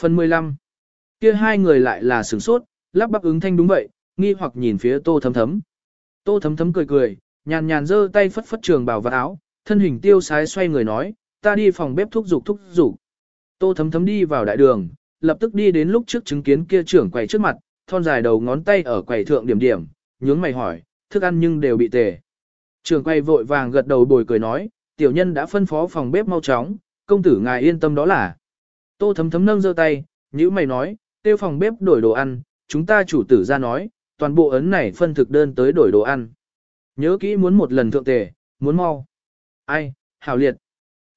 Phần 15. Kia hai người lại là sửng sốt, lắp bắp ứng thanh đúng vậy, nghi hoặc nhìn phía tô thấm thấm. Tô thấm thấm cười cười, nhàn nhàn giơ tay phất phất trường bảo vật áo, thân hình tiêu sái xoay người nói, ta đi phòng bếp thúc dục thúc dục Tô thấm thấm đi vào đại đường, lập tức đi đến lúc trước chứng kiến kia trưởng quầy trước mặt, thon dài đầu ngón tay ở quầy thượng điểm điểm, nhướng mày hỏi, thức ăn nhưng đều bị tề. Trưởng quầy vội vàng gật đầu bồi cười nói, tiểu nhân đã phân phó phòng bếp mau chóng, công tử ngài yên tâm đó là. Tô thấm thấm nâng giơ tay, nhữ mày nói, tiêu phòng bếp đổi đồ ăn, chúng ta chủ tử ra nói, toàn bộ ấn này phân thực đơn tới đổi đồ ăn. Nhớ kỹ muốn một lần thượng tề, muốn mau. Ai, hảo liệt.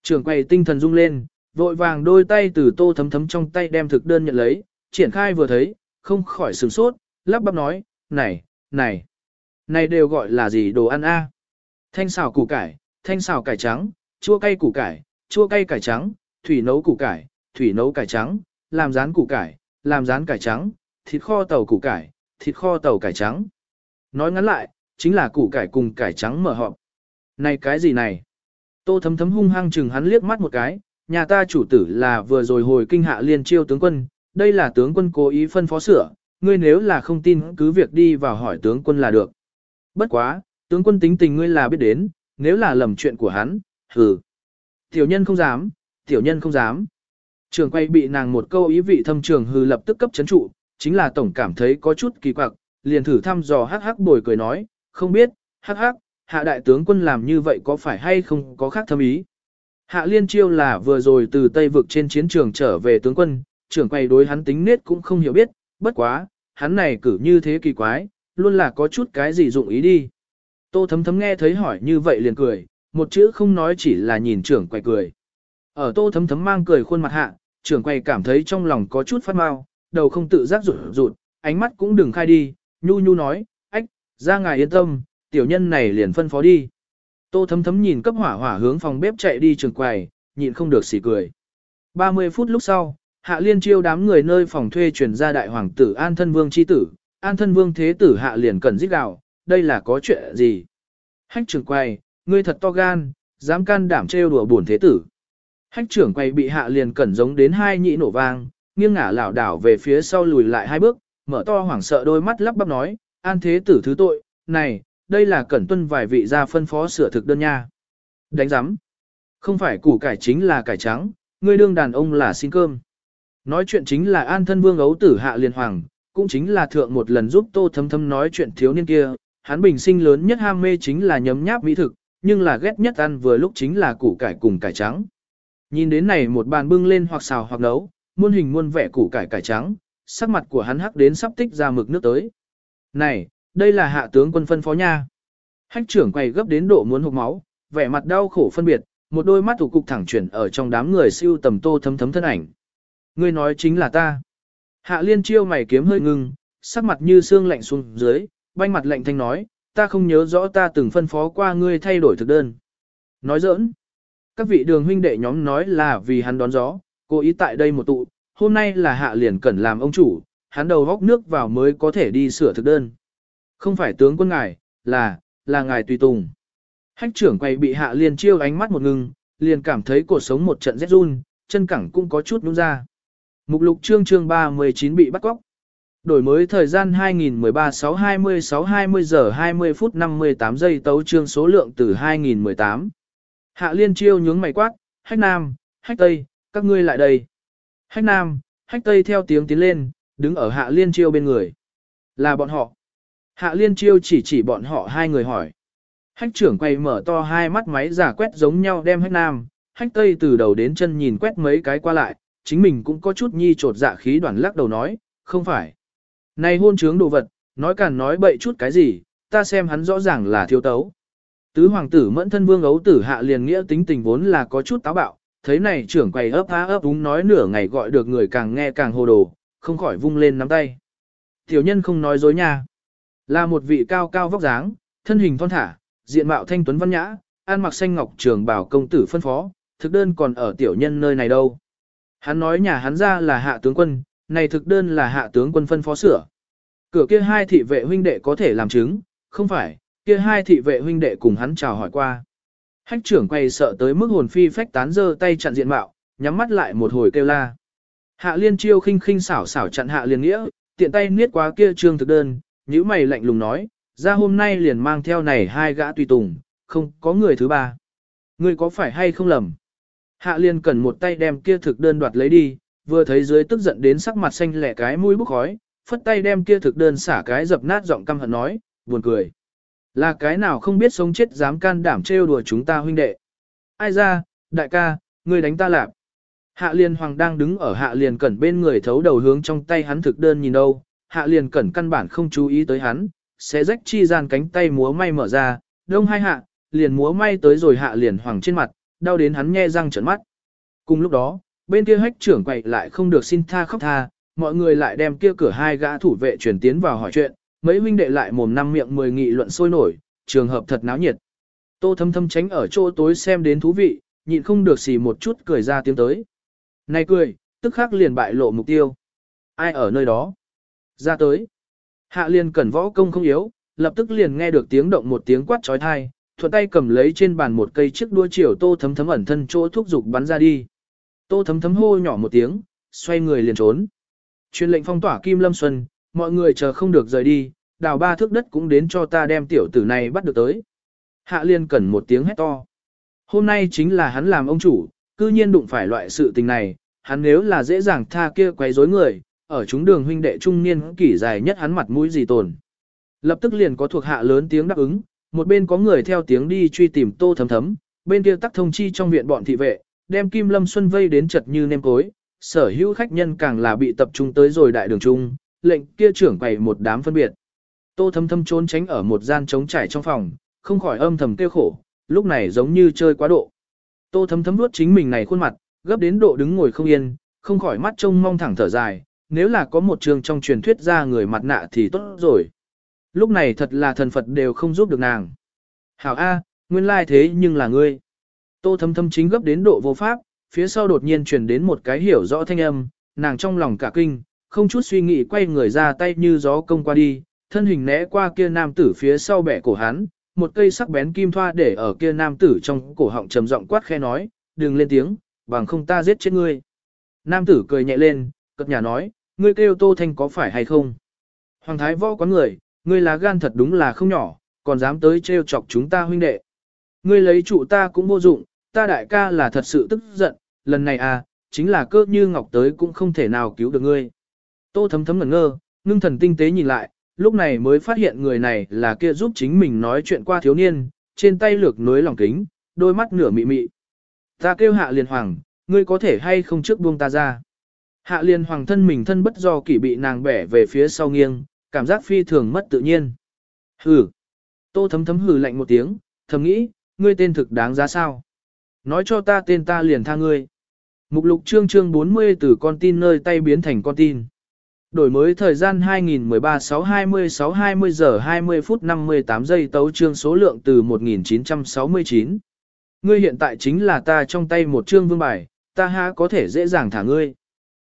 Trưởng quầy tinh thần rung lên, vội vàng đôi tay từ tô thấm thấm trong tay đem thực đơn nhận lấy, triển khai vừa thấy, không khỏi sửng sốt, lắp bắp nói, này, này, này đều gọi là gì đồ ăn a? Thanh xào củ cải, thanh xào cải trắng, chua cay củ cải, chua cay cải trắng, thủy nấu củ cải, thủy nấu cải trắng, làm rán củ cải, làm rán cải trắng, thịt kho tàu củ cải, thịt kho tàu cải trắng. Nói ngắn lại, chính là củ cải cùng cải trắng mở họp. Này cái gì này? Tô thấm thấm hung hăng chừng hắn liếc mắt một cái, nhà ta chủ tử là vừa rồi hồi kinh hạ liên chiêu tướng quân, đây là tướng quân cố ý phân phó sửa, ngươi nếu là không tin cứ việc đi vào hỏi tướng quân là được. Bất quá, tướng quân tính tình ngươi là biết đến, nếu là lầm chuyện của hắn, hừ. Tiểu nhân không dám, tiểu nhân không dám. Trường quay bị nàng một câu ý vị thâm trường hư lập tức cấp chấn trụ, chính là tổng cảm thấy có chút kỳ quặc, liền thử thăm dò hắc hắc bồi cười nói, không biết, hắc hắc, hạ đại tướng quân làm như vậy có phải hay không có khác thâm ý. Hạ liên chiêu là vừa rồi từ Tây vực trên chiến trường trở về tướng quân, trưởng quay đối hắn tính nết cũng không hiểu biết, bất quá, hắn này cử như thế kỳ quái, luôn là có chút cái gì dụng ý đi. Tô thấm thấm nghe thấy hỏi như vậy liền cười, một chữ không nói chỉ là nhìn trưởng quay cười. Ở tô thấm thấm mang cười khuôn mặt hạ, trưởng quầy cảm thấy trong lòng có chút phát mau, đầu không tự giác rụt rụt, ánh mắt cũng đừng khai đi, nhu nhu nói, ách, ra ngài yên tâm, tiểu nhân này liền phân phó đi. Tô thấm thấm nhìn cấp hỏa hỏa hướng phòng bếp chạy đi trường quầy, nhịn không được xỉ cười. 30 phút lúc sau, hạ liên chiêu đám người nơi phòng thuê chuyển ra đại hoàng tử an thân vương chi tử, an thân vương thế tử hạ liền cần giết gạo, đây là có chuyện gì? Hách trưởng quầy, ngươi thật to gan, dám can đảm trêu đùa buồn thế tử. Hách trưởng quay bị hạ liền cẩn giống đến hai nhị nổ vang, nghiêng ngả lảo đảo về phía sau lùi lại hai bước, mở to hoảng sợ đôi mắt lắp bắp nói, an thế tử thứ tội, này, đây là cẩn tuân vài vị gia phân phó sửa thực đơn nha. Đánh giám. Không phải củ cải chính là cải trắng, ngươi đương đàn ông là xin cơm. Nói chuyện chính là an thân vương ấu tử hạ liền hoàng, cũng chính là thượng một lần giúp tô thấm thấm nói chuyện thiếu niên kia, hắn bình sinh lớn nhất ham mê chính là nhấm nháp mỹ thực, nhưng là ghét nhất ăn vừa lúc chính là củ cải cùng cải trắng. Nhìn đến này một bàn bưng lên hoặc xào hoặc nấu, muôn hình muôn vẻ củ cải cải trắng, sắc mặt của hắn hắc đến sắp tích ra mực nước tới. Này, đây là hạ tướng quân phân phó nha. Hách trưởng quay gấp đến độ muốn hụt máu, vẻ mặt đau khổ phân biệt, một đôi mắt thủ cục thẳng chuyển ở trong đám người siêu tầm tô thấm thấm thân ảnh. Ngươi nói chính là ta. Hạ liên chiêu mày kiếm hơi ngưng, sắc mặt như xương lạnh xuống dưới, banh mặt lạnh thanh nói, ta không nhớ rõ ta từng phân phó qua ngươi thay đổi thực đơn. Nói giỡn. Các vị đường huynh đệ nhóm nói là vì hắn đón gió, cố ý tại đây một tụ, hôm nay là hạ liền cần làm ông chủ, hắn đầu góc nước vào mới có thể đi sửa thực đơn. Không phải tướng quân ngài, là, là ngài tùy tùng. Hách trưởng quay bị hạ liền chiêu ánh mắt một ngừng, liền cảm thấy cuộc sống một trận rét run, chân cẳng cũng có chút nhún ra. Mục lục chương chương 39 bị bắt cóc. Đổi mới thời gian 2013-6-20-6-20 giờ 20 phút 58 giây tấu chương số lượng từ 2018. Hạ liên chiêu nhướng mày quát, hách nam, hách tây, các ngươi lại đây. Hách nam, hách tây theo tiếng tiến lên, đứng ở hạ liên chiêu bên người. Là bọn họ. Hạ liên chiêu chỉ chỉ bọn họ hai người hỏi. Hách trưởng quay mở to hai mắt máy giả quét giống nhau đem hách nam, hách tây từ đầu đến chân nhìn quét mấy cái qua lại, chính mình cũng có chút nhi trột dạ khí đoàn lắc đầu nói, không phải. Này hôn trướng đồ vật, nói càn nói bậy chút cái gì, ta xem hắn rõ ràng là thiếu tấu. Tứ hoàng tử mẫn thân vương ấu tử hạ liền nghĩa tính tình vốn là có chút táo bạo, thấy này trưởng quầy ấp á ấp úng nói nửa ngày gọi được người càng nghe càng hồ đồ, không khỏi vung lên nắm tay. Tiểu nhân không nói dối nha. Là một vị cao cao vóc dáng, thân hình thon thả, diện mạo thanh tuấn văn nhã, an mặc xanh ngọc trường bảo công tử phân phó, thực đơn còn ở tiểu nhân nơi này đâu. Hắn nói nhà hắn ra là hạ tướng quân, này thực đơn là hạ tướng quân phân phó sửa. Cửa kia hai thị vệ huynh đệ có thể làm chứng, không phải, kia hai thị vệ huynh đệ cùng hắn chào hỏi qua. Hách trưởng quay sợ tới mức hồn phi phách tán dơ tay chặn diện mạo, nhắm mắt lại một hồi kêu la. Hạ liên chiêu khinh khinh xảo xảo chặn hạ liên nghĩa, tiện tay niết quá kia trương thực đơn, nhữ mày lạnh lùng nói, ra hôm nay liền mang theo này hai gã tùy tùng, không có người thứ ba. Ngươi có phải hay không lầm? Hạ liên cần một tay đem kia thực đơn đoạt lấy đi, vừa thấy dưới tức giận đến sắc mặt xanh lẻ cái mũi bốc khói, phất tay đem kia thực đơn xả cái dập nát giọng căm hận nói, buồn cười. Là cái nào không biết sống chết dám can đảm trêu đùa chúng ta huynh đệ. Ai ra, đại ca, ngươi đánh ta lạp. Hạ liền hoàng đang đứng ở hạ liền cẩn bên người thấu đầu hướng trong tay hắn thực đơn nhìn đâu, hạ liền cẩn căn bản không chú ý tới hắn, sẽ rách chi gian cánh tay múa may mở ra, đông hai hạ, liền múa may tới rồi hạ liền hoàng trên mặt, đau đến hắn nhe răng trợn mắt. Cùng lúc đó, bên kia hách trưởng quậy lại không được xin tha khóc tha, mọi người lại đem kia cửa hai gã thủ vệ chuyển tiến vào hỏi chuyện, mấy huynh đệ lại mồm năm miệng mười nghị luận sôi nổi, trường hợp thật náo nhiệt. Tô thâm thâm tránh ở chỗ tối xem đến thú vị, nhịn không được xì một chút cười ra tiếng tới. Này cười, tức khắc liền bại lộ mục tiêu. Ai ở nơi đó? Ra tới. Hạ liền cẩn võ công không yếu, lập tức liền nghe được tiếng động một tiếng quát trói thai, thuận tay cầm lấy trên bàn một cây chiếc đua chiều tô thấm thấm ẩn thân chỗ thúc dục bắn ra đi. Tô thấm thấm hô nhỏ một tiếng, xoay người liền trốn. Truyền lệnh phong tỏa Kim Lâm Xuân, mọi người chờ không được rời đi, đào ba thước đất cũng đến cho ta đem tiểu tử này bắt được tới. Hạ liên cần một tiếng hét to. Hôm nay chính là hắn làm ông chủ, cư nhiên đụng phải loại sự tình này, hắn nếu là dễ dàng tha kia quấy rối người, ở chúng đường huynh đệ trung niên kỷ dài nhất hắn mặt mũi gì tồn. Lập tức liền có thuộc hạ lớn tiếng đáp ứng, một bên có người theo tiếng đi truy tìm tô thấm thấm, bên kia tắc thông chi trong viện bọn thị vệ, đem Kim Lâm Xuân vây đến chật như nêm cối, sở hữu khách nhân càng là bị tập trung tới rồi đại đường trung, lệnh kia trưởng quầy một đám phân biệt. Tô thâm thâm trốn tránh ở một gian trống trải trong phòng, không khỏi âm thầm tiêu khổ, lúc này giống như chơi quá độ. Tô thấm thấm nuốt chính mình này khuôn mặt, gấp đến độ đứng ngồi không yên, không khỏi mắt trông mong thẳng thở dài, nếu là có một trường trong truyền thuyết ra người mặt nạ thì tốt rồi. Lúc này thật là thần Phật đều không giúp được nàng. Hảo A, nguyên lai thế nhưng là ngươi. Tô thấm thấm chính gấp đến độ vô pháp, phía sau đột nhiên truyền đến một cái hiểu rõ thanh âm, nàng trong lòng cả kinh, không chút suy nghĩ quay người ra tay như gió công qua đi, thân hình né qua kia nam tử phía sau bẻ cổ hắn, một cây sắc bén kim thoa để ở kia nam tử trong cổ họng trầm giọng quát khe nói, đừng lên tiếng, bằng không ta giết chết ngươi. Nam tử cười nhẹ lên, cất nhà nói, ngươi kêu Tô Thanh có phải hay không? Hoàng thái võ quán người, ngươi lá gan thật đúng là không nhỏ, còn dám tới trêu chọc chúng ta huynh đệ. Ngươi lấy trụ ta cũng vô dụng, ta đại ca là thật sự tức giận, lần này à, chính là cơ như ngọc tới cũng không thể nào cứu được ngươi. Tô thấm thấm ngẩn ngơ, ngưng thần tinh tế nhìn lại, lúc này mới phát hiện người này là kia giúp chính mình nói chuyện qua thiếu niên, trên tay lược nối lòng kính, đôi mắt nửa mị mị. Ta kêu hạ liền hoàng, ngươi có thể hay không trước buông ta ra. Hạ liền hoàng thân mình thân bất do kỷ bị nàng bẻ về phía sau nghiêng, cảm giác phi thường mất tự nhiên. Hừ. Tô thấm thấm hừ lạnh một tiếng, thầm nghĩ, ngươi tên thực đáng giá sao? Nói cho ta tên ta liền tha ngươi. Mục lục chương chương 40 từ con tin nơi tay biến thành con tin. Đổi mới thời gian 2013-6-26-20 giờ 20 phút 58 giây tấu chương số lượng từ 1969. Ngươi hiện tại chính là ta trong tay một chương vương bài, ta ha có thể dễ dàng thả ngươi.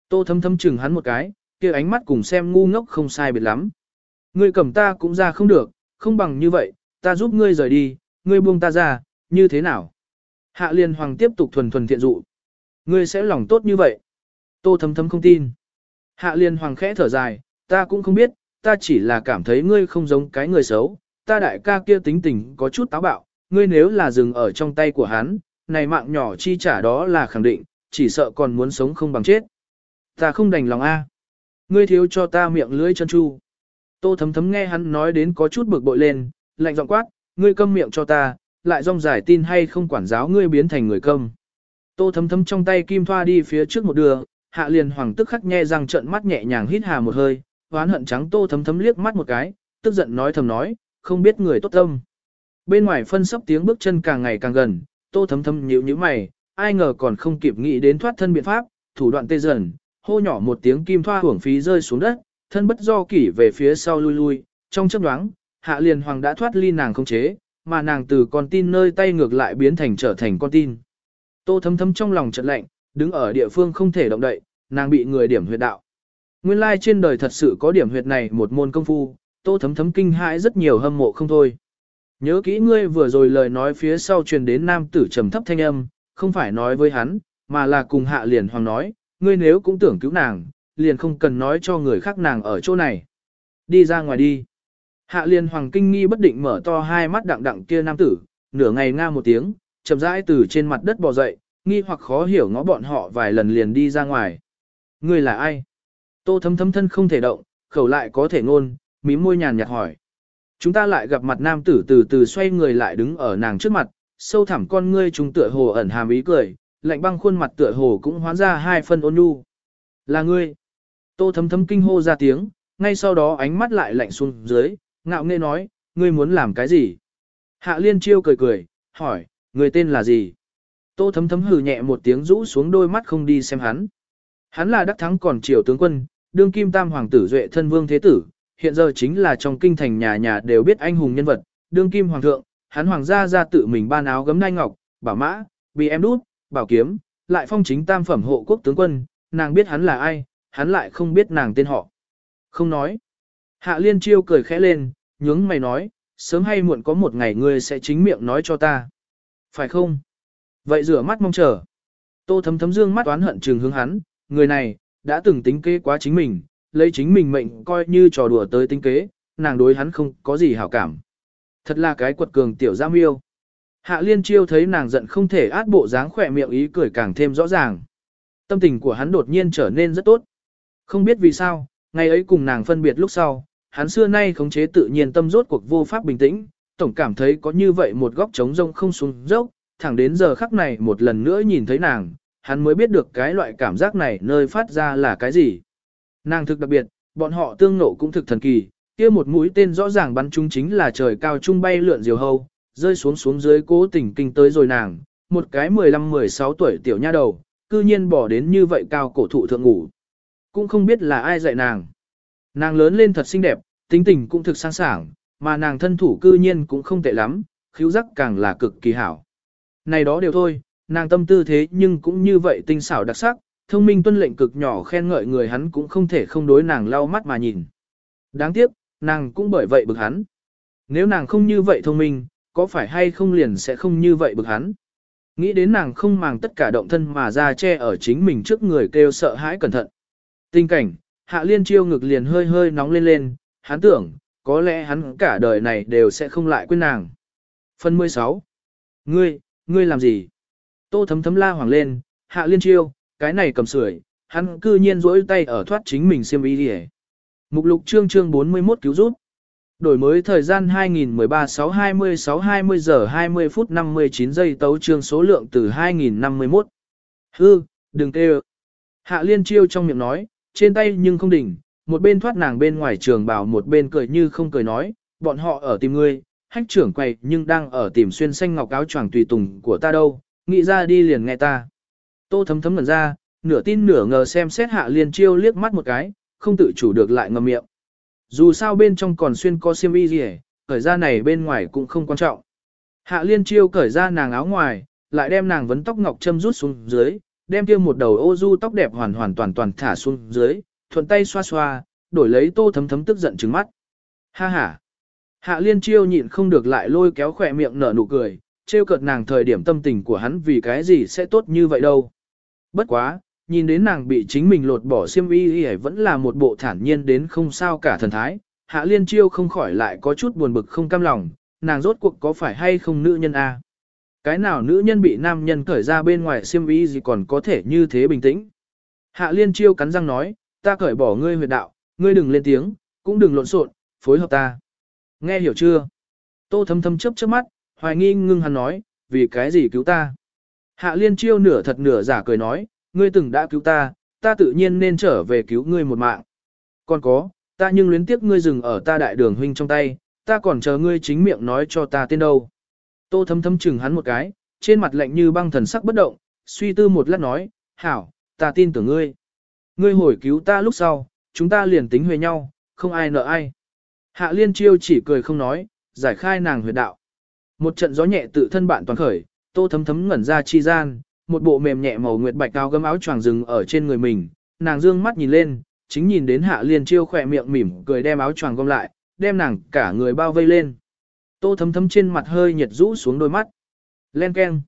Tô thâm thâm chừng hắn một cái, kia ánh mắt cùng xem ngu ngốc không sai biệt lắm. Ngươi cầm ta cũng ra không được, không bằng như vậy, ta giúp ngươi rời đi, ngươi buông ta ra, như thế nào? Hạ liên hoàng tiếp tục thuần thuần thiện dụ. Ngươi sẽ lòng tốt như vậy. Tô thâm thâm không tin. Hạ liên hoàng khẽ thở dài, ta cũng không biết, ta chỉ là cảm thấy ngươi không giống cái người xấu, ta đại ca kia tính tình có chút táo bạo, ngươi nếu là dừng ở trong tay của hắn, này mạng nhỏ chi trả đó là khẳng định, chỉ sợ còn muốn sống không bằng chết. Ta không đành lòng a. Ngươi thiếu cho ta miệng lưỡi chân chu. Tô thấm thấm nghe hắn nói đến có chút bực bội lên, lạnh giọng quát, ngươi câm miệng cho ta, lại rong giải tin hay không quản giáo ngươi biến thành người câm. Tô thấm thấm trong tay kim thoa đi phía trước một đường, hạ liền hoàng tức khắc nhe răng trợn mắt nhẹ nhàng hít hà một hơi, oán hận trắng tô thấm thấm liếc mắt một cái, tức giận nói thầm nói, không biết người tốt tâm. Bên ngoài phân sắp tiếng bước chân càng ngày càng gần, tô thấm thấm nhíu nhíu mày, ai ngờ còn không kịp nghĩ đến thoát thân biện pháp, thủ đoạn tê dần, hô nhỏ một tiếng kim thoa hưởng phí rơi xuống đất, thân bất do kỷ về phía sau lui lui, trong chớp nhoáng, hạ liền hoàng đã thoát ly nàng không chế, mà nàng từ con tin nơi tay ngược lại biến thành trở thành con tin. Tô thấm thấm trong lòng chợt lạnh, đứng ở địa phương không thể động đậy, nàng bị người điểm huyệt đạo. Nguyên lai trên đời thật sự có điểm huyệt này một môn công phu, tô thấm thấm kinh hãi rất nhiều hâm mộ không thôi. Nhớ kỹ ngươi vừa rồi lời nói phía sau truyền đến nam tử trầm thấp thanh âm, không phải nói với hắn, mà là cùng hạ liền hoàng nói, ngươi nếu cũng tưởng cứu nàng, liền không cần nói cho người khác nàng ở chỗ này. Đi ra ngoài đi. Hạ liên hoàng kinh nghi bất định mở to hai mắt đặng đặng kia nam tử, nửa ngày nga một tiếng, chậm rãi từ trên mặt đất bò dậy, nghi hoặc khó hiểu ngó bọn họ vài lần liền đi ra ngoài. người là ai? Tô thấm thấm thân không thể động, khẩu lại có thể ngôn, mím môi nhàn nhạt hỏi. Chúng ta lại gặp mặt nam tử từ từ xoay người lại đứng ở nàng trước mặt, sâu thẳm con ngươi trùng tựa hồ ẩn hàm ý cười, lạnh băng khuôn mặt tựa hồ cũng hoán ra hai phân ôn nhu. Là ngươi. Tô thấm thấm kinh hô ra tiếng, ngay sau đó ánh mắt lại lạnh xuống dưới, ngạo nghễ nói, ngươi muốn làm cái gì? Hạ liên chiêu cười cười, hỏi, người tên là gì? Tô thấm thấm hừ nhẹ một tiếng rũ xuống đôi mắt không đi xem hắn. Hắn là đắc thắng còn triều tướng quân, đương kim tam hoàng tử duệ thân vương thế tử, hiện giờ chính là trong kinh thành nhà nhà đều biết anh hùng nhân vật, đương kim hoàng thượng, hắn hoàng gia ra tự mình ban áo gấm nai ngọc, bảo mã, bị em đút, bảo kiếm, lại phong chính tam phẩm hộ quốc tướng quân, nàng biết hắn là ai, hắn lại không biết nàng tên họ. Không nói. Hạ liên chiêu cười khẽ lên, nhướng mày nói, sớm hay muộn có một ngày ngươi sẽ chính miệng nói cho ta. Phải không? Vậy rửa mắt mong chờ. Tô thấm thấm dương mắt oán hận trừng hướng hắn, người này, đã từng tính kế quá chính mình, lấy chính mình mệnh coi như trò đùa tới tính kế, nàng đối hắn không có gì hảo cảm. Thật là cái quật cường tiểu giam yêu. Hạ liên chiêu thấy nàng giận không thể át bộ dáng khỏe miệng ý cười càng thêm rõ ràng. Tâm tình của hắn đột nhiên trở nên rất tốt. Không biết vì sao, ngày ấy cùng nàng phân biệt lúc sau, hắn xưa nay khống chế tự nhiên tâm rốt cuộc vô pháp bình tĩnh, tổng cảm thấy có như vậy một góc trống rông không xuống dốc, thẳng đến giờ khắc này một lần nữa nhìn thấy nàng, hắn mới biết được cái loại cảm giác này nơi phát ra là cái gì. Nàng thực đặc biệt, bọn họ tương nộ cũng thực thần kỳ, kia một mũi tên rõ ràng bắn chúng chính là trời cao trung bay lượn diều hâu, rơi xuống xuống dưới cố tình kinh tới rồi nàng, một cái 15-16 tuổi tiểu nha đầu, cư nhiên bỏ đến như vậy cao cổ thụ thượng ngủ. Cũng không biết là ai dạy nàng. Nàng lớn lên thật xinh đẹp, tính tình cũng thực sang sảng, mà nàng thân thủ cư nhiên cũng không tệ lắm, khiếu giác càng là cực kỳ hảo. Này đó đều thôi, nàng tâm tư thế nhưng cũng như vậy tinh xảo đặc sắc, thông minh tuân lệnh cực nhỏ khen ngợi người hắn cũng không thể không đối nàng lau mắt mà nhìn. Đáng tiếc, nàng cũng bởi vậy bực hắn. Nếu nàng không như vậy thông minh, có phải hay không liền sẽ không như vậy bực hắn. Nghĩ đến nàng không màng tất cả động thân mà ra che ở chính mình trước người kêu sợ hãi cẩn thận. Tình cảnh, hạ liên chiêu ngực liền hơi hơi nóng lên lên, hắn tưởng, có lẽ hắn cả đời này đều sẽ không lại quên nàng. Phần 16. Ngươi, ngươi làm gì? Tô thấm thấm la hoàng lên, hạ liên chiêu, cái này cầm sưởi, hắn cư nhiên rỗi tay ở thoát chính mình xiêm y đi Mục lục chương chương 41 cứu giúp. Đổi mới thời gian 2013-6-20-6-20 giờ 20 phút 59 giây tấu chương số lượng từ 2051. Hư, đừng kêu. Hạ liên chiêu trong miệng nói, trên tay nhưng không đỉnh, một bên thoát nàng bên ngoài trường bảo một bên cười như không cười nói, bọn họ ở tìm ngươi, hách trưởng quay nhưng đang ở tìm xuyên xanh ngọc áo choàng tùy tùng của ta đâu, nghĩ ra đi liền nghe ta. Tô thấm thấm ngẩn ra, nửa tin nửa ngờ xem xét hạ liên chiêu liếc mắt một cái, không tự chủ được lại ngậm miệng. Dù sao bên trong còn xuyên có xiêm y gì cởi ra này bên ngoài cũng không quan trọng. Hạ liên chiêu cởi ra nàng áo ngoài, lại đem nàng vấn tóc ngọc châm rút xuống dưới, đem kia một đầu ô du tóc đẹp hoàn hoàn toàn toàn thả xuống dưới, thuận tay xoa xoa, đổi lấy tô thấm thấm tức giận trừng mắt. Ha ha. Hạ liên chiêu nhịn không được lại lôi kéo khỏe miệng nở nụ cười, trêu cợt nàng thời điểm tâm tình của hắn vì cái gì sẽ tốt như vậy đâu. Bất quá, nhìn đến nàng bị chính mình lột bỏ xiêm y y vẫn là một bộ thản nhiên đến không sao cả thần thái, hạ liên chiêu không khỏi lại có chút buồn bực không cam lòng, nàng rốt cuộc có phải hay không nữ nhân a? Cái nào nữ nhân bị nam nhân cởi ra bên ngoài xiêm y gì còn có thể như thế bình tĩnh? Hạ liên chiêu cắn răng nói, ta cởi bỏ ngươi huyệt đạo, ngươi đừng lên tiếng, cũng đừng lộn xộn, phối hợp ta. Nghe hiểu chưa? Tô thâm thâm chớp chớp mắt, hoài nghi ngưng hắn nói, vì cái gì cứu ta? Hạ liên chiêu nửa thật nửa giả cười nói, ngươi từng đã cứu ta, ta tự nhiên nên trở về cứu ngươi một mạng. Còn có, ta nhưng luyến tiếc ngươi dừng ở ta đại đường huynh trong tay, ta còn chờ ngươi chính miệng nói cho ta tên đâu. Tô thấm thấm chừng hắn một cái, trên mặt lạnh như băng thần sắc bất động, suy tư một lát nói, hảo, ta tin tưởng ngươi. Ngươi hồi cứu ta lúc sau, chúng ta liền tính huề nhau, không ai nợ ai. Hạ liên chiêu chỉ cười không nói, giải khai nàng huyệt đạo. Một trận gió nhẹ tự thân bạn toàn khởi, tô thấm thấm ngẩn ra chi gian, một bộ mềm nhẹ màu nguyệt bạch cao gấm áo choàng rừng ở trên người mình, nàng dương mắt nhìn lên, chính nhìn đến hạ liên chiêu khỏe miệng mỉm cười đem áo choàng gom lại, đem nàng cả người bao vây lên. Tô thấm thấm trên mặt hơi nhiệt rũ xuống đôi mắt. Len keng.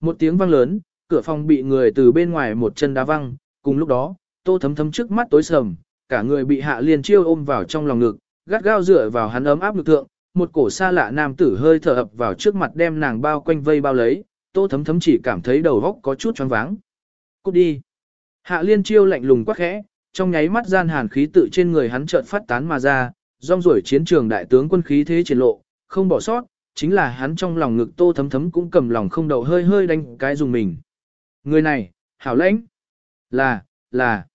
Một tiếng vang lớn, cửa phòng bị người từ bên ngoài một chân đá văng, cùng lúc đó, tô thấm thấm trước mắt tối sầm, cả người bị hạ liên chiêu ôm vào trong lòng ngực, gắt gao dựa vào hắn ấm áp ngực thượng, một cổ xa lạ nam tử hơi thở ập vào trước mặt đem nàng bao quanh vây bao lấy, tô thấm thấm chỉ cảm thấy đầu góc có chút choáng váng. Cút đi. Hạ liên chiêu lạnh lùng quắc khẽ, trong nháy mắt gian hàn khí tự trên người hắn chợt phát tán mà ra, rong ruổi chiến trường đại tướng quân khí thế triển lộ, không bỏ sót, chính là hắn trong lòng ngực tô thấm thấm cũng cầm lòng không đầu hơi hơi đánh cái dùng mình. Người này, hảo lãnh, là, là,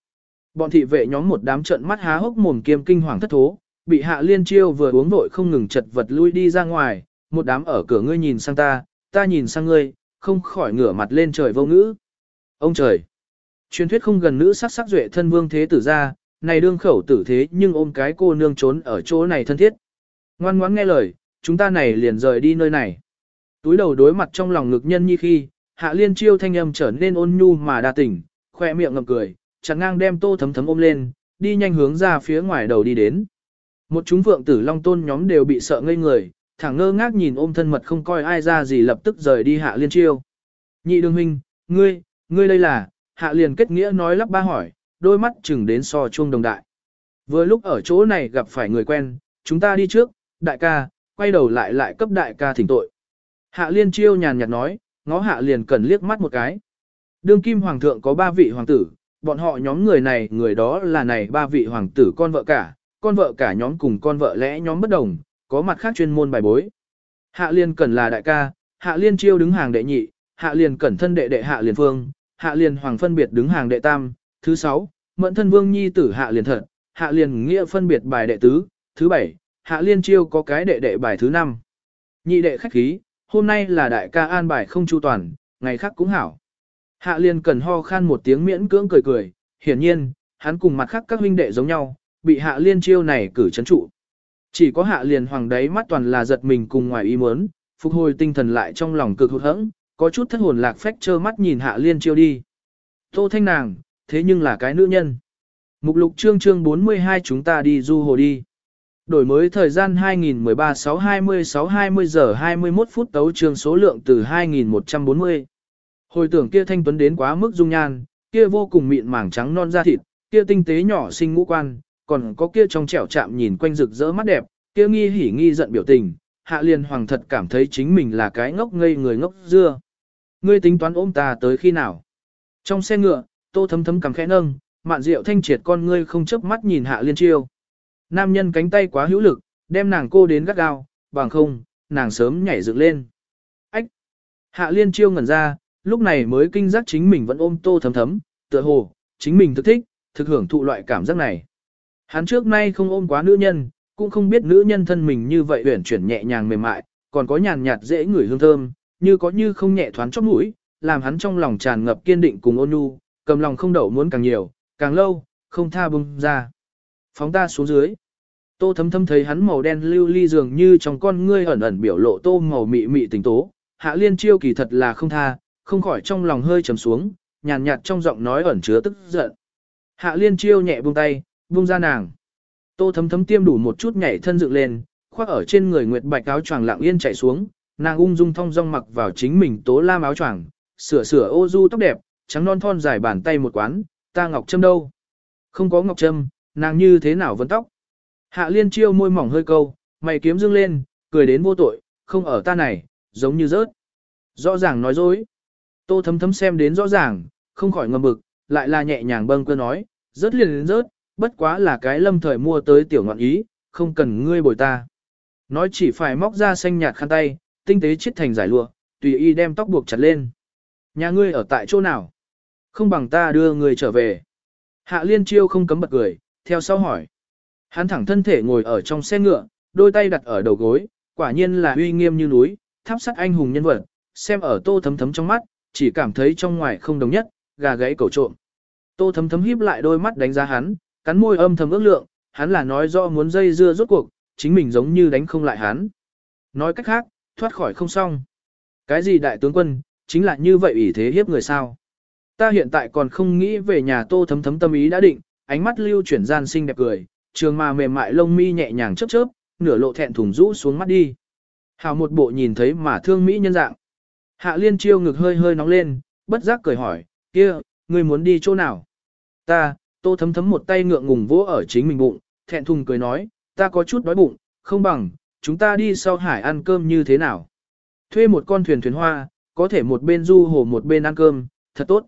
bọn thị vệ nhóm một đám trận mắt há hốc mồm kiêm kinh hoàng thất thố, bị hạ liên chiêu vừa uống vội không ngừng chật vật lui đi ra ngoài, một đám ở cửa ngươi nhìn sang ta, ta nhìn sang ngươi, không khỏi ngửa mặt lên trời vô ngữ. Ông trời! Truyền thuyết không gần nữ sắc sắc duệ thân vương thế tử ra, này đương khẩu tử thế nhưng ôm cái cô nương trốn ở chỗ này thân thiết. Ngoan ngoãn nghe lời, chúng ta này liền rời đi nơi này. Túi đầu đối mặt trong lòng ngực nhân như khi, hạ liên chiêu thanh âm trở nên ôn nhu mà đa tỉnh, khoe miệng ngậm cười, chẳng ngang đem tô thấm thấm ôm lên, đi nhanh hướng ra phía ngoài đầu đi đến. Một chúng vượng tử long tôn nhóm đều bị sợ ngây người, thẳng ngơ ngác nhìn ôm thân mật không coi ai ra gì lập tức rời đi hạ liên chiêu. Nhị đường huynh, ngươi, ngươi đây là, hạ liền kết nghĩa nói lắp ba hỏi, đôi mắt chừng đến so chuông đồng đại. Vừa lúc ở chỗ này gặp phải người quen, chúng ta đi trước, đại ca, quay đầu lại lại cấp đại ca thỉnh tội. Hạ liên chiêu nhàn nhạt nói, ngó hạ liền cần liếc mắt một cái. Đương kim hoàng thượng có ba vị hoàng tử, bọn họ nhóm người này người đó là này ba vị hoàng tử con vợ cả, con vợ cả nhóm cùng con vợ lẽ nhóm bất đồng, có mặt khác chuyên môn bài bối. Hạ liên cẩn là đại ca, hạ liên chiêu đứng hàng đệ nhị, hạ liên cẩn thân đệ đệ hạ liên phương, hạ liên hoàng phân biệt đứng hàng đệ tam, thứ sáu, mẫn thân vương nhi tử hạ liên thật, hạ liên nghĩa phân biệt bài đệ tứ, thứ bảy, hạ liên chiêu có cái đệ đệ bài thứ năm. Nhị đệ khách khí, hôm nay là đại ca an bài không chu toàn, ngày khác cũng hảo. Hạ liên cần ho khan một tiếng miễn cưỡng cười cười, hiển nhiên, hắn cùng mặt khác các huynh đệ giống nhau, bị hạ liên chiêu này cử chấn trụ. Chỉ có hạ liền hoàng đấy mắt toàn là giật mình cùng ngoài ý muốn, phục hồi tinh thần lại trong lòng cực hụt hẫng, có chút thất hồn lạc phách trơ mắt nhìn hạ liên chiêu đi. Tô thanh nàng, thế nhưng là cái nữ nhân. Mục lục chương chương 42 chúng ta đi du hồ đi. Đổi mới thời gian 2013 6 20 6 20 giờ 21 phút tấu chương số lượng từ 2140. Hồi tưởng kia thanh tuấn đến quá mức dung nhan, kia vô cùng mịn màng trắng non da thịt, kia tinh tế nhỏ xinh ngũ quan, còn có kia trong trẻo chạm nhìn quanh rực rỡ mắt đẹp, kia nghi hỉ nghi giận biểu tình, hạ liên hoàng thật cảm thấy chính mình là cái ngốc ngây người ngốc dưa. Ngươi tính toán ôm ta tới khi nào? Trong xe ngựa, tô thấm thấm cầm khẽ nâng, mạn rượu thanh triệt con ngươi không chớp mắt nhìn hạ liên chiêu. Nam nhân cánh tay quá hữu lực, đem nàng cô đến gắt gao, bằng không, nàng sớm nhảy dựng lên. Ách! Hạ liên chiêu ngẩn ra, lúc này mới kinh giác chính mình vẫn ôm tô thấm thấm, tựa hồ, chính mình thực thích, thực hưởng thụ loại cảm giác này. Hắn trước nay không ôm quá nữ nhân, cũng không biết nữ nhân thân mình như vậy uyển chuyển nhẹ nhàng mềm mại, còn có nhàn nhạt dễ ngửi hương thơm, như có như không nhẹ thoáng chóp mũi, làm hắn trong lòng tràn ngập kiên định cùng ôn nhu, cầm lòng không đậu muốn càng nhiều, càng lâu, không tha bung ra. Phóng ta xuống dưới. Tô thấm thấm thấy hắn màu đen lưu ly dường như trong con ngươi ẩn ẩn biểu lộ tô màu mị mị tình tố. Hạ liên chiêu kỳ thật là không tha, không khỏi trong lòng hơi trầm xuống, nhàn nhạt trong giọng nói ẩn chứa tức giận. Hạ liên chiêu nhẹ buông tay, buông ra nàng. Tô thấm thấm tiêm đủ một chút nhảy thân dựng lên, khoác ở trên người nguyệt bạch áo choàng lặng yên chạy xuống, nàng ung dung thong dong mặc vào chính mình tố lam áo choàng, sửa sửa ô du tóc đẹp, trắng non thon dài bàn tay một quán, ta ngọc châm đâu? Không có ngọc châm, nàng như thế nào vấn tóc? Hạ liên chiêu môi mỏng hơi câu, mày kiếm dương lên, cười đến vô tội, không ở ta này, giống như rớt. Rõ ràng nói dối. Tô thấm thấm xem đến rõ ràng, không khỏi ngầm bực, lại là nhẹ nhàng bâng cơ nói, rớt liền đến rớt, bất quá là cái lâm thời mua tới tiểu ngọn ý, không cần ngươi bồi ta. Nói chỉ phải móc ra xanh nhạt khăn tay, tinh tế chiết thành giải lụa, tùy y đem tóc buộc chặt lên. Nhà ngươi ở tại chỗ nào? Không bằng ta đưa người trở về. Hạ liên chiêu không cấm bật cười, theo sau hỏi. Hắn thẳng thân thể ngồi ở trong xe ngựa, đôi tay đặt ở đầu gối, quả nhiên là uy nghiêm như núi, tháp sắt anh hùng nhân vật, xem ở tô thấm thấm trong mắt, chỉ cảm thấy trong ngoài không đồng nhất, gà gãy cầu trộm. Tô thấm thấm híp lại đôi mắt đánh giá hắn, cắn môi âm thầm ước lượng, hắn là nói rõ muốn dây dưa rốt cuộc, chính mình giống như đánh không lại hắn. Nói cách khác, thoát khỏi không xong. Cái gì đại tướng quân, chính là như vậy ủy thế hiếp người sao. Ta hiện tại còn không nghĩ về nhà tô thấm thấm tâm ý đã định, ánh mắt lưu chuyển gian xinh đẹp cười, trường mà mềm mại lông mi nhẹ nhàng chớp chớp, nửa lộ thẹn thùng rũ xuống mắt đi. Hào một bộ nhìn thấy mà thương mỹ nhân dạng. Hạ liên chiêu ngực hơi hơi nóng lên, bất giác cười hỏi, kia, ngươi muốn đi chỗ nào? Ta, tô thấm thấm một tay ngượng ngùng vỗ ở chính mình bụng, thẹn thùng cười nói, ta có chút đói bụng, không bằng, chúng ta đi sau hải ăn cơm như thế nào. Thuê một con thuyền thuyền hoa, có thể một bên du hồ một bên ăn cơm, thật tốt.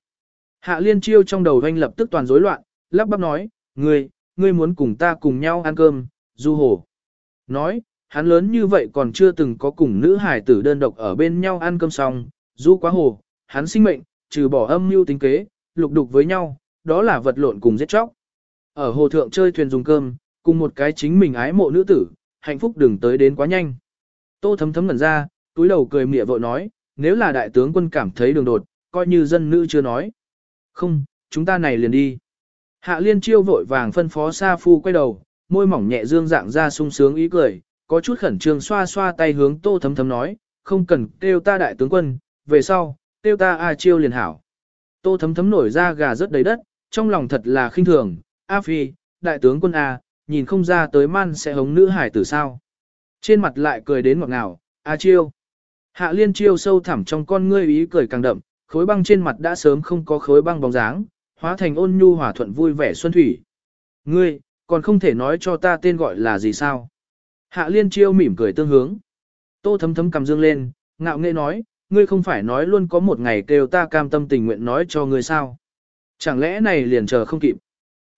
Hạ liên chiêu trong đầu anh lập tức toàn rối loạn, lắp bắp nói, ngươi, ngươi muốn cùng ta cùng nhau ăn cơm, du hồ. Nói, hắn lớn như vậy còn chưa từng có cùng nữ hải tử đơn độc ở bên nhau ăn cơm xong, du quá hồ, hắn sinh mệnh, trừ bỏ âm mưu tính kế, lục đục với nhau, đó là vật lộn cùng giết chóc. Ở hồ thượng chơi thuyền dùng cơm, cùng một cái chính mình ái mộ nữ tử, hạnh phúc đừng tới đến quá nhanh. Tô thấm thấm ngẩn ra, túi đầu cười mỉa vội nói, nếu là đại tướng quân cảm thấy đường đột, coi như dân nữ chưa nói. Không, chúng ta này liền đi. Hạ liên chiêu vội vàng phân phó Sa Phu quay đầu, môi mỏng nhẹ dương dạng ra sung sướng ý cười, có chút khẩn trương xoa xoa tay hướng tô thấm thấm nói, không cần kêu ta đại tướng quân, về sau, kêu ta A chiêu liền hảo. Tô thấm thấm nổi ra gà rất đầy đất, trong lòng thật là khinh thường, A phi, đại tướng quân A, nhìn không ra tới man sẽ hống nữ hải tử sao. Trên mặt lại cười đến ngọt ngào, A chiêu. Hạ liên chiêu sâu thẳm trong con ngươi ý cười càng đậm, khối băng trên mặt đã sớm không có khối băng bóng dáng, hóa thành ôn nhu hòa thuận vui vẻ xuân thủy. Ngươi, còn không thể nói cho ta tên gọi là gì sao? Hạ liên chiêu mỉm cười tương hướng. Tô thấm thấm cầm dương lên, ngạo nghệ nói, ngươi không phải nói luôn có một ngày kêu ta cam tâm tình nguyện nói cho ngươi sao? Chẳng lẽ này liền chờ không kịp?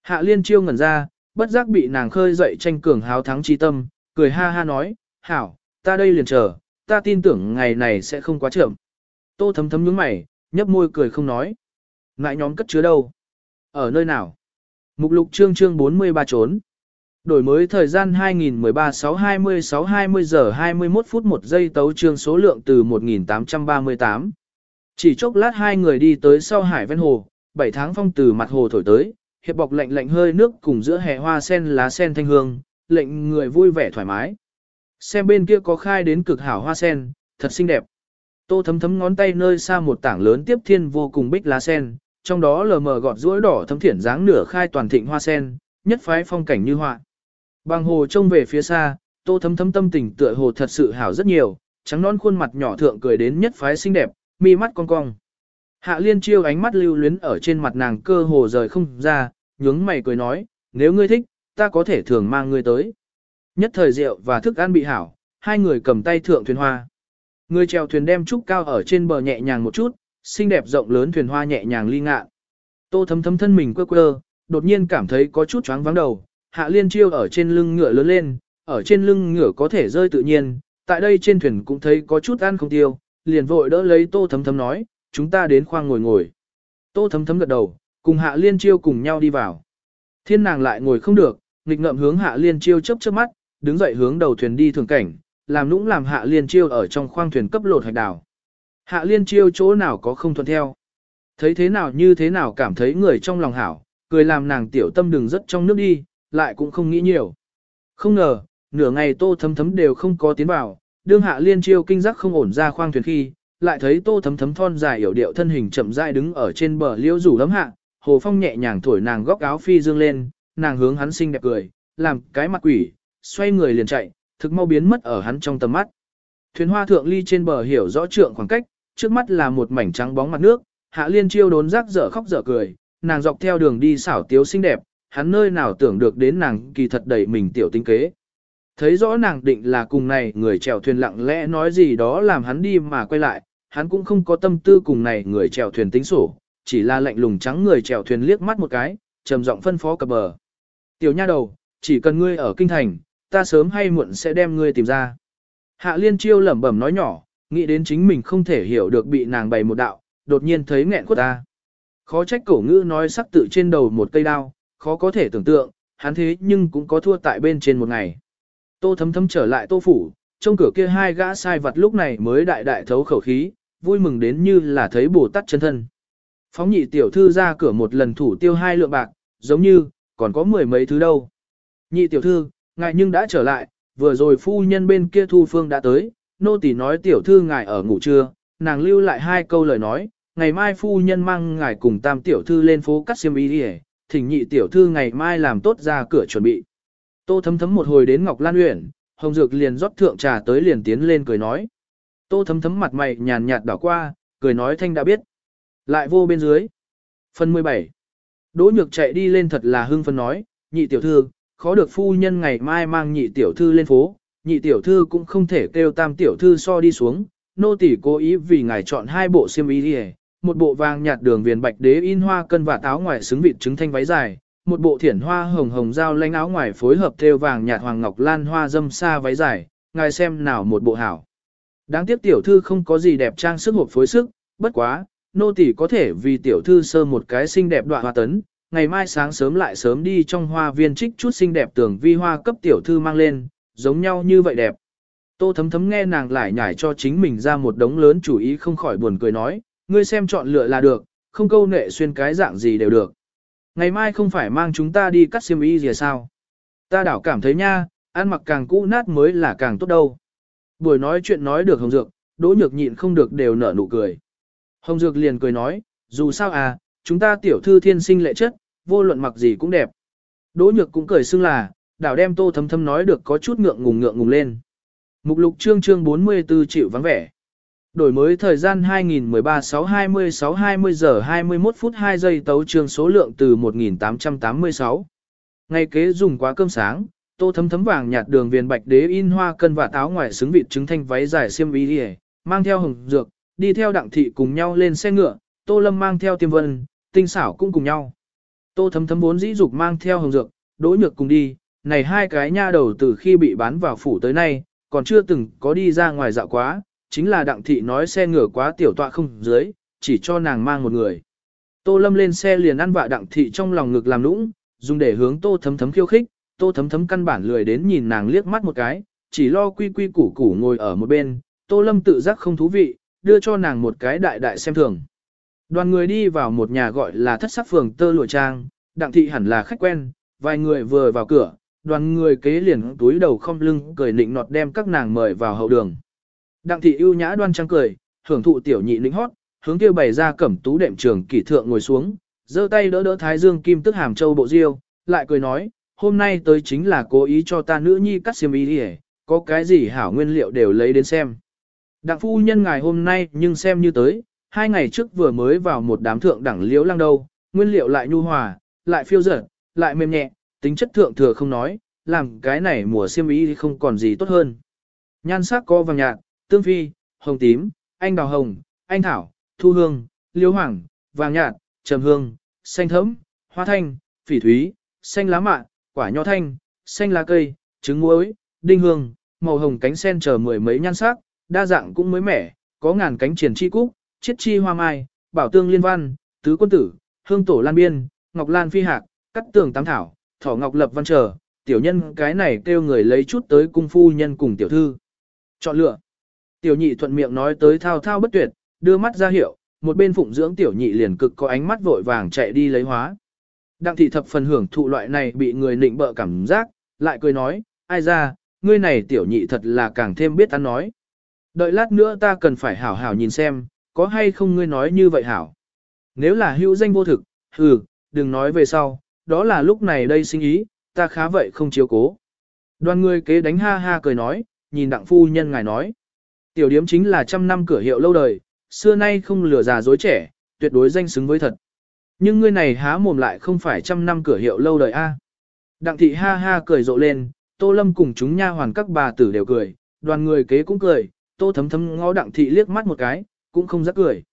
Hạ liên chiêu ngẩn ra, bất giác bị nàng khơi dậy tranh cường háo thắng chi tâm, cười ha ha nói, hảo, ta đây liền chờ, ta tin tưởng ngày này sẽ không quá chậm. Tô thấm thấm nhướng mày, nhấp môi cười không nói. Ngại nhóm cất chứa đâu? Ở nơi nào? Mục lục chương chương 43 trốn. Đổi mới thời gian 2013-6-26-20 giờ 21 phút 1 giây tấu chương số lượng từ 1838. Chỉ chốc lát hai người đi tới sau hải ven hồ, Bảy tháng phong từ mặt hồ thổi tới, hiệp bọc lạnh lạnh hơi nước cùng giữa hè hoa sen lá sen thanh hương, lệnh người vui vẻ thoải mái. Xem bên kia có khai đến cực hảo hoa sen, thật xinh đẹp. Tô thấm thấm ngón tay nơi xa một tảng lớn tiếp thiên vô cùng bích lá sen, trong đó lờ mờ gọt rũi đỏ thấm thiển dáng nửa khai toàn thịnh hoa sen, nhất phái phong cảnh như họa. Bằng hồ trông về phía xa, tô thấm thấm tâm tình tựa hồ thật sự hảo rất nhiều, trắng non khuôn mặt nhỏ thượng cười đến nhất phái xinh đẹp, mi mắt cong cong. Hạ liên chiêu ánh mắt lưu luyến ở trên mặt nàng cơ hồ rời không ra, nhướng mày cười nói, nếu ngươi thích, ta có thể thường mang ngươi tới. Nhất thời rượu và thức ăn bị hảo, hai người cầm tay thượng thuyền hoa. Người chèo thuyền đem trúc cao ở trên bờ nhẹ nhàng một chút, xinh đẹp rộng lớn thuyền hoa nhẹ nhàng ly ngạn. Tô thấm thấm thân mình quơ quơ, đột nhiên cảm thấy có chút choáng vắng đầu, hạ liên chiêu ở trên lưng ngựa lớn lên, ở trên lưng ngựa có thể rơi tự nhiên, tại đây trên thuyền cũng thấy có chút ăn không tiêu, liền vội đỡ lấy tô thấm thấm nói, chúng ta đến khoang ngồi ngồi. Tô thấm thấm gật đầu, cùng hạ liên chiêu cùng nhau đi vào. Thiên nàng lại ngồi không được, nghịch ngợm hướng hạ liên chiêu chớp chớp mắt, đứng dậy hướng đầu thuyền đi thường cảnh, làm nũng làm hạ liên chiêu ở trong khoang thuyền cấp lột hạch đảo. Hạ liên chiêu chỗ nào có không thuận theo. Thấy thế nào như thế nào cảm thấy người trong lòng hảo, cười làm nàng tiểu tâm đừng rất trong nước đi, lại cũng không nghĩ nhiều. Không ngờ, nửa ngày tô thấm thấm đều không có tiến vào, đương hạ liên chiêu kinh giác không ổn ra khoang thuyền khi, lại thấy tô thấm thấm thon dài hiểu điệu thân hình chậm rãi đứng ở trên bờ liễu rủ lấm hạ, hồ phong nhẹ nhàng thổi nàng góc áo phi dương lên, nàng hướng hắn xinh đẹp cười, làm cái mặt quỷ, xoay người liền chạy, thực mau biến mất ở hắn trong tầm mắt. Thuyền hoa thượng ly trên bờ hiểu rõ trượng khoảng cách, trước mắt là một mảnh trắng bóng mặt nước, hạ liên chiêu đốn rác dở khóc dở cười, nàng dọc theo đường đi xảo tiếu xinh đẹp, hắn nơi nào tưởng được đến nàng kỳ thật đẩy mình tiểu tinh kế. Thấy rõ nàng định là cùng này người chèo thuyền lặng lẽ nói gì đó làm hắn đi mà quay lại, hắn cũng không có tâm tư cùng này người chèo thuyền tính sổ, chỉ là lạnh lùng trắng người chèo thuyền liếc mắt một cái, trầm giọng phân phó cập bờ. Tiểu nha đầu, chỉ cần ngươi ở kinh thành, ta sớm hay muộn sẽ đem ngươi tìm ra. Hạ liên chiêu lẩm bẩm nói nhỏ, nghĩ đến chính mình không thể hiểu được bị nàng bày một đạo, đột nhiên thấy nghẹn quất ta. Khó trách cổ ngữ nói sắc tự trên đầu một cây đao, khó có thể tưởng tượng, hắn thế nhưng cũng có thua tại bên trên một ngày. Tô thấm thấm trở lại tô phủ, trong cửa kia hai gã sai vật lúc này mới đại đại thấu khẩu khí, vui mừng đến như là thấy Bồ Tát chân thân. Phóng nhị tiểu thư ra cửa một lần thủ tiêu hai lượng bạc, giống như, còn có mười mấy thứ đâu. Nhị tiểu thư, ngài nhưng đã trở lại, vừa rồi phu nhân bên kia thu phương đã tới, nô tỳ nói tiểu thư ngài ở ngủ trưa, nàng lưu lại hai câu lời nói, ngày mai phu nhân mang ngài cùng tam tiểu thư lên phố cắt xiêm y đi thỉnh nhị tiểu thư ngày mai làm tốt ra cửa chuẩn bị. Tô thấm thấm một hồi đến Ngọc Lan Uyển, Hồng Dược liền rót thượng trà tới liền tiến lên cười nói. Tô thấm thấm mặt mày nhàn nhạt đảo qua, cười nói thanh đã biết. Lại vô bên dưới. Phần 17 Đỗ nhược chạy đi lên thật là hưng phấn nói, nhị tiểu thư, khó được phu nhân ngày mai mang nhị tiểu thư lên phố, nhị tiểu thư cũng không thể kêu tam tiểu thư so đi xuống, nô tỳ cố ý vì ngài chọn hai bộ xiêm y đi một bộ vàng nhạt đường viền bạch đế in hoa cân và táo ngoài xứng vịt trứng thanh váy dài, một bộ thiển hoa hồng hồng dao lanh áo ngoài phối hợp thêu vàng nhạt hoàng ngọc lan hoa dâm sa váy dài, ngài xem nào một bộ hảo. Đáng tiếc tiểu thư không có gì đẹp trang sức hộp phối sức, bất quá, nô tỳ có thể vì tiểu thư sơ một cái xinh đẹp đoạn hoa tấn, ngày mai sáng sớm lại sớm đi trong hoa viên trích chút xinh đẹp tưởng vi hoa cấp tiểu thư mang lên, giống nhau như vậy đẹp. Tô thấm thấm nghe nàng lại nhảy cho chính mình ra một đống lớn chủ ý không khỏi buồn cười nói, ngươi xem chọn lựa là được, không câu nệ xuyên cái dạng gì đều được. Ngày mai không phải mang chúng ta đi cắt xiêm y gì sao? Ta đảo cảm thấy nha, ăn mặc càng cũ nát mới là càng tốt đâu. Buổi nói chuyện nói được Hồng Dược, Đỗ Nhược nhịn không được đều nở nụ cười. Hồng Dược liền cười nói, dù sao à, chúng ta tiểu thư thiên sinh lệ chất, vô luận mặc gì cũng đẹp. Đỗ Nhược cũng cười xưng là, đảo đem tô thấm thấm nói được có chút ngượng ngùng ngượng ngùng lên. Mục lục chương chương 44 triệu vắng vẻ. Đổi mới thời gian 2013-6-26-20 giờ 21 phút 2 giây tấu chương số lượng từ 1886. Ngày kế dùng quá cơm sáng, tô thấm thấm vàng nhạt đường viền bạch đế in hoa cân và táo ngoài xứng vịt trứng thanh váy dài xiêm y đi mang theo hồng dược, đi theo đặng thị cùng nhau lên xe ngựa, tô lâm mang theo tiêm vân, tinh xảo cũng cùng nhau. Tô thấm thấm vốn dĩ dục mang theo hồng dược, đỗ nhược cùng đi, này hai cái nha đầu từ khi bị bán vào phủ tới nay, còn chưa từng có đi ra ngoài dạo quá, chính là đặng thị nói xe ngựa quá tiểu tọa không dưới, chỉ cho nàng mang một người. Tô lâm lên xe liền ăn vạ đặng thị trong lòng ngực làm nũng, dùng để hướng tô thấm thấm khiêu khích, tô thấm thấm căn bản lười đến nhìn nàng liếc mắt một cái, chỉ lo quy quy củ củ ngồi ở một bên, tô lâm tự giác không thú vị, đưa cho nàng một cái đại đại xem thường. Đoàn người đi vào một nhà gọi là thất sắc phường tơ lụa trang, đặng thị hẳn là khách quen, vài người vừa vào cửa, đoàn người kế liền túi đầu không lưng cười nịnh nọt đem các nàng mời vào hậu đường. Đặng thị ưu nhã đoan trang cười, hưởng thụ tiểu nhị lĩnh hót, hướng kia bày ra cẩm tú đệm trường kỷ thượng ngồi xuống, giơ tay đỡ đỡ thái dương kim tức hàm châu bộ diêu, lại cười nói, hôm nay tới chính là cố ý cho ta nữ nhi cắt xiêm y đi có cái gì hảo nguyên liệu đều lấy đến xem. Đặng phu nhân ngài hôm nay nhưng xem như tới, hai ngày trước vừa mới vào một đám thượng đẳng liễu lăng đâu, nguyên liệu lại nhu hòa, lại phiêu dở, lại mềm nhẹ, tính chất thượng thừa không nói, làm cái này mùa xiêm y không còn gì tốt hơn. Nhan sắc có vàng nhạt, tương phi, hồng tím, anh đào hồng, anh thảo, thu hương, liễu hoàng, vàng nhạt, trầm hương, xanh thẫm, hoa thanh, phỉ thúy, xanh lá mạ, quả nho thanh, xanh lá cây, trứng muối, đinh hương, màu hồng cánh sen chờ mười mấy nhan sắc, đa dạng cũng mới mẻ, có ngàn cánh triển chi cúc, chiết chi hoa mai, bảo tương liên văn, tứ quân tử, hương tổ lan biên, ngọc lan phi hạc, cắt tường tám thảo, thỏ ngọc lập văn trở, tiểu nhân cái này kêu người lấy chút tới cung phu nhân cùng tiểu thư. Chọn lựa. Tiểu nhị thuận miệng nói tới thao thao bất tuyệt, đưa mắt ra hiệu, một bên phụng dưỡng tiểu nhị liền cực có ánh mắt vội vàng chạy đi lấy hóa. Đặng thị thập phần hưởng thụ loại này bị người nịnh bợ cảm giác, lại cười nói, ai ra, ngươi này tiểu nhị thật là càng thêm biết ăn nói. Đợi lát nữa ta cần phải hảo hảo nhìn xem, có hay không ngươi nói như vậy hảo. Nếu là hữu danh vô thực, hừ, đừng nói về sau, đó là lúc này đây sinh ý, ta khá vậy không chiếu cố. Đoàn người kế đánh ha ha cười nói, nhìn đặng phu nhân ngài nói. Tiểu điếm chính là trăm năm cửa hiệu lâu đời, xưa nay không lừa già dối trẻ, tuyệt đối danh xứng với thật. Nhưng ngươi này há mồm lại không phải trăm năm cửa hiệu lâu đời a. Đặng thị ha ha cười rộ lên, tô lâm cùng chúng nha hoàn các bà tử đều cười, đoàn người kế cũng cười, tô thấm thấm ngó đặng thị liếc mắt một cái, cũng không rắc cười.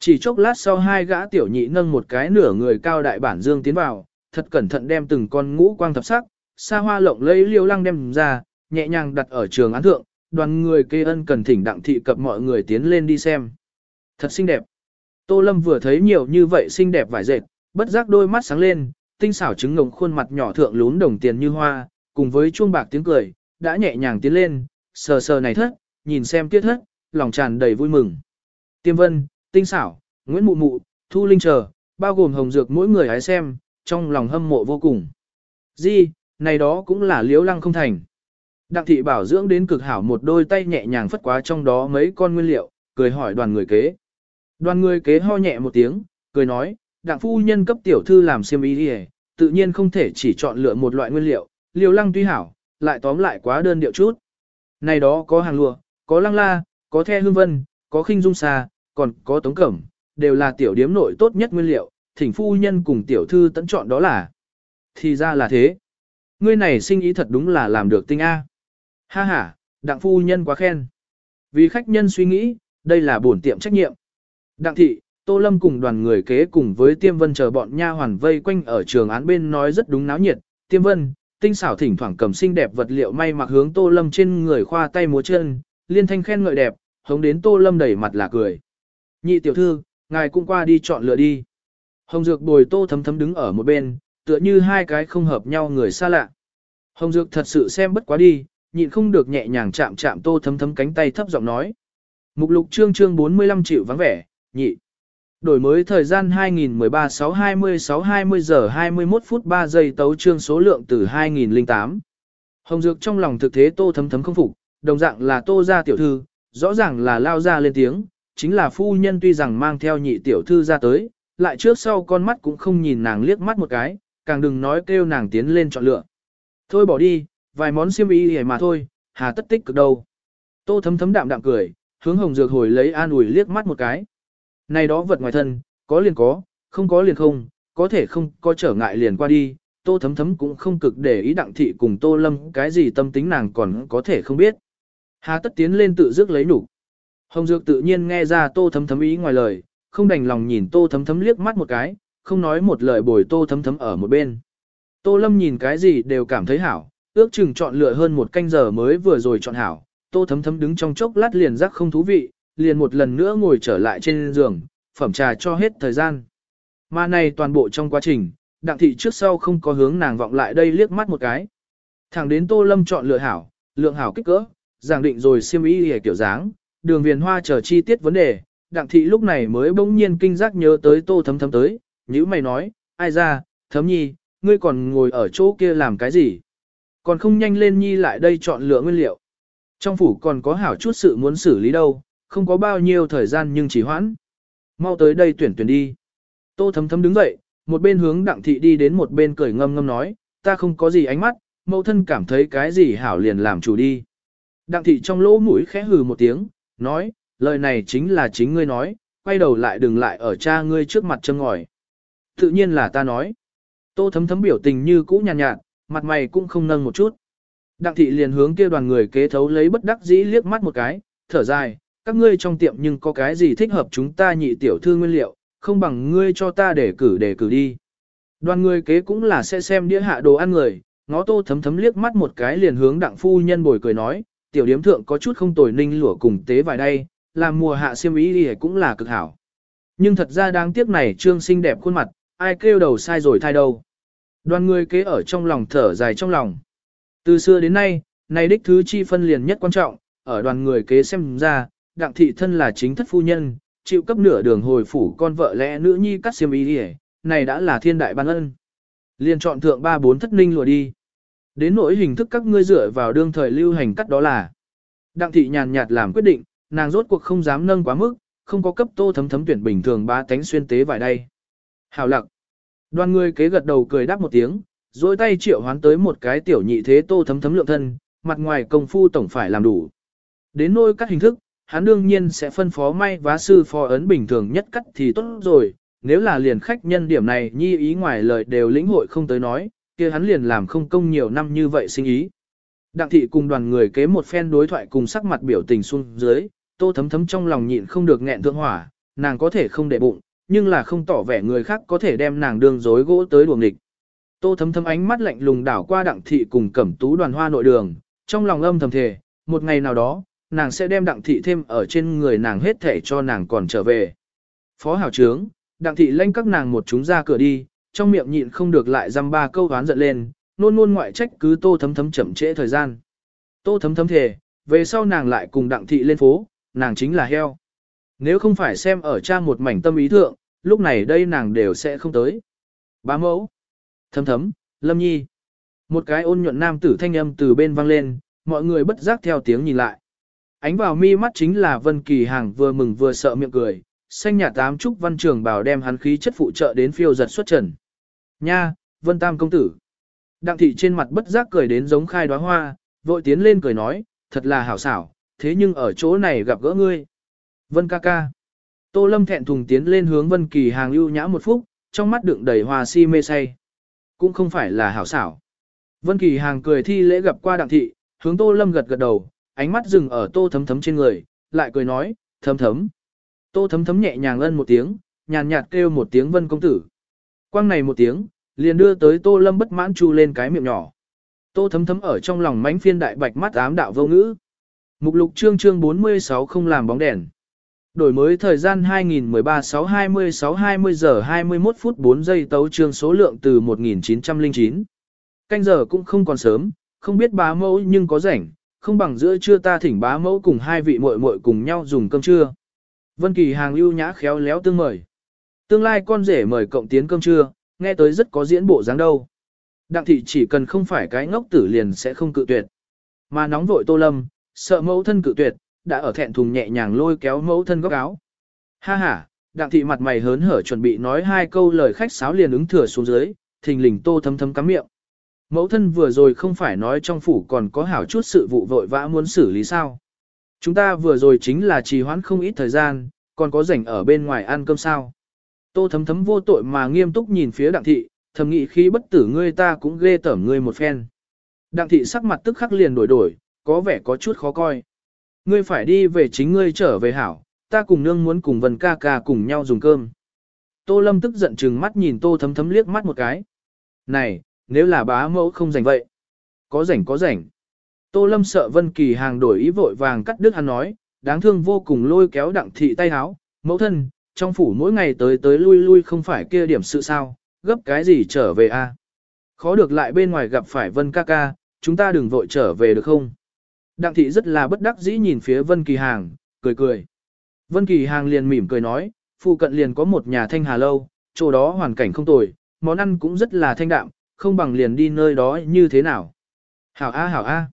Chỉ chốc lát sau hai gã tiểu nhị nâng một cái nửa người cao đại bản dương tiến vào, thật cẩn thận đem từng con ngũ quang thập sắc, xa hoa lộng lẫy liêu lăng đem ra, nhẹ nhàng đặt ở trường án thượng, đoàn người kê ân cần thỉnh đặng thị cập mọi người tiến lên đi xem. Thật xinh đẹp. Tô Lâm vừa thấy nhiều như vậy xinh đẹp vải dệt, bất giác đôi mắt sáng lên, tinh xảo trứng ngồng khuôn mặt nhỏ thượng lún đồng tiền như hoa, cùng với chuông bạc tiếng cười, đã nhẹ nhàng tiến lên, sờ sờ này thất, nhìn xem tiết thất, lòng tràn đầy vui mừng. Tiêm vân, tinh xảo, Nguyễn Mụ Mụ, Thu Linh chờ, bao gồm hồng dược mỗi người hái xem, trong lòng hâm mộ vô cùng. Di, này đó cũng là liếu lăng không thành. Đặng thị bảo dưỡng đến cực hảo một đôi tay nhẹ nhàng phất quá trong đó mấy con nguyên liệu, cười hỏi đoàn người kế. Đoàn người kế ho nhẹ một tiếng, cười nói, đặng phu nhân cấp tiểu thư làm xiêm y đi tự nhiên không thể chỉ chọn lựa một loại nguyên liệu, liều lăng tuy hảo, lại tóm lại quá đơn điệu chút. Này đó có hàng lụa, có lăng la, có the hương vân, có khinh dung xa, còn có tống cẩm, đều là tiểu điếm nội tốt nhất nguyên liệu, thỉnh phu nhân cùng tiểu thư tận chọn đó là. Thì ra là thế. Ngươi này sinh ý thật đúng là làm được tinh A. Ha ha, đặng phu nhân quá khen. Vì khách nhân suy nghĩ, đây là bổn tiệm trách nhiệm. Đặng thị, Tô Lâm cùng đoàn người kế cùng với Tiêm Vân chờ bọn nha hoàn vây quanh ở trường án bên nói rất đúng náo nhiệt. Tiêm Vân, tinh xảo thỉnh thoảng cầm xinh đẹp vật liệu may mặc hướng Tô Lâm trên người khoa tay múa chân, liên thanh khen ngợi đẹp, hống đến Tô Lâm đẩy mặt là cười. Nhị tiểu thư, ngài cũng qua đi chọn lựa đi. Hồng Dược bồi Tô thấm thấm đứng ở một bên, tựa như hai cái không hợp nhau người xa lạ. Hồng Dược thật sự xem bất quá đi, nhịn không được nhẹ nhàng chạm chạm Tô thấm thấm cánh tay thấp giọng nói. Mục lục chương chương 45 triệu vắng vẻ, nhị. Đổi mới thời gian 2013 6 giờ 21 phút 3 giây tấu trương số lượng từ 2008. Hồng Dược trong lòng thực thế Tô thấm thấm không phục, đồng dạng là Tô gia tiểu thư, rõ ràng là lao ra lên tiếng, chính là phu nhân tuy rằng mang theo nhị tiểu thư ra tới, lại trước sau con mắt cũng không nhìn nàng liếc mắt một cái, càng đừng nói kêu nàng tiến lên chọn lựa. Thôi bỏ đi, vài món xiêm y hề mà thôi, hà tất tích cực đâu. Tô thấm thấm đạm đạm cười, hướng hồng dược hồi lấy an ủi liếc mắt một cái. Này đó vật ngoài thân, có liền có, không có liền không, có thể không có trở ngại liền qua đi. Tô thấm thấm cũng không cực để ý đặng thị cùng tô lâm cái gì tâm tính nàng còn có thể không biết. Hà tất tiến lên tự dứt lấy nhục Hồng Dược tự nhiên nghe ra tô thấm thấm ý ngoài lời, không đành lòng nhìn tô thấm thấm liếc mắt một cái, không nói một lời bồi tô thấm thấm ở một bên. Tô Lâm nhìn cái gì đều cảm thấy hảo, ước chừng chọn lựa hơn một canh giờ mới vừa rồi chọn hảo, tô thấm thấm đứng trong chốc lát liền rắc không thú vị, liền một lần nữa ngồi trở lại trên giường, phẩm trà cho hết thời gian. Mà này toàn bộ trong quá trình, đặng thị trước sau không có hướng nàng vọng lại đây liếc mắt một cái. Thẳng đến tô lâm chọn lựa hảo, lượng hảo kích cỡ, giảng định rồi siêm ý hề kiểu dáng, đường viền hoa chờ chi tiết vấn đề, đặng thị lúc này mới bỗng nhiên kinh giác nhớ tới tô thấm thấm tới, như mày nói, ai ra, thấm nhi, ngươi còn ngồi ở chỗ kia làm cái gì? Còn không nhanh lên nhi lại đây chọn lựa nguyên liệu. Trong phủ còn có hảo chút sự muốn xử lý đâu, không có bao nhiêu thời gian nhưng chỉ hoãn. Mau tới đây tuyển tuyển đi. Tô thấm thấm đứng dậy, một bên hướng đặng thị đi đến một bên cười ngâm ngâm nói, ta không có gì ánh mắt, mẫu thân cảm thấy cái gì hảo liền làm chủ đi. Đặng thị trong lỗ mũi khẽ hừ một tiếng, nói, lời này chính là chính ngươi nói, quay đầu lại đừng lại ở cha ngươi trước mặt châm ngòi. Tự nhiên là ta nói. Tô thấm thấm biểu tình như cũ nhàn nhạt, nhạt, mặt mày cũng không nâng một chút. Đặng thị liền hướng kia đoàn người kế thấu lấy bất đắc dĩ liếc mắt một cái, thở dài, các ngươi trong tiệm nhưng có cái gì thích hợp chúng ta nhị tiểu thư nguyên liệu, không bằng ngươi cho ta để cử để cử đi. Đoàn người kế cũng là sẽ xem đĩa hạ đồ ăn người, ngó tô thấm thấm liếc mắt một cái liền hướng đặng phu nhân bồi cười nói, tiểu điếm thượng có chút không tồi ninh lửa cùng tế vài đây, làm mùa hạ siêm ý đi cũng là cực hảo. Nhưng thật ra đáng tiếc này trương xinh đẹp khuôn mặt, ai kêu đầu sai rồi thay đâu. Đoàn người kế ở trong lòng thở dài trong lòng. Từ xưa đến nay, này đích thứ chi phân liền nhất quan trọng, ở đoàn người kế xem ra, đặng thị thân là chính thất phu nhân, chịu cấp nửa đường hồi phủ con vợ lẽ nữ nhi cắt xiêm ý đi này đã là thiên đại ban ân. Liền chọn thượng ba bốn thất ninh lùa đi. Đến nỗi hình thức các ngươi dựa vào đương thời lưu hành cắt đó là. Đặng thị nhàn nhạt làm quyết định, nàng rốt cuộc không dám nâng quá mức, không có cấp tô thấm thấm tuyển bình thường ba tánh xuyên tế vải đây. Hảo lặng. Đoàn người kế gật đầu cười đáp một tiếng, dối tay triệu hoán tới một cái tiểu nhị thế tô thấm thấm lượng thân, mặt ngoài công phu tổng phải làm đủ. Đến nôi các hình thức, hắn đương nhiên sẽ phân phó may vá sư phó ấn bình thường nhất cắt thì tốt rồi, nếu là liền khách nhân điểm này nhi ý ngoài lời đều lĩnh hội không tới nói, kia hắn liền làm không công nhiều năm như vậy sinh ý. Đặng thị cùng đoàn người kế một phen đối thoại cùng sắc mặt biểu tình xuống dưới, tô thấm thấm trong lòng nhịn không được nghẹn thượng hỏa, nàng có thể không để bụng, nhưng là không tỏ vẻ người khác có thể đem nàng đương dối gỗ tới đuồng địch. Tô thấm thấm ánh mắt lạnh lùng đảo qua đặng thị cùng cẩm tú đoàn hoa nội đường, trong lòng âm thầm thề, một ngày nào đó, nàng sẽ đem đặng thị thêm ở trên người nàng hết thể cho nàng còn trở về. Phó hảo trướng, đặng thị lanh các nàng một chúng ra cửa đi, trong miệng nhịn không được lại dăm ba câu đoán giận lên, nôn nôn ngoại trách cứ tô thấm thấm chậm trễ thời gian. Tô thấm thấm thề, về sau nàng lại cùng đặng thị lên phố, nàng chính là heo. Nếu không phải xem ở cha một mảnh tâm ý thượng, lúc này đây nàng đều sẽ không tới. Bá mẫu, thấm thấm, lâm nhi. Một cái ôn nhuận nam tử thanh âm từ bên vang lên, mọi người bất giác theo tiếng nhìn lại. Ánh vào mi mắt chính là Vân Kỳ Hàng vừa mừng vừa sợ miệng cười, xanh nhà tám trúc văn trường bảo đem hắn khí chất phụ trợ đến phiêu giật xuất trần. Nha, Vân Tam công tử. Đặng thị trên mặt bất giác cười đến giống khai đóa hoa, vội tiến lên cười nói, thật là hảo xảo, thế nhưng ở chỗ này gặp gỡ ngươi. Vân ca ca. Tô Lâm thẹn thùng tiến lên hướng Vân Kỳ Hàng ưu nhã một phút, trong mắt đựng đầy hoa si mê say. Cũng không phải là hảo xảo. Vân Kỳ hàng cười thi lễ gặp qua đặng thị, hướng Tô Lâm gật gật đầu, ánh mắt dừng ở Tô Thấm Thấm trên người, lại cười nói, thấm thấm. Tô Thấm Thấm nhẹ nhàng ân một tiếng, nhàn nhạt kêu một tiếng Vân công tử. Quang này một tiếng, liền đưa tới Tô Lâm bất mãn chu lên cái miệng nhỏ. Tô Thấm Thấm ở trong lòng mánh phiên đại bạch mắt ám đạo vô ngữ. Mục lục chương chương 46 không làm bóng đèn. Đổi mới thời gian 2013-6-26-20 giờ 21 phút 4 giây tấu chương số lượng từ 1909. Canh giờ cũng không còn sớm, không biết bá mẫu nhưng có rảnh, không bằng giữa trưa ta thỉnh bá mẫu cùng hai vị muội muội cùng nhau dùng cơm trưa. Vân Kỳ hàng ưu nhã khéo léo tương mời. Tương lai con rể mời cộng tiến cơm trưa, nghe tới rất có diễn bộ dáng đâu. Đặng thị chỉ cần không phải cái ngốc tử liền sẽ không cự tuyệt. Mà nóng vội tô lâm, sợ mẫu thân cự tuyệt, đã ở thẹn thùng nhẹ nhàng lôi kéo mẫu thân góc áo. Ha ha, đặng thị mặt mày hớn hở chuẩn bị nói hai câu lời khách sáo liền ứng thừa xuống dưới, thình lình tô thấm thấm cắm miệng. Mẫu thân vừa rồi không phải nói trong phủ còn có hảo chút sự vụ vội vã muốn xử lý sao. Chúng ta vừa rồi chính là trì hoãn không ít thời gian, còn có rảnh ở bên ngoài ăn cơm sao. Tô thấm thấm vô tội mà nghiêm túc nhìn phía đặng thị, thầm nghĩ khi bất tử ngươi ta cũng ghê tởm ngươi một phen. Đặng thị sắc mặt tức khắc liền đổi đổi, có vẻ có chút khó coi. Ngươi phải đi về chính ngươi trở về hảo, ta cùng nương muốn cùng vần ca ca cùng nhau dùng cơm. Tô lâm tức giận chừng mắt nhìn tô thấm thấm liếc mắt một cái. Này, nếu là bá mẫu không rảnh vậy. Có rảnh có rảnh. Tô lâm sợ vân kỳ hàng đổi ý vội vàng cắt đứt hắn nói, đáng thương vô cùng lôi kéo đặng thị tay háo, mẫu thân, trong phủ mỗi ngày tới tới lui lui không phải kia điểm sự sao, gấp cái gì trở về a? Khó được lại bên ngoài gặp phải vân ca ca, chúng ta đừng vội trở về được không? Đặng thị rất là bất đắc dĩ nhìn phía Vân Kỳ Hàng, cười cười. Vân Kỳ Hàng liền mỉm cười nói, phụ cận liền có một nhà thanh hà lâu, chỗ đó hoàn cảnh không tồi, món ăn cũng rất là thanh đạm, không bằng liền đi nơi đó như thế nào. Hảo a hảo a.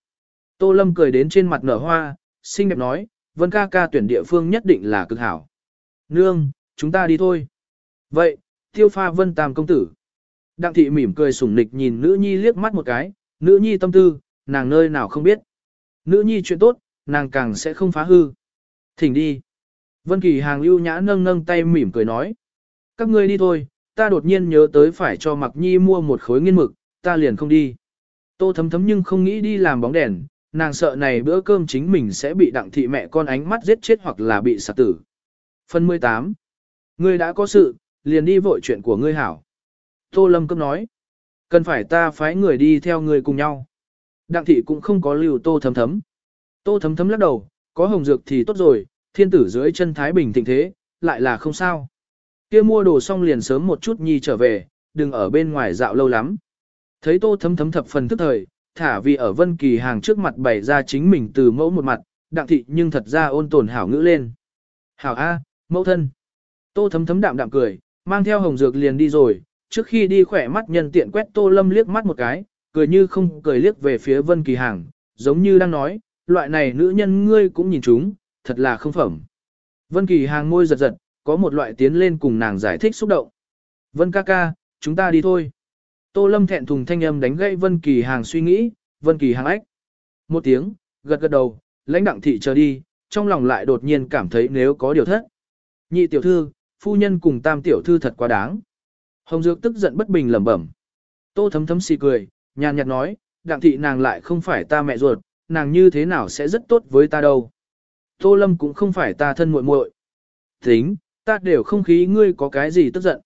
Tô Lâm cười đến trên mặt nở hoa, xinh đẹp nói, Vân ca ca tuyển địa phương nhất định là cực hảo. Nương, chúng ta đi thôi. Vậy, tiêu pha Vân Tam công tử. Đặng thị mỉm cười sủng nịch nhìn nữ nhi liếc mắt một cái, nữ nhi tâm tư, nàng nơi nào không biết. Nữ nhi chuyện tốt, nàng càng sẽ không phá hư. Thỉnh đi. Vân Kỳ hàng ưu nhã nâng nâng tay mỉm cười nói. Các ngươi đi thôi, ta đột nhiên nhớ tới phải cho Mặc Nhi mua một khối nghiên mực, ta liền không đi. Tô thấm thấm nhưng không nghĩ đi làm bóng đèn, nàng sợ này bữa cơm chính mình sẽ bị đặng thị mẹ con ánh mắt giết chết hoặc là bị sạc tử. Phần 18. Ngươi đã có sự, liền đi vội chuyện của ngươi hảo. Tô Lâm cấp nói. Cần phải ta phái người đi theo ngươi cùng nhau. Đặng thị cũng không có lưu tô thấm thấm. Tô thấm thấm lắc đầu, có hồng dược thì tốt rồi, thiên tử dưới chân Thái Bình thịnh thế, lại là không sao kia mua đồ xong liền sớm một chút nhi trở về, đừng ở bên ngoài dạo lâu lắm. Thấy tô thấm thấm thập phần tức thời, thả vì ở vân kỳ hàng trước mặt bày ra chính mình từ mẫu một mặt, đặng thị nhưng thật ra ôn tồn hảo ngữ lên. Hảo A, mẫu thân. Tô thấm thấm đạm đạm cười, mang theo hồng dược liền đi rồi, trước khi đi khỏe mắt nhân tiện quét tô lâm liếc mắt một cái, cười như không cười liếc về phía Vân Kỳ Hàng, giống như đang nói, loại này nữ nhân ngươi cũng nhìn chúng, thật là không phẩm. Vân Kỳ Hàng môi giật giật, có một loại tiến lên cùng nàng giải thích xúc động. Vân ca ca, chúng ta đi thôi. Tô Lâm thẹn thùng thanh âm đánh gãy Vân Kỳ Hàng suy nghĩ, Vân Kỳ Hàng ách. Một tiếng, gật gật đầu, lãnh đặng thị chờ đi, trong lòng lại đột nhiên cảm thấy nếu có điều thất. Nhị tiểu thư, phu nhân cùng tam tiểu thư thật quá đáng. Hồng Dược tức giận bất bình lẩm bẩm. Tô thấm thấm xì cười, nhàn nhạt nói, đặng thị nàng lại không phải ta mẹ ruột, nàng như thế nào sẽ rất tốt với ta đâu. Tô Lâm cũng không phải ta thân muội muội. Tính, ta đều không khí ngươi có cái gì tức giận.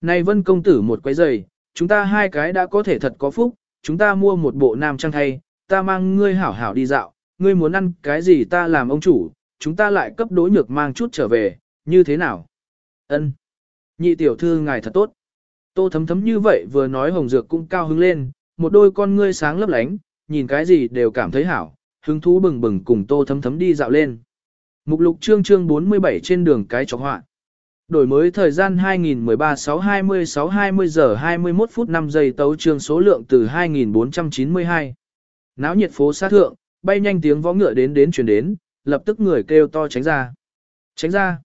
Này vân công tử một quấy giày, chúng ta hai cái đã có thể thật có phúc, chúng ta mua một bộ nam trang thay, ta mang ngươi hảo hảo đi dạo, ngươi muốn ăn cái gì ta làm ông chủ, chúng ta lại cấp đối nhược mang chút trở về, như thế nào? Ân, Nhị tiểu thư ngài thật tốt. Tô thấm thấm như vậy vừa nói hồng dược cũng cao hứng lên, một đôi con ngươi sáng lấp lánh, nhìn cái gì đều cảm thấy hảo, hứng thú bừng bừng cùng tô thấm thấm đi dạo lên. Mục lục chương chương 47 trên đường cái chọc họa. Đổi mới thời gian 2013-6-20-6-20 giờ 21 phút 5 giây tấu trương số lượng từ 2492. Náo nhiệt phố sát thượng, bay nhanh tiếng võ ngựa đến đến chuyển đến, lập tức người kêu to tránh ra. Tránh ra.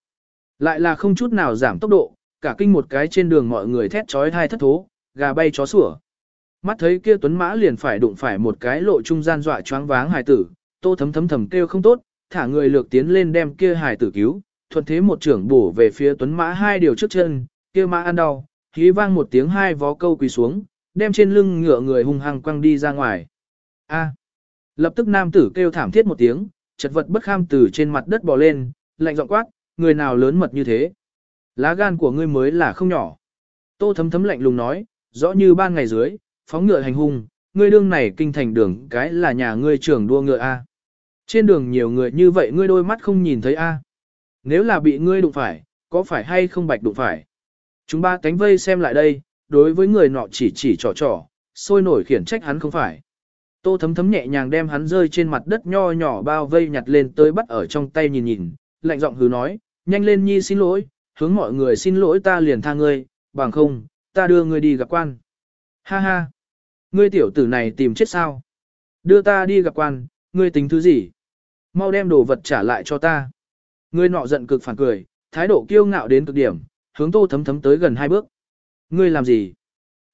Lại là không chút nào giảm tốc độ, cả kinh một cái trên đường mọi người thét trói thai thất thố, gà bay chó sủa. Mắt thấy kia tuấn mã liền phải đụng phải một cái lộ trung gian dọa choáng váng hài tử, tô thấm thấm thầm kêu không tốt, thả người lược tiến lên đem kia hài tử cứu, thuận thế một trưởng bổ về phía tuấn mã hai điều trước chân, kia mã ăn đau, khí vang một tiếng hai vó câu quỳ xuống, đem trên lưng ngựa người hung hăng quăng đi ra ngoài. A. Lập tức nam tử kêu thảm thiết một tiếng, chật vật bất kham từ trên mặt đất bò lên, lạnh giọng quát, người nào lớn mật như thế. Lá gan của ngươi mới là không nhỏ. Tô thấm thấm lạnh lùng nói, rõ như ban ngày dưới, phóng ngựa hành hung, ngươi đương này kinh thành đường cái là nhà ngươi trưởng đua ngựa A. Trên đường nhiều người như vậy ngươi đôi mắt không nhìn thấy A. Nếu là bị ngươi đụng phải, có phải hay không bạch đụng phải? Chúng ba cánh vây xem lại đây, đối với người nọ chỉ chỉ trò trò, sôi nổi khiển trách hắn không phải. Tô thấm thấm nhẹ nhàng đem hắn rơi trên mặt đất nho nhỏ bao vây nhặt lên tới bắt ở trong tay nhìn nhìn, lạnh giọng hứ nói, nhanh lên nhi xin lỗi, hướng mọi người xin lỗi ta liền tha ngươi, bằng không, ta đưa ngươi đi gặp quan. Ha ha, ngươi tiểu tử này tìm chết sao? Đưa ta đi gặp quan, ngươi tính thứ gì? Mau đem đồ vật trả lại cho ta. Ngươi nọ giận cực phản cười, thái độ kiêu ngạo đến cực điểm, hướng tô thấm thấm tới gần hai bước. Ngươi làm gì?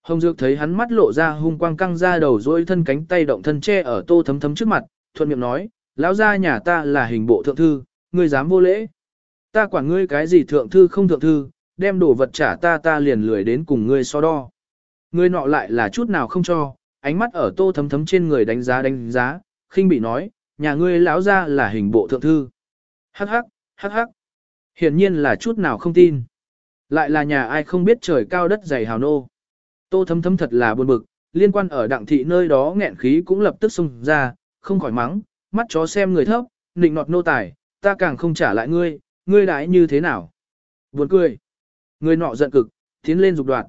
Hồng Dược thấy hắn mắt lộ ra hung quang căng ra đầu dối thân cánh tay động thân che ở tô thấm thấm trước mặt, thuận miệng nói, lão gia nhà ta là hình bộ thượng thư, ngươi dám vô lễ. Ta quản ngươi cái gì thượng thư không thượng thư, đem đồ vật trả ta ta liền lười đến cùng ngươi so đo. Ngươi nọ lại là chút nào không cho, ánh mắt ở tô thấm thấm trên người đánh giá đánh giá, khinh bị nói, nhà ngươi lão gia là hình bộ thượng thư. Hắc hắc, hắc hắc. Hiển nhiên là chút nào không tin. Lại là nhà ai không biết trời cao đất dày hào nô. Tô thấm thấm thật là buồn bực, liên quan ở đặng thị nơi đó nghẹn khí cũng lập tức xông ra, không khỏi mắng, mắt chó xem người thấp, nịnh nọt nô tài, ta càng không trả lại ngươi, ngươi đãi như thế nào. Buồn cười. Người nọ giận cực, tiến lên dục đoạn.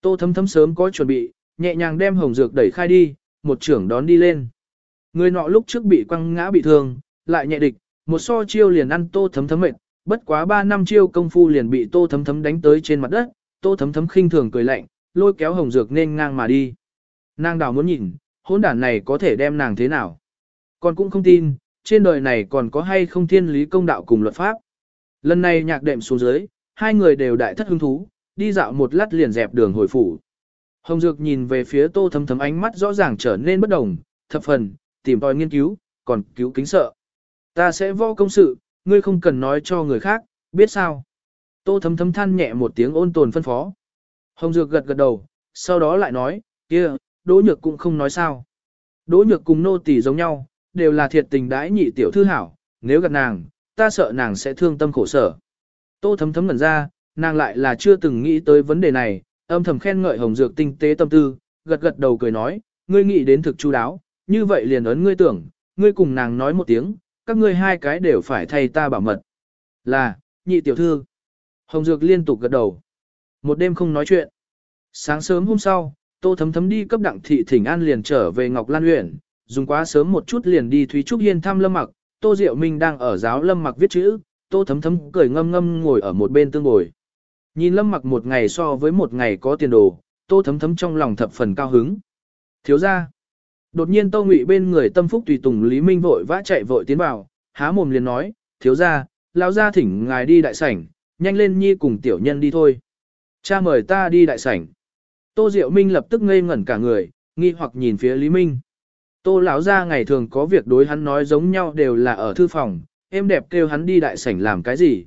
Tô thấm thấm sớm có chuẩn bị, nhẹ nhàng đem hồng dược đẩy khai đi, một trưởng đón đi lên. Người nọ lúc trước bị quăng ngã bị thương, lại nhẹ địch, một so chiêu liền ăn tô thấm thấm mệt, bất quá ba năm chiêu công phu liền bị tô thấm thấm đánh tới trên mặt đất, tô thấm thấm khinh thường cười lạnh, lôi kéo hồng dược nên ngang mà đi. Nàng đào muốn nhìn, hỗn đản này có thể đem nàng thế nào. Còn cũng không tin, trên đời này còn có hay không thiên lý công đạo cùng luật pháp. Lần này nhạc đệm xuống dưới, hai người đều đại thất hứng thú, đi dạo một lát liền dẹp đường hồi phủ. Hồng Dược nhìn về phía tô thấm thấm ánh mắt rõ ràng trở nên bất đồng, thập phần, tìm tòi nghiên cứu, còn cứu kính sợ. Ta sẽ vô công sự, ngươi không cần nói cho người khác, biết sao. Tô thấm thấm than nhẹ một tiếng ôn tồn phân phó. Hồng Dược gật gật đầu, sau đó lại nói, kia, Đỗ Nhược cũng không nói sao. Đỗ Nhược cùng nô tỳ giống nhau, đều là thiệt tình đãi nhị tiểu thư hảo, nếu gặp nàng, ta sợ nàng sẽ thương tâm khổ sở. Tô thấm thấm ngẩn ra, nàng lại là chưa từng nghĩ tới vấn đề này, âm thầm khen ngợi Hồng Dược tinh tế tâm tư, gật gật đầu cười nói, ngươi nghĩ đến thực chu đáo, như vậy liền ấn ngươi tưởng, ngươi cùng nàng nói một tiếng, các ngươi hai cái đều phải thay ta bảo mật. Là, nhị tiểu thư. Hồng Dược liên tục gật đầu. Một đêm không nói chuyện. Sáng sớm hôm sau, Tô Thấm Thấm đi cấp đặng thị thỉnh an liền trở về Ngọc Lan Uyển, dùng quá sớm một chút liền đi Thúy Trúc Hiên thăm Lâm Mặc, Tô Diệu Minh đang ở giáo Lâm Mặc viết chữ, Tô Thấm Thấm cười ngâm ngâm ngồi ở một bên tương ngồi Nhìn Lâm Mặc một ngày so với một ngày có tiền đồ, Tô Thấm Thấm trong lòng thập phần cao hứng. Thiếu gia Đột nhiên Tô Ngụy bên người tâm phúc tùy tùng Lý Minh vội vã chạy vội tiến vào, há mồm liền nói, thiếu gia lão gia thỉnh ngài đi đại sảnh, nhanh lên nhi cùng tiểu nhân đi thôi. Cha mời ta đi đại sảnh. Tô Diệu Minh lập tức ngây ngẩn cả người, nghi hoặc nhìn phía Lý Minh. Tô lão gia ngày thường có việc đối hắn nói giống nhau đều là ở thư phòng, em đẹp kêu hắn đi đại sảnh làm cái gì?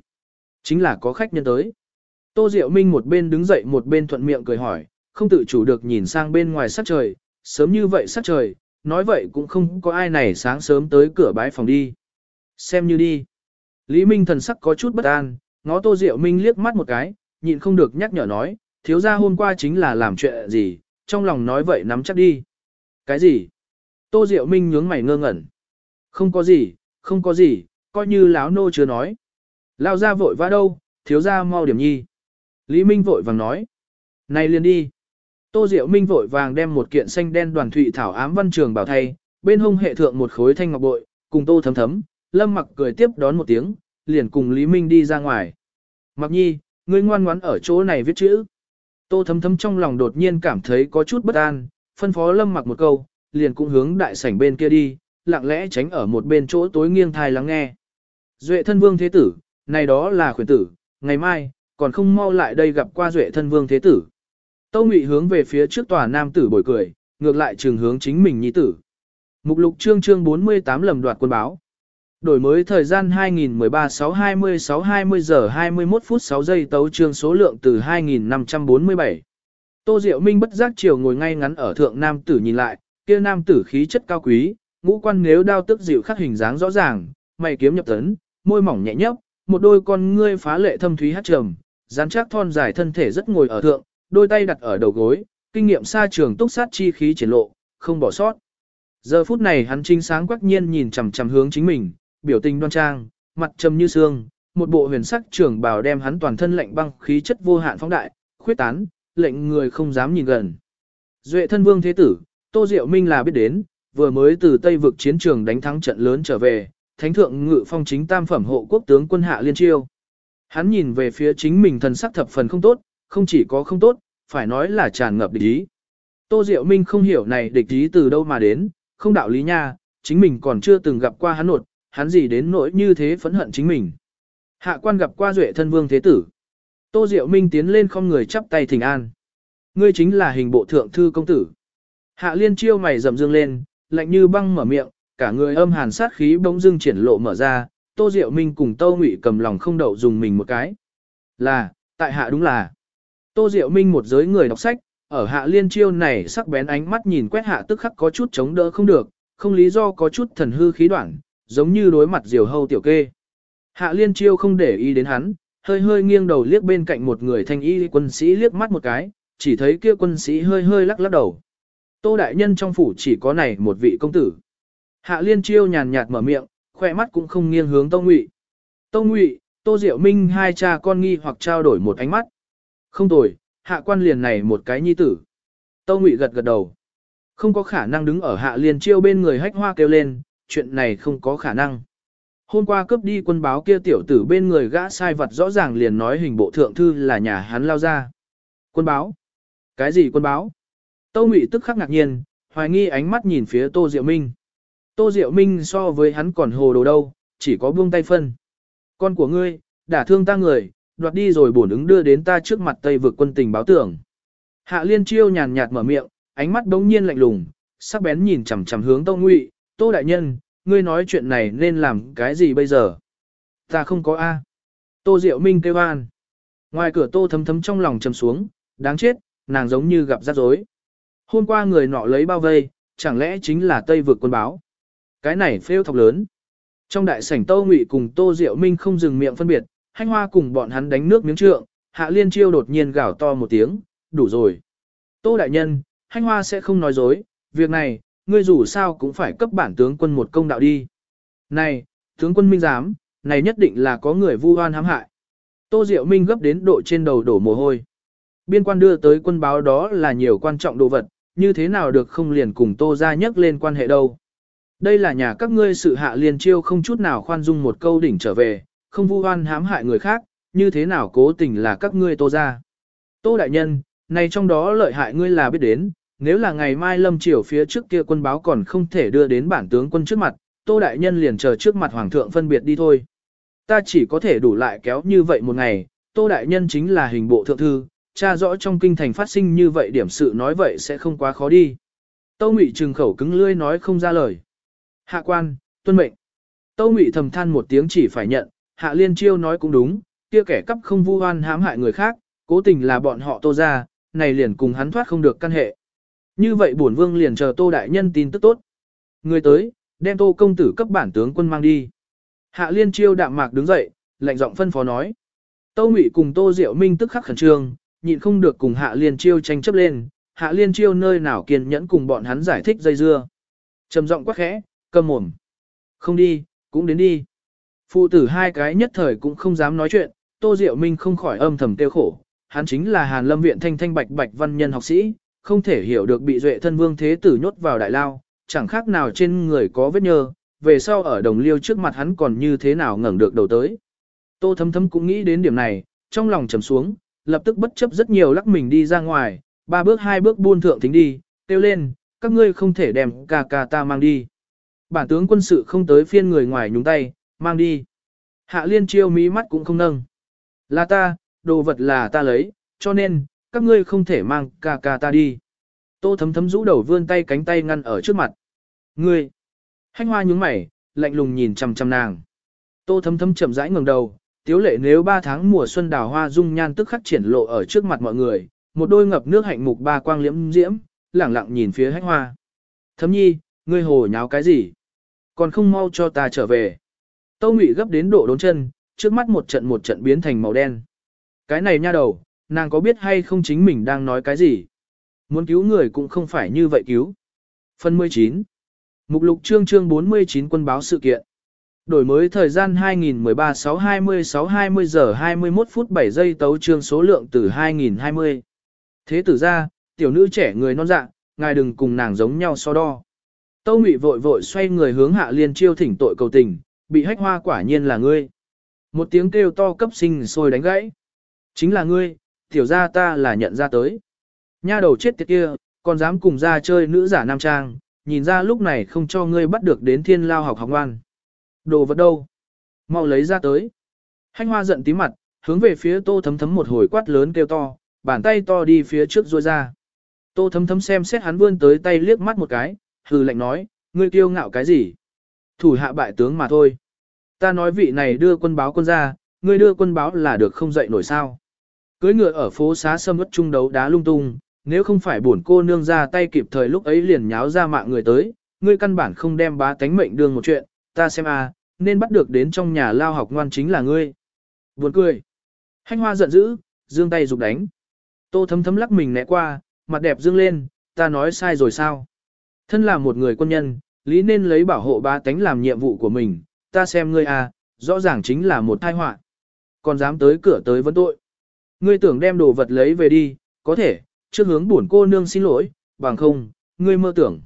Chính là có khách nhân tới. Tô Diệu Minh một bên đứng dậy một bên thuận miệng cười hỏi, không tự chủ được nhìn sang bên ngoài sắc trời, sớm như vậy sắc trời, nói vậy cũng không có ai này sáng sớm tới cửa bái phòng đi. Xem như đi. Lý Minh thần sắc có chút bất an, ngó Tô Diệu Minh liếc mắt một cái, nhịn không được nhắc nhở nói, thiếu gia hôm qua chính là làm chuyện gì, trong lòng nói vậy nắm chắc đi. Cái gì? Tô Diệu Minh nhướng mày ngơ ngẩn. Không có gì, không có gì, coi như láo nô chưa nói. Lao ra vội vã đâu, thiếu gia mau điểm nhi. Lý Minh vội vàng nói. Này liền đi. Tô Diệu Minh vội vàng đem một kiện xanh đen đoàn thụy thảo ám văn trường bảo thay, bên hông hệ thượng một khối thanh ngọc bội, cùng Tô thấm thấm, Lâm mặc cười tiếp đón một tiếng, liền cùng Lý Minh đi ra ngoài. Mặc nhi, ngươi ngoan ngoãn ở chỗ này viết chữ. Tô thấm thấm trong lòng đột nhiên cảm thấy có chút bất an, phân phó Lâm mặc một câu, liền cũng hướng đại sảnh bên kia đi, lặng lẽ tránh ở một bên chỗ tối nghiêng thai lắng nghe. Duệ thân vương thế tử, này đó là khuyển tử, ngày mai, còn không mau lại đây gặp qua duệ thân vương thế tử. Tâu Ngụy hướng về phía trước tòa nam tử bồi cười, ngược lại trường hướng chính mình nhi tử. Mục lục chương chương 48 lầm đoạt quân báo. Đổi mới thời gian 2013-6-20-6-20 giờ 21 phút 6 giây tấu chương số lượng từ 2547. Tô Diệu Minh bất giác chiều ngồi ngay ngắn ở thượng nam tử nhìn lại, kia nam tử khí chất cao quý, ngũ quan nếu đao tức dịu khắc hình dáng rõ ràng, mày kiếm nhập tấn, môi mỏng nhẹ nhấp, một đôi con ngươi phá lệ thâm thúy hát trầm, rắn chắc thon dài thân thể rất ngồi ở thượng, đôi tay đặt ở đầu gối, kinh nghiệm xa trường túc sát chi khí triển lộ, không bỏ sót. Giờ phút này hắn trinh sáng quắc nhiên nhìn chằm chằm hướng chính mình, biểu tình đoan trang, mặt trầm như xương, một bộ huyền sắc trường bào đem hắn toàn thân lạnh băng khí chất vô hạn phóng đại, khuyết tán, lệnh người không dám nhìn gần. Duệ thân vương thế tử, Tô Diệu Minh là biết đến, vừa mới từ Tây vực chiến trường đánh thắng trận lớn trở về, thánh thượng ngự phong chính tam phẩm hộ quốc tướng quân hạ liên chiêu. Hắn nhìn về phía chính mình thần sắc thập phần không tốt, không chỉ có không tốt, phải nói là tràn ngập địch ý. Tô Diệu Minh không hiểu này địch ý từ đâu mà đến, không đạo lý nha, chính mình còn chưa từng gặp qua hắn nột, hắn gì đến nỗi như thế phẫn hận chính mình. Hạ quan gặp qua duệ thân vương thế tử. Tô Diệu Minh tiến lên không người chắp tay thỉnh an. Ngươi chính là hình bộ thượng thư công tử. Hạ liên chiêu mày rầm dương lên, lạnh như băng mở miệng, cả người âm hàn sát khí bỗng dưng triển lộ mở ra, Tô Diệu Minh cùng Tô Ngụy cầm lòng không đậu dùng mình một cái. Là, tại hạ đúng là. Tô Diệu Minh một giới người đọc sách, ở hạ liên chiêu này sắc bén ánh mắt nhìn quét hạ tức khắc có chút chống đỡ không được, không lý do có chút thần hư khí đoạn, giống như đối mặt diều hâu tiểu kê. Hạ liên chiêu không để ý đến hắn, hơi hơi nghiêng đầu liếc bên cạnh một người thanh y quân sĩ liếc mắt một cái, chỉ thấy kia quân sĩ hơi hơi lắc lắc đầu. Tô đại nhân trong phủ chỉ có này một vị công tử. Hạ liên chiêu nhàn nhạt mở miệng, khỏe mắt cũng không nghiêng hướng Tô Ngụy. Tô Ngụy, Tô Diệu Minh hai cha con nghi hoặc trao đổi một ánh mắt. Không tồi, hạ quan liền này một cái nhi tử. Tô Ngụy gật gật đầu. Không có khả năng đứng ở hạ liên chiêu bên người hách hoa kêu lên, chuyện này không có khả năng. Hôm qua cướp đi quân báo kia tiểu tử bên người gã sai vật rõ ràng liền nói hình bộ thượng thư là nhà hắn lao ra. Quân báo? Cái gì quân báo? Tô Ngụy tức khắc ngạc nhiên, hoài nghi ánh mắt nhìn phía Tô Diệu Minh. Tô Diệu Minh so với hắn còn hồ đồ đâu, chỉ có buông tay phân. Con của ngươi, đã thương ta người, đoạt đi rồi bổn ứng đưa đến ta trước mặt Tây vực quân tình báo tưởng. Hạ Liên Chiêu nhàn nhạt mở miệng, ánh mắt đống nhiên lạnh lùng, sắc bén nhìn chằm chằm hướng Tô Ngụy, "Tô đại nhân, ngươi nói chuyện này nên làm cái gì bây giờ?" "Ta không có a." Tô Diệu Minh kêu an. Ngoài cửa Tô thấm thấm trong lòng trầm xuống, đáng chết, nàng giống như gặp rắc rối. Hôm qua người nọ lấy bao vây, chẳng lẽ chính là Tây vực quân báo? Cái này phêu thọc lớn. Trong đại sảnh Tô Ngụy cùng Tô Diệu Minh không dừng miệng phân biệt, Hanh Hoa cùng bọn hắn đánh nước miếng trượng, Hạ Liên Chiêu đột nhiên gào to một tiếng, đủ rồi. Tô đại nhân, Hanh Hoa sẽ không nói dối, việc này, ngươi dù sao cũng phải cấp bản tướng quân một công đạo đi. Này, tướng quân minh giám, này nhất định là có người vu oan hãm hại. Tô Diệu Minh gấp đến độ trên đầu đổ mồ hôi. Biên quan đưa tới quân báo đó là nhiều quan trọng đồ vật, như thế nào được không liền cùng Tô ra nhắc lên quan hệ đâu. Đây là nhà các ngươi sự hạ liên chiêu không chút nào khoan dung một câu đỉnh trở về, không vu oan hãm hại người khác, như thế nào cố tình là các ngươi Tô ra. Tô đại nhân, này trong đó lợi hại ngươi là biết đến, nếu là ngày mai lâm triều phía trước kia quân báo còn không thể đưa đến bản tướng quân trước mặt, Tô đại nhân liền chờ trước mặt hoàng thượng phân biệt đi thôi. Ta chỉ có thể đủ lại kéo như vậy một ngày, Tô đại nhân chính là hình bộ thượng thư, tra rõ trong kinh thành phát sinh như vậy điểm sự nói vậy sẽ không quá khó đi. Tâu Ngụy trừng khẩu cứng lưỡi nói không ra lời. Hạ quan, tuân mệnh. Tâu Ngụy thầm than một tiếng chỉ phải nhận, Hạ Liên Chiêu nói cũng đúng, kia kẻ cắp không vu oan hãm hại người khác, cố tình là bọn họ Tô ra, này liền cùng hắn thoát không được căn hệ. Như vậy bổn vương liền chờ Tô đại nhân tin tức tốt. Người tới, đem Tô công tử cấp bản tướng quân mang đi. Hạ Liên Chiêu đạm mạc đứng dậy, lạnh giọng phân phó nói. Tô Ngụy cùng Tô Diệu Minh tức khắc khẩn trương, nhịn không được cùng Hạ Liên Chiêu tranh chấp lên, Hạ Liên Chiêu nơi nào kiên nhẫn cùng bọn hắn giải thích dây dưa. Trầm giọng quát khẽ, cầm mồm. Không đi, cũng đến đi. Phụ tử hai cái nhất thời cũng không dám nói chuyện, Tô Diệu Minh không khỏi âm thầm tiêu khổ. Hắn chính là Hàn Lâm Viện thanh thanh bạch bạch văn nhân học sĩ, không thể hiểu được bị duệ thân vương thế tử nhốt vào đại lao, chẳng khác nào trên người có vết nhơ, về sau ở đồng liêu trước mặt hắn còn như thế nào ngẩng được đầu tới. Tô thấm thấm cũng nghĩ đến điểm này, trong lòng trầm xuống, lập tức bất chấp rất nhiều lắc mình đi ra ngoài, ba bước hai bước buôn thượng thính đi, kêu lên, các ngươi không thể đem ca ca ta mang đi. Bản tướng quân sự không tới phiên người ngoài nhúng tay, mang đi. Hạ liên chiêu mí mắt cũng không nâng. Là ta, đồ vật là ta lấy, cho nên, các ngươi không thể mang ca ca ta đi. Tô thấm thấm rũ đầu vươn tay cánh tay ngăn ở trước mặt. Ngươi, hanh hoa nhướng mày, lạnh lùng nhìn chằm chằm nàng. Tô thấm thấm chậm rãi ngẩng đầu, tiếu lệ nếu ba tháng mùa xuân đào hoa dung nhan tức khắc triển lộ ở trước mặt mọi người, một đôi ngập nước hạnh mục ba quang liễm diễm, lẳng lặng nhìn phía hách hoa. Thấm nhi, ngươi hồ nháo cái gì? Còn không mau cho ta trở về. Tâu Ngụy gấp đến độ đốn chân, trước mắt một trận một trận biến thành màu đen. Cái này nha đầu, nàng có biết hay không chính mình đang nói cái gì? Muốn cứu người cũng không phải như vậy cứu. Phần 19 Mục lục chương chương 49 quân báo sự kiện. Đổi mới thời gian 2013 620 20 giờ 21 phút 7 giây tấu chương số lượng từ 2020. Thế tử ra, tiểu nữ trẻ người non dạ, ngài đừng cùng nàng giống nhau so đo. Tâu Ngụy vội vội xoay người hướng Hạ Liên Chiêu thỉnh tội cầu tình, bị hách hoa quả nhiên là ngươi. Một tiếng kêu to cấp sinh sôi đánh gãy. Chính là ngươi, tiểu gia ta là nhận ra tới. Nha đầu chết tiệt kia, còn dám cùng ra chơi nữ giả nam trang, nhìn ra lúc này không cho ngươi bắt được đến thiên lao học học ngoan. Đồ vật đâu? Mau lấy ra tới. Hách hoa giận tí mặt, hướng về phía tô thấm thấm một hồi quát lớn kêu to, bàn tay to đi phía trước ruôi ra. Tô thấm thấm xem xét hắn vươn tới tay liếc mắt một cái, hừ lạnh nói, ngươi kiêu ngạo cái gì? Thủ hạ bại tướng mà thôi. Ta nói vị này đưa quân báo quân ra, ngươi đưa quân báo là được không dậy nổi sao. Cưới ngựa ở phố xá sâm ướt trung đấu đá lung tung, nếu không phải buồn cô nương ra tay kịp thời lúc ấy liền nháo ra mạng người tới, ngươi căn bản không đem bá tánh mệnh đương một chuyện, ta xem a, nên bắt được đến trong nhà lao học ngoan chính là ngươi. Buồn cười. Hanh hoa giận dữ, dương tay dục đánh. Tô thấm thấm lắc mình né qua, mặt đẹp dương lên, ta nói sai rồi sao? Thân là một người quân nhân, lý nên lấy bảo hộ ba tánh làm nhiệm vụ của mình, ta xem ngươi à, rõ ràng chính là một tai họa. Còn dám tới cửa tới vấn tội. Ngươi tưởng đem đồ vật lấy về đi, có thể, trước hướng buồn cô nương xin lỗi, bằng không, ngươi mơ tưởng.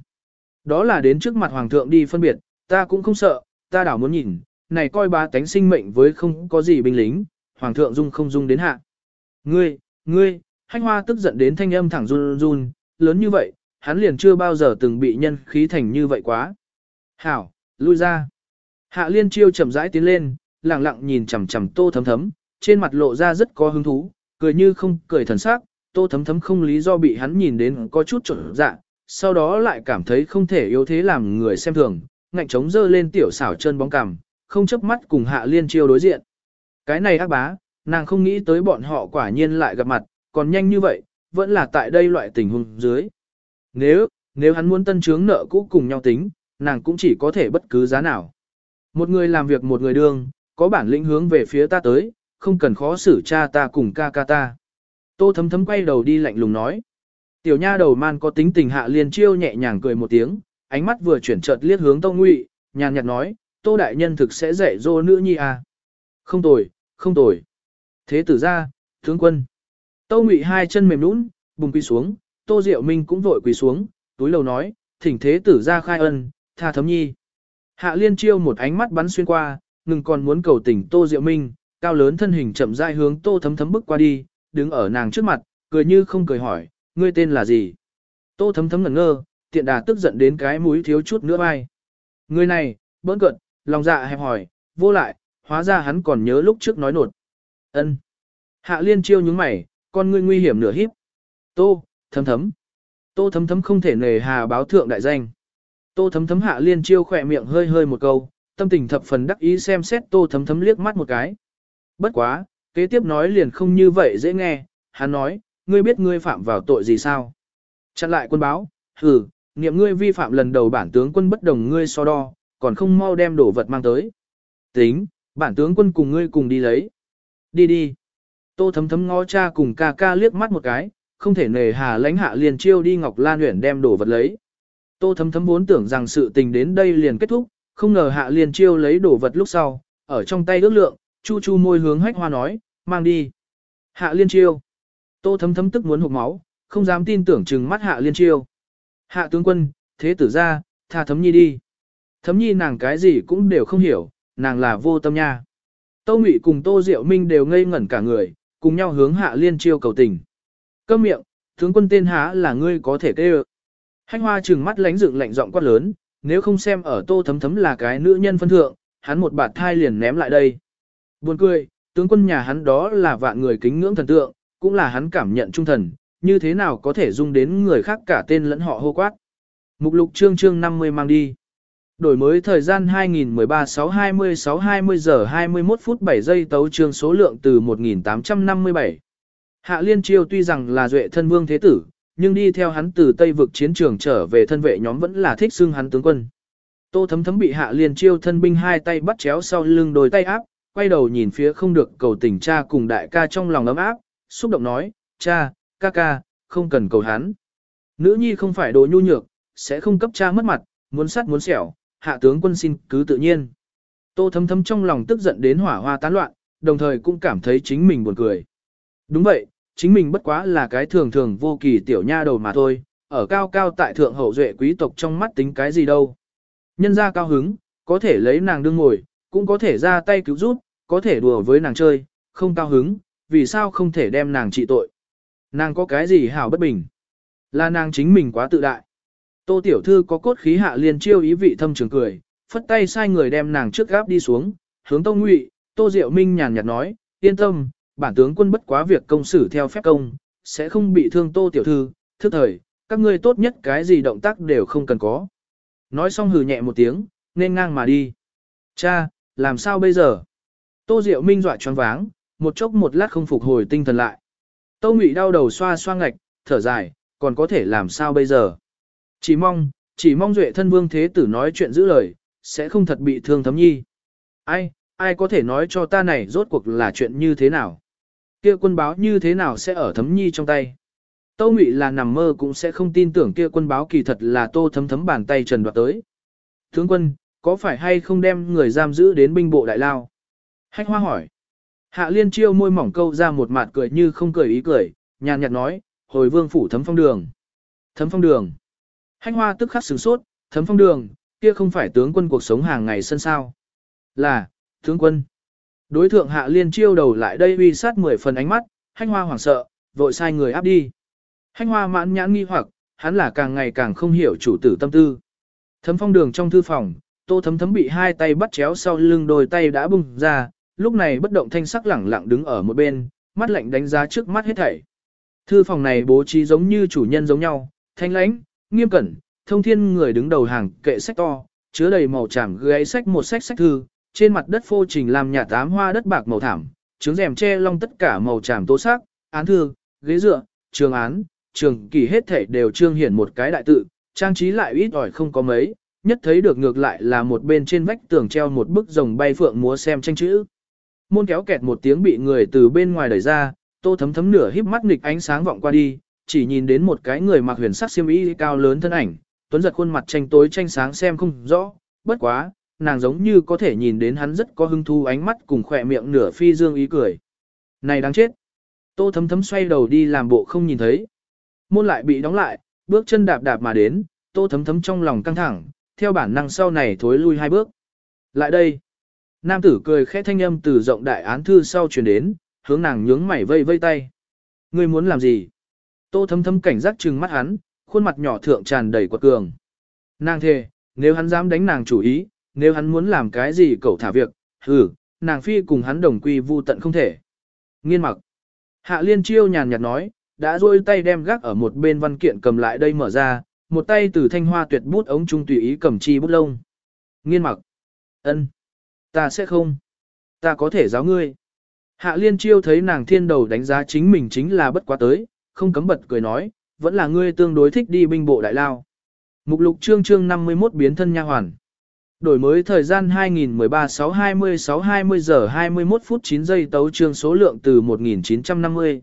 Đó là đến trước mặt hoàng thượng đi phân biệt, ta cũng không sợ, ta đảo muốn nhìn, này coi ba tánh sinh mệnh với không có gì binh lính, hoàng thượng dung không dung đến hạ. Ngươi, ngươi, hanh hoa tức giận đến thanh âm thẳng run run, lớn như vậy, hắn liền chưa bao giờ từng bị nhân khí thành như vậy quá. Hảo, lui ra. Hạ liên chiêu chậm rãi tiến lên, lặng lặng nhìn chằm chằm tô thấm thấm, trên mặt lộ ra rất có hứng thú, cười như không cười thần sắc, tô thấm thấm không lý do bị hắn nhìn đến có chút trộn dạ, sau đó lại cảm thấy không thể yếu thế làm người xem thường, ngạnh chống dơ lên tiểu xảo chân bóng cằm, không chớp mắt cùng hạ liên chiêu đối diện. Cái này ác bá, nàng không nghĩ tới bọn họ quả nhiên lại gặp mặt, còn nhanh như vậy, vẫn là tại đây loại tình huống dưới. Nếu, nếu hắn muốn tân trướng nợ cũ cùng nhau tính, nàng cũng chỉ có thể bất cứ giá nào. Một người làm việc một người đương, có bản lĩnh hướng về phía ta tới, không cần khó xử cha ta cùng ca ca ta. Tô thấm thấm quay đầu đi lạnh lùng nói. Tiểu nha đầu man có tính tình hạ liền chiêu nhẹ nhàng cười một tiếng, ánh mắt vừa chuyển chợt liếc hướng Tô Ngụy, nhàn nhạt nói, Tô đại nhân thực sẽ dạy dỗ nữ nhi à. Không tồi, không tồi. Thế tử ra, tướng quân. Tô Ngụy hai chân mềm nũng, bùng quỳ xuống, Tô Diệu Minh cũng vội quỳ xuống, túi lầu nói, thỉnh thế tử ra khai ân, tha thấm nhi. Hạ liên chiêu một ánh mắt bắn xuyên qua, ngừng còn muốn cầu tình Tô Diệu Minh, cao lớn thân hình chậm rãi hướng Tô thấm thấm bước qua đi, đứng ở nàng trước mặt, cười như không cười hỏi, ngươi tên là gì? Tô thấm thấm ngẩn ngơ, tiện đà tức giận đến cái mũi thiếu chút nữa bay. Người này, bỡn cận, lòng dạ hẹp hỏi, vô lại, hóa ra hắn còn nhớ lúc trước nói nột. ân Hạ liên chiêu nhướng mày, con ngươi nguy hiểm nửa híp. Tô, thấm thấm. Tô thấm thấm không thể nề hà báo thượng đại danh. Tô thấm thấm hạ liên chiêu khỏe miệng hơi hơi một câu, tâm tình thập phần đắc ý xem xét tô thấm thấm liếc mắt một cái. Bất quá, kế tiếp nói liền không như vậy dễ nghe, hắn nói, ngươi biết ngươi phạm vào tội gì sao? Chặn lại quân báo, hừ, niệm ngươi vi phạm lần đầu bản tướng quân bất đồng ngươi so đo, còn không mau đem đồ vật mang tới. Tính, bản tướng quân cùng ngươi cùng đi lấy. Đi đi. Tô thấm thấm ngó cha cùng ca ca liếc mắt một cái, không thể nề hà lãnh hạ liền chiêu đi Ngọc Lan Uyển đem đồ vật lấy. Tô thấm thấm vốn tưởng rằng sự tình đến đây liền kết thúc, không ngờ hạ liền chiêu lấy đồ vật lúc sau, ở trong tay ước lượng, chu chu môi hướng hách hoa nói, mang đi. Hạ liên chiêu. Tô thấm thấm tức muốn hụt máu, không dám tin tưởng chừng mắt hạ liên chiêu. Hạ tướng quân, thế tử ra, tha thấm nhi đi. Thấm nhi nàng cái gì cũng đều không hiểu, nàng là vô tâm nha. Tô Ngụy cùng Tô Diệu Minh đều ngây ngẩn cả người, cùng nhau hướng hạ liên chiêu cầu tình. Câm miệng, tướng quân tên há là ngươi có thể kêu. Hách hoa trừng mắt lánh dựng lạnh giọng quát lớn, nếu không xem ở tô thấm thấm là cái nữ nhân phân thượng, hắn một bạt thai liền ném lại đây. Buồn cười, tướng quân nhà hắn đó là vạn người kính ngưỡng thần tượng, cũng là hắn cảm nhận trung thần, như thế nào có thể dung đến người khác cả tên lẫn họ hô quát. Mục lục chương chương 50 mang đi. Đổi mới thời gian 2013 626 20 giờ 21 phút 7 giây tấu trương số lượng từ 1857. Hạ Liên Chiêu tuy rằng là duệ thân vương thế tử, nhưng đi theo hắn từ Tây vực chiến trường trở về thân vệ nhóm vẫn là thích xưng hắn tướng quân. Tô thấm thấm bị Hạ Liên Chiêu thân binh hai tay bắt chéo sau lưng đôi tay áp, quay đầu nhìn phía không được cầu tình cha cùng đại ca trong lòng ấm áp, xúc động nói, cha, ca ca, không cần cầu hắn. Nữ nhi không phải đồ nhu nhược, sẽ không cấp cha mất mặt, muốn sắt muốn sẹo, hạ tướng quân xin cứ tự nhiên. Tô thấm thấm trong lòng tức giận đến hỏa hoa tán loạn, đồng thời cũng cảm thấy chính mình buồn cười. Đúng vậy, chính mình bất quá là cái thường thường vô kỳ tiểu nha đầu mà thôi, ở cao cao tại thượng hậu duệ quý tộc trong mắt tính cái gì đâu. Nhân ra cao hứng, có thể lấy nàng đương ngồi, cũng có thể ra tay cứu giúp, có thể đùa với nàng chơi, không cao hứng, vì sao không thể đem nàng trị tội. Nàng có cái gì hảo bất bình? Là nàng chính mình quá tự đại. Tô tiểu thư có cốt khí hạ liền chiêu ý vị thâm trường cười, phất tay sai người đem nàng trước gáp đi xuống, hướng Tô Ngụy, Tô Diệu Minh nhàn nhạt nói, yên tâm, bản tướng quân bất quá việc công xử theo phép công, sẽ không bị thương Tô tiểu thư, thức thời, các ngươi tốt nhất cái gì động tác đều không cần có. Nói xong hừ nhẹ một tiếng, nên ngang mà đi. Cha, làm sao bây giờ? Tô Diệu Minh dọa choáng váng, một chốc một lát không phục hồi tinh thần lại. Tô Ngụy đau đầu xoa xoa ngạch, thở dài, còn có thể làm sao bây giờ? Chỉ mong, chỉ mong duệ thân vương thế tử nói chuyện giữ lời, sẽ không thật bị thương thấm nhi. Ai, ai có thể nói cho ta này rốt cuộc là chuyện như thế nào? Kia quân báo như thế nào sẽ ở thấm nhi trong tay? Tô Ngụy là nằm mơ cũng sẽ không tin tưởng kia quân báo kỳ thật là tô thấm thấm bàn tay trần đoạt tới. Tướng quân, có phải hay không đem người giam giữ đến binh bộ đại lao? Hách hoa hỏi. Hạ liên chiêu môi mỏng câu ra một mặt cười như không cười ý cười, nhàn nhạt nói, hồi vương phủ thấm phong đường. Thấm phong đường. Hách hoa tức khắc sửng sốt, thấm phong đường, kia không phải tướng quân cuộc sống hàng ngày sân sao. Là, tướng quân. Đối thượng hạ liên chiêu đầu lại đây uy sát mười phần ánh mắt, hanh hoa hoảng sợ, vội sai người áp đi. Hanh hoa mãn nhãn nghi hoặc, hắn là càng ngày càng không hiểu chủ tử tâm tư. Thấm phong đường trong thư phòng, tô thấm thấm bị hai tay bắt chéo sau lưng đôi tay đã bung ra, lúc này bất động thanh sắc lẳng lặng đứng ở một bên, mắt lạnh đánh giá trước mắt hết thảy. Thư phòng này bố trí giống như chủ nhân giống nhau, thanh lãnh, nghiêm cẩn, thông thiên người đứng đầu hàng kệ sách to, chứa đầy màu tràm gáy sách một sách sách thư, trên mặt đất phô trình làm nhà tám hoa đất bạc màu thảm, trứng rèm che long tất cả màu tràm tố sắc, án thư, ghế dựa, trường án, trường kỳ hết thể đều trương hiển một cái đại tự, trang trí lại ít ỏi không có mấy, nhất thấy được ngược lại là một bên trên vách tường treo một bức rồng bay phượng múa xem tranh chữ. Môn kéo kẹt một tiếng bị người từ bên ngoài đẩy ra, tô thấm thấm nửa híp mắt nghịch ánh sáng vọng qua đi, chỉ nhìn đến một cái người mặc huyền sắc xiêm y cao lớn thân ảnh, tuấn giật khuôn mặt tranh tối tranh sáng xem không rõ, bất quá, nàng giống như có thể nhìn đến hắn rất có hứng thú ánh mắt cùng khỏe miệng nửa phi dương ý cười. Này đáng chết! Tô thấm thấm xoay đầu đi làm bộ không nhìn thấy. Môn lại bị đóng lại, bước chân đạp đạp mà đến, tô thấm thấm trong lòng căng thẳng, theo bản năng sau này thối lui hai bước. Lại đây! Nam tử cười khẽ thanh âm từ rộng đại án thư sau truyền đến, hướng nàng nhướng mày vây vây tay. Ngươi muốn làm gì? Tô thấm thấm cảnh giác trừng mắt hắn, khuôn mặt nhỏ thượng tràn đầy quật cường. Nàng thề, nếu hắn dám đánh nàng chủ ý, nếu hắn muốn làm cái gì cậu thả việc, hừ, nàng phi cùng hắn đồng quy vu tận không thể. Nghiên mặc. Hạ liên chiêu nhàn nhạt nói, đã rôi tay đem gác ở một bên văn kiện cầm lại đây mở ra, một tay từ thanh hoa tuyệt bút ống trung tùy ý cầm chi bút lông. Nghiên mặc. ân, Ta sẽ không. Ta có thể giáo ngươi. Hạ liên chiêu thấy nàng thiên đầu đánh giá chính mình chính là bất quá tới, không cấm bật cười nói, vẫn là ngươi tương đối thích đi binh bộ đại lao. Mục lục chương chương 51 biến thân nha hoàn. Đổi mới thời gian 2013-6-20-6-20 giờ 21 phút 9 giây tấu chương số lượng từ 1950.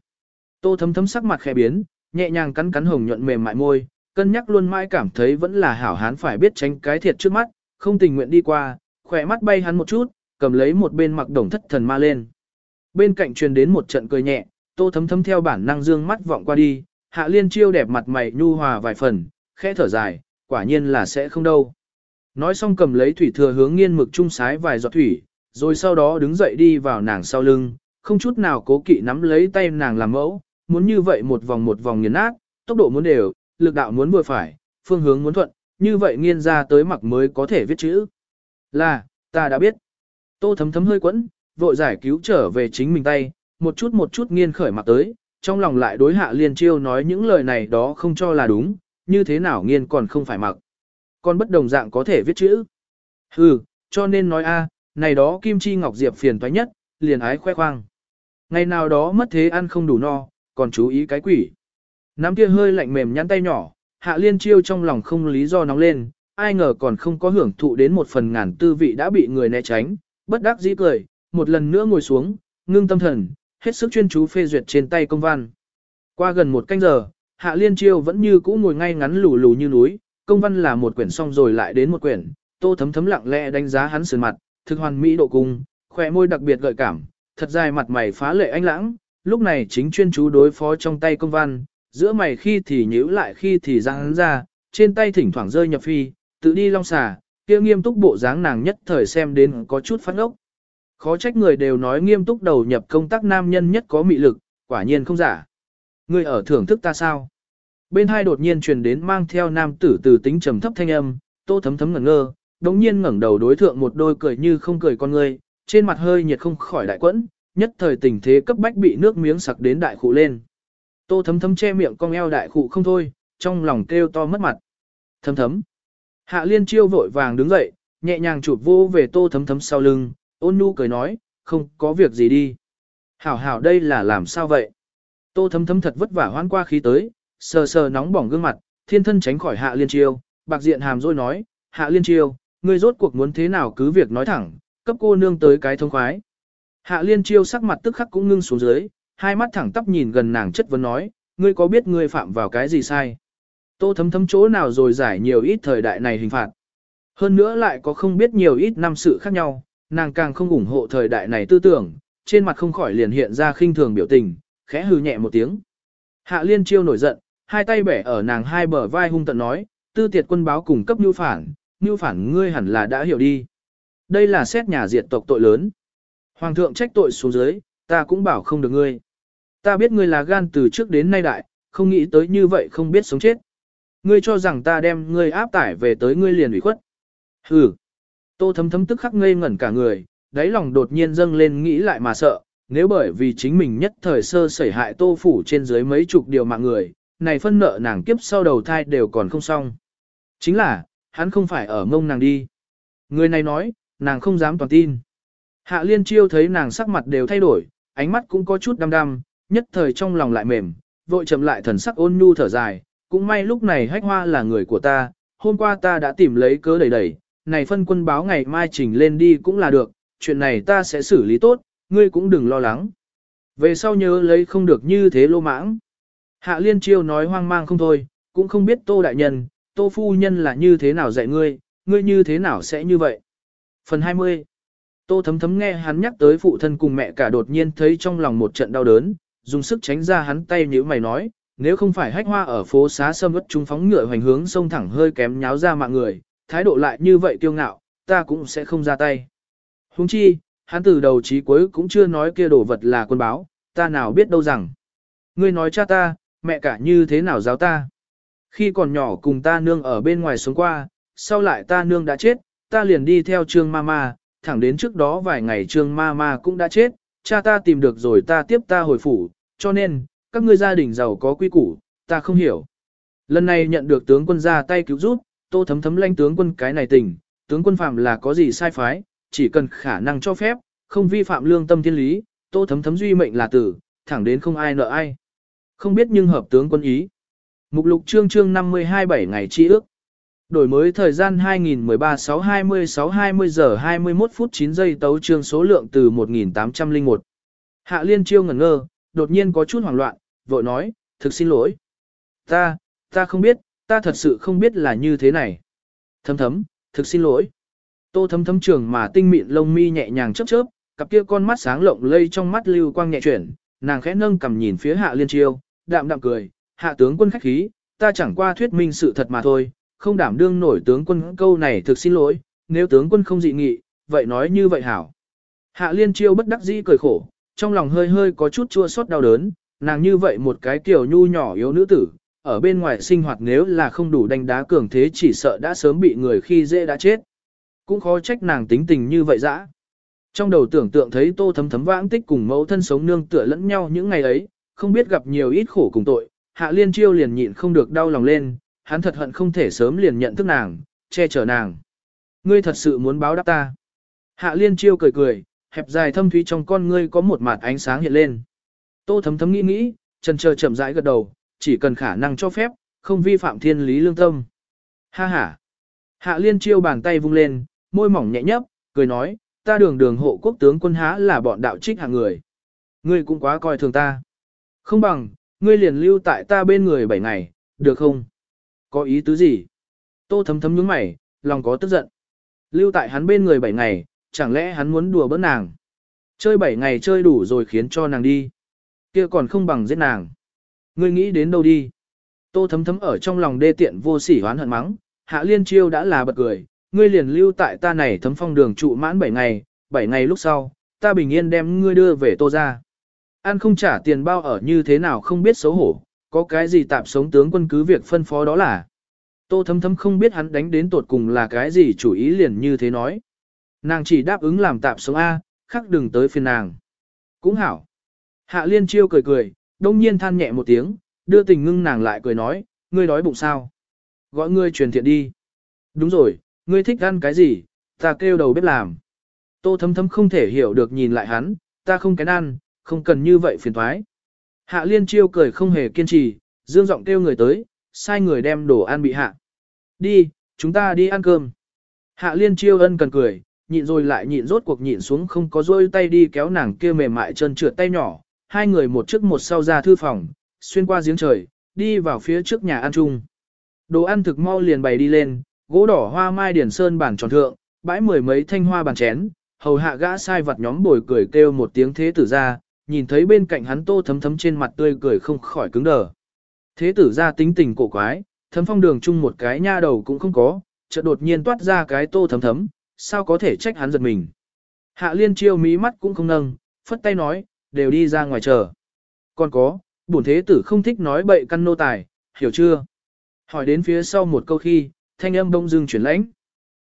Tô thấm thấm sắc mặt khẽ biến, nhẹ nhàng cắn cắn hồng nhuận mềm mại môi, cân nhắc luôn mãi cảm thấy vẫn là hảo hán phải biết tránh cái thiệt trước mắt, không tình nguyện đi qua, khỏe mắt bay hắn một chút, cầm lấy một bên mặc đồng thất thần ma lên. Bên cạnh truyền đến một trận cười nhẹ, tô thấm thấm theo bản năng dương mắt vọng qua đi, hạ liên chiêu đẹp mặt mày nhu hòa vài phần, khẽ thở dài, quả nhiên là sẽ không đâu. Nói xong cầm lấy thủy thừa hướng nghiên mực trung sái vài giọt thủy, rồi sau đó đứng dậy đi vào nàng sau lưng, không chút nào cố kỵ nắm lấy tay nàng làm mẫu, muốn như vậy một vòng một vòng nghiền nát, tốc độ muốn đều, lực đạo muốn vừa phải, phương hướng muốn thuận, như vậy nghiên ra tới mặc mới có thể viết chữ. Là, ta đã biết. Tô thấm thấm hơi quẫn, vội giải cứu trở về chính mình tay, một chút một chút nghiên khởi mặc tới, trong lòng lại đối hạ liên chiêu nói những lời này đó không cho là đúng, như thế nào nghiên còn không phải mặc. Còn bất đồng dạng có thể viết chữ. Hừ, cho nên nói a, này đó Kim Chi Ngọc Diệp phiền toái nhất, liền ái khoe khoang. Ngày nào đó mất thế ăn không đủ no, còn chú ý cái quỷ. Nắm kia hơi lạnh mềm nhắn tay nhỏ, Hạ Liên Chiêu trong lòng không lý do nóng lên, ai ngờ còn không có hưởng thụ đến một phần ngàn tư vị đã bị người né tránh, bất đắc dĩ cười, một lần nữa ngồi xuống, ngưng tâm thần, hết sức chuyên chú phê duyệt trên tay công văn. Qua gần một canh giờ, Hạ Liên Chiêu vẫn như cũ ngồi ngay ngắn lù lù như núi, công văn là một quyển xong rồi lại đến một quyển, tô thấm thấm lặng lẽ đánh giá hắn sườn mặt, thực hoàn mỹ độ cung, khỏe môi đặc biệt gợi cảm, thật dài mặt mày phá lệ anh lãng, lúc này chính chuyên chú đối phó trong tay công văn, giữa mày khi thì nhíu lại khi thì giang hắn ra, trên tay thỉnh thoảng rơi nhập phi, tự đi long xà, kia nghiêm túc bộ dáng nàng nhất thời xem đến có chút phát ốc. Khó trách người đều nói nghiêm túc đầu nhập công tác nam nhân nhất có mị lực, quả nhiên không giả. Người ở thưởng thức ta sao? Bên hai đột nhiên truyền đến mang theo nam tử từ tính trầm thấp thanh âm, tô thấm thấm ngẩn ngơ, đống nhiên ngẩng đầu đối thượng một đôi cười như không cười con người, trên mặt hơi nhiệt không khỏi đại quẫn, nhất thời tình thế cấp bách bị nước miếng sặc đến đại khụ lên. Tô thấm thấm che miệng cong eo đại khụ không thôi, trong lòng kêu to mất mặt. Thấm thấm. Hạ liên chiêu vội vàng đứng dậy, nhẹ nhàng chụp vô về tô thấm thấm sau lưng, ôn nhu cười nói, không có việc gì đi. Hảo hảo đây là làm sao vậy? Tô thấm thấm thật vất vả hoan qua khí tới, sờ sờ nóng bỏng gương mặt, thiên thân tránh khỏi hạ liên chiêu, bạc diện hàm rồi nói, hạ liên chiêu, ngươi rốt cuộc muốn thế nào cứ việc nói thẳng, cấp cô nương tới cái thông khoái. Hạ liên chiêu sắc mặt tức khắc cũng ngưng xuống dưới, hai mắt thẳng tắp nhìn gần nàng chất vấn nói, ngươi có biết ngươi phạm vào cái gì sai? Tô thấm thấm chỗ nào rồi giải nhiều ít thời đại này hình phạt. Hơn nữa lại có không biết nhiều ít năm sự khác nhau, nàng càng không ủng hộ thời đại này tư tưởng, trên mặt không khỏi liền hiện ra khinh thường biểu tình, khẽ hừ nhẹ một tiếng. Hạ liên chiêu nổi giận, hai tay bẻ ở nàng hai bờ vai hung tận nói, tư tiệt quân báo cùng cấp nhu phản, nhu phản ngươi hẳn là đã hiểu đi. Đây là xét nhà diệt tộc tội lớn. Hoàng thượng trách tội xuống dưới, ta cũng bảo không được ngươi. Ta biết ngươi là gan từ trước đến nay đại, không nghĩ tới như vậy không biết sống chết. Ngươi cho rằng ta đem ngươi áp tải về tới ngươi liền ủy khuất. Hừ. Tô thấm thấm tức khắc ngây ngẩn cả người, đáy lòng đột nhiên dâng lên nghĩ lại mà sợ, nếu bởi vì chính mình nhất thời sơ sẩy hại tô phủ trên dưới mấy chục điều mạng người, này phân nợ nàng kiếp sau đầu thai đều còn không xong. Chính là, hắn không phải ở mông nàng đi. Người này nói, nàng không dám toàn tin. Hạ liên chiêu thấy nàng sắc mặt đều thay đổi, ánh mắt cũng có chút đăm đăm, nhất thời trong lòng lại mềm, vội chậm lại thần sắc ôn nhu thở dài, cũng may lúc này hách hoa là người của ta, hôm qua ta đã tìm lấy cớ đẩy đẩy, này phân quân báo ngày mai trình lên đi cũng là được, chuyện này ta sẽ xử lý tốt, ngươi cũng đừng lo lắng. Về sau nhớ lấy không được như thế lô mãng. Hạ liên chiêu nói hoang mang không thôi, cũng không biết tô đại nhân, tô phu nhân là như thế nào dạy ngươi, ngươi như thế nào sẽ như vậy. Phần 20 Tô thấm thấm nghe hắn nhắc tới phụ thân cùng mẹ cả đột nhiên thấy trong lòng một trận đau đớn, dùng sức tránh ra hắn tay nhíu mày nói, nếu không phải hách hoa ở phố xá sâm ướt chúng phóng ngựa hoành hướng sông thẳng hơi kém nháo ra mạng người, thái độ lại như vậy kiêu ngạo, ta cũng sẽ không ra tay. Huống chi, hắn từ đầu chí cuối cũng chưa nói kia đồ vật là quân báo, ta nào biết đâu rằng. Ngươi nói cha ta, mẹ cả như thế nào giáo ta. Khi còn nhỏ cùng ta nương ở bên ngoài sống qua, sau lại ta nương đã chết, ta liền đi theo trương mama, thẳng đến trước đó vài ngày trương mama cũng đã chết, cha ta tìm được rồi ta tiếp ta hồi phủ, cho nên, các ngươi gia đình giàu có quy củ, ta không hiểu. Lần này nhận được tướng quân ra tay cứu giúp, tô thấm thấm lanh tướng quân cái này tình, tướng quân phạm là có gì sai phái, chỉ cần khả năng cho phép, không vi phạm lương tâm thiên lý, tô thấm thấm duy mệnh là tử, thẳng đến không ai nợ ai. Không biết nhưng hợp tướng quân ý. Mục lục chương chương 52 7 ngày chi ước. Đổi mới thời gian 2013 6 26 20 giờ 21 phút 9 giây tấu chương số lượng từ 1801. Hạ liên chiêu ngẩn ngơ, đột nhiên có chút hoảng loạn, vội nói, thực xin lỗi. Ta, ta không biết, ta thật sự không biết là như thế này. Thấm thấm, thực xin lỗi. Tô thấm thấm trường mà tinh mịn lông mi nhẹ nhàng chớp chớp, cặp kia con mắt sáng lộng lây trong mắt lưu quang nhẹ chuyển, nàng khẽ nâng cầm nhìn phía hạ liên chiêu, đạm đạm cười, hạ tướng quân khách khí, ta chẳng qua thuyết minh sự thật mà thôi, không đảm đương nổi tướng quân câu này thực xin lỗi, nếu tướng quân không dị nghị, vậy nói như vậy hảo. Hạ liên chiêu bất đắc dĩ cười khổ, trong lòng hơi hơi có chút chua xót đau đớn, nàng như vậy một cái kiểu nhu nhỏ yếu nữ tử, ở bên ngoài sinh hoạt nếu là không đủ đánh đá cường thế chỉ sợ đã sớm bị người khi dễ đã chết. Cũng khó trách nàng tính tình như vậy dã. Trong đầu tưởng tượng thấy tô thấm thấm vãng tích cùng mẫu thân sống nương tựa lẫn nhau những ngày ấy, không biết gặp nhiều ít khổ cùng tội, hạ liên chiêu liền nhịn không được đau lòng lên, hắn thật hận không thể sớm liền nhận thức nàng, che chở nàng. ngươi thật sự muốn báo đáp ta. Hạ liên chiêu cười cười, hẹp dài thâm thúy trong con ngươi có một mặt ánh sáng hiện lên. Tô thấm thấm nghĩ nghĩ, chân chờ chậm rãi gật đầu, chỉ cần khả năng cho phép, không vi phạm thiên lý lương tâm. Ha ha. Hạ liên chiêu bàn tay vung lên, môi mỏng nhẹ nhấp, cười nói, ta đường đường hộ quốc tướng quân há là bọn đạo trích hạng người. Ngươi cũng quá coi thường ta. Không bằng, ngươi liền lưu tại ta bên người bảy ngày, được không? Có ý tứ gì? Tô thấm thấm nhướng mày, lòng có tức giận. Lưu tại hắn bên người bảy ngày, chẳng lẽ hắn muốn đùa bỡn nàng? Chơi bảy ngày chơi đủ rồi khiến cho nàng đi. kia còn không bằng giết nàng. Ngươi nghĩ đến đâu đi? Tô thấm thấm ở trong lòng đê tiện vô sỉ hoán hận mắng, hạ liên chiêu đã là bật cười, ngươi liền lưu tại ta này thấm phong đường trụ mãn 7 ngày, 7 ngày lúc sau, ta bình yên đem ngươi đưa về tô ra. An không trả tiền bao ở như thế nào không biết xấu hổ, có cái gì tạm sống tướng quân cứ việc phân phó đó là. Tô thấm thấm không biết hắn đánh đến tột cùng là cái gì chủ ý liền như thế nói. Nàng chỉ đáp ứng làm tạm sống A, khắc đừng tới phiền nàng. Cũng hảo. Hạ liên chiêu cười cười, đông nhiên than nhẹ một tiếng, đưa tình ngưng nàng lại cười nói, ngươi đói bụng sao? Gọi ngươi truyền thiện đi. Đúng rồi, ngươi thích ăn cái gì, ta kêu đầu bếp làm. Tô thấm thấm không thể hiểu được nhìn lại hắn, ta không kén ăn, không cần như vậy phiền thoái. Hạ liên chiêu cười không hề kiên trì, dương giọng kêu người tới, sai người đem đồ ăn bị hạ. Đi, chúng ta đi ăn cơm. Hạ liên chiêu ân cần cười, nhịn rồi lại nhịn rốt cuộc nhịn xuống không có rôi tay đi kéo nàng kia mềm mại chân trượt tay nhỏ, hai người một trước một sau ra thư phòng, xuyên qua giếng trời, đi vào phía trước nhà ăn chung. Đồ ăn thực mau liền bày đi lên, gỗ đỏ hoa mai điển sơn bản tròn thượng, bãi mười mấy thanh hoa bàn chén, hầu hạ gã sai vật nhóm bồi cười kêu một tiếng thế tử ra, nhìn thấy bên cạnh hắn tô thấm thấm trên mặt tươi cười không khỏi cứng đờ. Thế tử ra tính tình cổ quái, thấm phong đường chung một cái nha đầu cũng không có, chợt đột nhiên toát ra cái tô thấm thấm, sao có thể trách hắn giật mình. Hạ liên chiêu mí mắt cũng không nâng, phất tay nói, đều đi ra ngoài chờ. Còn có, bổn thế tử không thích nói bậy căn nô tài, hiểu chưa? Hỏi đến phía sau một câu khi, thanh âm bông dưng chuyển lãnh.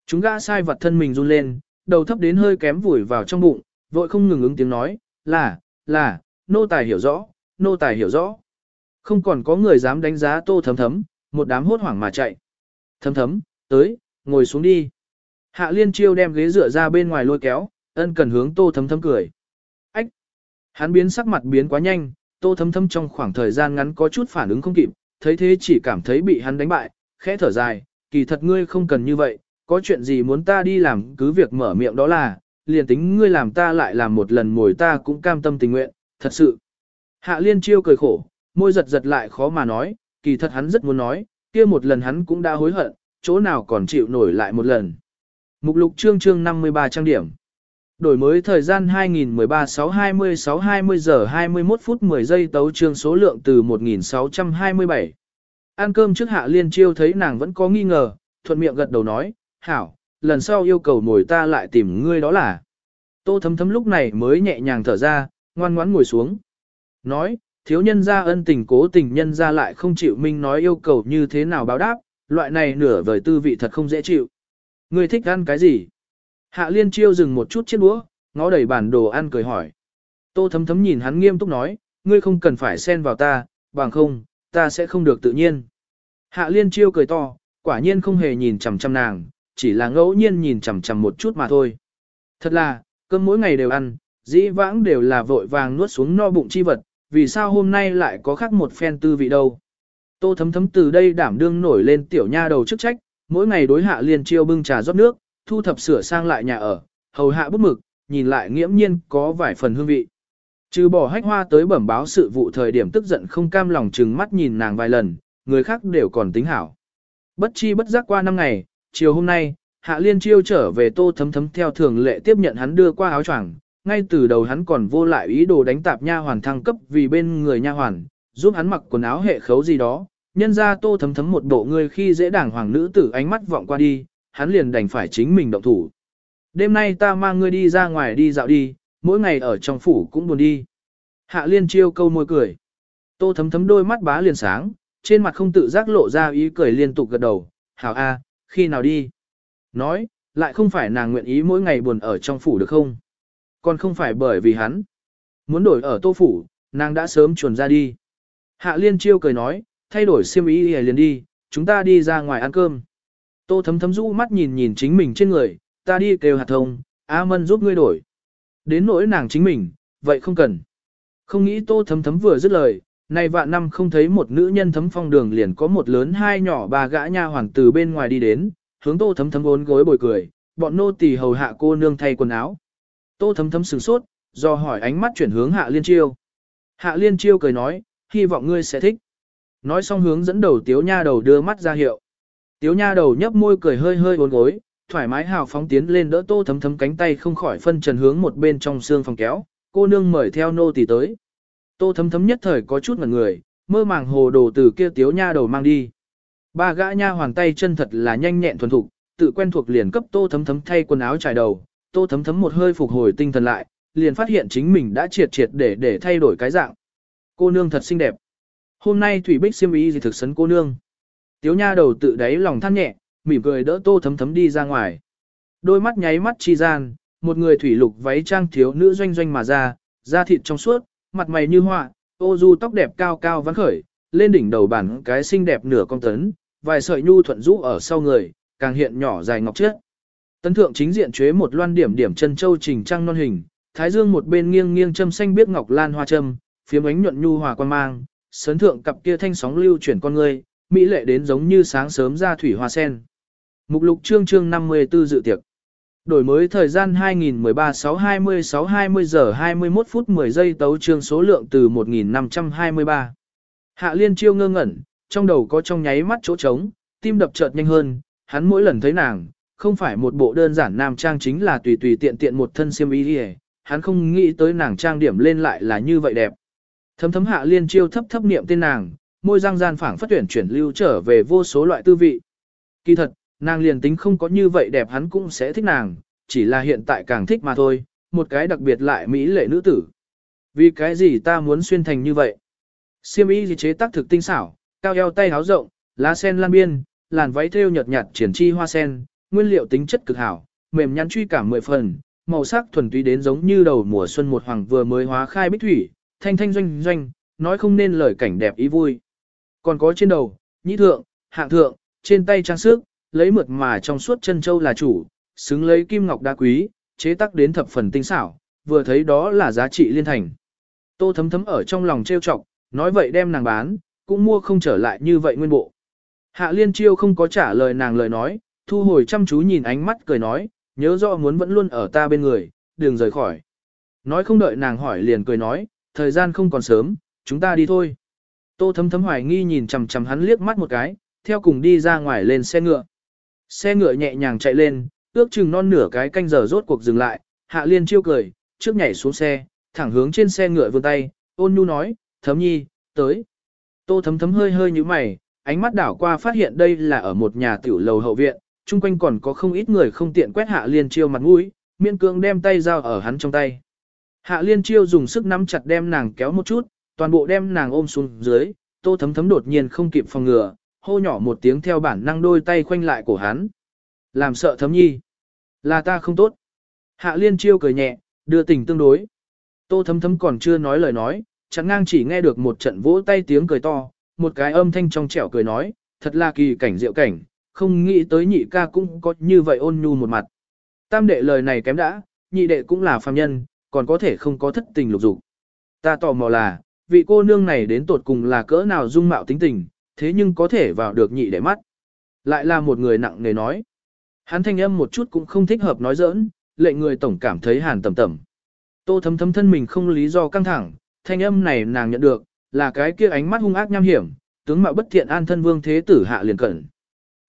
Chúng gã sai vật thân mình run lên, đầu thấp đến hơi kém vùi vào trong bụng, vội không ngừng ứng tiếng nói, là, là, nô tài hiểu rõ, nô tài hiểu rõ. Không còn có người dám đánh giá tô thấm thấm, một đám hốt hoảng mà chạy. Thấm thấm, tới, ngồi xuống đi. Hạ liên chiêu đem ghế dựa ra bên ngoài lôi kéo, ân cần hướng tô thấm thấm cười. Ách! Hắn biến sắc mặt biến quá nhanh, tô thấm thấm trong khoảng thời gian ngắn có chút phản ứng không kịp, thấy thế chỉ cảm thấy bị hắn đánh bại, khẽ thở dài, kỳ thật ngươi không cần như vậy, có chuyện gì muốn ta đi làm cứ việc mở miệng đó là, liền tính ngươi làm ta lại làm một lần mồi ta cũng cam tâm tình nguyện, thật sự. Hạ liên chiêu cười khổ, môi giật giật lại khó mà nói, kỳ thật hắn rất muốn nói, kia một lần hắn cũng đã hối hận, chỗ nào còn chịu nổi lại một lần. Mục lục chương chương 53 trang điểm. Đổi mới thời gian 2013-6-20-6-20 giờ 21 phút 10 giây tấu trương số lượng từ 1627. Ăn cơm trước hạ liên chiêu thấy nàng vẫn có nghi ngờ, thuận miệng gật đầu nói, hảo, lần sau yêu cầu ngồi ta lại tìm ngươi đó là. Tô thấm thấm lúc này mới nhẹ nhàng thở ra, ngoan ngoãn ngồi xuống. Nói, thiếu nhân ra ân tình cố tình nhân ra lại không chịu minh nói yêu cầu như thế nào báo đáp, loại này nửa vời tư vị thật không dễ chịu. Ngươi thích ăn cái gì? Hạ liên chiêu dừng một chút chiếc đũa, ngó đầy bản đồ ăn cười hỏi. Tô thấm thấm nhìn hắn nghiêm túc nói, ngươi không cần phải xen vào ta, bằng không, ta sẽ không được tự nhiên. Hạ liên chiêu cười to, quả nhiên không hề nhìn chằm chằm nàng, chỉ là ngẫu nhiên nhìn chằm chằm một chút mà thôi. Thật là, cơm mỗi ngày đều ăn, dĩ vãng đều là vội vàng nuốt xuống no bụng chi vật, vì sao hôm nay lại có khác một phen tư vị đâu. Tô thấm thấm từ đây đảm đương nổi lên tiểu nha đầu chức trách, mỗi ngày đối hạ liền chiêu bưng trà rót nước, thu thập sửa sang lại nhà ở, hầu hạ bút mực, nhìn lại nghiễm nhiên có vài phần hương vị. Trừ bỏ hách hoa tới bẩm báo sự vụ thời điểm tức giận không cam lòng chừng mắt nhìn nàng vài lần, người khác đều còn tính hảo. Bất chi bất giác qua năm ngày, chiều hôm nay, Hạ Liên Chiêu trở về tô thấm thấm theo thường lệ tiếp nhận hắn đưa qua áo choàng, ngay từ đầu hắn còn vô lại ý đồ đánh tạp nha hoàn thăng cấp vì bên người nha hoàn, giúp hắn mặc quần áo hệ khấu gì đó, nhân ra tô thấm thấm một bộ người khi dễ đảng hoàng nữ tử ánh mắt vọng qua đi, hắn liền đành phải chính mình động thủ. Đêm nay ta mang ngươi đi ra ngoài đi dạo đi, mỗi ngày ở trong phủ cũng buồn đi. Hạ liên chiêu câu môi cười. Tô thấm thấm đôi mắt bá liền sáng, trên mặt không tự giác lộ ra ý cười liên tục gật đầu, hảo a, khi nào đi. Nói, lại không phải nàng nguyện ý mỗi ngày buồn ở trong phủ được không? Còn không phải bởi vì hắn. Muốn đổi ở tô phủ, nàng đã sớm chuồn ra đi. Hạ liên chiêu cười nói, thay đổi xiêm ý liền đi, chúng ta đi ra ngoài ăn cơm. Tô thấm thấm rũ mắt nhìn nhìn chính mình trên người, ta đi kêu hạt thông, A Mân giúp ngươi đổi. Đến nỗi nàng chính mình, vậy không cần. Không nghĩ tô thấm thấm vừa dứt lời, này vạn năm không thấy một nữ nhân thấm phong đường liền có một lớn hai nhỏ ba gã nha hoàn từ bên ngoài đi đến, hướng tô thấm thấm bốn gối bồi cười, bọn nô tỳ hầu hạ cô nương thay quần áo. Tô thấm thấm sửng sốt, do hỏi ánh mắt chuyển hướng hạ liên chiêu. Hạ liên chiêu cười nói, hy vọng ngươi sẽ thích. Nói xong hướng dẫn đầu tiếu nha đầu đưa mắt ra hiệu. Tiếu nha đầu nhấp môi cười hơi hơi uốn gối, thoải mái hào phóng tiến lên đỡ tô thấm thấm cánh tay không khỏi phân trần hướng một bên trong xương phòng kéo, cô nương mời theo nô tỳ tới. Tô thấm thấm nhất thời có chút ngẩn người, mơ màng hồ đồ từ kia tiếu nha đầu mang đi. Ba gã nha hoàn tay chân thật là nhanh nhẹn thuần thục, tự quen thuộc liền cấp tô thấm thấm thay quần áo trải đầu, tô thấm thấm một hơi phục hồi tinh thần lại, liền phát hiện chính mình đã triệt triệt để để thay đổi cái dạng. Cô nương thật xinh đẹp. Hôm nay Thủy Bích xiêm ý gì thực sấn cô nương. Tiếu nha đầu tự đáy lòng than nhẹ, mỉm cười đỡ tô thấm thấm đi ra ngoài. Đôi mắt nháy mắt chi gian, một người thủy lục váy trang thiếu nữ doanh doanh mà ra, da thịt trong suốt, mặt mày như họa, ô du tóc đẹp cao cao vắn khởi, lên đỉnh đầu bản cái xinh đẹp nửa con tấn, vài sợi nhu thuận rũ ở sau người, càng hiện nhỏ dài ngọc chất. Tấn thượng chính diện chế một loan điểm điểm chân châu trình trăng non hình, thái dương một bên nghiêng nghiêng châm xanh biết ngọc lan hoa châm, phiếm ánh nhuận nhu hòa quan mang, sấn thượng cặp kia thanh sóng lưu chuyển con người, mỹ lệ đến giống như sáng sớm ra thủy hoa sen. Mục lục chương chương 54 dự tiệc. Đổi mới thời gian 2013-6-20-6-20 giờ 21 phút 10 giây tấu chương số lượng từ 1523. Hạ liên chiêu ngơ ngẩn, trong đầu có trong nháy mắt chỗ trống, tim đập chợt nhanh hơn, hắn mỗi lần thấy nàng, không phải một bộ đơn giản nam trang chính là tùy tùy tiện tiện một thân xiêm y đi hắn không nghĩ tới nàng trang điểm lên lại là như vậy đẹp. Thấm thấm hạ liên chiêu thấp thấp niệm tên nàng, môi răng gian phảng phất tuyển chuyển lưu trở về vô số loại tư vị. Kỳ thật, nàng liền tính không có như vậy đẹp hắn cũng sẽ thích nàng, chỉ là hiện tại càng thích mà thôi, một cái đặc biệt lại mỹ lệ nữ tử. Vì cái gì ta muốn xuyên thành như vậy? Siêm y chế tác thực tinh xảo, cao eo tay háo rộng, lá sen lan biên, làn váy thêu nhợt nhạt triển chi hoa sen, nguyên liệu tính chất cực hảo, mềm nhắn truy cảm mười phần, màu sắc thuần túy đến giống như đầu mùa xuân một hoàng vừa mới hóa khai bích thủy, thanh thanh doanh doanh, nói không nên lời cảnh đẹp ý vui. Còn có trên đầu, nhĩ thượng, hạng thượng, trên tay trang sức, lấy mượt mà trong suốt chân châu là chủ, xứng lấy kim ngọc đá quý, chế tác đến thập phần tinh xảo, vừa thấy đó là giá trị liên thành. Tô thấm thấm ở trong lòng trêu chọc, nói vậy đem nàng bán, cũng mua không trở lại như vậy nguyên bộ. Hạ liên chiêu không có trả lời nàng lời nói, thu hồi chăm chú nhìn ánh mắt cười nói, nhớ rõ muốn vẫn luôn ở ta bên người, đừng rời khỏi. Nói không đợi nàng hỏi liền cười nói, thời gian không còn sớm, chúng ta đi thôi. Tô thấm thấm hoài nghi nhìn chằm chằm hắn liếc mắt một cái, theo cùng đi ra ngoài lên xe ngựa. Xe ngựa nhẹ nhàng chạy lên, ước chừng non nửa cái canh giờ rốt cuộc dừng lại, hạ liên chiêu cười, trước nhảy xuống xe, thẳng hướng trên xe ngựa vươn tay, ôn nhu nói, thấm nhi, tới. Tô thấm thấm hơi hơi như mày, ánh mắt đảo qua phát hiện đây là ở một nhà tiểu lầu hậu viện, chung quanh còn có không ít người không tiện quét hạ liên chiêu mặt mũi, miên cương đem tay giao ở hắn trong tay. Hạ liên chiêu dùng sức nắm chặt đem nàng kéo một chút, toàn bộ đem nàng ôm xuống dưới, tô thấm thấm đột nhiên không kịp phòng ngừa, hô nhỏ một tiếng theo bản năng đôi tay khoanh lại cổ hắn. Làm sợ thấm nhi. Là ta không tốt. Hạ liên chiêu cười nhẹ, đưa tình tương đối. Tô thấm thấm còn chưa nói lời nói, chẳng ngang chỉ nghe được một trận vỗ tay tiếng cười to, một cái âm thanh trong trẻo cười nói, thật là kỳ cảnh diệu cảnh, không nghĩ tới nhị ca cũng có như vậy ôn nhu một mặt. Tam đệ lời này kém đã, nhị đệ cũng là phàm nhân, còn có thể không có thất tình lục dục. Ta tò mò là, vị cô nương này đến tột cùng là cỡ nào dung mạo tính tình, thế nhưng có thể vào được nhị đệ mắt. Lại là một người nặng nề nói. Hắn thanh âm một chút cũng không thích hợp nói giỡn, lệnh người tổng cảm thấy hàn tầm tầm. Tô thấm thấm thân mình không lý do căng thẳng, thanh âm này nàng nhận được, là cái kia ánh mắt hung ác nham hiểm, tướng mạo bất thiện an thân vương thế tử hạ liền cận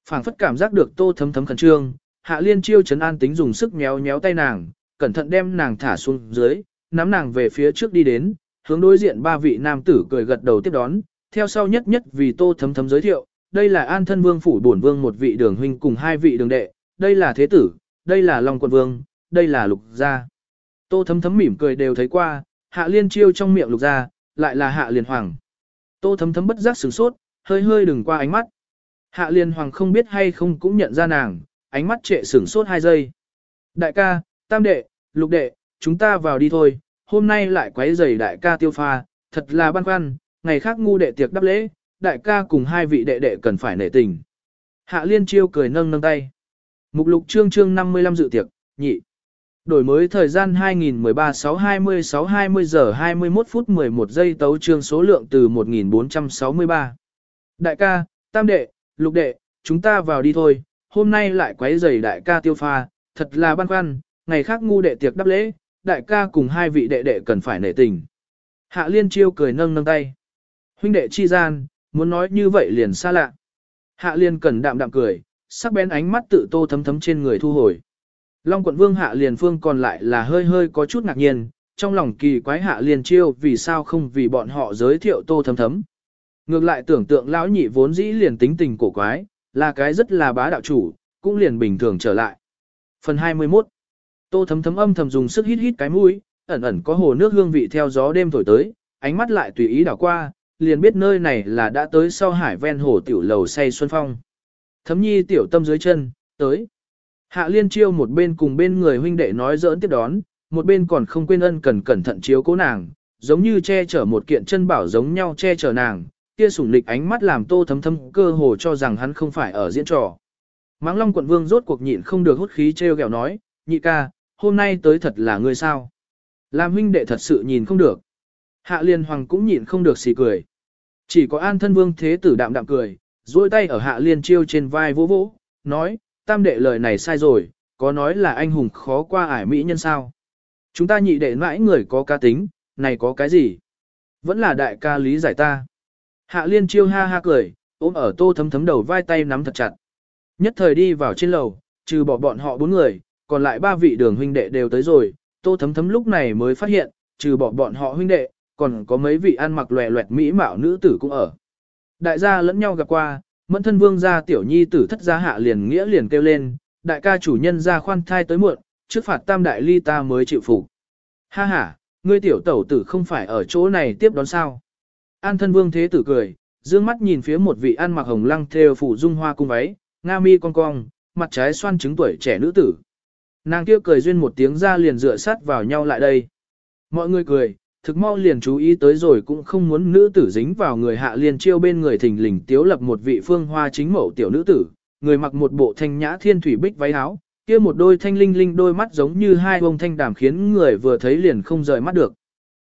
phảng phất cảm giác được tô thấm thấm khẩn trương, hạ liên chiêu chấn an tính dùng sức méo méo tay nàng, cẩn thận đem nàng thả xuống dưới, nắm nàng về phía trước đi đến, hướng đối diện ba vị nam tử cười gật đầu tiếp đón, theo sau nhất nhất vì tô thấm thấm giới thiệu, đây là an thân vương phủ bổn vương một vị đường huynh cùng hai vị đường đệ, đây là thế tử, đây là long quận vương, đây là lục gia. Tô thấm thấm mỉm cười đều thấy qua, hạ liên chiêu trong miệng lục gia, lại là hạ liên hoàng. Tô thấm thấm bất giác sửng sốt, hơi hơi đừng qua ánh mắt. Hạ liên hoàng không biết hay không cũng nhận ra nàng, ánh mắt trệ sửng sốt hai giây. Đại ca, tam đệ, lục đệ, chúng ta vào đi thôi, hôm nay lại quấy rầy đại ca tiêu pha, thật là băn khoăn, ngày khác ngu đệ tiệc đáp lễ, đại ca cùng hai vị đệ đệ cần phải nể tình. Hạ liên chiêu cười nâng nâng tay. Mục lục chương chương 55 dự tiệc, nhị. Đổi mới thời gian 2013-6-20-6-20 giờ 21 phút 11 giây tấu chương số lượng từ 1463. Đại ca, tam đệ, lục đệ, chúng ta vào đi thôi, hôm nay lại quấy rầy đại ca tiêu pha, thật là băn khoăn, ngày khác ngu đệ tiệc đáp lễ, đại ca cùng hai vị đệ đệ cần phải nể tình. Hạ liên chiêu cười nâng nâng tay. Huynh đệ chi gian, muốn nói như vậy liền xa lạ. Hạ liên cần đạm đạm cười, sắc bén ánh mắt tự tô thấm thấm trên người thu hồi. Long quận vương hạ liền phương còn lại là hơi hơi có chút ngạc nhiên, trong lòng kỳ quái hạ liền chiêu vì sao không vì bọn họ giới thiệu tô thấm thấm. Ngược lại tưởng tượng lão nhị vốn dĩ liền tính tình cổ quái, là cái rất là bá đạo chủ, cũng liền bình thường trở lại. Phần 21 Tô thấm thấm âm thầm dùng sức hít hít cái mũi, ẩn ẩn có hồ nước hương vị theo gió đêm thổi tới, ánh mắt lại tùy ý đảo qua, liền biết nơi này là đã tới sau hải ven hồ tiểu lầu say xuân phong. Thấm nhi tiểu tâm dưới chân, tới. Hạ liên chiêu một bên cùng bên người huynh đệ nói giỡn tiếp đón, một bên còn không quên ân cần cẩn thận chiếu cố nàng, giống như che chở một kiện chân bảo giống nhau che chở nàng, kia sủng lịch ánh mắt làm tô thấm thấm cơ hồ cho rằng hắn không phải ở diễn trò. Máng Long quận vương rốt cuộc nhịn không được hút khí treo gẹo nói, nhị ca, hôm nay tới thật là ngươi sao? Làm huynh đệ thật sự nhìn không được. Hạ liên hoàng cũng nhịn không được xì cười. Chỉ có an thân vương thế tử đạm đạm cười, duỗi tay ở hạ liên chiêu trên vai vỗ vỗ, nói, tam đệ lời này sai rồi, có nói là anh hùng khó qua ải mỹ nhân sao. Chúng ta nhị đệ mãi người có ca tính, này có cái gì? Vẫn là đại ca lý giải ta. Hạ liên chiêu ha ha cười, ôm ở tô thấm thấm đầu vai tay nắm thật chặt. Nhất thời đi vào trên lầu, trừ bỏ bọn họ bốn người, còn lại ba vị đường huynh đệ đều tới rồi, tô thấm thấm lúc này mới phát hiện, trừ bỏ bọn họ huynh đệ, còn có mấy vị ăn mặc loẹ loẹt mỹ mạo nữ tử cũng ở. Đại gia lẫn nhau gặp qua, mẫn thân vương gia tiểu nhi tử thất gia hạ liền nghĩa liền kêu lên, đại ca chủ nhân ra khoan thai tới muộn, trước phạt tam đại ly ta mới chịu phục. Ha ha, ngươi tiểu tẩu tử không phải ở chỗ này tiếp đón sao. An thân vương thế tử cười, dương mắt nhìn phía một vị ăn mặc hồng lăng theo phủ dung hoa cung váy, nga mi cong cong, mặt trái xoan trứng tuổi trẻ nữ tử. Nàng kia cười duyên một tiếng ra liền dựa sát vào nhau lại đây. Mọi người cười, thực mau liền chú ý tới rồi cũng không muốn nữ tử dính vào người hạ liền chiêu bên người thình lình tiếu lập một vị phương hoa chính mẫu tiểu nữ tử, người mặc một bộ thanh nhã thiên thủy bích váy áo, kia một đôi thanh linh linh đôi mắt giống như hai bông thanh đàm khiến người vừa thấy liền không rời mắt được.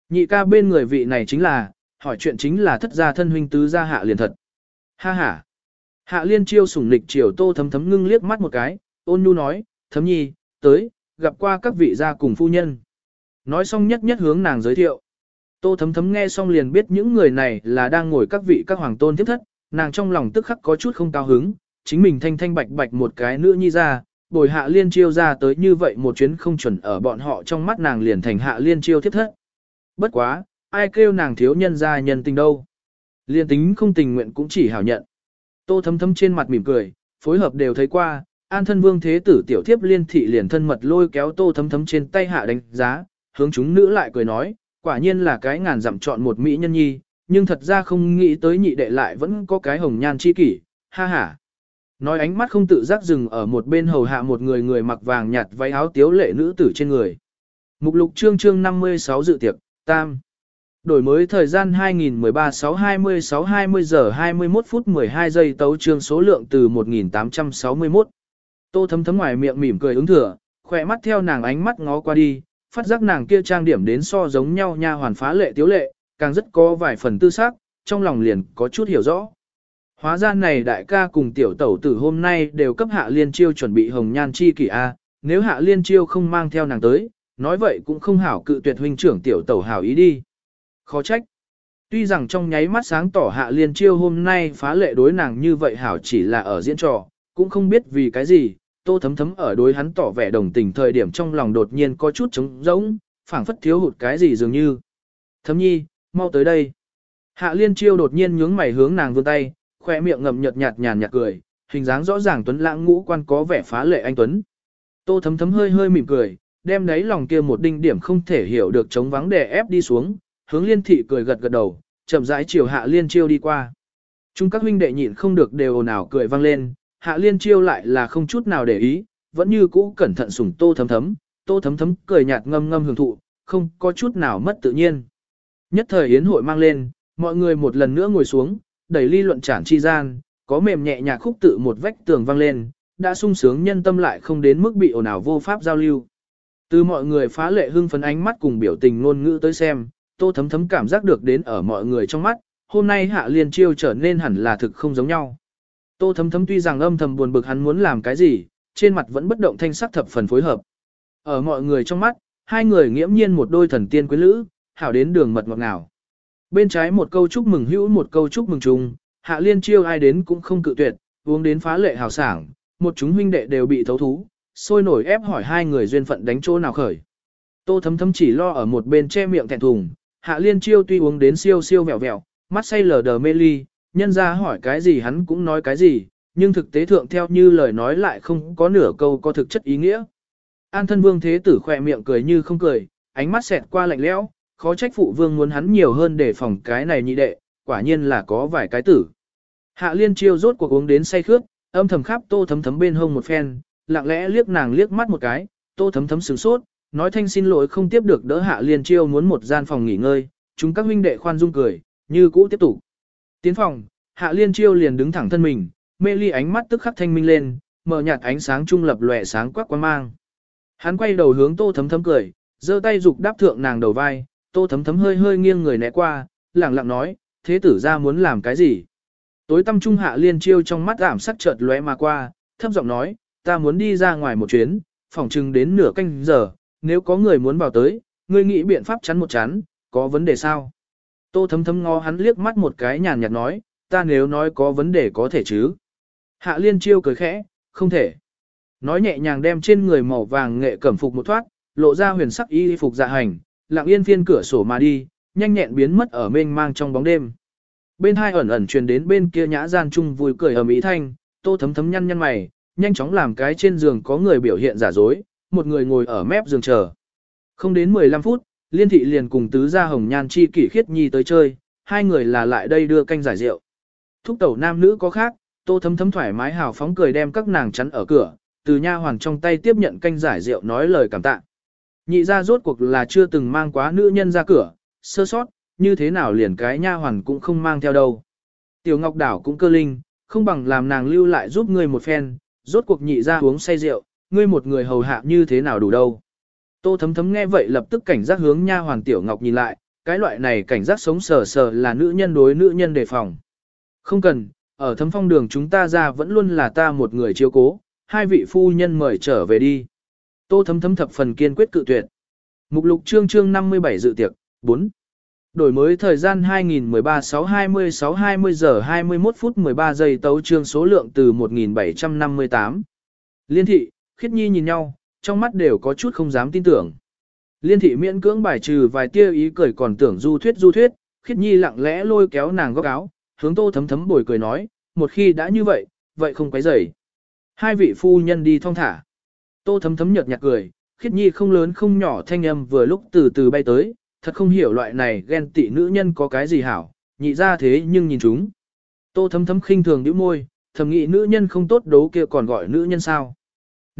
Nhị ca bên người vị này chính là, hỏi chuyện chính là thất gia thân huynh tứ gia hạ liền thật. Ha ha. Hạ liên chiêu sủng lịch chiều tô thấm thấm ngưng liếc mắt một cái, ôn nhu nói, thấm nhi, tới, gặp qua các vị gia cùng phu nhân. Nói xong nhất nhất hướng nàng giới thiệu. Tô thấm thấm nghe xong liền biết những người này là đang ngồi các vị các hoàng tôn tiếp thất, nàng trong lòng tức khắc có chút không cao hứng, chính mình thanh thanh bạch bạch một cái nữa nhi ra, bồi hạ liên chiêu ra tới như vậy một chuyến không chuẩn ở bọn họ trong mắt nàng liền thành hạ liên chiêu tiếp thất. Bất quá, ai kêu nàng thiếu nhân ra nhân tình đâu. Liên tính không tình nguyện cũng chỉ hảo nhận. Tô thấm thấm trên mặt mỉm cười, phối hợp đều thấy qua, an thân vương thế tử tiểu thiếp liên thị liền thân mật lôi kéo tô thấm thấm trên tay hạ đánh giá, hướng chúng nữ lại cười nói, quả nhiên là cái ngàn dặm chọn một mỹ nhân nhi, nhưng thật ra không nghĩ tới nhị đệ lại vẫn có cái hồng nhan chi kỷ, ha ha. Nói ánh mắt không tự giác dừng ở một bên hầu hạ một người người mặc vàng nhạt váy áo tiếu lệ nữ tử trên người. Mục lục chương chương 56 dự tiệc, tam. Đổi mới thời gian 2013-6-20-6-20 giờ 21 phút 12 giây tấu chương số lượng từ 1861. Tô thấm thấm ngoài miệng mỉm cười ứng thừa, khỏe mắt theo nàng ánh mắt ngó qua đi, phát giác nàng kia trang điểm đến so giống nhau nha hoàn phá lệ tiếu lệ, càng rất có vài phần tư xác, trong lòng liền có chút hiểu rõ. Hóa ra này đại ca cùng tiểu tẩu tử hôm nay đều cấp hạ liên chiêu chuẩn bị hồng nhan chi kỷ A, nếu hạ liên chiêu không mang theo nàng tới, nói vậy cũng không hảo cự tuyệt huynh trưởng tiểu tẩu hảo ý đi. Khó trách. Tuy rằng trong nháy mắt sáng tỏ hạ liên chiêu hôm nay phá lệ đối nàng như vậy hảo chỉ là ở diễn trò, cũng không biết vì cái gì, tô thấm thấm ở đối hắn tỏ vẻ đồng tình thời điểm trong lòng đột nhiên có chút trống rỗng, phảng phất thiếu hụt cái gì dường như. Thấm nhi, mau tới đây. Hạ liên chiêu đột nhiên nhướng mày hướng nàng vươn tay, khoe miệng ngậm nhợt nhạt nhàn nhạt cười, hình dáng rõ ràng tuấn lãng ngũ quan có vẻ phá lệ anh tuấn. Tô thấm thấm hơi hơi mỉm cười, đem đấy lòng kia một đinh điểm không thể hiểu được chống vắng đè ép đi xuống, hướng liên thị cười gật gật đầu, chậm rãi chiều hạ liên chiêu đi qua. Chúng các huynh đệ nhịn không được đều ồn ào cười vang lên, hạ liên chiêu lại là không chút nào để ý, vẫn như cũ cẩn thận sủng tô thấm thấm, tô thấm thấm cười nhạt ngâm ngâm hưởng thụ, không có chút nào mất tự nhiên. Nhất thời yến hội mang lên, mọi người một lần nữa ngồi xuống, đẩy ly luận trản chi gian, có mềm nhẹ nhạc khúc tự một vách tường vang lên, đã sung sướng nhân tâm lại không đến mức bị ồn ào vô pháp giao lưu. Từ mọi người phá lệ hưng phấn ánh mắt cùng biểu tình ngôn ngữ tới xem, tô thấm thấm cảm giác được đến ở mọi người trong mắt, hôm nay hạ liên chiêu trở nên hẳn là thực không giống nhau. Tô thấm thấm tuy rằng âm thầm buồn bực hắn muốn làm cái gì, trên mặt vẫn bất động thanh sắc thập phần phối hợp. Ở mọi người trong mắt, hai người nghiễm nhiên một đôi thần tiên quyến lữ, hảo đến đường mật ngọt ngào. Bên trái một câu chúc mừng hữu một câu chúc mừng trùng, hạ liên chiêu ai đến cũng không cự tuyệt, uống đến phá lệ hào sảng, một chúng huynh đệ đều bị thấu thú, sôi nổi ép hỏi hai người duyên phận đánh chỗ nào khởi. Tô thấm thấm chỉ lo ở một bên che miệng thẹn thùng, hạ liên chiêu tuy uống đến siêu siêu vẹo vẹo, mắt say lờ đờ mê ly, nhân ra hỏi cái gì hắn cũng nói cái gì, nhưng thực tế thượng theo như lời nói lại không có nửa câu có thực chất ý nghĩa. An thân vương thế tử khỏe miệng cười như không cười, ánh mắt xẹt qua lạnh lẽo, khó trách phụ vương muốn hắn nhiều hơn để phòng cái này nhị đệ, quả nhiên là có vài cái tử. Hạ liên chiêu rốt cuộc uống đến say khướt, âm thầm khắp tô thấm thấm bên hông một phen, lặng lẽ liếc nàng liếc mắt một cái, tô thấm thấm sửng sốt, nói thanh xin lỗi không tiếp được đỡ hạ liên chiêu muốn một gian phòng nghỉ ngơi, chúng các huynh đệ khoan dung cười, như cũ tiếp tục. Tiến phòng, hạ liên chiêu liền đứng thẳng thân mình, mê ly ánh mắt tức khắc thanh minh lên, mở nhạt ánh sáng trung lập lòe sáng quắc quang mang. Hắn quay đầu hướng tô thấm thấm cười, giơ tay dục đáp thượng nàng đầu vai, tô thấm thấm hơi hơi nghiêng người né qua, lẳng lặng nói, thế tử gia muốn làm cái gì? Tối tâm trung hạ liên chiêu trong mắt ảm sắc chợt lóe mà qua, thấp giọng nói, ta muốn đi ra ngoài một chuyến, phòng chừng đến nửa canh giờ, nếu có người muốn vào tới, ngươi nghĩ biện pháp chắn một chắn, có vấn đề sao? Tô thấm thấm ngó hắn liếc mắt một cái nhàn nhạt nói, ta nếu nói có vấn đề có thể chứ? Hạ liên chiêu cười khẽ, không thể. Nói nhẹ nhàng đem trên người màu vàng nghệ cẩm phục một thoát, lộ ra huyền sắc y phục dạ hành, lặng yên phiên cửa sổ mà đi, nhanh nhẹn biến mất ở mênh mang trong bóng đêm. Bên hai ẩn ẩn truyền đến bên kia nhã gian chung vui cười ở mỹ thanh, tô thấm thấm nhăn nhăn mày, nhanh chóng làm cái trên giường có người biểu hiện giả dối, một người ngồi ở mép giường chờ. Không đến 15 phút, liên thị liền cùng tứ gia hồng nhan chi kỷ khiết nhi tới chơi, hai người là lại đây đưa canh giải rượu. Thúc tẩu nam nữ có khác, tô thấm thấm thoải mái hào phóng cười đem các nàng chắn ở cửa, từ nha hoàng trong tay tiếp nhận canh giải rượu nói lời cảm tạ. Nhị gia rốt cuộc là chưa từng mang quá nữ nhân ra cửa, sơ sót, như thế nào liền cái nha hoàn cũng không mang theo đâu. Tiểu Ngọc Đảo cũng cơ linh, không bằng làm nàng lưu lại giúp ngươi một phen, rốt cuộc nhị gia uống say rượu, ngươi một người hầu hạ như thế nào đủ đâu. Tô thấm thấm nghe vậy lập tức cảnh giác hướng nha hoàn Tiểu Ngọc nhìn lại, cái loại này cảnh giác sống sờ sờ là nữ nhân đối nữ nhân đề phòng. Không cần, ở thấm phong đường chúng ta ra vẫn luôn là ta một người chiếu cố, hai vị phu nhân mời trở về đi. Tô thấm thấm thập phần kiên quyết cự tuyệt. Mục lục chương chương 57 dự tiệc, 4. Đổi mới thời gian 2013 6 26 20 giờ 21 phút 13 giây tấu chương số lượng từ 1758. Liên thị, khiết nhi nhìn nhau, trong mắt đều có chút không dám tin tưởng. Liên thị miễn cưỡng bài trừ vài tia ý cười còn tưởng du thuyết du thuyết, khiết nhi lặng lẽ lôi kéo nàng góc áo, hướng tô thấm thấm bồi cười nói, một khi đã như vậy, vậy không quấy rầy. Hai vị phu nhân đi thong thả. Tô thấm thấm nhợt nhạt cười, khiết nhi không lớn không nhỏ thanh âm vừa lúc từ từ bay tới, thật không hiểu loại này ghen tị nữ nhân có cái gì hảo, nhị ra thế nhưng nhìn chúng. Tô thấm thấm khinh thường nhíu môi, thầm nghĩ nữ nhân không tốt đấu kia còn gọi nữ nhân sao.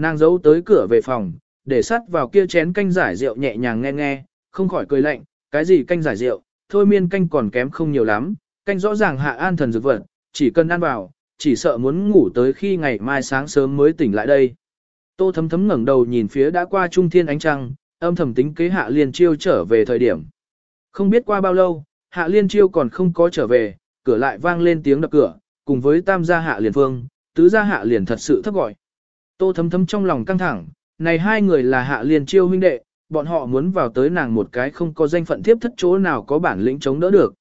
Nàng giấu tới cửa về phòng, để sắt vào kia chén canh giải rượu nhẹ nhàng nghe nghe, không khỏi cười lạnh, cái gì canh giải rượu, thôi miên canh còn kém không nhiều lắm, canh rõ ràng hạ an thần dược vật, chỉ cần ăn vào, chỉ sợ muốn ngủ tới khi ngày mai sáng sớm mới tỉnh lại đây. Tô thấm thấm ngẩng đầu nhìn phía đã qua trung thiên ánh trăng, âm thầm tính kế hạ liên chiêu trở về thời điểm. Không biết qua bao lâu, hạ liên chiêu còn không có trở về, cửa lại vang lên tiếng đập cửa, cùng với tam gia hạ liền phương, tứ gia hạ liền thật sự thấp gọi. Tô thấm thấm trong lòng căng thẳng, này hai người là hạ liên chiêu huynh đệ, bọn họ muốn vào tới nàng một cái không có danh phận tiếp thất chỗ nào có bản lĩnh chống đỡ được.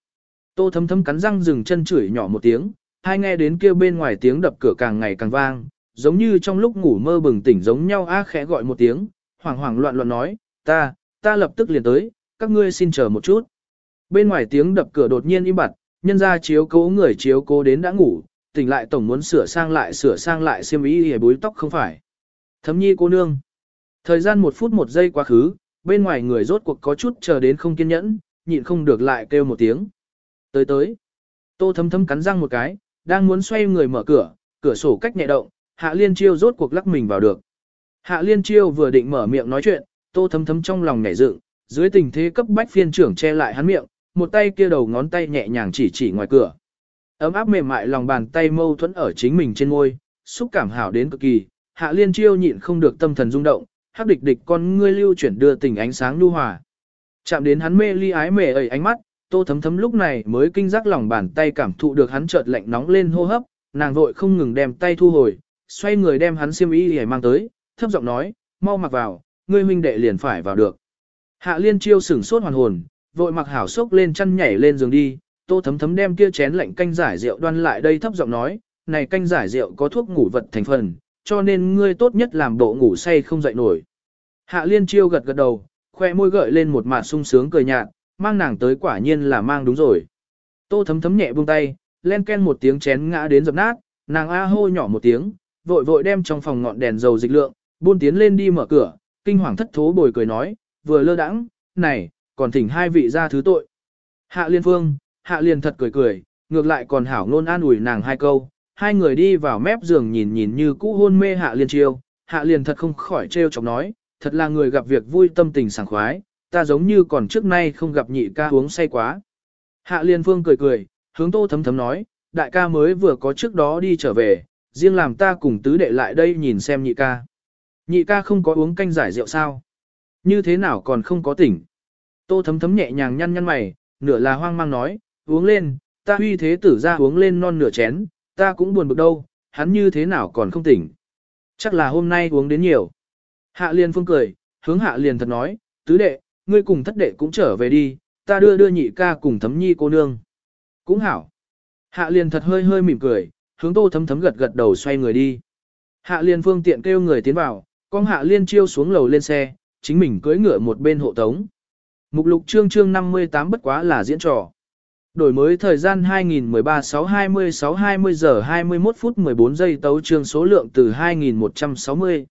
Tô thấm thấm cắn răng dừng chân chửi nhỏ một tiếng, hai nghe đến kêu bên ngoài tiếng đập cửa càng ngày càng vang, giống như trong lúc ngủ mơ bừng tỉnh giống nhau á khẽ gọi một tiếng, hoảng hoảng loạn loạn nói, ta, ta lập tức liền tới, các ngươi xin chờ một chút. Bên ngoài tiếng đập cửa đột nhiên im bặt, nhân ra chiếu cố người chiếu cố đến đã ngủ, tỉnh lại tổng muốn sửa sang lại sửa sang lại xiêm y hề búi tóc không phải. Thấm nhi cô nương. Thời gian một phút một giây quá khứ, bên ngoài người rốt cuộc có chút chờ đến không kiên nhẫn, nhịn không được lại kêu một tiếng. Tới tới. Tô thấm thấm cắn răng một cái, đang muốn xoay người mở cửa, cửa sổ cách nhẹ động, hạ liên chiêu rốt cuộc lắc mình vào được. Hạ liên chiêu vừa định mở miệng nói chuyện, tô thấm thấm trong lòng nhảy dựng, dưới tình thế cấp bách phiên trưởng che lại hắn miệng, một tay kia đầu ngón tay nhẹ nhàng chỉ chỉ ngoài cửa. Ấm áp mềm mại lòng bàn tay mâu thuẫn ở chính mình trên ngôi, xúc cảm hảo đến cực kỳ, hạ liên chiêu nhịn không được tâm thần rung động, hắc địch địch con ngươi lưu chuyển đưa tình ánh sáng nhu hòa. Chạm đến hắn mê ly ái mề ẩy ánh mắt, tô thấm thấm lúc này mới kinh giác lòng bàn tay cảm thụ được hắn chợt lạnh nóng lên hô hấp, nàng vội không ngừng đem tay thu hồi, xoay người đem hắn xiêm y để mang tới, thấp giọng nói, mau mặc vào, ngươi huynh đệ liền phải vào được. Hạ liên chiêu sửng sốt hoàn hồn, vội mặc hảo sốc lên chăn nhảy lên giường đi, tô thấm thấm đem kia chén lạnh canh giải rượu đoan lại đây thấp giọng nói, này canh giải rượu có thuốc ngủ vật thành phần, cho nên ngươi tốt nhất làm bộ ngủ say không dậy nổi. Hạ liên chiêu gật gật đầu, khoe môi gợi lên một mặt sung sướng cười nhạt, mang nàng tới quả nhiên là mang đúng rồi. Tô thấm thấm nhẹ buông tay, len ken một tiếng chén ngã đến dập nát, nàng a hô nhỏ một tiếng, vội vội đem trong phòng ngọn đèn dầu dịch lượng, buôn tiến lên đi mở cửa, kinh hoàng thất thố bồi cười nói, vừa lơ đãng, này, còn thỉnh hai vị ra thứ tội. Hạ liên phương, hạ liên thật cười cười, ngược lại còn hảo ngôn an ủi nàng hai câu, hai người đi vào mép giường nhìn nhìn như cũ hôn mê hạ liên chiêu, hạ liên thật không khỏi trêu chọc nói, thật là người gặp việc vui tâm tình sảng khoái, ta giống như còn trước nay không gặp nhị ca uống say quá. Hạ liên phương cười cười, hướng tô thấm thấm nói, đại ca mới vừa có trước đó đi trở về, riêng làm ta cùng tứ đệ lại đây nhìn xem nhị ca. Nhị ca không có uống canh giải rượu sao? Như thế nào còn không có tỉnh? Tô thấm thấm nhẹ nhàng nhăn nhăn mày, nửa là hoang mang nói, uống lên, ta huy thế tử ra uống lên non nửa chén, ta cũng buồn bực đâu, hắn như thế nào còn không tỉnh. Chắc là hôm nay uống đến nhiều. Hạ liền phương cười, hướng hạ liền thật nói, tứ đệ, ngươi cùng thất đệ cũng trở về đi, ta đưa đưa nhị ca cùng thấm nhi cô nương. Cũng hảo. Hạ liền thật hơi hơi mỉm cười, hướng tô thấm thấm gật gật đầu xoay người đi. Hạ liền phương tiện kêu người tiến vào, con hạ liên chiêu xuống lầu lên xe, chính mình cưỡi ngựa một bên hộ tống. Mục lục chương chương 58 bất quá là diễn trò. Đổi mới thời gian 2013 620 620 giờ 21 phút 14 giây tấu trương số lượng từ 2160.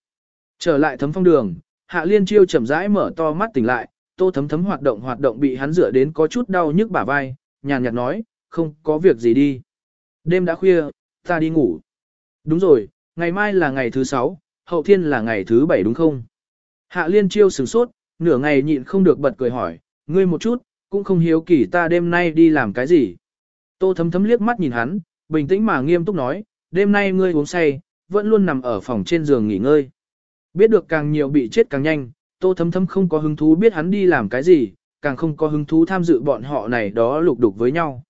Trở lại thấm phong đường, Hạ Liên Chiêu chậm rãi mở to mắt tỉnh lại, tô thấm thấm hoạt động hoạt động bị hắn rửa đến có chút đau nhức bả vai, nhàn nhạt nói, không có việc gì đi. Đêm đã khuya, ta đi ngủ. Đúng rồi, ngày mai là ngày thứ sáu, hậu thiên là ngày thứ bảy đúng không? Hạ Liên Chiêu sửng sốt, nửa ngày nhịn không được bật cười hỏi, ngươi một chút, cũng không hiếu kỳ ta đêm nay đi làm cái gì. Tô thấm thấm liếc mắt nhìn hắn, bình tĩnh mà nghiêm túc nói, đêm nay ngươi uống say, vẫn luôn nằm ở phòng trên giường nghỉ ngơi. Biết được càng nhiều bị chết càng nhanh, tô thấm thấm không có hứng thú biết hắn đi làm cái gì, càng không có hứng thú tham dự bọn họ này đó lục đục với nhau.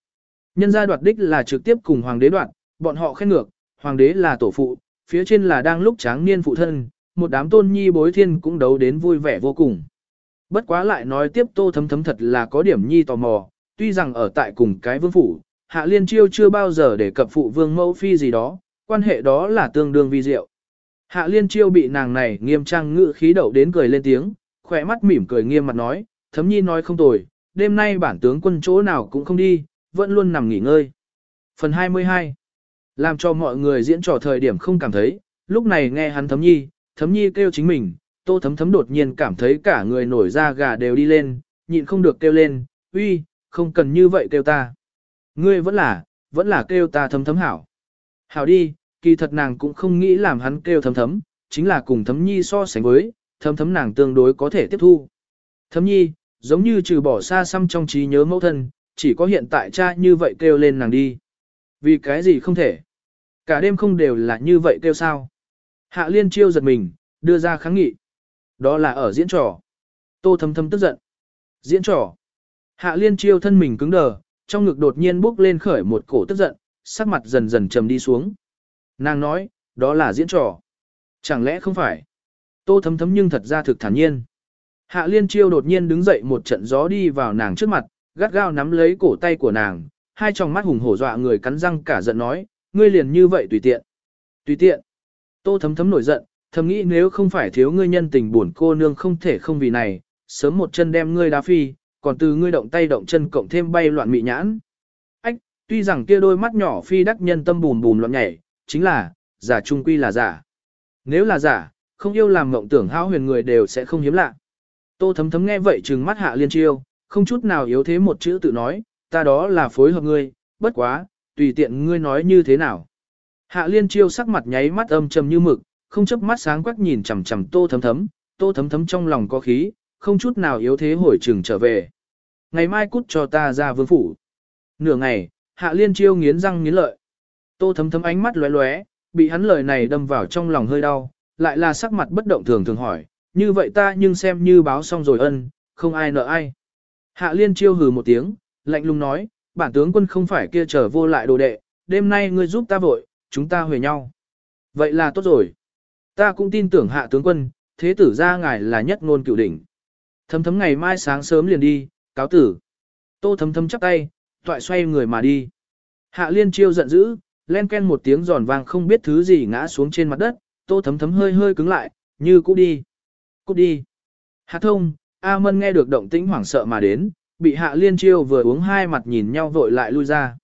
Nhân gia đoạt đích là trực tiếp cùng hoàng đế đoạt, bọn họ khen ngược, hoàng đế là tổ phụ, phía trên là đang lúc tráng niên phụ thân, một đám tôn nhi bối thiên cũng đấu đến vui vẻ vô cùng. Bất quá lại nói tiếp tô thấm thấm thật là có điểm nhi tò mò, tuy rằng ở tại cùng cái vương phủ, hạ liên chiêu chưa bao giờ để cập phụ vương mẫu phi gì đó, quan hệ đó là tương đương vi diệu. Hạ liên chiêu bị nàng này nghiêm trang ngự khí đậu đến cười lên tiếng, khỏe mắt mỉm cười nghiêm mặt nói, thấm nhi nói không tồi, đêm nay bản tướng quân chỗ nào cũng không đi, vẫn luôn nằm nghỉ ngơi. Phần 22 Làm cho mọi người diễn trò thời điểm không cảm thấy, lúc này nghe hắn thấm nhi, thấm nhi kêu chính mình, tô thấm thấm đột nhiên cảm thấy cả người nổi da gà đều đi lên, nhịn không được kêu lên, uy, không cần như vậy kêu ta. Ngươi vẫn là, vẫn là kêu ta thấm thấm hảo. Hảo đi, kỳ thật nàng cũng không nghĩ làm hắn kêu thấm thấm, chính là cùng thấm nhi so sánh với, thấm thấm nàng tương đối có thể tiếp thu. Thấm nhi, giống như trừ bỏ xa xăm trong trí nhớ mẫu thân, chỉ có hiện tại cha như vậy kêu lên nàng đi. Vì cái gì không thể? Cả đêm không đều là như vậy kêu sao? Hạ liên chiêu giật mình, đưa ra kháng nghị. Đó là ở diễn trò. Tô thấm thấm tức giận. Diễn trò. Hạ liên chiêu thân mình cứng đờ, trong ngực đột nhiên bốc lên khởi một cổ tức giận, sắc mặt dần dần trầm đi xuống. Nàng nói, đó là diễn trò. Chẳng lẽ không phải? Tô thấm thấm nhưng thật ra thực thản nhiên. Hạ liên chiêu đột nhiên đứng dậy một trận gió đi vào nàng trước mặt, gắt gao nắm lấy cổ tay của nàng, hai tròng mắt hùng hổ dọa người cắn răng cả giận nói, ngươi liền như vậy tùy tiện. Tùy tiện. Tô thấm thấm nổi giận, thầm nghĩ nếu không phải thiếu ngươi nhân tình buồn cô nương không thể không vì này, sớm một chân đem ngươi đá phi, còn từ ngươi động tay động chân cộng thêm bay loạn mị nhãn. Ách, tuy rằng kia đôi mắt nhỏ phi đắc nhân tâm bùn bùn loạn nhảy, chính là, giả trung quy là giả. Nếu là giả, không yêu làm mộng tưởng hão huyền người đều sẽ không hiếm lạ. Tô thấm thấm nghe vậy trừng mắt hạ liên chiêu, không chút nào yếu thế một chữ tự nói, ta đó là phối hợp ngươi, bất quá, tùy tiện ngươi nói như thế nào. Hạ liên chiêu sắc mặt nháy mắt âm trầm như mực, không chấp mắt sáng quắc nhìn chằm chằm tô thấm thấm, tô thấm thấm trong lòng có khí, không chút nào yếu thế hồi trường trở về. Ngày mai cút cho ta ra vương phủ. Nửa ngày, Hạ liên chiêu nghiến răng nghiến lợi. Tô thấm thấm ánh mắt lóe lóe, bị hắn lời này đâm vào trong lòng hơi đau, lại là sắc mặt bất động thường thường hỏi, như vậy ta nhưng xem như báo xong rồi ân, không ai nợ ai. Hạ liên chiêu hừ một tiếng, lạnh lùng nói, bản tướng quân không phải kia trở vô lại đồ đệ, đêm nay ngươi giúp ta vội, chúng ta huề nhau. Vậy là tốt rồi. Ta cũng tin tưởng hạ tướng quân, thế tử ra ngài là nhất ngôn cựu đỉnh. Thấm thấm ngày mai sáng sớm liền đi, cáo tử. Tô thấm thấm chắp tay, toại xoay người mà đi. Hạ liên chiêu giận dữ, len ken một tiếng giòn vang không biết thứ gì ngã xuống trên mặt đất, tô thấm thấm hơi hơi cứng lại, như cũ đi. Cút đi. Hạ thông, A Mân nghe được động tĩnh hoảng sợ mà đến, bị hạ liên chiêu vừa uống hai mặt nhìn nhau vội lại lui ra.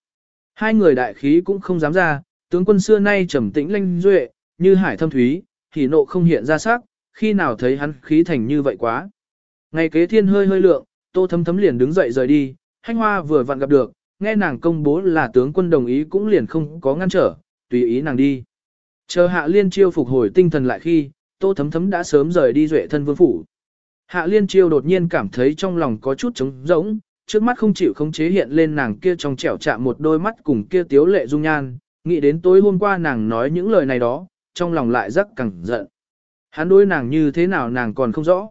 Hai người đại khí cũng không dám ra, tướng quân xưa nay trầm tĩnh lanh duệ, như hải thâm thúy, thì nộ không hiện ra sắc, khi nào thấy hắn khí thành như vậy quá. Ngày kế thiên hơi hơi lượng, tô thấm thấm liền đứng dậy rời đi, hanh hoa vừa vặn gặp được, nghe nàng công bố là tướng quân đồng ý cũng liền không có ngăn trở, tùy ý nàng đi. Chờ hạ liên chiêu phục hồi tinh thần lại khi, tô thấm thấm đã sớm rời đi duệ thân vương phủ. Hạ liên chiêu đột nhiên cảm thấy trong lòng có chút trống rỗng, trước mắt không chịu khống chế hiện lên nàng kia trong trẻo chạm một đôi mắt cùng kia tiếu lệ dung nhan, nghĩ đến tối hôm qua nàng nói những lời này đó, trong lòng lại rất cẳng giận. Hắn đối nàng như thế nào nàng còn không rõ.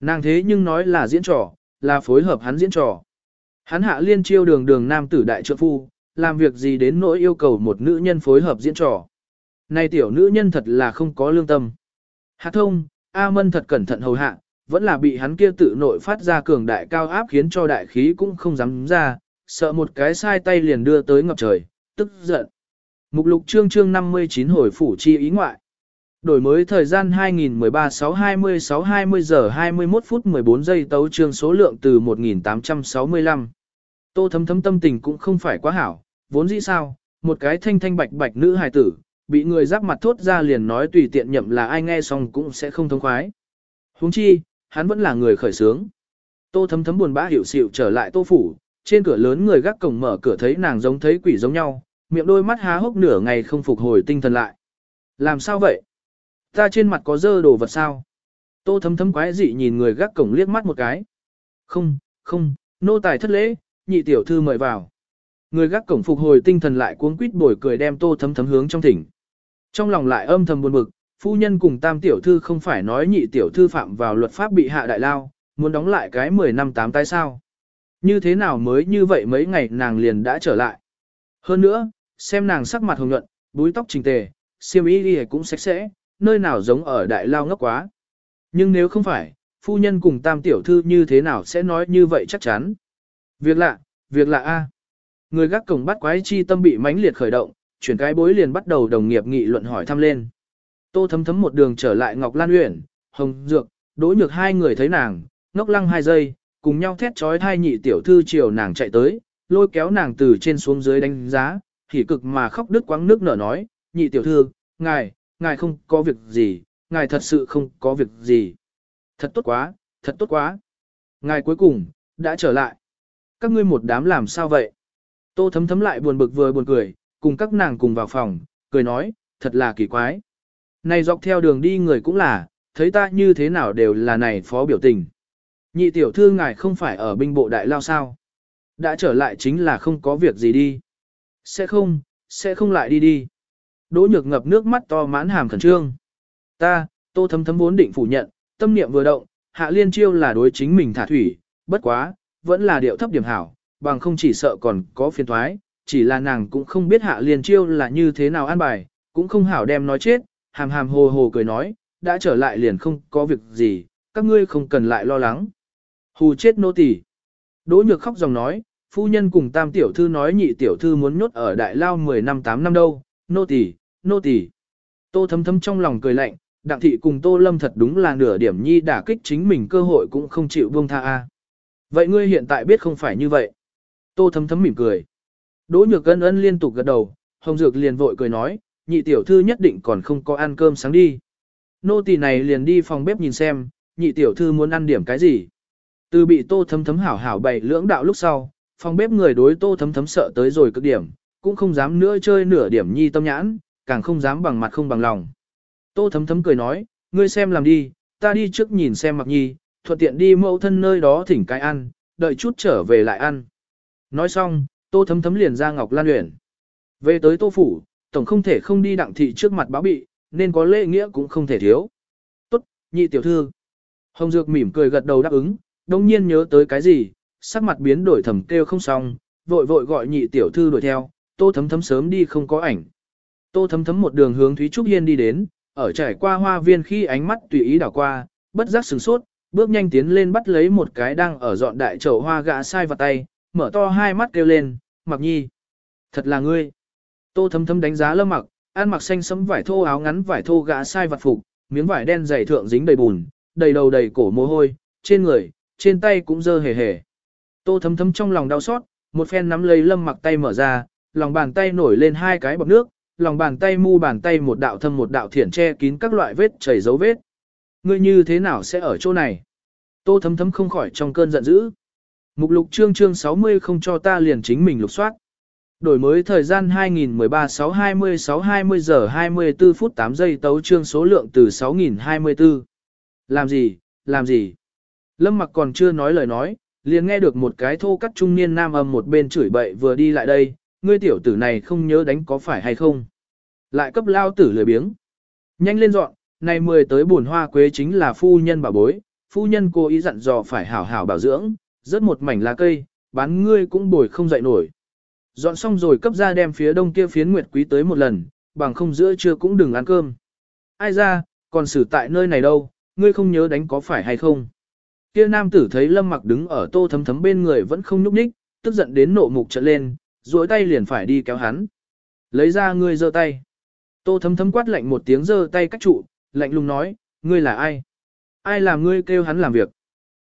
Nàng thế nhưng nói là diễn trò, là phối hợp hắn diễn trò. Hắn hạ liên chiêu đường đường nam tử đại trượng phu, làm việc gì đến nỗi yêu cầu một nữ nhân phối hợp diễn trò. Này tiểu nữ nhân thật là không có lương tâm. Hạ thông, A Mân thật cẩn thận hầu hạ, vẫn là bị hắn kia tự nội phát ra cường đại cao áp khiến cho đại khí cũng không dám ra, sợ một cái sai tay liền đưa tới ngập trời, tức giận. Mục lục chương chương 59 hồi phủ chi ý ngoại. Đổi mới thời gian 2013-6-20-6-20 giờ 21 phút 14 giây tấu chương số lượng từ 1865. Tô thấm thấm tâm tình cũng không phải quá hảo, vốn dĩ sao, một cái thanh thanh bạch bạch nữ hài tử, bị người giáp mặt thốt ra liền nói tùy tiện nhậm là ai nghe xong cũng sẽ không thông khoái. huống chi, hắn vẫn là người khởi sướng. Tô thấm thấm buồn bã hiểu xịu trở lại tô phủ, trên cửa lớn người gác cổng mở cửa thấy nàng giống thấy quỷ giống nhau, miệng đôi mắt há hốc nửa ngày không phục hồi tinh thần lại. Làm sao vậy? Ta trên mặt có dơ đồ vật sao? Tô thấm thấm quái dị nhìn người gác cổng liếc mắt một cái. Không, không, nô tài thất lễ, nhị tiểu thư mời vào. Người gác cổng phục hồi tinh thần lại cuống quýt bồi cười đem tô thấm thấm hướng trong thỉnh. Trong lòng lại âm thầm buồn bực, phu nhân cùng tam tiểu thư không phải nói nhị tiểu thư phạm vào luật pháp bị hạ đại lao, muốn đóng lại cái 10 năm tám tái sao. Như thế nào mới như vậy mấy ngày nàng liền đã trở lại. Hơn nữa, xem nàng sắc mặt hồng nhuận, búi tóc chỉnh tề, xiêm y đi cũng sạch sẽ, nơi nào giống ở đại lao ngốc quá. Nhưng nếu không phải, phu nhân cùng tam tiểu thư như thế nào sẽ nói như vậy chắc chắn. Việc lạ, việc lạ a. Người gác cổng bắt quái chi tâm bị mãnh liệt khởi động, chuyển cái bối liền bắt đầu đồng nghiệp nghị luận hỏi thăm lên. Tô thấm thấm một đường trở lại Ngọc Lan Uyển, Hồng Dược, Đỗ Nhược hai người thấy nàng, ngốc lăng hai giây, cùng nhau thét trói thai nhị tiểu thư chiều nàng chạy tới, lôi kéo nàng từ trên xuống dưới đánh giá, hỉ cực mà khóc đứt quãng nước nở nói, nhị tiểu thư, ngài, ngài không có việc gì, ngài thật sự không có việc gì. Thật tốt quá, thật tốt quá. Ngài cuối cùng, đã trở lại. Các ngươi một đám làm sao vậy? Tô thấm thấm lại buồn bực vừa buồn cười, cùng các nàng cùng vào phòng, cười nói, thật là kỳ quái. Này dọc theo đường đi người cũng là, thấy ta như thế nào đều là này phó biểu tình. Nhị tiểu thư ngài không phải ở binh bộ đại lao sao. Đã trở lại chính là không có việc gì đi. Sẽ không, sẽ không lại đi đi. Đỗ nhược ngập nước mắt to mãn hàm khẩn trương. Ta, tô thấm thấm vốn định phủ nhận, tâm niệm vừa động, hạ liên chiêu là đối chính mình thả thủy, bất quá, vẫn là điệu thấp điểm hảo, bằng không chỉ sợ còn có phiền thoái, chỉ là nàng cũng không biết hạ liên chiêu là như thế nào an bài, cũng không hảo đem nói chết, hàm hàm hồ hồ cười nói, đã trở lại liền không có việc gì, các ngươi không cần lại lo lắng. Hù chết nô tỳ. Đỗ nhược khóc dòng nói, phu nhân cùng tam tiểu thư nói nhị tiểu thư muốn nhốt ở đại lao 10 năm 8 năm đâu, nô tỳ, nô tỳ. Tô thấm thấm trong lòng cười lạnh, đặng thị cùng tô lâm thật đúng là nửa điểm nhi đả kích chính mình cơ hội cũng không chịu buông tha a. Vậy ngươi hiện tại biết không phải như vậy. Tô thấm thấm mỉm cười. Đỗ nhược ân ân liên tục gật đầu, hồng dược liền vội cười nói, nhị tiểu thư nhất định còn không có ăn cơm sáng đi. Nô tỳ này liền đi phòng bếp nhìn xem, nhị tiểu thư muốn ăn điểm cái gì. Từ bị tô thấm thấm hảo hảo bày lưỡng đạo lúc sau, phòng bếp người đối tô thấm thấm sợ tới rồi cực điểm, cũng không dám nữa chơi nửa điểm nhi tâm nhãn, càng không dám bằng mặt không bằng lòng. Tô thấm thấm cười nói, ngươi xem làm đi, ta đi trước nhìn xem mặc nhi, thuận tiện đi mẫu thân nơi đó thỉnh cái ăn, đợi chút trở về lại ăn. Nói xong, Tô thấm thấm liền ra Ngọc Lan luyện. Về tới Tô Phủ, tổng không thể không đi đặng thị trước mặt báo bị, nên có lễ nghĩa cũng không thể thiếu. Tốt, nhị tiểu thư. Hồng Dược mỉm cười gật đầu đáp ứng, đồng nhiên nhớ tới cái gì, sắc mặt biến đổi thầm kêu không xong, vội vội gọi nhị tiểu thư đuổi theo, tô thấm thấm sớm đi không có ảnh. Tô thấm thấm một đường hướng Thúy Trúc Hiên đi đến, ở trải qua hoa viên khi ánh mắt tùy ý đảo qua, bất giác sửng sốt, bước nhanh tiến lên bắt lấy một cái đang ở dọn đại chậu hoa gã sai vào tay, mở to hai mắt kêu lên, mặc nhi. Thật là ngươi. Tô thấm thấm đánh giá lâm mặc, ăn mặc xanh sẫm vải thô áo ngắn vải thô gã sai vặt phục, miếng vải đen dày thượng dính đầy bùn, đầy đầu đầy cổ mồ hôi, trên người, trên tay cũng dơ hề hề. Tô thấm thấm trong lòng đau xót, một phen nắm lấy lâm mặc tay mở ra, lòng bàn tay nổi lên hai cái bọt nước, lòng bàn tay mu bàn tay một đạo thâm một đạo thiển che kín các loại vết chảy dấu vết. Ngươi như thế nào sẽ ở chỗ này? Tô thấm thấm không khỏi trong cơn giận dữ. Mục lục chương chương 60 không cho ta liền chính mình lục soát. Đổi mới thời gian 2013-6-20-6-20 giờ 24 phút 8 giây tấu chương số lượng từ 6024. Làm gì, làm gì? Lâm mặc còn chưa nói lời nói, liền nghe được một cái thô cắt trung niên nam âm một bên chửi bậy vừa đi lại đây, ngươi tiểu tử này không nhớ đánh có phải hay không. Lại cấp lao tử lười biếng. Nhanh lên dọn, này mười tới buồn hoa quế chính là phu nhân bảo bối, phu nhân cô ý dặn dò phải hảo hảo bảo dưỡng, rớt một mảnh lá cây, bán ngươi cũng bồi không dậy nổi. Dọn xong rồi cấp ra đem phía đông kia phiến nguyệt quý tới một lần, bằng không giữa trưa cũng đừng ăn cơm. Ai ra, còn xử tại nơi này đâu, ngươi không nhớ đánh có phải hay không. Kia nam tử thấy lâm mặc đứng ở tô thấm thấm bên người vẫn không nhúc nhích, tức giận đến nộ mục trận lên, duỗi tay liền phải đi kéo hắn. Lấy ra ngươi giơ tay. Tô thấm thấm quát lạnh một tiếng giơ tay cách trụ, lạnh lùng nói, ngươi là ai? Ai làm ngươi kêu hắn làm việc?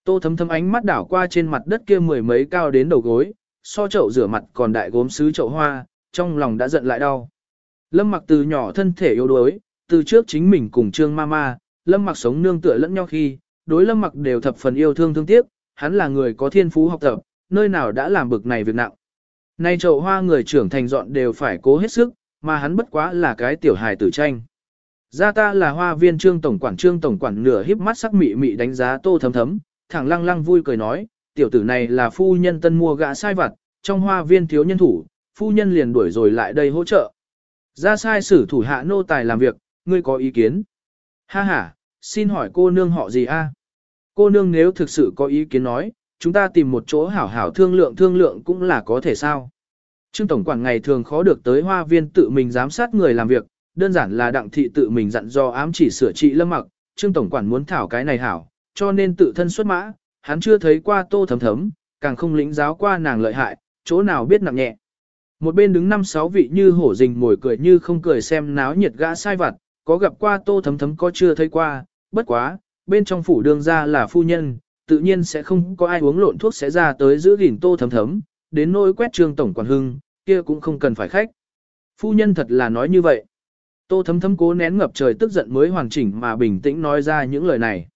Tô thấm thấm ánh mắt đảo qua trên mặt đất kia mười mấy cao đến đầu gối, so chậu rửa mặt còn đại gốm sứ chậu hoa, trong lòng đã giận lại đau. Lâm mặc từ nhỏ thân thể yếu đuối, từ trước chính mình cùng trương mama, lâm mặc sống nương tựa lẫn nhau khi, đối lâm mặc đều thập phần yêu thương thương tiếc, hắn là người có thiên phú học tập, nơi nào đã làm bực này việc nặng. Nay chậu hoa người trưởng thành dọn đều phải cố hết sức, mà hắn bất quá là cái tiểu hài tử tranh. Gia ta là hoa viên trương tổng quản trương tổng quản nửa híp mắt sắc mị mị đánh giá tô thấm thấm, thẳng lăng lăng vui cười nói, tiểu tử này là phu nhân tân mua gã sai vặt, trong hoa viên thiếu nhân thủ, phu nhân liền đuổi rồi lại đây hỗ trợ. Ra sai sử thủ hạ nô tài làm việc, ngươi có ý kiến? Ha ha, xin hỏi cô nương họ gì a? Cô nương nếu thực sự có ý kiến nói, chúng ta tìm một chỗ hảo hảo thương lượng thương lượng cũng là có thể sao. Trương Tổng quản ngày thường khó được tới hoa viên tự mình giám sát người làm việc, đơn giản là đặng thị tự mình dặn do ám chỉ sửa trị lâm mặc, Trương Tổng quản muốn thảo cái này hảo, cho nên tự thân xuất mã, hắn chưa thấy qua tô thấm thấm, càng không lĩnh giáo qua nàng lợi hại, chỗ nào biết nặng nhẹ. Một bên đứng năm sáu vị như hổ rình ngồi cười như không cười xem náo nhiệt gã sai vặt, có gặp qua tô thấm thấm có chưa thấy qua, bất quá, bên trong phủ đương ra là phu nhân, tự nhiên sẽ không có ai uống lộn thuốc sẽ ra tới giữ gìn tô thấm thấm, đến nỗi quét trương tổng quản hưng, kia cũng không cần phải khách. Phu nhân thật là nói như vậy. Tô thấm thấm cố nén ngập trời tức giận mới hoàn chỉnh mà bình tĩnh nói ra những lời này.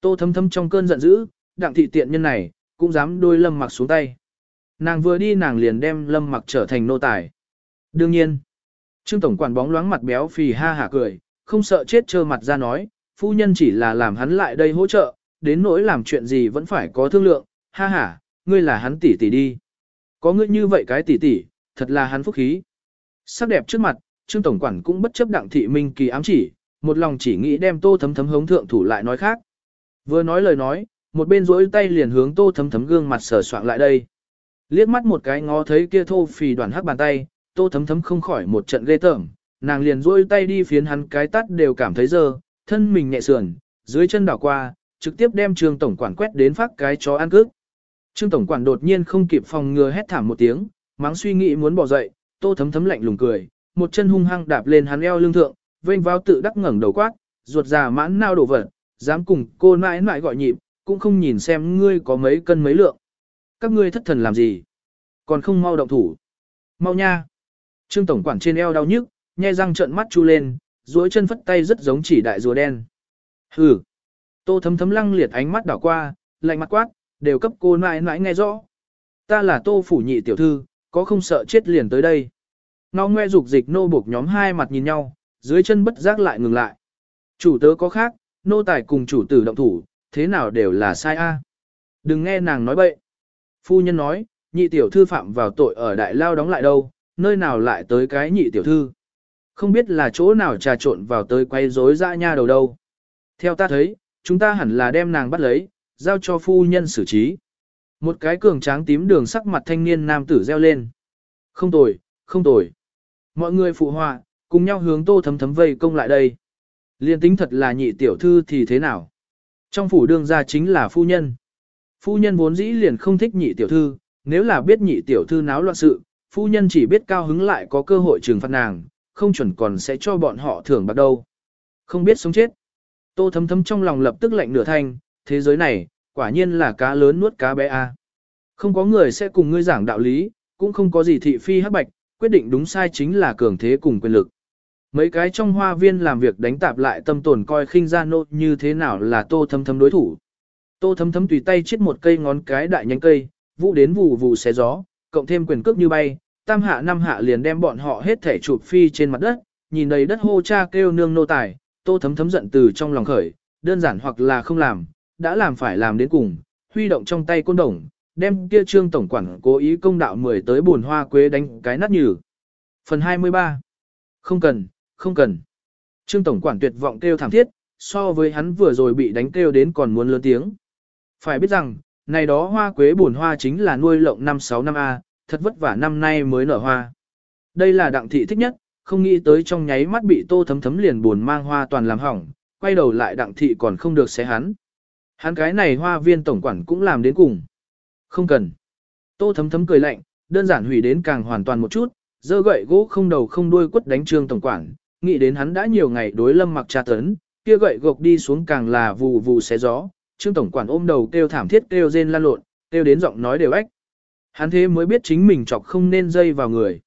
Tô thấm thấm trong cơn giận dữ, đặng thị tiện nhân này, cũng dám đôi lâm mặc xuống tay. Nàng vừa đi nàng liền đem lâm mặc trở thành nô tài. Đương nhiên, trương tổng quản bóng loáng mặt béo phì ha hả cười, không sợ chết trơ mặt ra nói, phu nhân chỉ là làm hắn lại đây hỗ trợ, đến nỗi làm chuyện gì vẫn phải có thương lượng, ha ha, ngươi là hắn tỷ tỷ đi. Có ngươi như vậy cái tỷ tỷ, thật là hắn phúc khí. Sắc đẹp trước mặt, Trương Tổng Quản cũng bất chấp đặng thị minh kỳ ám chỉ, một lòng chỉ nghĩ đem tô thấm thấm hống thượng thủ lại nói khác. Vừa nói lời nói, một bên rỗi tay liền hướng tô thấm thấm gương mặt sờ soạng lại đây. Liếc mắt một cái ngó thấy kia thô phì đoàn hắc bàn tay, tô thấm thấm không khỏi một trận ghê tởm, nàng liền rỗi tay đi phiến hắn cái tắt đều cảm thấy dơ, thân mình nhẹ sườn, dưới chân đảo qua, trực tiếp đem Trương tổng quản quét đến phát cái chó ăn cước. Trương tổng quản đột nhiên không kịp phòng ngừa hét thảm một tiếng, mắng suy nghĩ muốn bỏ dậy, Tô thấm thấm lạnh lùng cười, một chân hung hăng đạp lên hắn eo lưng thượng, vênh vào tự đắc ngẩng đầu quát, ruột già mãn nao đổ vật, dám cùng cô mãi mãi gọi nhịp, cũng không nhìn xem ngươi có mấy cân mấy lượng. Các ngươi thất thần làm gì? Còn không mau động thủ. Mau nha. Trương tổng quản trên eo đau nhức, nhe răng trợn mắt chu lên, duỗi chân phất tay rất giống chỉ đại rùa đen. Hừ. Tô thấm thấm lăng liệt ánh mắt đảo qua, lạnh mặt quát, đều cấp cô nãi nãi nghe rõ. Ta là tô phủ nhị tiểu thư, có không sợ chết liền tới đây. Nó ngoe dục dịch nô buộc nhóm hai mặt nhìn nhau, dưới chân bất giác lại ngừng lại. Chủ tớ có khác, nô tài cùng chủ tử động thủ, thế nào đều là sai a. Đừng nghe nàng nói bậy. Phu nhân nói, nhị tiểu thư phạm vào tội ở đại lao đóng lại đâu, nơi nào lại tới cái nhị tiểu thư. Không biết là chỗ nào trà trộn vào tới quay rối dã nha đầu đâu. Theo ta thấy, chúng ta hẳn là đem nàng bắt lấy, giao cho phu nhân xử trí. Một cái cường tráng tím đường sắc mặt thanh niên nam tử reo lên. Không tồi, không tồi. Mọi người phụ họa, cùng nhau hướng tô thấm thấm vây công lại đây. Liên tính thật là nhị tiểu thư thì thế nào? Trong phủ đương gia chính là phu nhân. Phu nhân vốn dĩ liền không thích nhị tiểu thư, nếu là biết nhị tiểu thư náo loạn sự, phu nhân chỉ biết cao hứng lại có cơ hội trừng phạt nàng, không chuẩn còn sẽ cho bọn họ thưởng bạc đâu. Không biết sống chết. Tô thấm thấm trong lòng lập tức lạnh nửa thanh, thế giới này, quả nhiên là cá lớn nuốt cá bé a. Không có người sẽ cùng ngươi giảng đạo lý, cũng không có gì thị phi hắc bạch, quyết định đúng sai chính là cường thế cùng quyền lực. Mấy cái trong hoa viên làm việc đánh tạp lại tâm tồn coi khinh ra nô như thế nào là tô thấm thấm đối thủ. Tô thấm thấm tùy tay chết một cây ngón cái đại nhánh cây, vũ đến vụ vụ xé gió, cộng thêm quyền cước như bay, tam hạ năm hạ liền đem bọn họ hết thể chụp phi trên mặt đất, nhìn đầy đất hô cha kêu nương nô tài, tô thấm thấm giận từ trong lòng khởi, đơn giản hoặc là không làm, đã làm phải làm đến cùng, huy động trong tay côn đồng, đem kia trương tổng quản cố ý công đạo mười tới buồn hoa quế đánh cái nát nhừ. Phần 23 Không cần, không cần. Trương tổng quản tuyệt vọng kêu thảm thiết, so với hắn vừa rồi bị đánh kêu đến còn muốn lớn tiếng. Phải biết rằng, này đó hoa quế buồn hoa chính là nuôi lộng năm 6 năm A, thật vất vả năm nay mới nở hoa. Đây là đặng thị thích nhất, không nghĩ tới trong nháy mắt bị tô thấm thấm liền buồn mang hoa toàn làm hỏng, quay đầu lại đặng thị còn không được xé hắn. Hắn cái này hoa viên tổng quản cũng làm đến cùng. Không cần. Tô thấm thấm cười lạnh, đơn giản hủy đến càng hoàn toàn một chút, dơ gậy gỗ không đầu không đuôi quất đánh trương tổng quản, nghĩ đến hắn đã nhiều ngày đối lâm mặc tra tấn, kia gậy gộc đi xuống càng là vù vù xé gió, trương tổng quản ôm đầu kêu thảm thiết kêu rên lan lộn, kêu đến giọng nói đều ếch. Hắn thế mới biết chính mình chọc không nên dây vào người.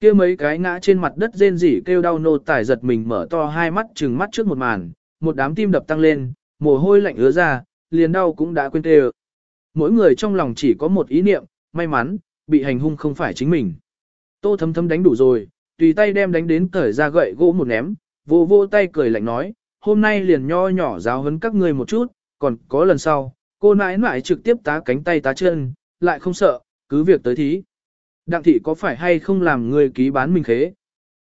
kia mấy cái ngã trên mặt đất rên rỉ kêu đau nô tải giật mình mở to hai mắt trừng mắt trước một màn, một đám tim đập tăng lên, mồ hôi lạnh ứa ra, liền đau cũng đã quên tê Mỗi người trong lòng chỉ có một ý niệm, may mắn, bị hành hung không phải chính mình. Tô thấm thấm đánh đủ rồi, tùy tay đem đánh đến cởi ra gậy gỗ một ném, vô vô tay cười lạnh nói, hôm nay liền nho nhỏ giáo hấn các ngươi một chút, còn có lần sau, cô nãi nãi trực tiếp tá cánh tay tá chân, lại không sợ, cứ việc tới thí. Đặng thị có phải hay không làm người ký bán mình khế?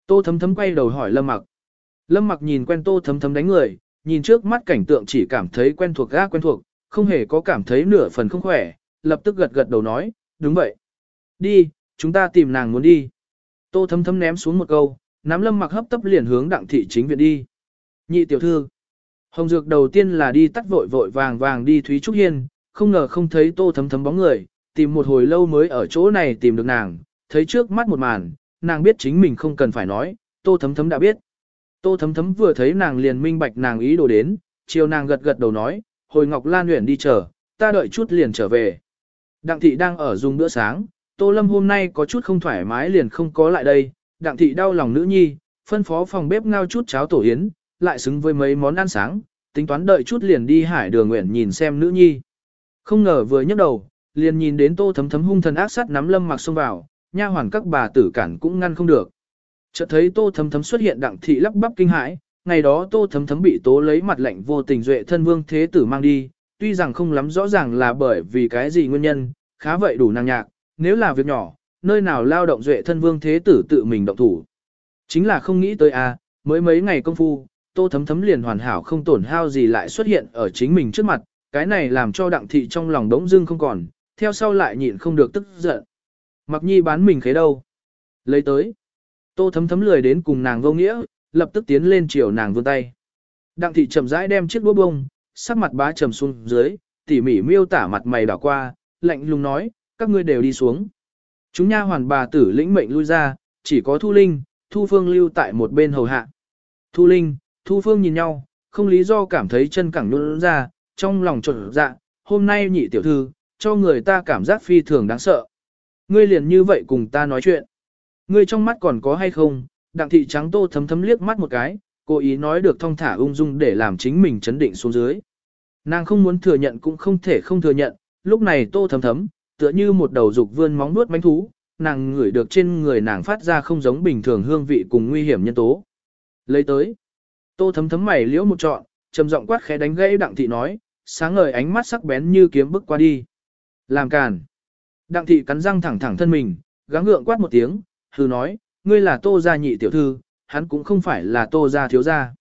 Tô thấm thấm quay đầu hỏi Lâm mặc. Lâm mặc nhìn quen tô thấm thấm đánh người, nhìn trước mắt cảnh tượng chỉ cảm thấy quen thuộc ga quen thuộc, không hề có cảm thấy nửa phần không khỏe, lập tức gật gật đầu nói, đúng vậy. Đi, chúng ta tìm nàng muốn đi. Tô thấm thấm ném xuống một câu, nắm lâm mặc hấp tấp liền hướng đặng thị chính viện đi. Nhị tiểu thư. Hồng Dược đầu tiên là đi tắt vội vội vàng vàng đi Thúy Trúc Hiên, không ngờ không thấy tô thấm thấm bóng người, tìm một hồi lâu mới ở chỗ này tìm được nàng, thấy trước mắt một màn, nàng biết chính mình không cần phải nói, tô thấm thấm đã biết. Tô thấm thấm vừa thấy nàng liền minh bạch nàng ý đồ đến, chiều nàng gật gật đầu nói, hồi Ngọc Lan Uyển đi chờ, ta đợi chút liền trở về. Đặng thị đang ở dùng bữa sáng, Tô Lâm hôm nay có chút không thoải mái liền không có lại đây, Đặng thị đau lòng nữ nhi, phân phó phòng bếp ngao chút cháo tổ yến, lại xứng với mấy món ăn sáng, tính toán đợi chút liền đi hải đường nguyện nhìn xem nữ nhi. Không ngờ vừa nhấc đầu, liền nhìn đến Tô Thấm Thấm hung thần ác sát nắm Lâm Mặc xông vào, nha hoàn các bà tử cản cũng ngăn không được. Chợt thấy Tô Thấm Thấm xuất hiện Đặng thị lắp bắp kinh hãi, ngày đó tô thấm thấm bị tố lấy mặt lạnh vô tình duệ thân vương thế tử mang đi, tuy rằng không lắm rõ ràng là bởi vì cái gì nguyên nhân, khá vậy đủ năng nhạc, nếu là việc nhỏ, nơi nào lao động duệ thân vương thế tử tự mình động thủ. Chính là không nghĩ tới a, à, mới mấy ngày công phu, tô thấm thấm liền hoàn hảo không tổn hao gì lại xuất hiện ở chính mình trước mặt, cái này làm cho đặng thị trong lòng đống dưng không còn, theo sau lại nhịn không được tức giận. Mặc nhi bán mình khế đâu? Lấy tới. Tô thấm thấm lười đến cùng nàng vô nghĩa, lập tức tiến lên chiều nàng vươn tay. Đặng thị chậm rãi đem chiếc đũa bông, sắc mặt bá trầm xuống dưới, tỉ mỉ miêu tả mặt mày đảo qua, lạnh lùng nói, các ngươi đều đi xuống. Chúng nha hoàn bà tử lĩnh mệnh lui ra, chỉ có Thu Linh, Thu Phương lưu tại một bên hầu hạ. Thu Linh, Thu Phương nhìn nhau, không lý do cảm thấy chân cẳng nhún ra, trong lòng trộn dạ, hôm nay nhị tiểu thư, cho người ta cảm giác phi thường đáng sợ. Ngươi liền như vậy cùng ta nói chuyện. Ngươi trong mắt còn có hay không, Đặng thị trắng tô thấm thấm liếc mắt một cái, cố ý nói được thong thả ung dung để làm chính mình chấn định xuống dưới. Nàng không muốn thừa nhận cũng không thể không thừa nhận, lúc này tô thấm thấm, tựa như một đầu dục vươn móng nuốt bánh thú, nàng ngửi được trên người nàng phát ra không giống bình thường hương vị cùng nguy hiểm nhân tố. Lấy tới, tô thấm thấm mày liễu một trọn, trầm giọng quát khẽ đánh gãy đặng thị nói, sáng ngời ánh mắt sắc bén như kiếm bức qua đi. Làm càn. Đặng thị cắn răng thẳng thẳng thân mình, gắng gượng quát một tiếng, hừ nói, ngươi là tô gia nhị tiểu thư, hắn cũng không phải là tô gia thiếu gia.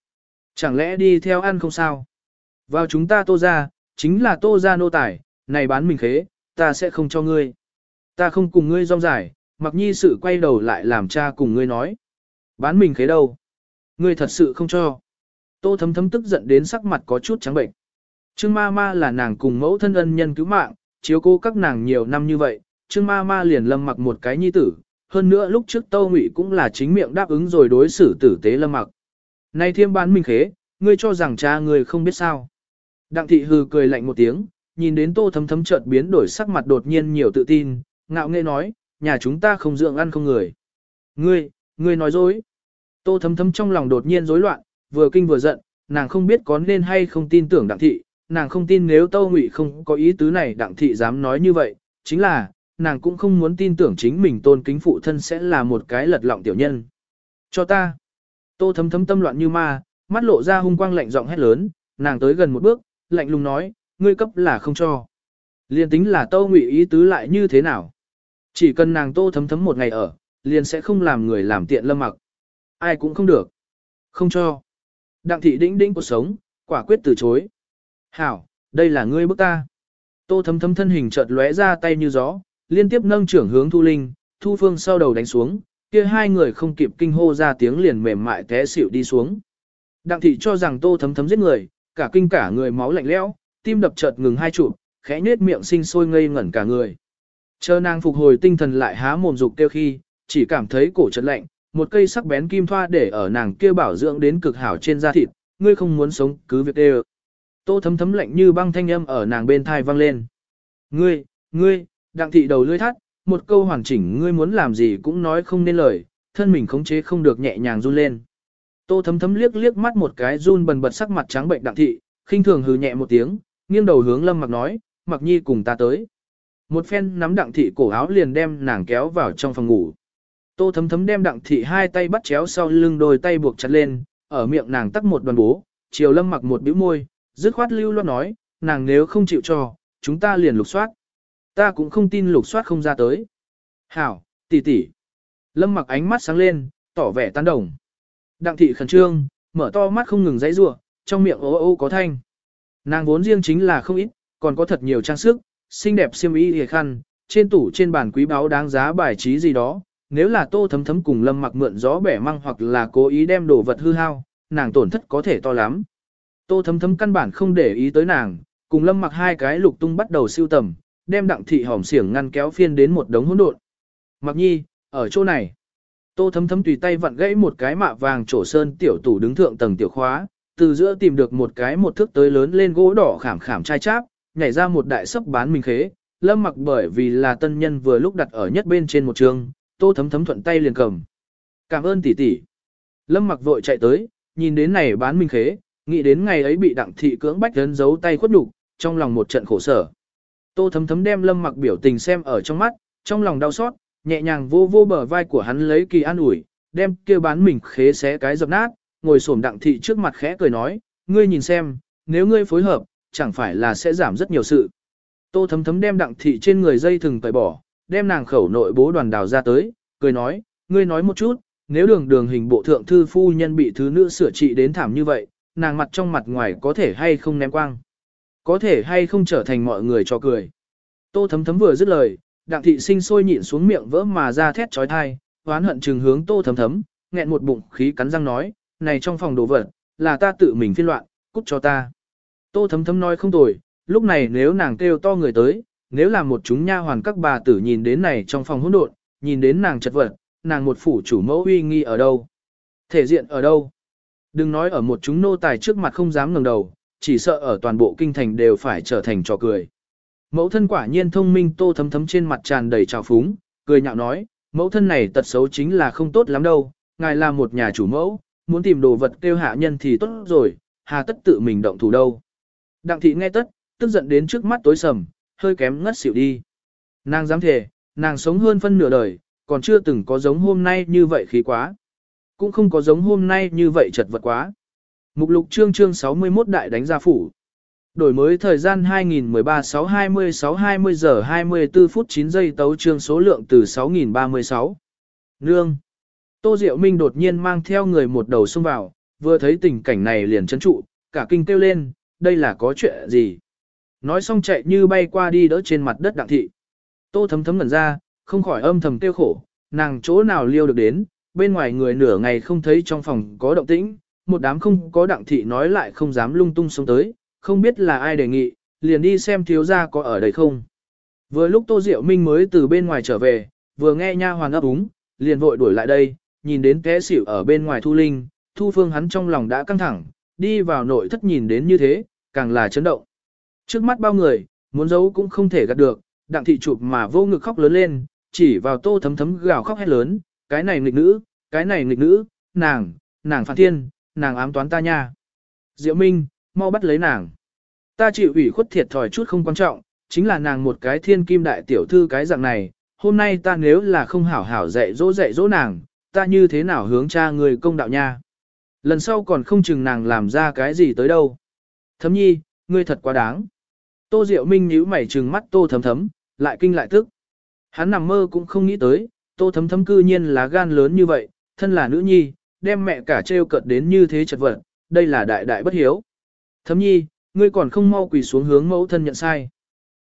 Chẳng lẽ đi theo ăn không sao? Vào chúng ta tô gia, chính là tô gia nô tài, này bán mình khế, ta sẽ không cho ngươi. Ta không cùng ngươi rong dài, mặc nhi sự quay đầu lại làm cha cùng ngươi nói. Bán mình khế đâu? Ngươi thật sự không cho. Tô thấm thấm tức giận đến sắc mặt có chút trắng bệnh. Trương ma ma là nàng cùng mẫu thân ân nhân cứu mạng, chiếu cố các nàng nhiều năm như vậy, Trương ma ma liền lâm mặc một cái nhi tử, hơn nữa lúc trước Tâu Ngụy cũng là chính miệng đáp ứng rồi đối xử tử tế lâm mặc. Nay thiêm bán mình khế, ngươi cho rằng cha ngươi không biết sao. Đặng thị hừ cười lạnh một tiếng, nhìn đến tô thấm thấm chợt biến đổi sắc mặt đột nhiên nhiều tự tin, ngạo nghễ nói, nhà chúng ta không dưỡng ăn không người. Ngươi, ngươi nói dối. Tô thấm thấm trong lòng đột nhiên rối loạn, vừa kinh vừa giận, nàng không biết có nên hay không tin tưởng đặng thị, nàng không tin nếu Tâu Ngụy không có ý tứ này đặng thị dám nói như vậy, chính là, nàng cũng không muốn tin tưởng chính mình tôn kính phụ thân sẽ là một cái lật lọng tiểu nhân. Cho ta. Tô thấm thấm tâm loạn như ma, mắt lộ ra hung quang lạnh giọng hét lớn, nàng tới gần một bước, lạnh lùng nói, ngươi cấp là không cho. Liên tính là Tâu Ngụy ý tứ lại như thế nào? Chỉ cần nàng Tô thấm thấm một ngày ở, liền sẽ không làm người làm tiện lâm mặc. Ai cũng không được. Không cho. Đặng thị đĩnh đĩnh cuộc sống, quả quyết từ chối. Hảo, đây là ngươi bức ta. Tô thấm thấm thân hình chợt lóe ra tay như gió, liên tiếp nâng trưởng hướng Thu Linh, Thu Phương sau đầu đánh xuống, kia hai người không kịp kinh hô ra tiếng liền mềm mại té xỉu đi xuống. Đặng thị cho rằng Tô thấm thấm giết người, cả kinh cả người máu lạnh lẽo, tim đập chợt ngừng hai chụp, khẽ nhếch miệng sinh sôi ngây ngẩn cả người. Chờ nàng phục hồi tinh thần lại há mồm dục kêu khi, chỉ cảm thấy cổ chợt lạnh, một cây sắc bén kim thoa để ở nàng kia bảo dưỡng đến cực hảo trên da thịt, ngươi không muốn sống cứ việc đều. Tô thấm thấm lạnh như băng thanh âm ở nàng bên thai vang lên. Ngươi, ngươi, đặng thị đầu lưỡi thắt, một câu hoàn chỉnh ngươi muốn làm gì cũng nói không nên lời, thân mình khống chế không được nhẹ nhàng run lên. Tô thấm thấm liếc liếc mắt một cái run bần bật sắc mặt trắng bệnh đặng thị, khinh thường hừ nhẹ một tiếng, nghiêng đầu hướng lâm mặc nói, mặc nhi cùng ta tới. Một phen nắm đặng thị cổ áo liền đem nàng kéo vào trong phòng ngủ. Tô thấm thấm đem đặng thị hai tay bắt chéo sau lưng đôi tay buộc chặt lên, ở miệng nàng tắt một đoàn bố, chiều lâm mặc một bĩu môi, dứt khoát lưu loát nói, nàng nếu không chịu cho, chúng ta liền lục soát. Ta cũng không tin lục soát không ra tới. Hảo, tỷ tỷ. Lâm mặc ánh mắt sáng lên, tỏ vẻ tán đồng. Đặng thị khẩn trương, mở to mắt không ngừng dãy rủa, trong miệng ô ô có thanh. Nàng vốn riêng chính là không ít, còn có thật nhiều trang sức, xinh đẹp xiêm y hề khăn, trên tủ trên bàn quý báu đáng giá bài trí gì đó. Nếu là tô thấm thấm cùng lâm mặc mượn gió bẻ măng hoặc là cố ý đem đồ vật hư hao, nàng tổn thất có thể to lắm. Tô thấm thấm căn bản không để ý tới nàng, cùng lâm mặc hai cái lục tung bắt đầu siêu tầm, đem đặng thị hỏng xiển ngăn kéo phiên đến một đống hỗn độn. Mặc nhi, ở chỗ này. Tô thấm thấm tùy tay vặn gãy một cái mạ vàng trổ sơn tiểu tủ đứng thượng tầng tiểu khóa, từ giữa tìm được một cái một thước tới lớn lên gỗ đỏ khảm khảm chai cháp, nhảy ra một đại sấp bán mình khế. Lâm mặc bởi vì là tân nhân vừa lúc đặt ở nhất bên trên một trường, tô thấm thấm thuận tay liền cầm. Cảm ơn tỷ tỷ. Lâm mặc vội chạy tới, nhìn đến này bán mình khế, nghĩ đến ngày ấy bị đặng thị cưỡng bách ấn giấu tay khuất nhục, trong lòng một trận khổ sở. Tô thấm thấm đem lâm mặc biểu tình xem ở trong mắt, trong lòng đau xót, nhẹ nhàng vô vô bờ vai của hắn lấy kỳ an ủi, đem kia bán mình khế xé cái dập nát, ngồi xổm đặng thị trước mặt khẽ cười nói, ngươi nhìn xem, nếu ngươi phối hợp, chẳng phải là sẽ giảm rất nhiều sự. Tô thấm thấm đem đặng thị trên người dây thừng tẩy bỏ, đem nàng khẩu nội bố đoàn đào ra tới, cười nói, ngươi nói một chút, nếu đường đường hình bộ thượng thư phu nhân bị thứ nữ sửa trị đến thảm như vậy, nàng mặt trong mặt ngoài có thể hay không ném quang. Có thể hay không trở thành mọi người cho cười. Tô thấm thấm vừa dứt lời, đặng thị sinh sôi nhịn xuống miệng vỡ mà ra thét trói thai, oán hận trừng hướng tô thấm thấm, nghẹn một bụng khí cắn răng nói, này trong phòng đồ vật, là ta tự mình phiên loạn, cút cho ta. Tô thấm thấm nói không tồi, lúc này nếu nàng kêu to người tới, nếu là một chúng nha hoàn các bà tử nhìn đến này trong phòng hỗn độn, nhìn đến nàng chật vật, nàng một phủ chủ mẫu uy nghi ở đâu? Thể diện ở đâu? Đừng nói ở một chúng nô tài trước mặt không dám ngẩng đầu, chỉ sợ ở toàn bộ kinh thành đều phải trở thành trò cười. Mẫu thân quả nhiên thông minh tô thấm thấm trên mặt tràn đầy trào phúng, cười nhạo nói, mẫu thân này tật xấu chính là không tốt lắm đâu, ngài là một nhà chủ mẫu, muốn tìm đồ vật kêu hạ nhân thì tốt rồi, hà tất tự mình động thủ đâu. Đặng thị nghe tất, tức giận đến trước mắt tối sầm, hơi kém ngất xỉu đi. Nàng dám thề, nàng sống hơn phân nửa đời, còn chưa từng có giống hôm nay như vậy khí quá. Cũng không có giống hôm nay như vậy chật vật quá. Mục lục chương chương 61 đại đánh gia phủ. Đổi mới thời gian 2013-6-26-20 giờ 24 phút 9 giây tấu trương số lượng từ 6036. Nương. Tô Diệu Minh đột nhiên mang theo người một đầu xông vào, vừa thấy tình cảnh này liền chấn trụ, cả kinh kêu lên, đây là có chuyện gì. Nói xong chạy như bay qua đi đỡ trên mặt đất đặng thị. Tô thấm thấm ngẩn ra, không khỏi âm thầm tiêu khổ, nàng chỗ nào liêu được đến, bên ngoài người nửa ngày không thấy trong phòng có động tĩnh, một đám không có đặng thị nói lại không dám lung tung sống tới, không biết là ai đề nghị, liền đi xem thiếu gia có ở đây không. Vừa lúc Tô Diệu Minh mới từ bên ngoài trở về, vừa nghe nha hoàn ấp úng, liền vội đuổi lại đây, nhìn đến té xỉu ở bên ngoài Thu Linh, Thu Phương hắn trong lòng đã căng thẳng, đi vào nội thất nhìn đến như thế, càng là chấn động. Trước mắt bao người, muốn giấu cũng không thể gạt được, đặng thị chụp mà vô ngực khóc lớn lên, chỉ vào tô thấm thấm gào khóc hét lớn, cái này nghịch nữ, cái này nghịch nữ, nàng, nàng phản thiên, nàng ám toán ta nha. Diệu Minh, mau bắt lấy nàng. Ta chịu ủy khuất thiệt thòi chút không quan trọng, chính là nàng một cái thiên kim đại tiểu thư cái dạng này, hôm nay ta nếu là không hảo hảo dạy dỗ dạy dỗ nàng, ta như thế nào hướng cha người công đạo nha. Lần sau còn không chừng nàng làm ra cái gì tới đâu. Thấm nhi, ngươi thật quá đáng. Tô Diệu Minh nhíu mày trừng mắt Tô Thấm Thấm, lại kinh lại tức. Hắn nằm mơ cũng không nghĩ tới, Tô Thấm Thấm cư nhiên là gan lớn như vậy, thân là nữ nhi, đem mẹ cả trêu cợt đến như thế chật vật, đây là đại đại bất hiếu. Thấm nhi, ngươi còn không mau quỳ xuống hướng mẫu thân nhận sai.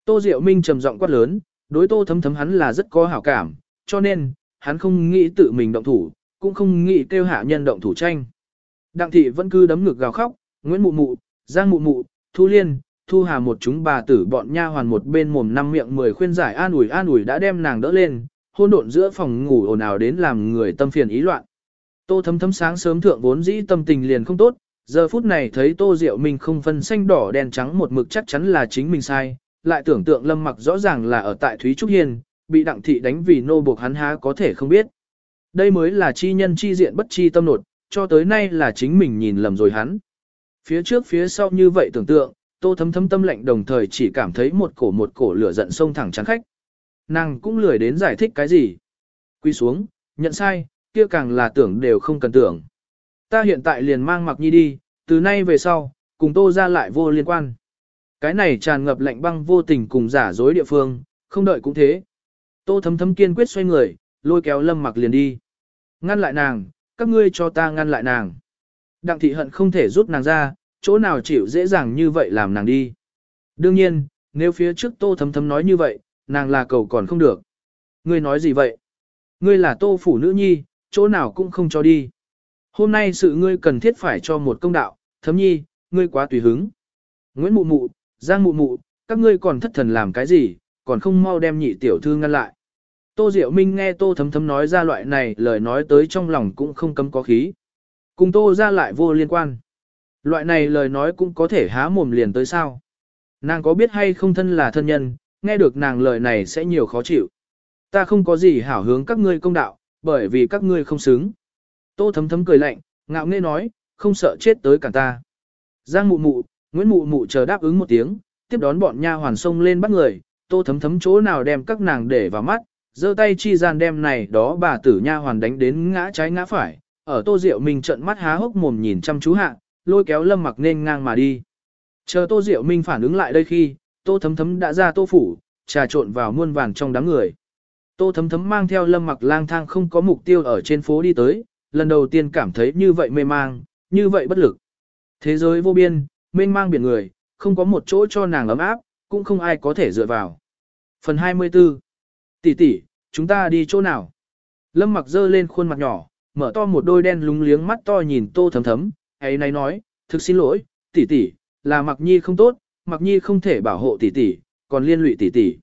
Tô Diệu Minh trầm giọng quát lớn, đối Tô Thấm Thấm hắn là rất có hảo cảm, cho nên, hắn không nghĩ tự mình động thủ, cũng không nghĩ kêu hạ nhân động thủ tranh. Đặng thị vẫn cứ đấm ngực gào khóc, Nguyễn Mụ Mụ, Giang Mụ Mụ, Thu Liên, Thu Hà một chúng bà tử bọn nha hoàn một bên mồm năm miệng mười khuyên giải an ủi an ủi đã đem nàng đỡ lên, hôn độn giữa phòng ngủ ồn ào đến làm người tâm phiền ý loạn. Tô thấm thấm sáng sớm thượng vốn dĩ tâm tình liền không tốt, giờ phút này thấy Tô Diệu mình không phân xanh đỏ đen trắng một mực chắc chắn là chính mình sai, lại tưởng tượng Lâm Mặc rõ ràng là ở tại Thúy Trúc hiền bị đặng thị đánh vì nô buộc hắn há có thể không biết. Đây mới là chi nhân chi diện bất chi tâm nột, cho tới nay là chính mình nhìn lầm rồi hắn. Phía trước phía sau như vậy tưởng tượng, tô thấm thấm tâm lạnh đồng thời chỉ cảm thấy một cổ một cổ lửa giận sông thẳng trắng khách. Nàng cũng lười đến giải thích cái gì. Quy xuống, nhận sai, kia càng là tưởng đều không cần tưởng. Ta hiện tại liền mang mặc nhi đi, từ nay về sau, cùng tô ra lại vô liên quan. Cái này tràn ngập lạnh băng vô tình cùng giả dối địa phương, không đợi cũng thế. Tô thấm thấm kiên quyết xoay người, lôi kéo lâm mặc liền đi. Ngăn lại nàng, các ngươi cho ta ngăn lại nàng. Đặng thị hận không thể rút nàng ra, chỗ nào chịu dễ dàng như vậy làm nàng đi. Đương nhiên, nếu phía trước tô thấm thấm nói như vậy, nàng là cầu còn không được. Ngươi nói gì vậy? Ngươi là tô phủ nữ nhi, chỗ nào cũng không cho đi. Hôm nay sự ngươi cần thiết phải cho một công đạo, thấm nhi, ngươi quá tùy hứng. Nguyễn Mụ Mụ, Giang Mụ Mụ, các ngươi còn thất thần làm cái gì, còn không mau đem nhị tiểu thư ngăn lại. Tô Diệu Minh nghe Tô Thấm Thấm nói ra loại này lời nói tới trong lòng cũng không cấm có khí. Cùng Tô ra lại vô liên quan. Loại này lời nói cũng có thể há mồm liền tới sao. Nàng có biết hay không thân là thân nhân, nghe được nàng lời này sẽ nhiều khó chịu. Ta không có gì hảo hướng các ngươi công đạo, bởi vì các ngươi không xứng. Tô Thấm Thấm cười lạnh, ngạo nghễ nói, không sợ chết tới cả ta. Giang mụ mụ, Nguyễn mụ mụ chờ đáp ứng một tiếng, tiếp đón bọn nha hoàn sông lên bắt người, Tô Thấm Thấm chỗ nào đem các nàng để vào mắt, giơ tay chi gian đem này đó bà tử nha hoàn đánh đến ngã trái ngã phải, ở Tô Diệu Minh trợn mắt há hốc mồm nhìn chăm chú hạ, lôi kéo Lâm Mặc nên ngang mà đi. Chờ Tô Diệu Minh phản ứng lại đây khi, Tô Thấm Thấm đã ra Tô phủ, trà trộn vào muôn vàng trong đám người. Tô Thấm Thấm mang theo Lâm Mặc lang thang không có mục tiêu ở trên phố đi tới, lần đầu tiên cảm thấy như vậy mê mang, như vậy bất lực. Thế giới vô biên, mênh mang biển người, không có một chỗ cho nàng ấm áp, cũng không ai có thể dựa vào. Phần 24 Tỷ tỷ, chúng ta đi chỗ nào? Lâm mặc dơ lên khuôn mặt nhỏ, mở to một đôi đen lúng liếng mắt to nhìn tô thấm thấm, ấy này nói, thực xin lỗi, tỷ tỷ, là mặc nhi không tốt, mặc nhi không thể bảo hộ tỷ tỷ, còn liên lụy tỷ tỷ.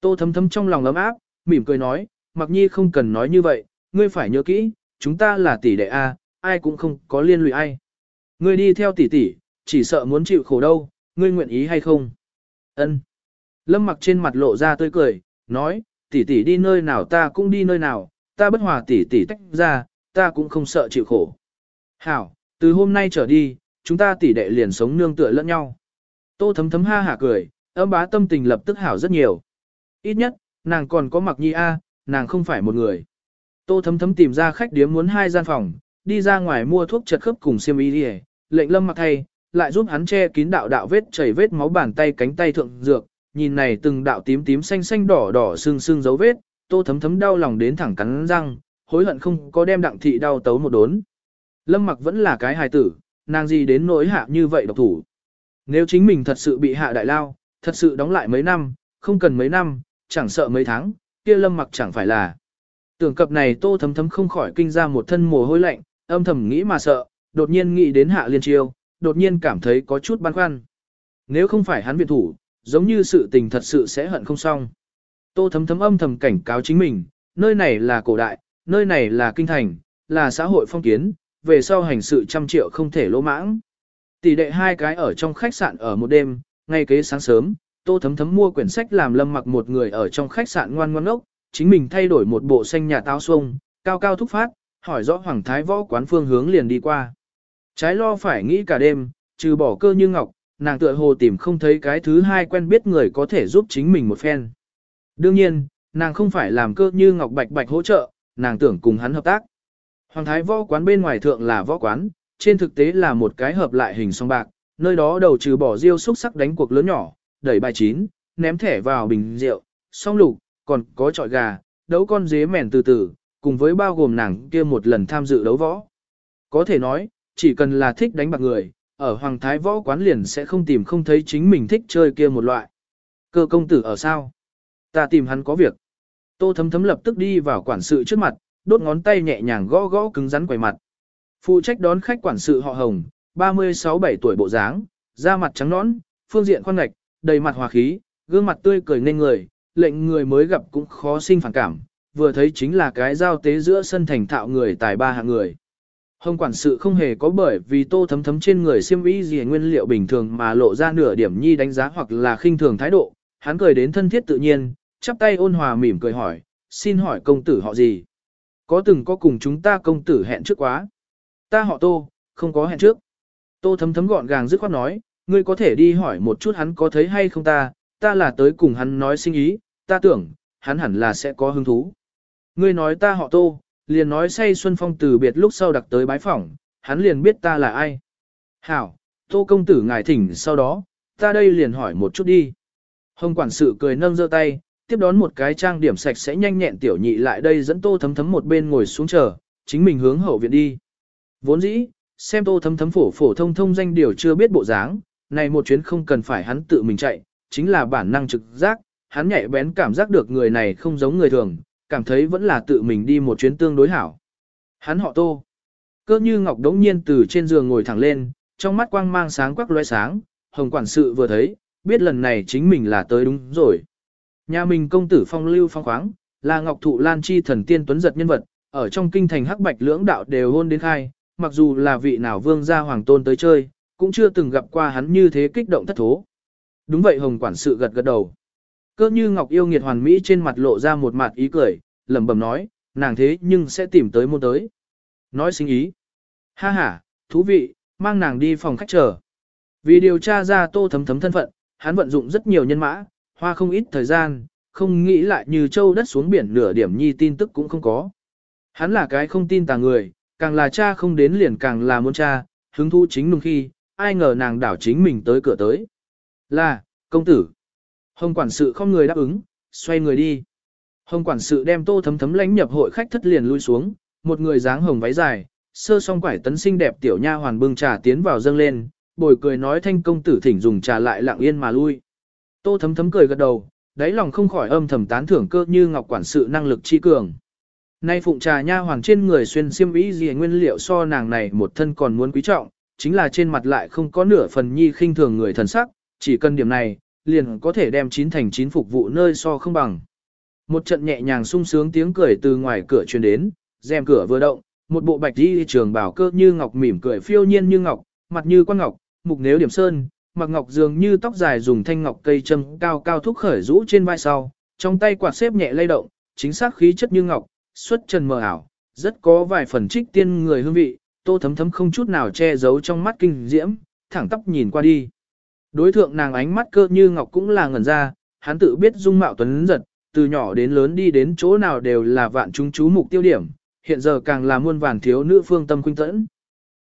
Tô thấm thấm trong lòng ấm áp, mỉm cười nói, mặc nhi không cần nói như vậy, ngươi phải nhớ kỹ, chúng ta là tỷ đệ A, ai cũng không có liên lụy ai. Ngươi đi theo tỷ tỷ, chỉ sợ muốn chịu khổ đâu, ngươi nguyện ý hay không? Ân. Lâm mặc trên mặt lộ ra tươi cười, nói, tỷ tỷ đi nơi nào ta cũng đi nơi nào, ta bất hòa tỷ tỷ tách ra, ta cũng không sợ chịu khổ. Hảo, từ hôm nay trở đi, chúng ta tỷ đệ liền sống nương tựa lẫn nhau. Tô thấm thấm ha hả cười, âm bá tâm tình lập tức hảo rất nhiều. Ít nhất, nàng còn có mặc nhi A, nàng không phải một người. Tô thấm thấm tìm ra khách điếm muốn hai gian phòng, đi ra ngoài mua thuốc chật khớp cùng xiêm y đi lệnh lâm mặc thay, lại giúp hắn che kín đạo đạo vết chảy vết máu bàn tay cánh tay thượng dược, nhìn này từng đạo tím tím xanh xanh đỏ đỏ sưng sưng dấu vết, tô thấm thấm đau lòng đến thẳng cắn răng, hối hận không có đem đặng thị đau tấu một đốn. Lâm mặc vẫn là cái hài tử, nàng gì đến nỗi hạ như vậy độc thủ. Nếu chính mình thật sự bị hạ đại lao, thật sự đóng lại mấy năm, không cần mấy năm, chẳng sợ mấy tháng, kia lâm mặc chẳng phải là. Tưởng cập này tô thấm thấm không khỏi kinh ra một thân mồ hôi lạnh, âm thầm nghĩ mà sợ, đột nhiên nghĩ đến hạ liên chiêu, đột nhiên cảm thấy có chút băn khoăn. Nếu không phải hắn viện thủ, giống như sự tình thật sự sẽ hận không xong. Tô thấm thấm âm thầm cảnh cáo chính mình, nơi này là cổ đại, nơi này là kinh thành, là xã hội phong kiến, về sau hành sự trăm triệu không thể lỗ mãng. Tỷ đệ hai cái ở trong khách sạn ở một đêm, ngay kế sáng sớm, tô thấm thấm mua quyển sách làm lâm mặc một người ở trong khách sạn ngoan ngoãn ốc, chính mình thay đổi một bộ xanh nhà táo xuông, cao cao thúc phát, hỏi rõ hoàng thái võ quán phương hướng liền đi qua. Trái lo phải nghĩ cả đêm, trừ bỏ cơ như ngọc, nàng tựa hồ tìm không thấy cái thứ hai quen biết người có thể giúp chính mình một phen. Đương nhiên, nàng không phải làm cơ như ngọc bạch bạch hỗ trợ, nàng tưởng cùng hắn hợp tác. Hoàng thái võ quán bên ngoài thượng là võ quán, trên thực tế là một cái hợp lại hình song bạc, nơi đó đầu trừ bỏ riêu xúc sắc đánh cuộc lớn nhỏ, đẩy bài chín, ném thẻ vào bình rượu, song lục, còn có trọi gà, đấu con dế mèn từ từ, cùng với bao gồm nàng kia một lần tham dự đấu võ. Có thể nói, chỉ cần là thích đánh bạc người, ở Hoàng Thái võ quán liền sẽ không tìm không thấy chính mình thích chơi kia một loại. Cơ công tử ở sao? Ta tìm hắn có việc. Tô thấm thấm lập tức đi vào quản sự trước mặt, đốt ngón tay nhẹ nhàng gõ gõ cứng rắn quầy mặt. Phụ trách đón khách quản sự họ Hồng, 36-7 tuổi bộ dáng, da mặt trắng nõn, phương diện khoan ngạch, đầy mặt hòa khí, gương mặt tươi cười nên người, lệnh người mới gặp cũng khó sinh phản cảm, vừa thấy chính là cái giao tế giữa sân thành thạo người tài ba hạng người. Hồng quản sự không hề có bởi vì tô thấm thấm trên người xiêm y gì nguyên liệu bình thường mà lộ ra nửa điểm nhi đánh giá hoặc là khinh thường thái độ, hắn cười đến thân thiết tự nhiên, chắp tay ôn hòa mỉm cười hỏi, xin hỏi công tử họ gì? Có từng có cùng chúng ta công tử hẹn trước quá? Ta họ tô, không có hẹn trước. Tô thấm thấm gọn gàng dứt khoát nói, ngươi có thể đi hỏi một chút hắn có thấy hay không ta, ta là tới cùng hắn nói sinh ý, ta tưởng, hắn hẳn là sẽ có hứng thú. Ngươi nói ta họ tô, liền nói say Xuân Phong từ biệt lúc sau đặc tới bái phỏng, hắn liền biết ta là ai. Hảo, tô công tử ngài thỉnh sau đó, ta đây liền hỏi một chút đi. Hồng quản sự cười nâng giơ tay, tiếp đón một cái trang điểm sạch sẽ nhanh nhẹn tiểu nhị lại đây dẫn tô thấm thấm một bên ngồi xuống chờ, chính mình hướng hậu viện đi. Vốn dĩ, xem tô thấm thấm phổ phổ thông thông danh điều chưa biết bộ dáng, này một chuyến không cần phải hắn tự mình chạy, chính là bản năng trực giác, hắn nhạy bén cảm giác được người này không giống người thường, cảm thấy vẫn là tự mình đi một chuyến tương đối hảo. Hắn họ tô. Cơ như ngọc đống nhiên từ trên giường ngồi thẳng lên, trong mắt quang mang sáng quắc loe sáng, hồng quản sự vừa thấy, biết lần này chính mình là tới đúng rồi. Nhà mình công tử phong lưu phong khoáng, là ngọc thụ lan chi thần tiên tuấn giật nhân vật, ở trong kinh thành hắc bạch lưỡng đạo đều hôn đến khai, mặc dù là vị nào vương gia hoàng tôn tới chơi, cũng chưa từng gặp qua hắn như thế kích động thất thố. Đúng vậy hồng quản sự gật gật đầu. Cơ như Ngọc yêu nghiệt hoàn mỹ trên mặt lộ ra một mặt ý cười, lẩm bẩm nói, nàng thế nhưng sẽ tìm tới môn tới. Nói sinh ý. Ha ha, thú vị, mang nàng đi phòng khách chờ. Vì điều tra ra tô thấm thấm thân phận, hắn vận dụng rất nhiều nhân mã, hoa không ít thời gian, không nghĩ lại như châu đất xuống biển nửa điểm nhi tin tức cũng không có. Hắn là cái không tin tà người, càng là cha không đến liền càng là muốn cha, hứng thú chính nung khi, ai ngờ nàng đảo chính mình tới cửa tới. Là, công tử. Hồng quản sự không người đáp ứng, xoay người đi. Hồng quản sự đem tô thấm thấm lánh nhập hội khách thất liền lui xuống, một người dáng hồng váy dài, sơ song quải tấn xinh đẹp tiểu nha hoàn bưng trà tiến vào dâng lên, bồi cười nói thanh công tử thỉnh dùng trà lại lặng yên mà lui. Tô thấm thấm cười gật đầu, đáy lòng không khỏi âm thầm tán thưởng cơ như ngọc quản sự năng lực chi cường. Nay phụng trà nha hoàng trên người xuyên xiêm ý gì nguyên liệu so nàng này một thân còn muốn quý trọng, chính là trên mặt lại không có nửa phần nhi khinh thường người thần sắc, chỉ cần điểm này, liền có thể đem chín thành chín phục vụ nơi so không bằng. Một trận nhẹ nhàng sung sướng tiếng cười từ ngoài cửa truyền đến, rèm cửa vừa động, một bộ bạch di trường bảo cơ như ngọc mỉm cười phiêu nhiên như ngọc, mặt như quan ngọc, mục nếu điểm sơn, mặc ngọc dường như tóc dài dùng thanh ngọc cây châm cao cao thúc khởi rũ trên vai sau, trong tay quạt xếp nhẹ lay động, chính xác khí chất như ngọc, xuất trần mờ ảo, rất có vài phần trích tiên người hương vị, tô thấm thấm không chút nào che giấu trong mắt kinh diễm, thẳng tóc nhìn qua đi. Đối thượng nàng ánh mắt cơ như ngọc cũng là ngẩn ra, hắn tự biết dung mạo tuấn giật, từ nhỏ đến lớn đi đến chỗ nào đều là vạn chúng chú mục tiêu điểm, hiện giờ càng là muôn vàn thiếu nữ phương tâm khuynh tẫn.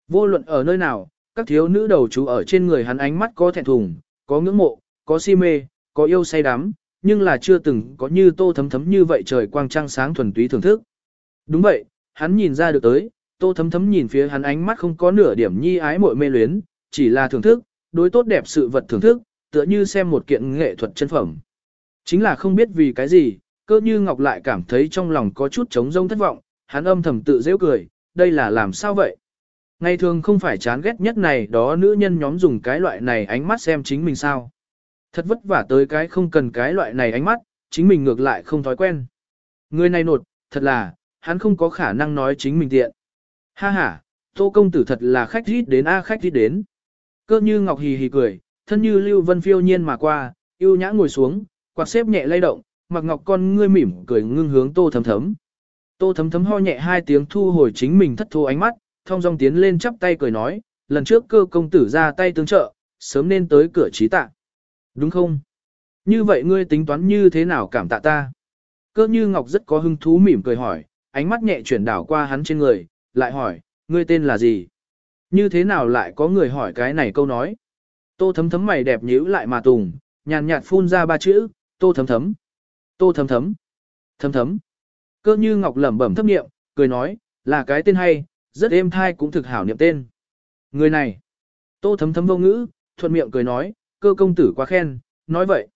Vô luận ở nơi nào, các thiếu nữ đầu chú ở trên người hắn ánh mắt có thẹn thùng, có ngưỡng mộ, có si mê, có yêu say đắm, nhưng là chưa từng có như tô thấm thấm như vậy trời quang trăng sáng thuần túy thưởng thức. Đúng vậy, hắn nhìn ra được tới, tô thấm thấm nhìn phía hắn ánh mắt không có nửa điểm nhi ái muội mê luyến, chỉ là thưởng thức, đối tốt đẹp sự vật thưởng thức, tựa như xem một kiện nghệ thuật chân phẩm. Chính là không biết vì cái gì, cơ như Ngọc lại cảm thấy trong lòng có chút trống rông thất vọng, hắn âm thầm tự dễ cười, đây là làm sao vậy? Ngày thường không phải chán ghét nhất này đó nữ nhân nhóm dùng cái loại này ánh mắt xem chính mình sao. Thật vất vả tới cái không cần cái loại này ánh mắt, chính mình ngược lại không thói quen. Người này nột, thật là, hắn không có khả năng nói chính mình tiện. Ha ha, tô công tử thật là khách rít đến a khách rít đến. Cơ như ngọc hì hì cười, thân như lưu vân phiêu nhiên mà qua, yêu nhã ngồi xuống, quạt xếp nhẹ lay động, mặc ngọc con ngươi mỉm cười ngưng hướng tô thấm thấm. Tô thấm thấm ho nhẹ hai tiếng thu hồi chính mình thất thu ánh mắt, thông dong tiến lên chắp tay cười nói, lần trước cơ công tử ra tay tương trợ, sớm nên tới cửa trí tạ. Đúng không? Như vậy ngươi tính toán như thế nào cảm tạ ta? Cơ như ngọc rất có hứng thú mỉm cười hỏi, ánh mắt nhẹ chuyển đảo qua hắn trên người, lại hỏi, ngươi tên là gì? Như thế nào lại có người hỏi cái này câu nói? Tô thấm thấm mày đẹp nhíu lại mà tùng, nhàn nhạt phun ra ba chữ, tô thấm thấm. Tô thấm thấm. Thấm thấm. Cơ như ngọc lẩm bẩm thấp niệm, cười nói, là cái tên hay, rất êm thai cũng thực hảo niệm tên. Người này. Tô thấm thấm vô ngữ, thuận miệng cười nói, cơ công tử quá khen, nói vậy.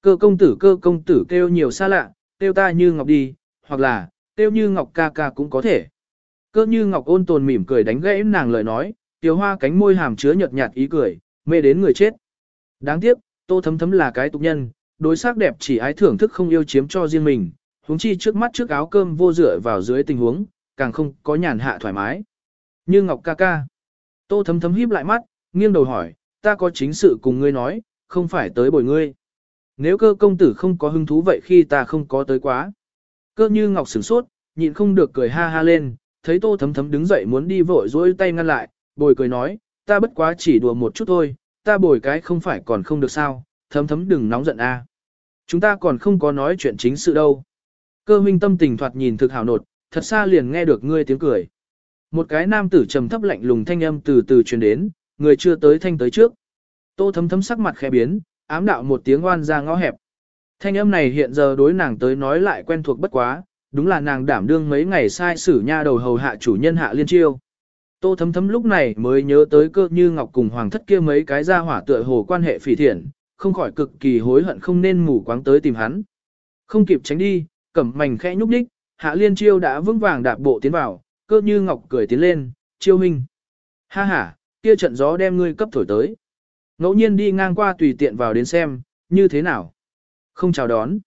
Cơ công tử cơ công tử kêu nhiều xa lạ, kêu ta như ngọc đi, hoặc là, kêu như ngọc ca ca cũng có thể. Cơ như ngọc ôn tồn mỉm cười đánh gãy nàng lời nói, tiểu hoa cánh môi hàm chứa nhợt nhạt ý cười, mê đến người chết. Đáng tiếc, tô thấm thấm là cái tục nhân, đối sắc đẹp chỉ ái thưởng thức không yêu chiếm cho riêng mình, huống chi trước mắt trước áo cơm vô dựa vào dưới tình huống, càng không có nhàn hạ thoải mái. Như Ngọc ca ca. Tô thấm thấm híp lại mắt, nghiêng đầu hỏi, ta có chính sự cùng ngươi nói, không phải tới bồi ngươi. Nếu cơ công tử không có hứng thú vậy khi ta không có tới quá. Cơ như Ngọc sửng sốt, nhịn không được cười ha ha lên, thấy tô thấm thấm đứng dậy muốn đi vội dối tay ngăn lại, bồi cười nói, ta bất quá chỉ đùa một chút thôi, ta bồi cái không phải còn không được sao, thấm thấm đừng nóng giận a. À. Chúng ta còn không có nói chuyện chính sự đâu. Cơ huynh tâm tình thoạt nhìn thực hào nột, thật xa liền nghe được ngươi tiếng cười. Một cái nam tử trầm thấp lạnh lùng thanh âm từ từ truyền đến, người chưa tới thanh tới trước. Tô thấm thấm sắc mặt khẽ biến, ám đạo một tiếng oan ra ngõ hẹp. Thanh âm này hiện giờ đối nàng tới nói lại quen thuộc bất quá, đúng là nàng đảm đương mấy ngày sai sử nha đầu hầu hạ chủ nhân hạ liên chiêu. Tô thấm thấm lúc này mới nhớ tới cơ như ngọc cùng hoàng thất kia mấy cái gia hỏa tựa hồ quan hệ phỉ thiện, không khỏi cực kỳ hối hận không nên mù quáng tới tìm hắn. Không kịp tránh đi, cẩm mảnh khẽ nhúc nhích, hạ liên chiêu đã vững vàng đạp bộ tiến vào, cơ như ngọc cười tiến lên, chiêu hình. Ha ha, kia trận gió đem ngươi cấp thổi tới. Ngẫu nhiên đi ngang qua tùy tiện vào đến xem, như thế nào. Không chào đón.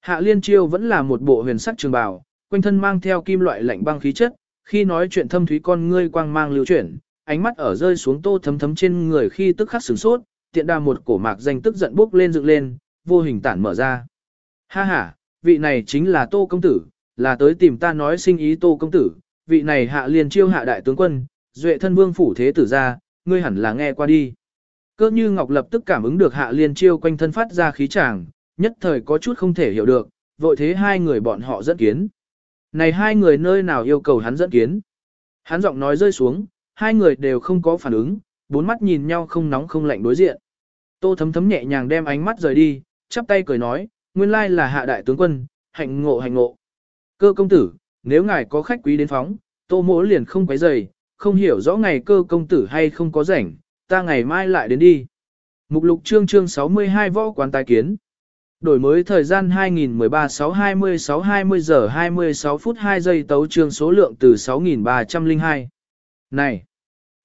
Hạ liên chiêu vẫn là một bộ huyền sắc trường bào, quanh thân mang theo kim loại lạnh băng khí chất, khi nói chuyện thâm thúy con ngươi quang mang lưu chuyển, ánh mắt ở rơi xuống tô thấm thấm trên người khi tức khắc sửng sốt, tiện đà một cổ mạc danh tức giận bốc lên dựng lên, vô hình tản mở ra. Ha ha, vị này chính là tô công tử, là tới tìm ta nói sinh ý tô công tử, vị này hạ liền chiêu hạ đại tướng quân, duệ thân vương phủ thế tử ra, ngươi hẳn là nghe qua đi. Cơ như Ngọc lập tức cảm ứng được hạ liên chiêu quanh thân phát ra khí tràng, nhất thời có chút không thể hiểu được, vội thế hai người bọn họ dẫn kiến. Này hai người nơi nào yêu cầu hắn dẫn kiến. Hắn giọng nói rơi xuống, hai người đều không có phản ứng, bốn mắt nhìn nhau không nóng không lạnh đối diện. Tô thấm thấm nhẹ nhàng đem ánh mắt rời đi, chắp tay cười nói, nguyên lai là hạ đại tướng quân, hạnh ngộ hạnh ngộ. Cơ công tử, nếu ngài có khách quý đến phóng, tô mỗ liền không quấy rầy, không hiểu rõ ngày cơ công tử hay không có rảnh, ta ngày mai lại đến đi. Mục lục chương chương 62 võ quán tài kiến. Đổi mới thời gian 2013-626-20 giờ 26 phút 2 giây tấu chương số lượng từ 6302. Này!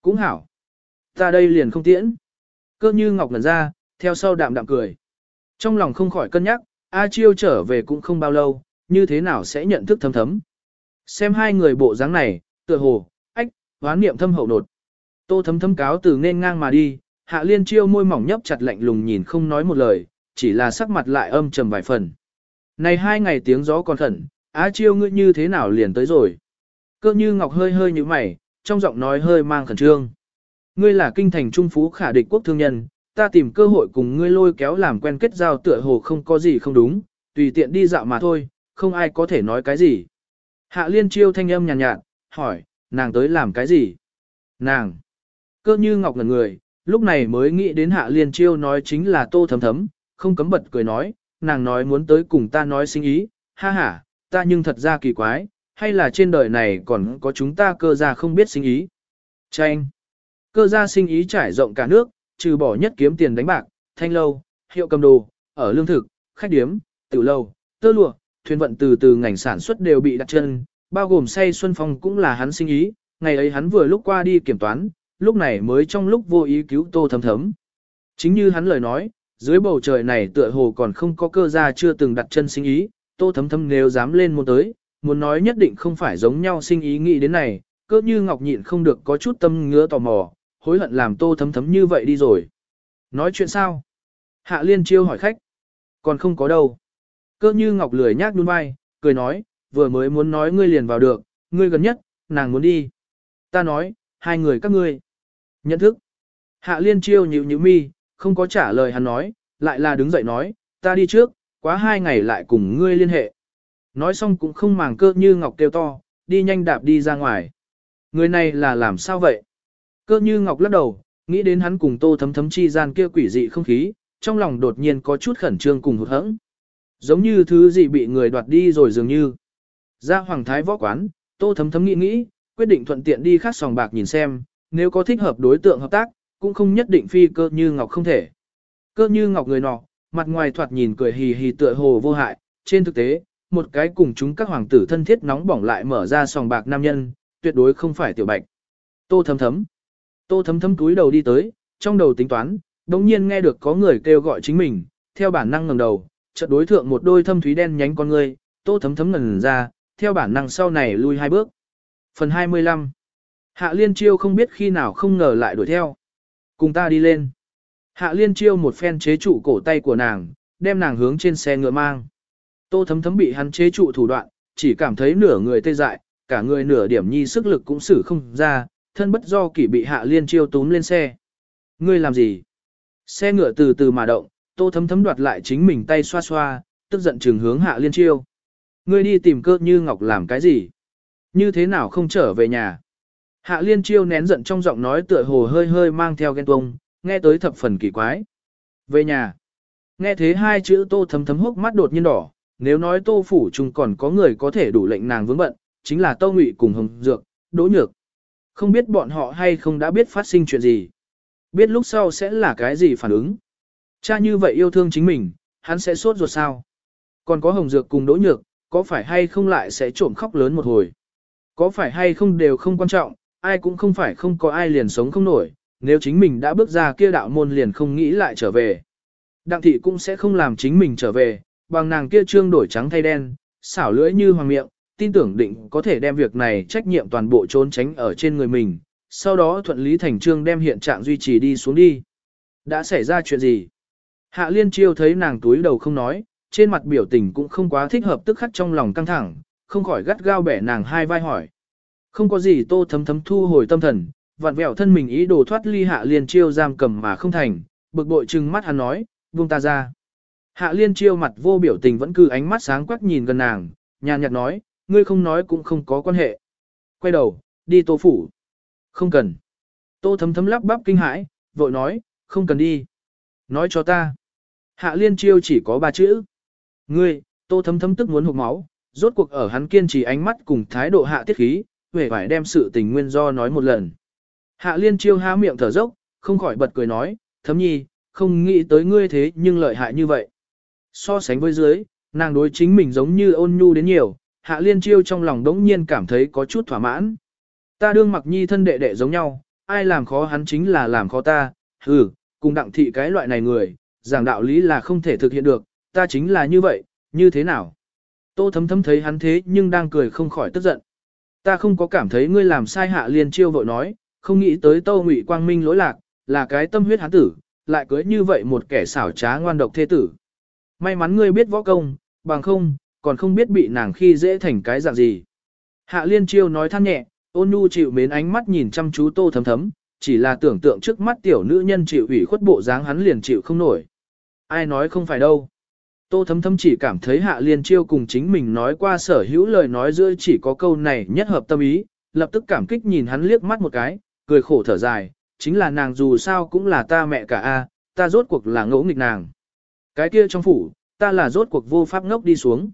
Cũng hảo! Ta đây liền không tiễn. Cơ như ngọc ngần ra, theo sau đạm đạm cười. Trong lòng không khỏi cân nhắc, A Chiêu trở về cũng không bao lâu, như thế nào sẽ nhận thức thấm thấm. Xem hai người bộ dáng này, tựa hồ, ách, hoán niệm thâm hậu nột. Tô thấm thấm cáo từ nên ngang mà đi, hạ liên chiêu môi mỏng nhấp chặt lạnh lùng nhìn không nói một lời, chỉ là sắc mặt lại âm trầm vài phần. Này hai ngày tiếng gió còn khẩn, á chiêu ngươi như thế nào liền tới rồi. Cơ như ngọc hơi hơi như mày, trong giọng nói hơi mang khẩn trương. Ngươi là kinh thành trung phú khả địch quốc thương nhân, ta tìm cơ hội cùng ngươi lôi kéo làm quen kết giao tựa hồ không có gì không đúng, tùy tiện đi dạo mà thôi, không ai có thể nói cái gì. Hạ liên chiêu thanh âm nhàn nhạt, nhạt, hỏi, nàng tới làm cái gì? Nàng! Cơ như ngọc ngần người, lúc này mới nghĩ đến hạ liên chiêu nói chính là tô thấm thấm, không cấm bật cười nói, nàng nói muốn tới cùng ta nói sinh ý, ha ha, ta nhưng thật ra kỳ quái, hay là trên đời này còn có chúng ta cơ gia không biết sinh ý. Tranh. Cơ gia sinh ý trải rộng cả nước, trừ bỏ nhất kiếm tiền đánh bạc, thanh lâu, hiệu cầm đồ, ở lương thực, khách điếm, tiểu lâu, tơ lụa, thuyền vận từ từ ngành sản xuất đều bị đặt chân, bao gồm say xuân phong cũng là hắn sinh ý, ngày ấy hắn vừa lúc qua đi kiểm toán, lúc này mới trong lúc vô ý cứu tô thấm thấm. Chính như hắn lời nói, dưới bầu trời này tựa hồ còn không có cơ gia chưa từng đặt chân sinh ý, tô thấm thấm nếu dám lên môn tới, muốn nói nhất định không phải giống nhau sinh ý nghĩ đến này, cơ như ngọc nhịn không được có chút tâm ngứa tò mò, hối hận làm tô thấm thấm như vậy đi rồi. Nói chuyện sao? Hạ liên chiêu hỏi khách. Còn không có đâu. Cơ như ngọc lười nhác đun vai, cười nói, vừa mới muốn nói ngươi liền vào được, ngươi gần nhất, nàng muốn đi. Ta nói, hai người các ngươi. Nhận thức. Hạ liên chiêu nhịu nhịu mi, không có trả lời hắn nói, lại là đứng dậy nói, ta đi trước, quá hai ngày lại cùng ngươi liên hệ. Nói xong cũng không màng cơ như ngọc kêu to, đi nhanh đạp đi ra ngoài. Người này là làm sao vậy? Cơ như ngọc lắc đầu, nghĩ đến hắn cùng tô thấm thấm chi gian kia quỷ dị không khí, trong lòng đột nhiên có chút khẩn trương cùng hụt hẫng. Giống như thứ gì bị người đoạt đi rồi dường như. Ra hoàng thái võ quán, tô thấm thấm nghĩ nghĩ, quyết định thuận tiện đi khác sòng bạc nhìn xem, nếu có thích hợp đối tượng hợp tác, cũng không nhất định phi cơ như ngọc không thể. Cơ như ngọc người nọ, mặt ngoài thoạt nhìn cười hì hì tựa hồ vô hại, trên thực tế, một cái cùng chúng các hoàng tử thân thiết nóng bỏng lại mở ra sòng bạc nam nhân, tuyệt đối không phải tiểu bạch. Tô thấm thấm. Tô thấm thấm túi đầu đi tới, trong đầu tính toán, đồng nhiên nghe được có người kêu gọi chính mình, theo bản năng ngẩng đầu, chợt đối thượng một đôi thâm thúy đen nhánh con ngươi, tô thấm thấm ngẩn ra, theo bản năng sau này lui hai bước. Phần 25 Hạ Liên Chiêu không biết khi nào không ngờ lại đuổi theo. Cùng ta đi lên. Hạ Liên Chiêu một phen chế trụ cổ tay của nàng, đem nàng hướng trên xe ngựa mang. Tô thấm thấm bị hắn chế trụ thủ đoạn, chỉ cảm thấy nửa người tê dại, cả người nửa điểm nhi sức lực cũng xử không ra, thân bất do kỷ bị Hạ Liên Chiêu túm lên xe. Ngươi làm gì? Xe ngựa từ từ mà động, Tô thấm thấm đoạt lại chính mình tay xoa xoa, tức giận trừng hướng Hạ Liên Chiêu. Ngươi đi tìm cơ như ngọc làm cái gì? Như thế nào không trở về nhà? Hạ liên chiêu nén giận trong giọng nói tựa hồ hơi hơi mang theo ghen tuông, nghe tới thập phần kỳ quái. Về nhà. Nghe thế hai chữ tô thấm thấm hốc mắt đột nhiên đỏ, nếu nói tô phủ chung còn có người có thể đủ lệnh nàng vướng bận, chính là tô ngụy cùng hồng dược, đỗ nhược. Không biết bọn họ hay không đã biết phát sinh chuyện gì. Biết lúc sau sẽ là cái gì phản ứng. Cha như vậy yêu thương chính mình, hắn sẽ sốt ruột sao. Còn có hồng dược cùng đỗ nhược, có phải hay không lại sẽ trộm khóc lớn một hồi. Có phải hay không đều không quan trọng, ai cũng không phải không có ai liền sống không nổi, nếu chính mình đã bước ra kia đạo môn liền không nghĩ lại trở về. Đặng thị cũng sẽ không làm chính mình trở về, bằng nàng kia trương đổi trắng thay đen, xảo lưỡi như hoàng miệng, tin tưởng định có thể đem việc này trách nhiệm toàn bộ trốn tránh ở trên người mình, sau đó thuận lý thành trương đem hiện trạng duy trì đi xuống đi. Đã xảy ra chuyện gì? Hạ liên chiêu thấy nàng túi đầu không nói, trên mặt biểu tình cũng không quá thích hợp tức khắc trong lòng căng thẳng, không khỏi gắt gao bẻ nàng hai vai hỏi. Không có gì tô thấm thấm thu hồi tâm thần, vặn vẹo thân mình ý đồ thoát ly hạ liên chiêu giam cầm mà không thành, bực bội trừng mắt hắn nói, buông ta ra. Hạ liên chiêu mặt vô biểu tình vẫn cứ ánh mắt sáng quắc nhìn gần nàng, nhàn nhạt nói, ngươi không nói cũng không có quan hệ. Quay đầu, đi tô phủ. Không cần. Tô thấm thấm lắp bắp kinh hãi, vội nói, không cần đi. Nói cho ta. Hạ liên chiêu chỉ có ba chữ. Ngươi, tô thấm thấm tức muốn hụt máu, rốt cuộc ở hắn kiên trì ánh mắt cùng thái độ hạ tiết khí, về phải đem sự tình nguyên do nói một lần. Hạ liên chiêu há miệng thở dốc, không khỏi bật cười nói, thấm nhi, không nghĩ tới ngươi thế nhưng lợi hại như vậy. So sánh với dưới, nàng đối chính mình giống như ôn nhu đến nhiều, hạ liên chiêu trong lòng đống nhiên cảm thấy có chút thỏa mãn. Ta đương mặc nhi thân đệ đệ giống nhau, ai làm khó hắn chính là làm khó ta, hừ, cùng đặng thị cái loại này người, giảng đạo lý là không thể thực hiện được, ta chính là như vậy, như thế nào? Tô thấm thấm thấy hắn thế nhưng đang cười không khỏi tức giận. Ta không có cảm thấy ngươi làm sai hạ liên chiêu vội nói, không nghĩ tới Tô Ngụy Quang Minh lỗi lạc, là cái tâm huyết hán tử, lại cưới như vậy một kẻ xảo trá ngoan độc thế tử. May mắn ngươi biết võ công, bằng không, còn không biết bị nàng khi dễ thành cái dạng gì. Hạ liên chiêu nói than nhẹ, ôn nhu chịu mến ánh mắt nhìn chăm chú tô thấm thấm, chỉ là tưởng tượng trước mắt tiểu nữ nhân chịu ủy khuất bộ dáng hắn liền chịu không nổi. Ai nói không phải đâu. Tô thấm thấm chỉ cảm thấy hạ liên chiêu cùng chính mình nói qua sở hữu lời nói giữa chỉ có câu này nhất hợp tâm ý, lập tức cảm kích nhìn hắn liếc mắt một cái, cười khổ thở dài, chính là nàng dù sao cũng là ta mẹ cả a, ta rốt cuộc là ngỗ nghịch nàng. Cái kia trong phủ, ta là rốt cuộc vô pháp ngốc đi xuống.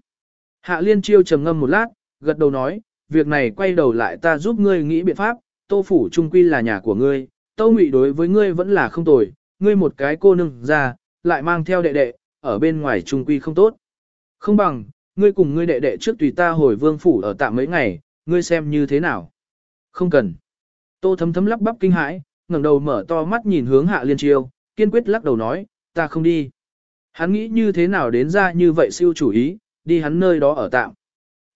Hạ liên chiêu trầm ngâm một lát, gật đầu nói, việc này quay đầu lại ta giúp ngươi nghĩ biện pháp, tô phủ trung quy là nhà của ngươi, tô ngụy đối với ngươi vẫn là không tồi, ngươi một cái cô nương ra, lại mang theo đệ đệ, ở bên ngoài trung quy không tốt. Không bằng, ngươi cùng ngươi đệ đệ trước tùy ta hồi vương phủ ở tạm mấy ngày, ngươi xem như thế nào. Không cần. Tô thấm thấm lắp bắp kinh hãi, ngẩng đầu mở to mắt nhìn hướng hạ liên chiêu, kiên quyết lắc đầu nói, ta không đi. Hắn nghĩ như thế nào đến ra như vậy siêu chủ ý, đi hắn nơi đó ở tạm.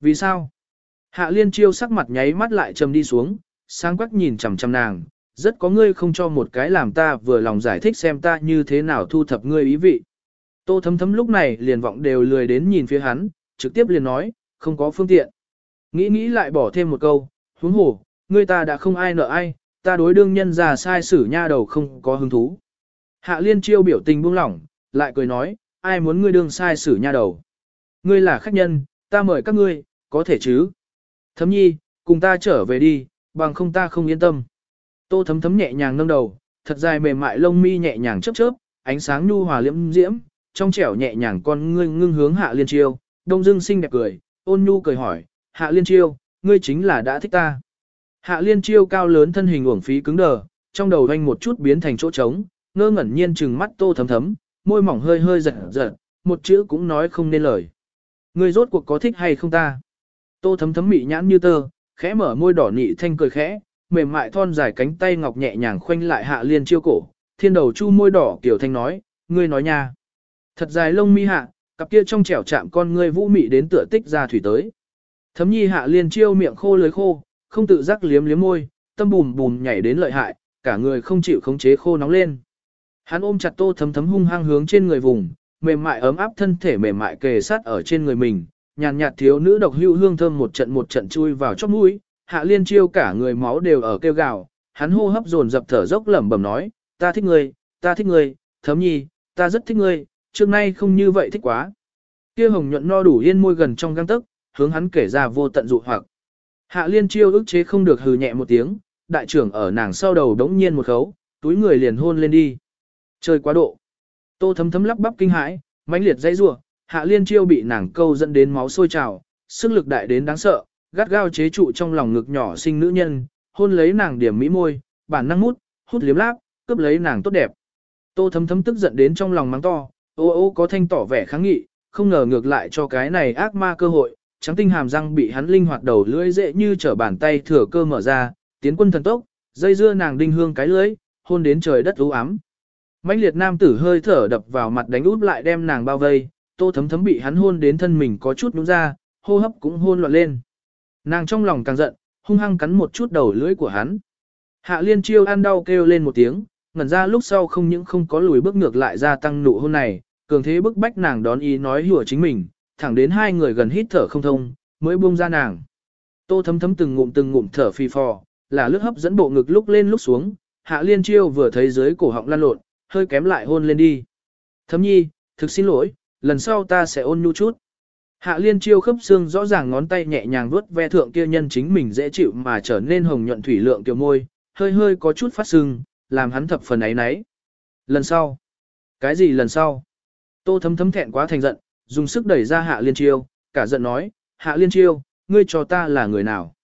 Vì sao? Hạ liên chiêu sắc mặt nháy mắt lại trầm đi xuống, sáng quắc nhìn chằm chằm nàng, rất có ngươi không cho một cái làm ta vừa lòng giải thích xem ta như thế nào thu thập ngươi ý vị. Tô thấm thấm lúc này liền vọng đều lười đến nhìn phía hắn, trực tiếp liền nói, không có phương tiện. Nghĩ nghĩ lại bỏ thêm một câu, huống hồ, ngươi ta đã không ai nợ ai, ta đối đương nhân già sai xử nha đầu không có hứng thú. Hạ liên chiêu biểu tình buông lỏng, lại cười nói, ai muốn ngươi đương sai xử nha đầu. Ngươi là khách nhân, ta mời các ngươi, có thể chứ. Thấm nhi, cùng ta trở về đi, bằng không ta không yên tâm. Tô thấm thấm nhẹ nhàng nâng đầu, thật dài mềm mại lông mi nhẹ nhàng chớp chớp, ánh sáng nhu hòa liễm diễm, trong trẻo nhẹ nhàng con ngươi ngưng hướng hạ liên chiêu, đông dương xinh đẹp cười, ôn nhu cười hỏi, hạ liên chiêu, ngươi chính là đã thích ta. Hạ liên chiêu cao lớn thân hình uổng phí cứng đờ, trong đầu doanh một chút biến thành chỗ trống, ngơ ngẩn nhiên trừng mắt tô thấm thấm, môi mỏng hơi hơi giật giật, một chữ cũng nói không nên lời. Ngươi rốt cuộc có thích hay không ta? Tô thấm thấm mị nhãn như tơ, khẽ mở môi đỏ nị thanh cười khẽ, mềm mại thon dài cánh tay ngọc nhẹ nhàng khoanh lại hạ liên chiêu cổ, thiên đầu chu môi đỏ kiểu thanh nói, ngươi nói nha. Thật dài lông mi hạ, cặp kia trong trẻo chạm con ngươi vũ mị đến tựa tích ra thủy tới. Thấm nhi hạ liên chiêu miệng khô lưới khô, không tự giác liếm liếm môi, tâm bùm bùm nhảy đến lợi hại, cả người không chịu khống chế khô nóng lên. Hắn ôm chặt tô thấm thấm hung hăng hướng trên người vùng, mềm mại ấm áp thân thể mềm mại kề sát ở trên người mình, nhàn nhạt thiếu nữ độc hữu hương thơm một trận một trận chui vào chóp mũi, hạ liên chiêu cả người máu đều ở kêu gào, hắn hô hấp dồn dập thở dốc lẩm bẩm nói, ta thích ngươi, ta thích ngươi, thấm nhi, ta rất thích ngươi, trước nay không như vậy thích quá. Kia hồng nhuận no đủ yên môi gần trong găng tức, hướng hắn kể ra vô tận dụ hoặc. Hạ liên chiêu ức chế không được hừ nhẹ một tiếng, đại trưởng ở nàng sau đầu đống nhiên một khấu, túi người liền hôn lên đi. Chơi quá độ. Tô thấm thấm lắp bắp kinh hãi, mãnh liệt dây rủa, hạ liên chiêu bị nàng câu dẫn đến máu sôi trào, sức lực đại đến đáng sợ, gắt gao chế trụ trong lòng ngực nhỏ sinh nữ nhân, hôn lấy nàng điểm mỹ môi, bản năng mút, hút liếm láp, cướp lấy nàng tốt đẹp. Tô thấm thấm tức giận đến trong lòng mắng to, ô ô có thanh tỏ vẻ kháng nghị, không ngờ ngược lại cho cái này ác ma cơ hội, trắng tinh hàm răng bị hắn linh hoạt đầu lưỡi dễ như trở bàn tay thừa cơ mở ra, tiến quân thần tốc, dây dưa nàng đinh hương cái lưỡi, hôn đến trời đất u ám. mãnh liệt nam tử hơi thở đập vào mặt đánh út lại đem nàng bao vây, tô thấm thấm bị hắn hôn đến thân mình có chút nhũ ra, hô hấp cũng hôn loạn lên. Nàng trong lòng càng giận, hung hăng cắn một chút đầu lưỡi của hắn. Hạ liên chiêu ăn đau kêu lên một tiếng, ngẩn ra lúc sau không những không có lùi bước ngược lại gia tăng nụ hôn này, cường thế bức bách nàng đón ý nói hùa chính mình, thẳng đến hai người gần hít thở không thông, mới buông ra nàng. Tô thấm thấm từng ngụm từng ngụm thở phi phò, là lướt hấp dẫn bộ ngực lúc lên lúc xuống, hạ liên chiêu vừa thấy dưới cổ họng lan lộn, hơi kém lại hôn lên đi. Thấm nhi, thực xin lỗi, lần sau ta sẽ ôn nhu chút. Hạ liên chiêu khớp xương rõ ràng ngón tay nhẹ nhàng vuốt ve thượng kia nhân chính mình dễ chịu mà trở nên hồng nhuận thủy lượng tiểu môi, hơi hơi có chút phát sưng, làm hắn thập phần ấy nấy. Lần sau. Cái gì lần sau? Tô thấm thấm thẹn quá thành giận, dùng sức đẩy ra hạ liên chiêu, cả giận nói, hạ liên chiêu, ngươi cho ta là người nào?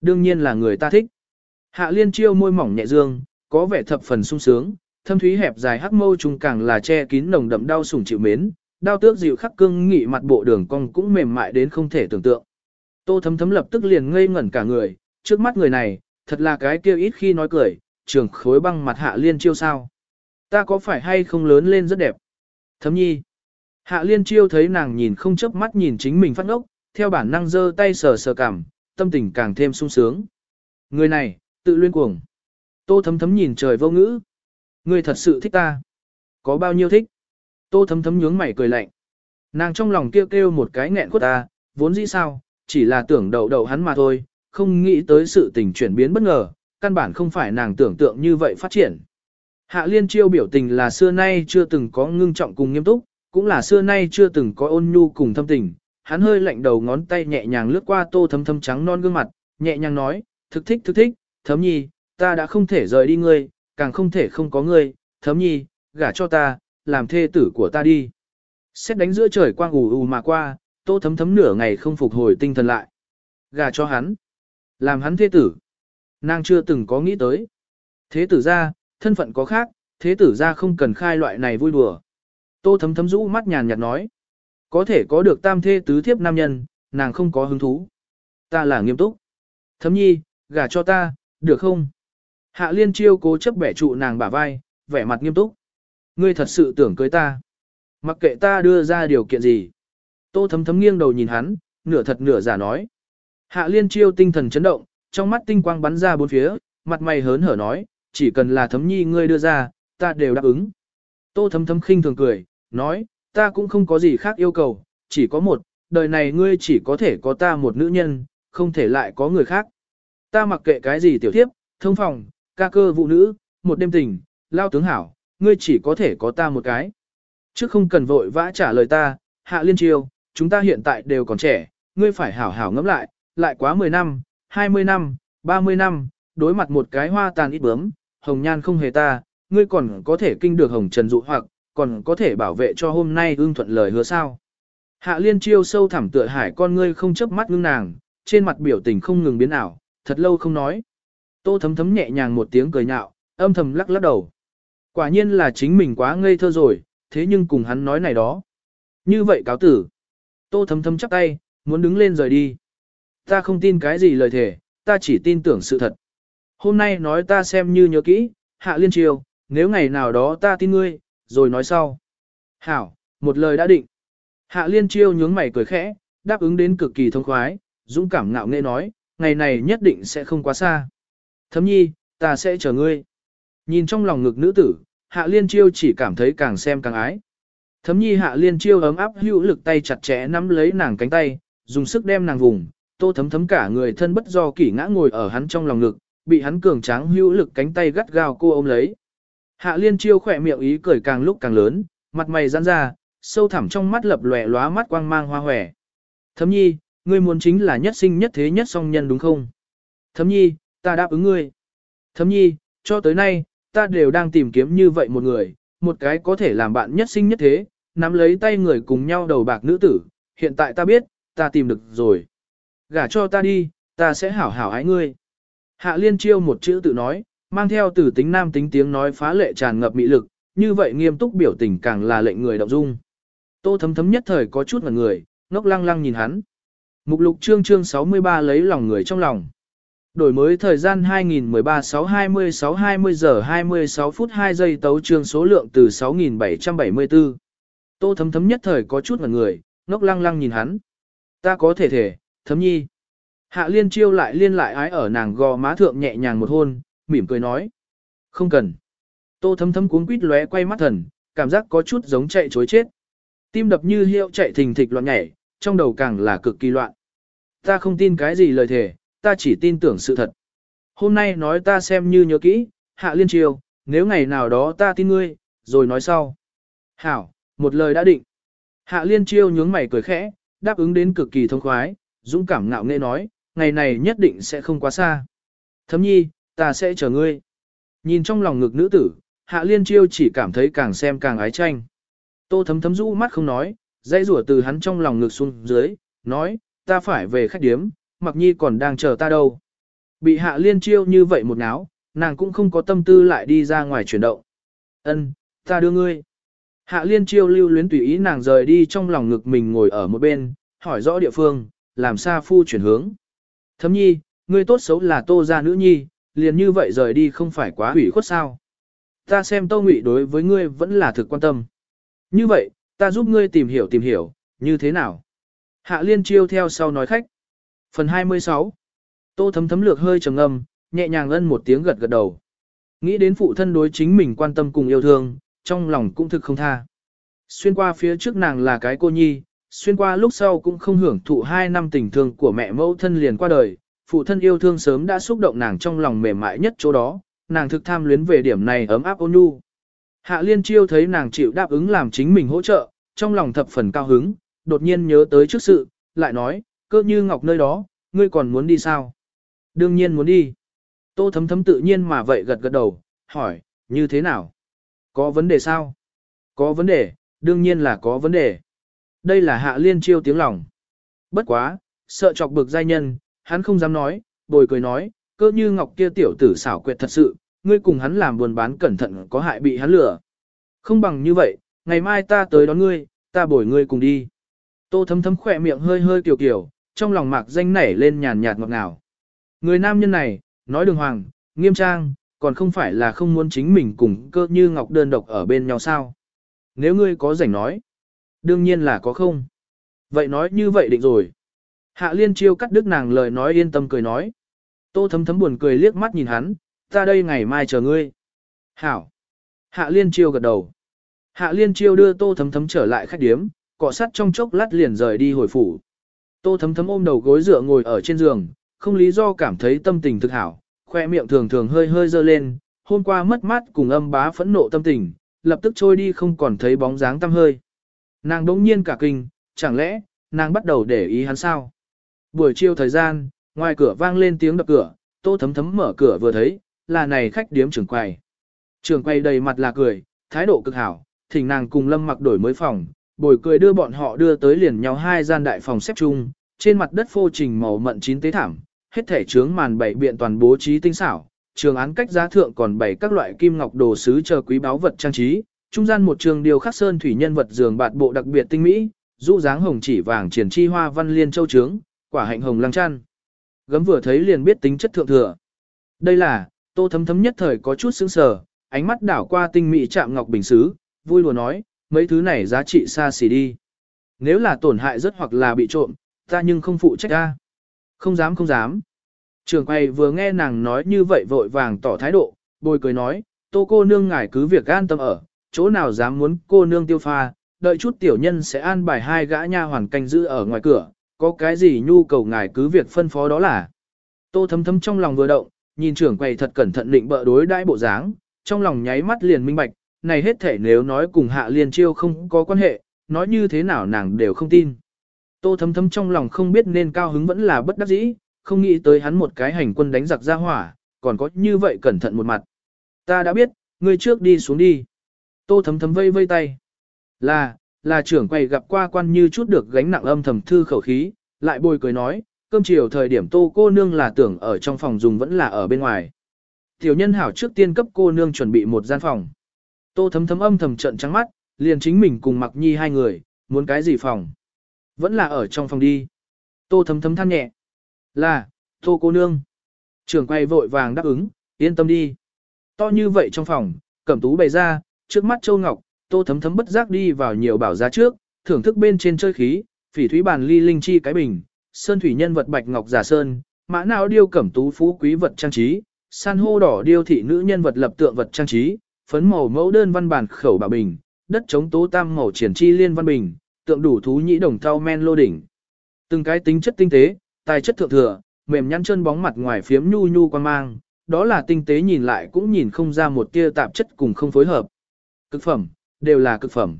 Đương nhiên là người ta thích. Hạ liên chiêu môi mỏng nhẹ dương, có vẻ thập phần sung sướng, thâm thúy hẹp dài hắc mâu trùng càng là che kín nồng đậm đau sủng chịu mến, đau tước dịu khắc cương nghị mặt bộ đường cong cũng mềm mại đến không thể tưởng tượng. Tô thấm thấm lập tức liền ngây ngẩn cả người, trước mắt người này, thật là cái kia ít khi nói cười, trường khối băng mặt hạ liên chiêu sao. Ta có phải hay không lớn lên rất đẹp? Thấm nhi. Hạ liên chiêu thấy nàng nhìn không chớp mắt nhìn chính mình phát ngốc, theo bản năng giơ tay sờ sờ cảm, tâm tình càng thêm sung sướng. Người này, tự luyên cuồng. Tô thấm thấm nhìn trời vô ngữ. Người thật sự thích ta. Có bao nhiêu thích? Tô thấm thấm nhướng mày cười lạnh. Nàng trong lòng kêu kêu một cái nghẹn quất ta, vốn dĩ sao, chỉ là tưởng đầu đầu hắn mà thôi, không nghĩ tới sự tình chuyển biến bất ngờ, căn bản không phải nàng tưởng tượng như vậy phát triển. Hạ liên chiêu biểu tình là xưa nay chưa từng có ngưng trọng cùng nghiêm túc, cũng là xưa nay chưa từng có ôn nhu cùng thâm tình. Hắn hơi lạnh đầu ngón tay nhẹ nhàng lướt qua tô thấm thấm trắng non gương mặt, nhẹ nhàng nói, thực thích thực thích, thấm nhi, ta đã không thể rời đi ngươi, càng không thể không có ngươi, thấm nhi, gả cho ta, làm thê tử của ta đi. Xét đánh giữa trời quang ù ù mà qua, tô thấm thấm nửa ngày không phục hồi tinh thần lại. Gả cho hắn, làm hắn thê tử. Nàng chưa từng có nghĩ tới. Thế tử ra, thân phận có khác, thế tử ra không cần khai loại này vui đùa. Tô thấm thấm rũ mắt nhàn nhạt nói. Có thể có được tam thê tứ thiếp nam nhân, nàng không có hứng thú. Ta là nghiêm túc. Thấm nhi, gả cho ta, được không? Hạ liên chiêu cố chấp bẻ trụ nàng bả vai, vẻ mặt nghiêm túc. Ngươi thật sự tưởng cưới ta. Mặc kệ ta đưa ra điều kiện gì. Tô thấm thấm nghiêng đầu nhìn hắn, nửa thật nửa giả nói. Hạ liên chiêu tinh thần chấn động, trong mắt tinh quang bắn ra bốn phía, mặt mày hớn hở nói, chỉ cần là thấm nhi ngươi đưa ra, ta đều đáp ứng. Tô thấm thấm khinh thường cười, nói, ta cũng không có gì khác yêu cầu, chỉ có một, đời này ngươi chỉ có thể có ta một nữ nhân, không thể lại có người khác. Ta mặc kệ cái gì tiểu thiếp, thông phòng, ca cơ vụ nữ, một đêm tình, lao tướng hảo, ngươi chỉ có thể có ta một cái. Chứ không cần vội vã trả lời ta, hạ liên triều, chúng ta hiện tại đều còn trẻ, ngươi phải hảo hảo ngẫm lại, lại quá 10 năm, 20 năm, 30 năm, đối mặt một cái hoa tàn ít bướm, hồng nhan không hề ta, ngươi còn có thể kinh được hồng trần dụ hoặc, còn có thể bảo vệ cho hôm nay ương thuận lời hứa sao. Hạ liên chiêu sâu thẳm tựa hải con ngươi không chớp mắt ngưng nàng, trên mặt biểu tình không ngừng biến ảo, thật lâu không nói. Tô thấm thấm nhẹ nhàng một tiếng cười nhạo, âm thầm lắc lắc đầu. Quả nhiên là chính mình quá ngây thơ rồi, thế nhưng cùng hắn nói này đó. Như vậy cáo tử. Tô thấm thấm chắp tay, muốn đứng lên rời đi. Ta không tin cái gì lời thề, ta chỉ tin tưởng sự thật. Hôm nay nói ta xem như nhớ kỹ, hạ liên triều, nếu ngày nào đó ta tin ngươi, rồi nói sau. Hảo, một lời đã định. Hạ liên chiêu nhướng mày cười khẽ, đáp ứng đến cực kỳ thông khoái, dũng cảm ngạo nghễ nói, ngày này nhất định sẽ không quá xa. Thấm nhi, ta sẽ chờ ngươi. Nhìn trong lòng ngực nữ tử, hạ liên chiêu chỉ cảm thấy càng xem càng ái. Thấm nhi hạ liên chiêu ấm áp hữu lực tay chặt chẽ nắm lấy nàng cánh tay, dùng sức đem nàng vùng, tô thấm thấm cả người thân bất do kỷ ngã ngồi ở hắn trong lòng ngực, bị hắn cường tráng hữu lực cánh tay gắt gao cô ôm lấy. Hạ liên chiêu khỏe miệng ý cười càng lúc càng lớn, mặt mày giãn ra, sâu thẳm trong mắt lập lòe lóa mắt quang mang hoa hòe. Thấm nhi, ngươi muốn chính là nhất sinh nhất thế nhất song nhân đúng không? Thấm nhi, ta đáp ứng ngươi. Thấm nhi, cho tới nay, ta đều đang tìm kiếm như vậy một người, một cái có thể làm bạn nhất sinh nhất thế, nắm lấy tay người cùng nhau đầu bạc nữ tử, hiện tại ta biết, ta tìm được rồi. Gả cho ta đi, ta sẽ hảo hảo ái ngươi. Hạ liên chiêu một chữ tự nói, mang theo từ tính nam tính tiếng nói phá lệ tràn ngập mị lực, như vậy nghiêm túc biểu tình càng là lệnh người động dung. Tô thấm thấm nhất thời có chút ngẩn người, ngốc lăng lăng nhìn hắn. Mục lục chương chương 63 lấy lòng người trong lòng. Đổi mới thời gian 2013-626-20 giờ 26 phút 2 giây tấu chương số lượng từ 6774. Tô thấm thấm nhất thời có chút ngẩn người, ngốc lăng lăng nhìn hắn. Ta có thể thể, thấm nhi. Hạ liên chiêu lại liên lại ái ở nàng gò má thượng nhẹ nhàng một hôn, mỉm cười nói. Không cần. Tô thấm thấm cuống quýt lóe quay mắt thần, cảm giác có chút giống chạy chối chết. Tim đập như hiệu chạy thình thịch loạn nhảy, trong đầu càng là cực kỳ loạn. Ta không tin cái gì lời thề, ta chỉ tin tưởng sự thật. Hôm nay nói ta xem như nhớ kỹ, hạ liên chiêu, nếu ngày nào đó ta tin ngươi, rồi nói sau. Hảo, một lời đã định. Hạ liên chiêu nhướng mày cười khẽ, đáp ứng đến cực kỳ thông khoái, dũng cảm ngạo nghễ nói, ngày này nhất định sẽ không quá xa. Thấm nhi, ta sẽ chờ ngươi. Nhìn trong lòng ngực nữ tử, hạ liên chiêu chỉ cảm thấy càng xem càng ái tranh. Tô thấm thấm rũ mắt không nói, dây rủa từ hắn trong lòng ngực xuống dưới, nói, ta phải về khách điếm, mặc nhi còn đang chờ ta đâu. Bị hạ liên chiêu như vậy một náo, nàng cũng không có tâm tư lại đi ra ngoài chuyển động. Ân, ta đưa ngươi. Hạ liên chiêu lưu luyến tùy ý nàng rời đi trong lòng ngực mình ngồi ở một bên, hỏi rõ địa phương, làm xa phu chuyển hướng. Thấm nhi, ngươi tốt xấu là tô gia nữ nhi, liền như vậy rời đi không phải quá hủy khuất sao. Ta xem tô ngụy đối với ngươi vẫn là thực quan tâm. Như vậy, ta giúp ngươi tìm hiểu tìm hiểu, như thế nào? Hạ liên chiêu theo sau nói khách. Phần 26 Tô thấm thấm lược hơi trầm ngâm, nhẹ nhàng ân một tiếng gật gật đầu. Nghĩ đến phụ thân đối chính mình quan tâm cùng yêu thương, trong lòng cũng thực không tha. Xuyên qua phía trước nàng là cái cô nhi, xuyên qua lúc sau cũng không hưởng thụ hai năm tình thương của mẹ mẫu thân liền qua đời, phụ thân yêu thương sớm đã xúc động nàng trong lòng mềm mại nhất chỗ đó, nàng thực tham luyến về điểm này ấm áp ôn nhu. Hạ Liên Chiêu thấy nàng chịu đáp ứng làm chính mình hỗ trợ, trong lòng thập phần cao hứng, đột nhiên nhớ tới trước sự, lại nói, cơ như ngọc nơi đó, ngươi còn muốn đi sao? Đương nhiên muốn đi. Tô thấm thấm tự nhiên mà vậy gật gật đầu, hỏi, như thế nào? Có vấn đề sao? Có vấn đề, đương nhiên là có vấn đề. Đây là hạ liên chiêu tiếng lòng. Bất quá, sợ chọc bực giai nhân, hắn không dám nói, bồi cười nói, cơ như ngọc kia tiểu tử xảo quyệt thật sự, ngươi cùng hắn làm buồn bán cẩn thận có hại bị hắn lừa. Không bằng như vậy, ngày mai ta tới đón ngươi, ta bồi ngươi cùng đi. Tô thấm thấm khỏe miệng hơi hơi kiều kiều, trong lòng mạc danh nảy lên nhàn nhạt ngọt ngào. Người nam nhân này, nói đường hoàng, nghiêm trang, còn không phải là không muốn chính mình cùng cơ như ngọc đơn độc ở bên nhau sao. Nếu ngươi có rảnh nói, đương nhiên là có không. Vậy nói như vậy định rồi. Hạ liên chiêu cắt đứt nàng lời nói yên tâm cười nói. Tô thấm thấm buồn cười liếc mắt nhìn hắn, ta đây ngày mai chờ ngươi. Hảo. Hạ liên chiêu gật đầu. Hạ liên chiêu đưa tô thấm thấm trở lại khách điếm, cọ sắt trong chốc lát liền rời đi hồi phủ. Tô thấm thấm ôm đầu gối dựa ngồi ở trên giường, không lý do cảm thấy tâm tình thực hảo, khoe miệng thường thường hơi hơi dơ lên, hôm qua mất mát cùng âm bá phẫn nộ tâm tình, lập tức trôi đi không còn thấy bóng dáng tâm hơi. Nàng đống nhiên cả kinh, chẳng lẽ, nàng bắt đầu để ý hắn sao? Buổi chiều thời gian, ngoài cửa vang lên tiếng đập cửa, tô thấm thấm mở cửa vừa thấy, là này khách điếm trưởng quầy. Trưởng quầy đầy mặt là cười, thái độ cực hảo, thỉnh nàng cùng lâm mặc đổi mới phòng, bồi cười đưa bọn họ đưa tới liền nhau hai gian đại phòng xếp chung, trên mặt đất phô trình màu mận chín tế thảm, hết thể trướng màn bảy biện toàn bố trí tinh xảo, trường án cách giá thượng còn bảy các loại kim ngọc đồ sứ chờ quý báu vật trang trí, trung gian một trường điều khắc sơn thủy nhân vật giường bạt bộ đặc biệt tinh mỹ, rũ dáng hồng chỉ vàng triển chi hoa văn liên châu trướng, quả hạnh hồng lăng chăn. Gấm vừa thấy liền biết tính chất thượng thừa. Đây là, tô thấm thấm nhất thời có chút sững sờ, ánh mắt đảo qua tinh mỹ chạm ngọc bình xứ, vui lùa nói, mấy thứ này giá trị xa xỉ đi. Nếu là tổn hại rất hoặc là bị trộm, ta nhưng không phụ trách ta. Không dám không dám. Trường quay vừa nghe nàng nói như vậy vội vàng tỏ thái độ, bồi cười nói, tô cô nương ngài cứ việc an tâm ở, chỗ nào dám muốn cô nương tiêu pha, đợi chút tiểu nhân sẽ an bài hai gã nha hoàn canh giữ ở ngoài cửa, có cái gì nhu cầu ngài cứ việc phân phó đó là. Tô thấm thấm trong lòng vừa động, nhìn trưởng quầy thật cẩn thận định bợ đối đãi bộ dáng, trong lòng nháy mắt liền minh bạch, này hết thể nếu nói cùng hạ liên chiêu không có quan hệ, nói như thế nào nàng đều không tin. Tô thấm thấm trong lòng không biết nên cao hứng vẫn là bất đắc dĩ, không nghĩ tới hắn một cái hành quân đánh giặc ra hỏa, còn có như vậy cẩn thận một mặt. Ta đã biết, ngươi trước đi xuống đi. Tô thấm thấm vây vây tay. Là, là trưởng quầy gặp qua quan như chút được gánh nặng âm thầm thư khẩu khí, lại bồi cười nói, cơm chiều thời điểm tô cô nương là tưởng ở trong phòng dùng vẫn là ở bên ngoài. Tiểu nhân hảo trước tiên cấp cô nương chuẩn bị một gian phòng. Tô thấm thấm âm thầm trận trắng mắt, liền chính mình cùng mặc nhi hai người, muốn cái gì phòng. Vẫn là ở trong phòng đi. Tô thấm thấm than nhẹ. Là, tô cô nương. Trưởng quay vội vàng đáp ứng, yên tâm đi. To như vậy trong phòng, cẩm tú bày ra, trước mắt châu ngọc, tô thấm thấm bất giác đi vào nhiều bảo giá trước, thưởng thức bên trên chơi khí, phỉ thúy bàn ly linh chi cái bình, sơn thủy nhân vật bạch ngọc giả sơn, mã não điêu cẩm tú phú quý vật trang trí, san hô đỏ điêu thị nữ nhân vật lập tượng vật trang trí, phấn màu mẫu đơn văn bản khẩu bảo bình, đất chống tố tam màu triển chi liên văn bình, tượng đủ thú nhĩ đồng thau men lô đỉnh. Từng cái tính chất tinh tế, tài chất thượng thừa, mềm nhăn chân bóng mặt ngoài phiếm nhu nhu quan mang, đó là tinh tế nhìn lại cũng nhìn không ra một tia tạp chất cùng không phối hợp. Cực phẩm, đều là cực phẩm.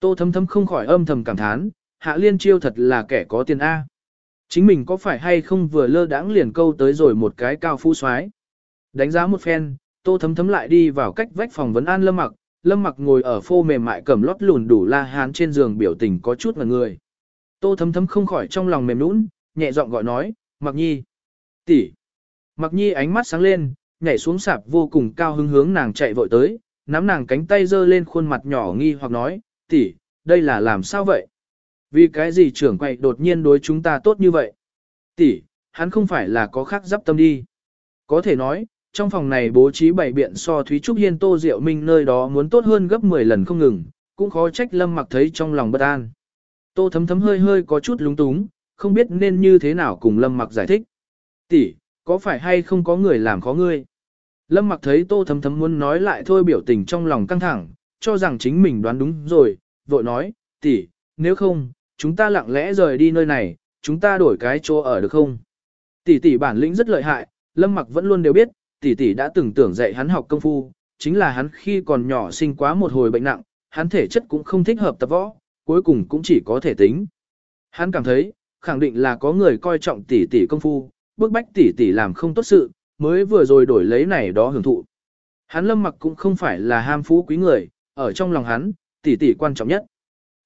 Tô thấm thấm không khỏi âm thầm cảm thán, hạ liên chiêu thật là kẻ có tiền A. Chính mình có phải hay không vừa lơ đãng liền câu tới rồi một cái cao phú soái Đánh giá một phen, tô thấm thấm lại đi vào cách vách phòng vấn an lâm mặc, lâm mặc ngồi ở phô mềm mại cầm lót lùn đủ la hán trên giường biểu tình có chút mà người. Tô thấm thấm không khỏi trong lòng mềm nũng, nhẹ giọng gọi nói, mặc nhi, tỷ. Mặc nhi ánh mắt sáng lên, nhảy xuống sạp vô cùng cao hứng hướng nàng chạy vội tới, nắm nàng cánh tay giơ lên khuôn mặt nhỏ nghi hoặc nói, tỷ, đây là làm sao vậy? Vì cái gì trưởng quậy đột nhiên đối chúng ta tốt như vậy? Tỷ, hắn không phải là có khác giáp tâm đi. Có thể nói, trong phòng này bố trí bảy biện so Thúy Trúc Hiên Tô Diệu Minh nơi đó muốn tốt hơn gấp 10 lần không ngừng, cũng khó trách Lâm mặc thấy trong lòng bất an. Tô thấm thấm hơi hơi có chút lúng túng, không biết nên như thế nào cùng Lâm mặc giải thích. Tỷ, có phải hay không có người làm khó ngươi? Lâm mặc thấy tô thấm thấm muốn nói lại thôi biểu tình trong lòng căng thẳng, cho rằng chính mình đoán đúng rồi, vội nói, tỷ, nếu không, chúng ta lặng lẽ rời đi nơi này, chúng ta đổi cái chỗ ở được không? Tỷ tỷ bản lĩnh rất lợi hại, Lâm mặc vẫn luôn đều biết, tỷ tỷ đã từng tưởng dạy hắn học công phu, chính là hắn khi còn nhỏ sinh quá một hồi bệnh nặng, hắn thể chất cũng không thích hợp tập võ, cuối cùng cũng chỉ có thể tính. Hắn cảm thấy, khẳng định là có người coi trọng tỷ tỷ công phu, bức bách tỷ tỷ làm không tốt sự, mới vừa rồi đổi lấy này đó hưởng thụ. Hắn lâm mặc cũng không phải là ham phú quý người, ở trong lòng hắn, tỷ tỷ quan trọng nhất.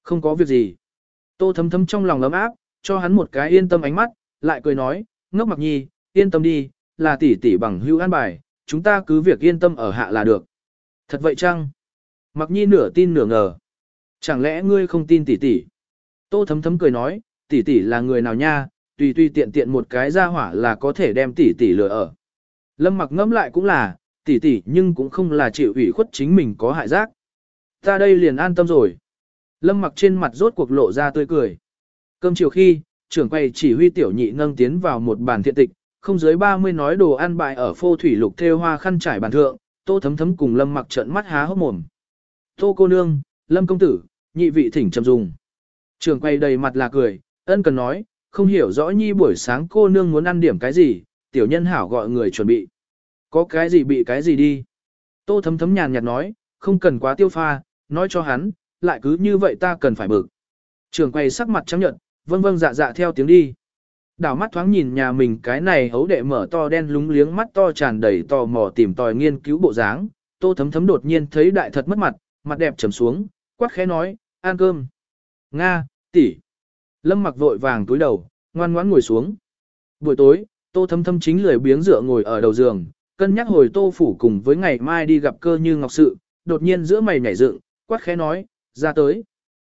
Không có việc gì. Tô thấm thấm trong lòng ấm áp, cho hắn một cái yên tâm ánh mắt, lại cười nói, ngốc mặc nhi, yên tâm đi, là tỷ tỷ bằng hưu an bài, chúng ta cứ việc yên tâm ở hạ là được. Thật vậy chăng? Mặc nhi nửa tin nửa ngờ. Chẳng lẽ ngươi không tin tỷ tỷ? Tô thấm thấm cười nói, tỷ tỷ là người nào nha, tùy tùy tiện tiện một cái ra hỏa là có thể đem tỷ tỷ lừa ở. Lâm mặc ngẫm lại cũng là, tỷ tỷ nhưng cũng không là chịu ủy khuất chính mình có hại giác. Ta đây liền an tâm rồi. Lâm mặc trên mặt rốt cuộc lộ ra tươi cười. Cơm chiều khi, trưởng quay chỉ huy tiểu nhị nâng tiến vào một bàn thiện tịch, không dưới 30 nói đồ ăn bại ở phô thủy lục theo hoa khăn trải bàn thượng, tô thấm thấm cùng lâm mặc trợn mắt há hốc mồm. Tô cô nương, lâm công tử, nhị vị thỉnh trầm dùng. Trưởng quay đầy mặt là cười, ân cần nói, không hiểu rõ nhi buổi sáng cô nương muốn ăn điểm cái gì, tiểu nhân hảo gọi người chuẩn bị. Có cái gì bị cái gì đi. Tô thấm thấm nhàn nhạt nói, không cần quá tiêu pha, nói cho hắn, lại cứ như vậy ta cần phải bực. Trường quay sắc mặt trắng nhận, vâng vâng dạ dạ theo tiếng đi. Đảo mắt thoáng nhìn nhà mình cái này hấu đệ mở to đen lúng liếng mắt to tràn đầy tò mò tìm tòi nghiên cứu bộ dáng, tô thấm thấm đột nhiên thấy đại thật mất mặt, mặt đẹp trầm xuống, quát khẽ nói, ăn cơm. Nga, tỷ. Lâm mặc vội vàng túi đầu, ngoan ngoãn ngồi xuống. Buổi tối, tô thấm thấm chính lười biếng dựa ngồi ở đầu giường, cân nhắc hồi tô phủ cùng với ngày mai đi gặp cơ như ngọc sự, đột nhiên giữa mày nhảy dựng, quát khẽ nói, ra tới.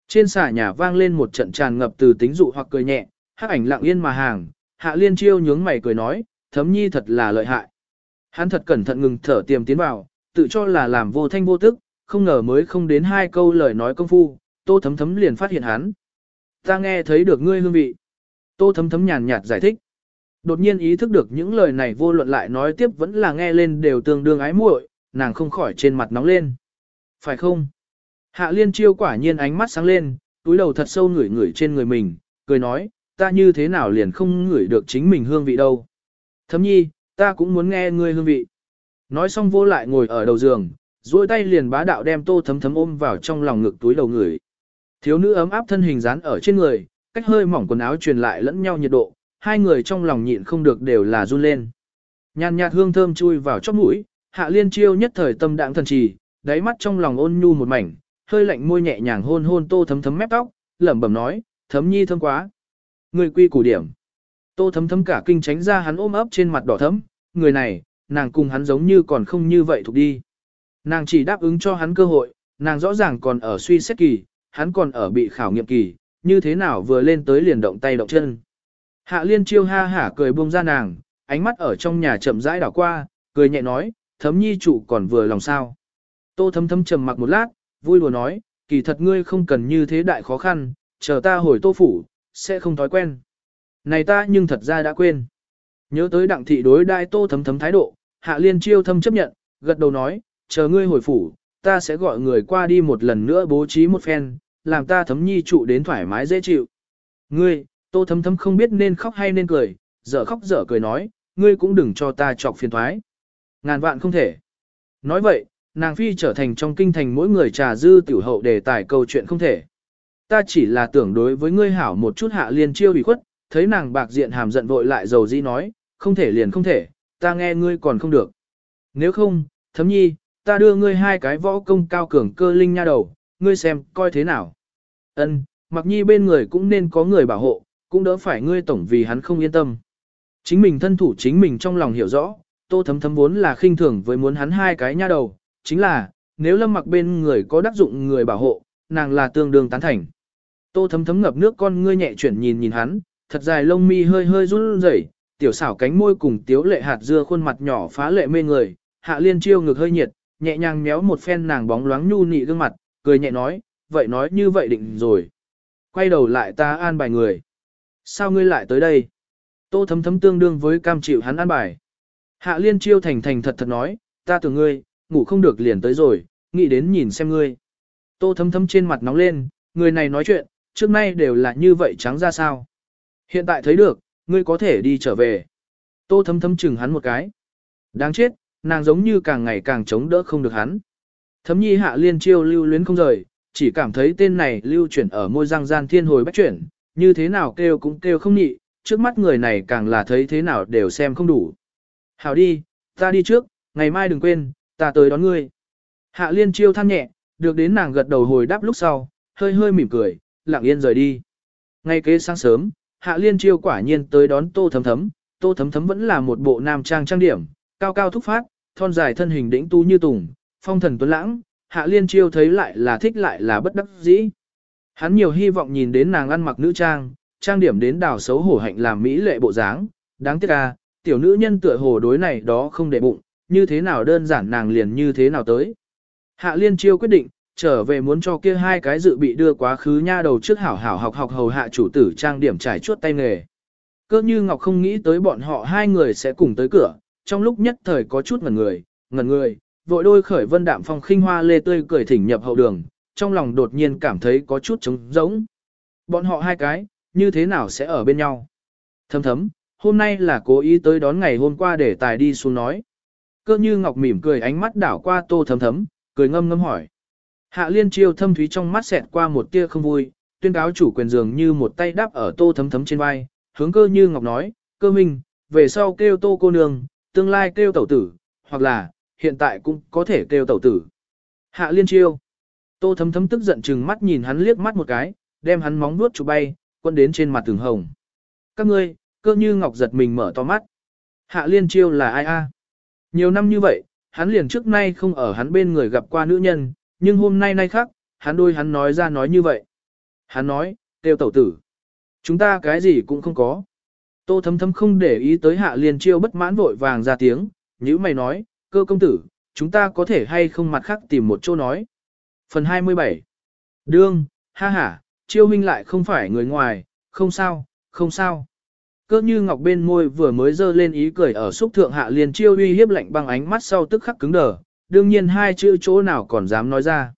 Trên xà nhà vang lên một trận tràn ngập từ tính dụ hoặc cười nhẹ, hắc ảnh lặng yên mà hàng, hạ liên chiêu nhướng mày cười nói, thấm nhi thật là lợi hại. Hắn thật cẩn thận ngừng thở tiềm tiến vào, tự cho là làm vô thanh vô tức, không ngờ mới không đến hai câu lời nói công phu, tô thấm thấm liền phát hiện hắn. Ta nghe thấy được ngươi hương vị. Tô thấm thấm nhàn nhạt giải thích. Đột nhiên ý thức được những lời này vô luận lại nói tiếp vẫn là nghe lên đều tương đương ái muội, nàng không khỏi trên mặt nóng lên. Phải không? Hạ liên chiêu quả nhiên ánh mắt sáng lên, túi đầu thật sâu ngửi ngửi trên người mình, cười nói, ta như thế nào liền không ngửi được chính mình hương vị đâu. Thấm nhi, ta cũng muốn nghe ngươi hương vị. Nói xong vô lại ngồi ở đầu giường, duỗi tay liền bá đạo đem tô thấm thấm ôm vào trong lòng ngực túi đầu người. Thiếu nữ ấm áp thân hình dán ở trên người, cách hơi mỏng quần áo truyền lại lẫn nhau nhiệt độ, hai người trong lòng nhịn không được đều là run lên. Nhàn nhạt hương thơm chui vào chóp mũi, hạ liên chiêu nhất thời tâm đãng thần trì, đáy mắt trong lòng ôn nhu một mảnh, hơi lạnh môi nhẹ nhàng hôn hôn tô thấm thấm mép tóc, lẩm bẩm nói, thấm nhi thơm quá. Người quy củ điểm. Tô thấm thấm cả kinh tránh ra hắn ôm ấp trên mặt đỏ thấm, người này, nàng cùng hắn giống như còn không như vậy thuộc đi. Nàng chỉ đáp ứng cho hắn cơ hội, nàng rõ ràng còn ở suy xét kỳ, hắn còn ở bị khảo nghiệm kỳ, như thế nào vừa lên tới liền động tay động chân. Hạ liên chiêu ha hả cười buông ra nàng, ánh mắt ở trong nhà chậm rãi đảo qua, cười nhẹ nói, thấm nhi chủ còn vừa lòng sao. Tô thấm thấm trầm mặc một lát, vui lùa nói, kỳ thật ngươi không cần như thế đại khó khăn, chờ ta hồi tô phủ, sẽ không thói quen. Này ta nhưng thật ra đã quên. Nhớ tới đặng thị đối đại tô thấm thấm thái độ, hạ liên chiêu thâm chấp nhận, gật đầu nói, chờ ngươi hồi phủ, ta sẽ gọi người qua đi một lần nữa bố trí một phen, làm ta thấm nhi trụ đến thoải mái dễ chịu. Ngươi, tô thấm thấm không biết nên khóc hay nên cười, dở khóc dở cười nói, ngươi cũng đừng cho ta chọc phiền thoái. Ngàn vạn không thể. Nói vậy, nàng phi trở thành trong kinh thành mỗi người trà dư tiểu hậu đề tài câu chuyện không thể. Ta chỉ là tưởng đối với ngươi hảo một chút hạ liên chiêu bị khuất, thấy nàng bạc diện hàm giận vội lại dầu dĩ nói, không thể liền không thể, ta nghe ngươi còn không được. Nếu không, thấm nhi, ta đưa ngươi hai cái võ công cao cường cơ linh nha đầu, ngươi xem, coi thế nào. Ân, mặc nhi bên người cũng nên có người bảo hộ, cũng đỡ phải ngươi tổng vì hắn không yên tâm. Chính mình thân thủ chính mình trong lòng hiểu rõ, tô thấm thấm vốn là khinh thường với muốn hắn hai cái nha đầu, chính là, nếu lâm mặc bên người có đắc dụng người bảo hộ, nàng là tương đương tán thành. Tô thấm thấm ngập nước con ngươi nhẹ chuyển nhìn nhìn hắn, thật dài lông mi hơi hơi run rẩy, tiểu xảo cánh môi cùng tiếu lệ hạt dưa khuôn mặt nhỏ phá lệ mê người, hạ liên chiêu ngực hơi nhiệt, nhẹ nhàng méo một phen nàng bóng loáng nhu nị gương mặt, cười nhẹ nói, vậy nói như vậy định rồi. Quay đầu lại ta an bài người. Sao ngươi lại tới đây? Tô thấm thấm tương đương với cam chịu hắn an bài. Hạ liên chiêu thành thành thật thật nói, ta tưởng ngươi, ngủ không được liền tới rồi, nghĩ đến nhìn xem ngươi. Tô thấm thấm trên mặt nóng lên, người này nói chuyện, trước nay đều là như vậy trắng ra sao. Hiện tại thấy được, ngươi có thể đi trở về. Tô thấm thấm chừng hắn một cái. Đáng chết, nàng giống như càng ngày càng chống đỡ không được hắn. Thấm nhi hạ liên chiêu lưu luyến không rời, chỉ cảm thấy tên này lưu chuyển ở môi răng gian thiên hồi bách chuyển, như thế nào kêu cũng kêu không nhị, trước mắt người này càng là thấy thế nào đều xem không đủ. Hảo đi, ta đi trước, ngày mai đừng quên, ta tới đón ngươi. Hạ liên chiêu than nhẹ, được đến nàng gật đầu hồi đáp lúc sau, hơi hơi mỉm cười, lặng yên rời đi. Ngay kế sáng sớm, hạ liên chiêu quả nhiên tới đón tô thấm thấm, tô thấm thấm vẫn là một bộ nam trang trang điểm, cao cao thúc phát, thon dài thân hình đĩnh tu như tùng, phong thần tuấn lãng, hạ liên chiêu thấy lại là thích lại là bất đắc dĩ. Hắn nhiều hy vọng nhìn đến nàng ăn mặc nữ trang, trang điểm đến đào xấu hổ hạnh làm mỹ lệ bộ dáng, đáng tiếc à, tiểu nữ nhân tựa hồ đối này đó không để bụng, như thế nào đơn giản nàng liền như thế nào tới. Hạ liên chiêu quyết định, trở về muốn cho kia hai cái dự bị đưa quá khứ nha đầu trước hảo hảo học học hầu hạ chủ tử trang điểm trải chuốt tay nghề. Cơ như Ngọc không nghĩ tới bọn họ hai người sẽ cùng tới cửa, trong lúc nhất thời có chút ngẩn người, ngẩn người, vội đôi khởi vân đạm phong khinh hoa lê tươi cười thỉnh nhập hậu đường, trong lòng đột nhiên cảm thấy có chút trống rỗng. Bọn họ hai cái, như thế nào sẽ ở bên nhau? Thấm thấm, hôm nay là cố ý tới đón ngày hôm qua để tài đi xuống nói. Cơ như Ngọc mỉm cười ánh mắt đảo qua tô thấm thấm, cười ngâm ngâm hỏi. Hạ liên chiêu thâm thúy trong mắt xẹt qua một tia không vui, tuyên cáo chủ quyền dường như một tay đáp ở tô thấm thấm trên vai, hướng cơ như Ngọc nói, cơ minh, về sau kêu tô cô nương, tương lai kêu tẩu tử, hoặc là, hiện tại cũng có thể kêu tẩu tử. Hạ liên chiêu. Tô thấm thấm tức giận chừng mắt nhìn hắn liếc mắt một cái, đem hắn móng nuốt chụp bay, quân đến trên mặt tường hồng. Các ngươi, cơ như ngọc giật mình mở to mắt. Hạ liên chiêu là ai a? Nhiều năm như vậy, hắn liền trước nay không ở hắn bên người gặp qua nữ nhân, nhưng hôm nay nay khác, hắn đôi hắn nói ra nói như vậy. Hắn nói, tiêu tẩu tử. Chúng ta cái gì cũng không có. Tô thấm thấm không để ý tới hạ liên chiêu bất mãn vội vàng ra tiếng, như mày nói, cơ công tử, chúng ta có thể hay không mặt khác tìm một chỗ nói. Phần 27 Đương, ha ha, chiêu huynh lại không phải người ngoài, không sao, không sao. Cơ như ngọc bên môi vừa mới dơ lên ý cười ở xúc thượng hạ liền chiêu uy hiếp lạnh bằng ánh mắt sau tức khắc cứng đờ, đương nhiên hai chữ chỗ nào còn dám nói ra.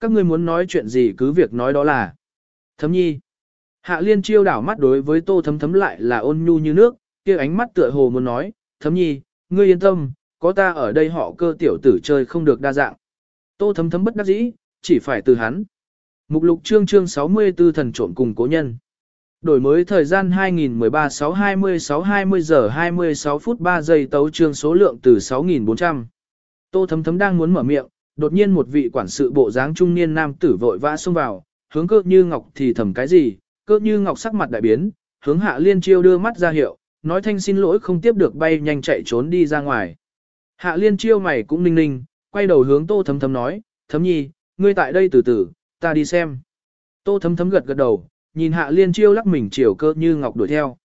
Các ngươi muốn nói chuyện gì cứ việc nói đó là. Thấm nhi. Hạ liên chiêu đảo mắt đối với tô thấm thấm lại là ôn nhu như nước, kia ánh mắt tựa hồ muốn nói, thấm nhi, ngươi yên tâm, có ta ở đây họ cơ tiểu tử chơi không được đa dạng. Tô thấm thấm bất đắc dĩ, chỉ phải từ hắn. Mục lục chương chương 64 thần trộn cùng cố nhân. Đổi mới thời gian 2013 6 26 20 giờ 26 phút 3 giây tấu chương số lượng từ 6.400. Tô thấm thấm đang muốn mở miệng, đột nhiên một vị quản sự bộ dáng trung niên nam tử vội vã xông vào, hướng cơ như ngọc thì thầm cái gì, cơ như ngọc sắc mặt đại biến, hướng hạ liên chiêu đưa mắt ra hiệu, nói thanh xin lỗi không tiếp được bay nhanh chạy trốn đi ra ngoài. Hạ liên chiêu mày cũng ninh ninh, quay đầu hướng tô thấm thấm nói, thấm nhi, ngươi tại đây từ từ, ta đi xem. Tô thấm thấm gật gật đầu, nhìn hạ liên chiêu lắc mình chiều cơ như ngọc đuổi theo.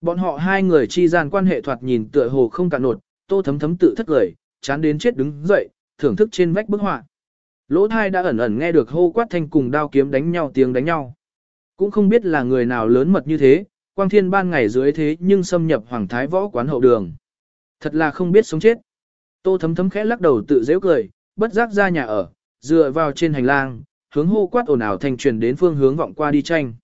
Bọn họ hai người chi gian quan hệ thoạt nhìn tựa hồ không cạn nột, tô thấm thấm tự thất lời, chán đến chết đứng dậy, thưởng thức trên vách bức họa. Lỗ thai đã ẩn ẩn nghe được hô quát thanh cùng đao kiếm đánh nhau tiếng đánh nhau. Cũng không biết là người nào lớn mật như thế, quang thiên ban ngày dưới thế nhưng xâm nhập hoàng thái võ quán hậu đường. Thật là không biết sống chết. Tô thấm thấm khẽ lắc đầu tự dễ cười, bất giác ra nhà ở, dựa vào trên hành lang, hướng hô quát ồn ào thành truyền đến phương hướng vọng qua đi tranh.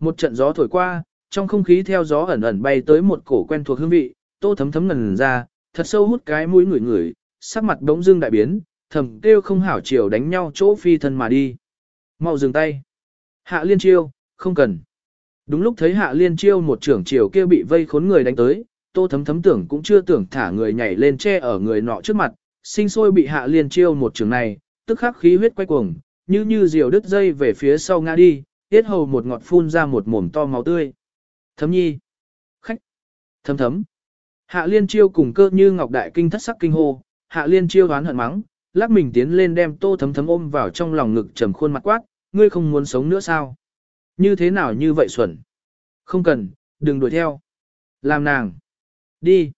Một trận gió thổi qua, trong không khí theo gió ẩn ẩn bay tới một cổ quen thuộc hương vị, tô thấm thấm ngần ra, thật sâu hút cái mũi ngửi ngửi, sắc mặt bỗng dưng đại biến, thầm kêu không hảo chiều đánh nhau chỗ phi thân mà đi. Mau dừng tay. Hạ liên chiêu, không cần. Đúng lúc thấy hạ liên chiêu một trưởng chiều kia bị vây khốn người đánh tới, tô thấm thấm tưởng cũng chưa tưởng thả người nhảy lên che ở người nọ trước mặt, sinh sôi bị hạ liên chiêu một trường này, tức khắc khí huyết quay cuồng, như như diều đứt dây về phía sau ngã đi, tiết hầu một ngọt phun ra một mồm to máu tươi. Thấm nhi. Khách. Thấm thấm. Hạ liên chiêu cùng cơ như ngọc đại kinh thất sắc kinh hô, hạ liên chiêu đoán hận mắng, lắc mình tiến lên đem tô thấm thấm ôm vào trong lòng ngực trầm khuôn mặt quát, ngươi không muốn sống nữa sao? Như thế nào như vậy xuẩn? Không cần, đừng đuổi theo. Làm nàng. Đi.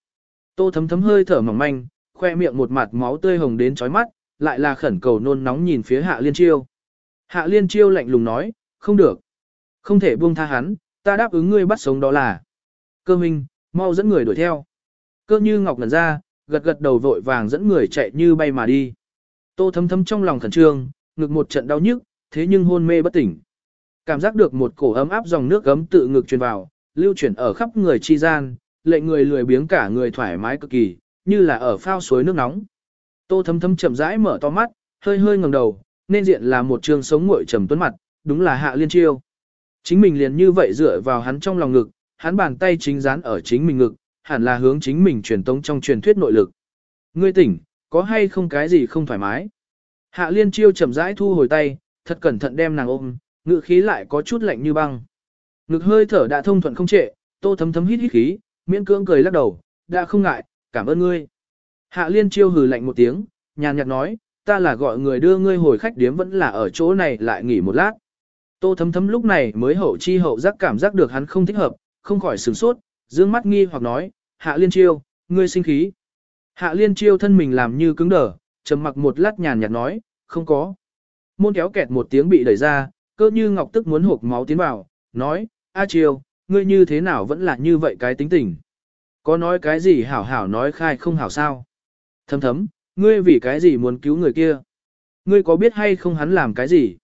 Tô thấm thấm hơi thở mỏng manh, khoe miệng một mặt máu tươi hồng đến chói mắt, lại là khẩn cầu nôn nóng nhìn phía hạ liên chiêu. Hạ liên chiêu lạnh lùng nói, không được. Không thể buông tha hắn, ta đáp ứng ngươi bắt sống đó là. Cơ minh, mau dẫn người đuổi theo. Cơ như ngọc ngẩn ra, gật gật đầu vội vàng dẫn người chạy như bay mà đi. Tô thấm thấm trong lòng khẩn trương, ngực một trận đau nhức, thế nhưng hôn mê bất tỉnh. Cảm giác được một cổ ấm áp dòng nước gấm tự ngực truyền vào, lưu chuyển ở khắp người chi gian, lệnh người lười biếng cả người thoải mái cực kỳ, như là ở phao suối nước nóng. Tô thấm thấm chậm rãi mở to mắt, hơi hơi ngẩng đầu, nên diện là một trường sống nguội trầm tuấn mặt, đúng là hạ liên chiêu. Chính mình liền như vậy dựa vào hắn trong lòng ngực, hắn bàn tay chính dán ở chính mình ngực, hẳn là hướng chính mình truyền tống trong truyền thuyết nội lực. Ngươi tỉnh, có hay không cái gì không thoải mái. Hạ liên chiêu chậm rãi thu hồi tay, thật cẩn thận đem nàng ôm, ngự khí lại có chút lạnh như băng. Ngực hơi thở đã thông thuận không trệ, tô thấm thấm hít hít khí, miễn cưỡng cười lắc đầu, đã không ngại, cảm ơn ngươi. Hạ liên chiêu hừ lạnh một tiếng, nhàn nhạt nói, ta là gọi người đưa ngươi hồi khách điếm vẫn là ở chỗ này lại nghỉ một lát. Tô thấm thấm lúc này mới hậu chi hậu giác cảm giác được hắn không thích hợp, không khỏi sửng sốt, dương mắt nghi hoặc nói, hạ liên chiêu, ngươi sinh khí. Hạ liên chiêu thân mình làm như cứng đờ, trầm mặc một lát nhàn nhạt nói, không có. Môn kéo kẹt một tiếng bị đẩy ra, cơ như ngọc tức muốn hộp máu tiến vào, nói, A chiêu, ngươi như thế nào vẫn là như vậy cái tính tình. Có nói cái gì hảo hảo nói khai không hảo sao. Thấm thấm, ngươi vì cái gì muốn cứu người kia? Ngươi có biết hay không hắn làm cái gì?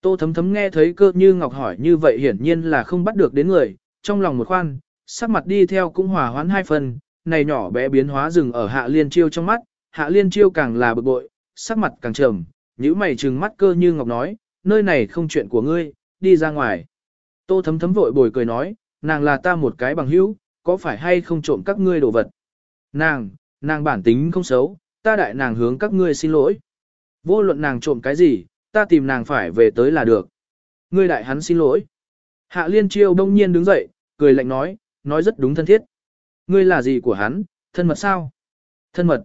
Tô thấm thấm nghe thấy cơ như ngọc hỏi như vậy hiển nhiên là không bắt được đến người, trong lòng một khoan, sắc mặt đi theo cũng hòa hoãn hai phần, này nhỏ bé biến hóa dừng ở hạ liên chiêu trong mắt, hạ liên chiêu càng là bực bội, sắc mặt càng trầm, nhíu mày trừng mắt cơ như ngọc nói, nơi này không chuyện của ngươi, đi ra ngoài. Tô thấm thấm vội bồi cười nói, nàng là ta một cái bằng hữu, có phải hay không trộm các ngươi đồ vật? Nàng, nàng bản tính không xấu, ta đại nàng hướng các ngươi xin lỗi. Vô luận nàng trộm cái gì, ta tìm nàng phải về tới là được. Ngươi đại hắn xin lỗi. Hạ liên chiêu đông nhiên đứng dậy, cười lạnh nói, nói rất đúng thân thiết. Ngươi là gì của hắn, thân mật sao? Thân mật.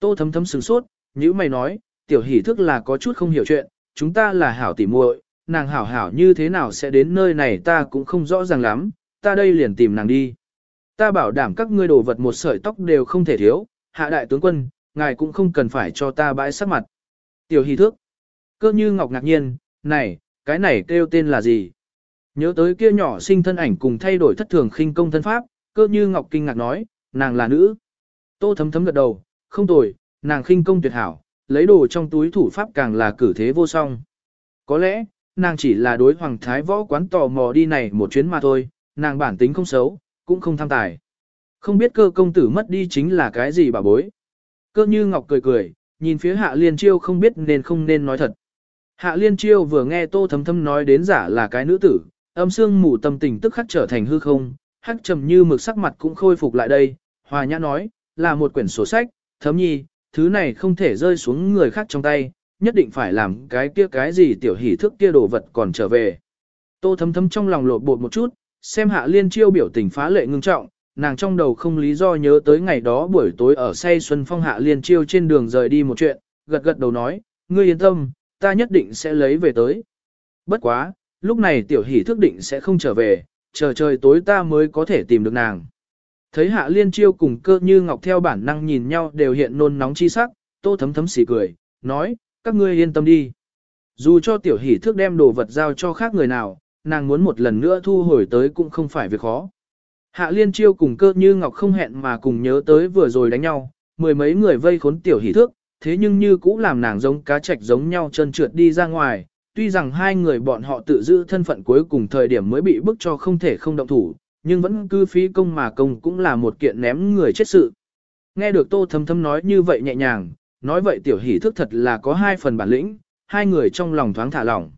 Tô thấm thấm sửng sốt, như mày nói, tiểu hỷ thức là có chút không hiểu chuyện, chúng ta là hảo tỉ muội, nàng hảo hảo như thế nào sẽ đến nơi này ta cũng không rõ ràng lắm, ta đây liền tìm nàng đi. Ta bảo đảm các ngươi đồ vật một sợi tóc đều không thể thiếu, hạ đại tướng quân, ngài cũng không cần phải cho ta bãi sắc mặt. Tiểu hỷ thước. Cơ như ngọc ngạc nhiên, này, cái này kêu tên là gì? Nhớ tới kia nhỏ sinh thân ảnh cùng thay đổi thất thường khinh công thân pháp, cơ như ngọc kinh ngạc nói, nàng là nữ. Tô thấm thấm gật đầu, không tồi, nàng khinh công tuyệt hảo, lấy đồ trong túi thủ pháp càng là cử thế vô song. Có lẽ, nàng chỉ là đối hoàng thái võ quán tò mò đi này một chuyến mà thôi, nàng bản tính không xấu, cũng không tham tài. Không biết cơ công tử mất đi chính là cái gì bà bối. Cơ như ngọc cười cười, nhìn phía hạ liên chiêu không biết nên không nên nói thật. Hạ liên chiêu vừa nghe tô thấm thấm nói đến giả là cái nữ tử, âm xương mù tâm tình tức khắc trở thành hư không, hắc trầm như mực sắc mặt cũng khôi phục lại đây, hòa nhã nói, là một quyển sổ sách, thấm nhi, thứ này không thể rơi xuống người khác trong tay, nhất định phải làm cái kia cái gì tiểu hỷ thức kia đồ vật còn trở về. Tô thấm thấm trong lòng lột bột một chút, xem hạ liên chiêu biểu tình phá lệ ngưng trọng, nàng trong đầu không lý do nhớ tới ngày đó buổi tối ở say xuân phong hạ liên chiêu trên đường rời đi một chuyện, gật gật đầu nói, ngươi yên tâm, ta nhất định sẽ lấy về tới. Bất quá, lúc này tiểu hỷ thức định sẽ không trở về, chờ trời tối ta mới có thể tìm được nàng. Thấy hạ liên chiêu cùng cơ như ngọc theo bản năng nhìn nhau đều hiện nôn nóng chi sắc, tô thấm thấm xỉ cười, nói, các ngươi yên tâm đi. Dù cho tiểu hỷ thước đem đồ vật giao cho khác người nào, nàng muốn một lần nữa thu hồi tới cũng không phải việc khó. Hạ liên chiêu cùng cơ như ngọc không hẹn mà cùng nhớ tới vừa rồi đánh nhau, mười mấy người vây khốn tiểu hỷ thước, thế nhưng như cũng làm nàng giống cá trạch giống nhau chân trượt đi ra ngoài, tuy rằng hai người bọn họ tự giữ thân phận cuối cùng thời điểm mới bị bức cho không thể không động thủ, nhưng vẫn cứ phí công mà công cũng là một kiện ném người chết sự. Nghe được tô thâm thâm nói như vậy nhẹ nhàng, nói vậy tiểu hỷ thức thật là có hai phần bản lĩnh, hai người trong lòng thoáng thả lỏng.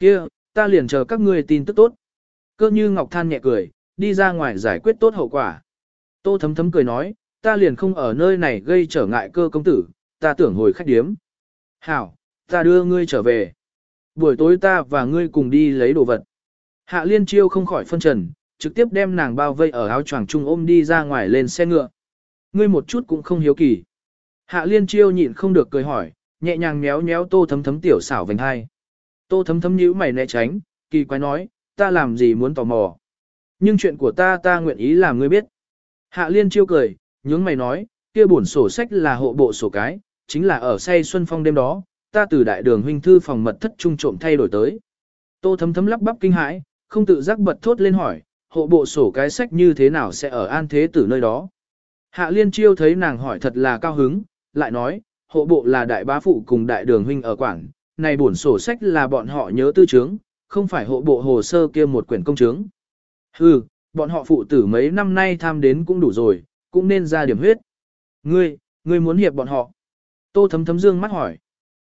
kia ta liền chờ các ngươi tin tức tốt. Cơ như Ngọc Than nhẹ cười, đi ra ngoài giải quyết tốt hậu quả. Tô thấm thấm cười nói, ta liền không ở nơi này gây trở ngại cơ công tử, ta tưởng hồi khách điếm. Hảo, ta đưa ngươi trở về. Buổi tối ta và ngươi cùng đi lấy đồ vật. Hạ liên chiêu không khỏi phân trần, trực tiếp đem nàng bao vây ở áo choàng trung ôm đi ra ngoài lên xe ngựa. Ngươi một chút cũng không hiếu kỳ. Hạ liên chiêu nhịn không được cười hỏi, nhẹ nhàng méo méo tô thấm thấm tiểu xảo vành hai. Tô thấm thấm nhíu mày né tránh, kỳ quái nói, ta làm gì muốn tò mò. Nhưng chuyện của ta ta nguyện ý làm ngươi biết. Hạ liên chiêu cười, nhướng mày nói, kia bổn sổ sách là hộ bộ sổ cái, chính là ở say xuân phong đêm đó, ta từ đại đường huynh thư phòng mật thất trung trộm thay đổi tới. Tô thấm thấm lắp bắp kinh hãi, không tự giác bật thốt lên hỏi, hộ bộ sổ cái sách như thế nào sẽ ở an thế tử nơi đó. Hạ liên chiêu thấy nàng hỏi thật là cao hứng, lại nói, hộ bộ là đại bá phụ cùng đại đường huynh ở quảng, này bổn sổ sách là bọn họ nhớ tư chứng, không phải hộ bộ hồ sơ kia một quyển công chứng. Hừ, bọn họ phụ tử mấy năm nay tham đến cũng đủ rồi, cũng nên ra điểm huyết. Ngươi, ngươi muốn hiệp bọn họ. Tô thấm thấm dương mắt hỏi.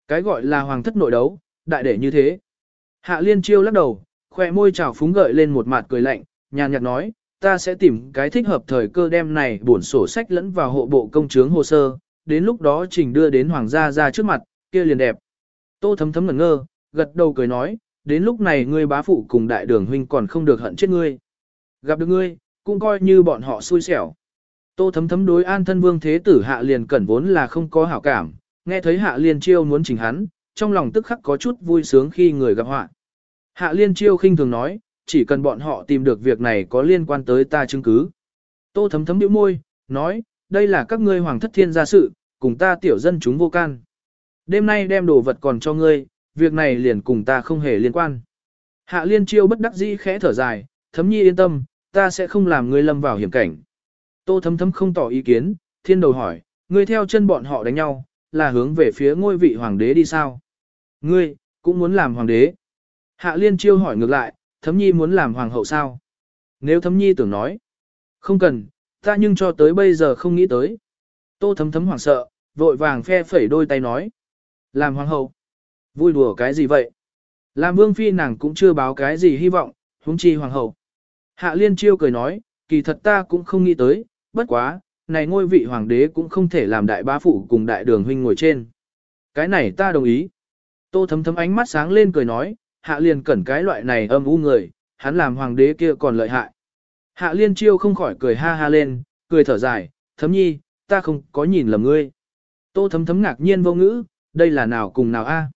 Cái gọi là hoàng thất nội đấu, đại để như thế. Hạ liên chiêu lắc đầu, khoe môi trào phúng gợi lên một mặt cười lạnh, nhàn nhạt nói, ta sẽ tìm cái thích hợp thời cơ đem này bổn sổ sách lẫn vào hộ bộ công chứng hồ sơ, đến lúc đó trình đưa đến hoàng gia ra trước mặt, kia liền đẹp. Tô thấm thấm ngẩn ngơ, gật đầu cười nói, đến lúc này ngươi bá phụ cùng đại đường huynh còn không được hận chết ngươi. Gặp được ngươi, cũng coi như bọn họ xui xẻo. Tô thấm thấm đối an thân vương thế tử hạ liền cẩn vốn là không có hảo cảm, nghe thấy hạ liên chiêu muốn chỉnh hắn, trong lòng tức khắc có chút vui sướng khi người gặp họa. Hạ liên chiêu khinh thường nói, chỉ cần bọn họ tìm được việc này có liên quan tới ta chứng cứ. Tô thấm thấm điệu môi, nói, đây là các ngươi hoàng thất thiên gia sự, cùng ta tiểu dân chúng vô can. Đêm nay đem đồ vật còn cho ngươi, việc này liền cùng ta không hề liên quan. Hạ liên chiêu bất đắc dĩ khẽ thở dài, thấm nhi yên tâm, ta sẽ không làm ngươi lâm vào hiểm cảnh. Tô thấm thấm không tỏ ý kiến, thiên đầu hỏi, ngươi theo chân bọn họ đánh nhau, là hướng về phía ngôi vị hoàng đế đi sao? Ngươi, cũng muốn làm hoàng đế. Hạ liên chiêu hỏi ngược lại, thấm nhi muốn làm hoàng hậu sao? Nếu thấm nhi tưởng nói, không cần, ta nhưng cho tới bây giờ không nghĩ tới. Tô thấm thấm hoảng sợ, vội vàng phe phẩy đôi tay nói. Làm hoàng hậu. Vui đùa cái gì vậy? Làm vương phi nàng cũng chưa báo cái gì hy vọng, huống chi hoàng hậu. Hạ liên chiêu cười nói, kỳ thật ta cũng không nghĩ tới, bất quá, này ngôi vị hoàng đế cũng không thể làm đại bá phụ cùng đại đường huynh ngồi trên. Cái này ta đồng ý. Tô thấm thấm ánh mắt sáng lên cười nói, hạ liên cẩn cái loại này âm u người, hắn làm hoàng đế kia còn lợi hại. Hạ liên chiêu không khỏi cười ha ha lên, cười thở dài, thấm nhi, ta không có nhìn lầm ngươi. Tô thấm thấm ngạc nhiên vô ngữ, đây là nào cùng nào a?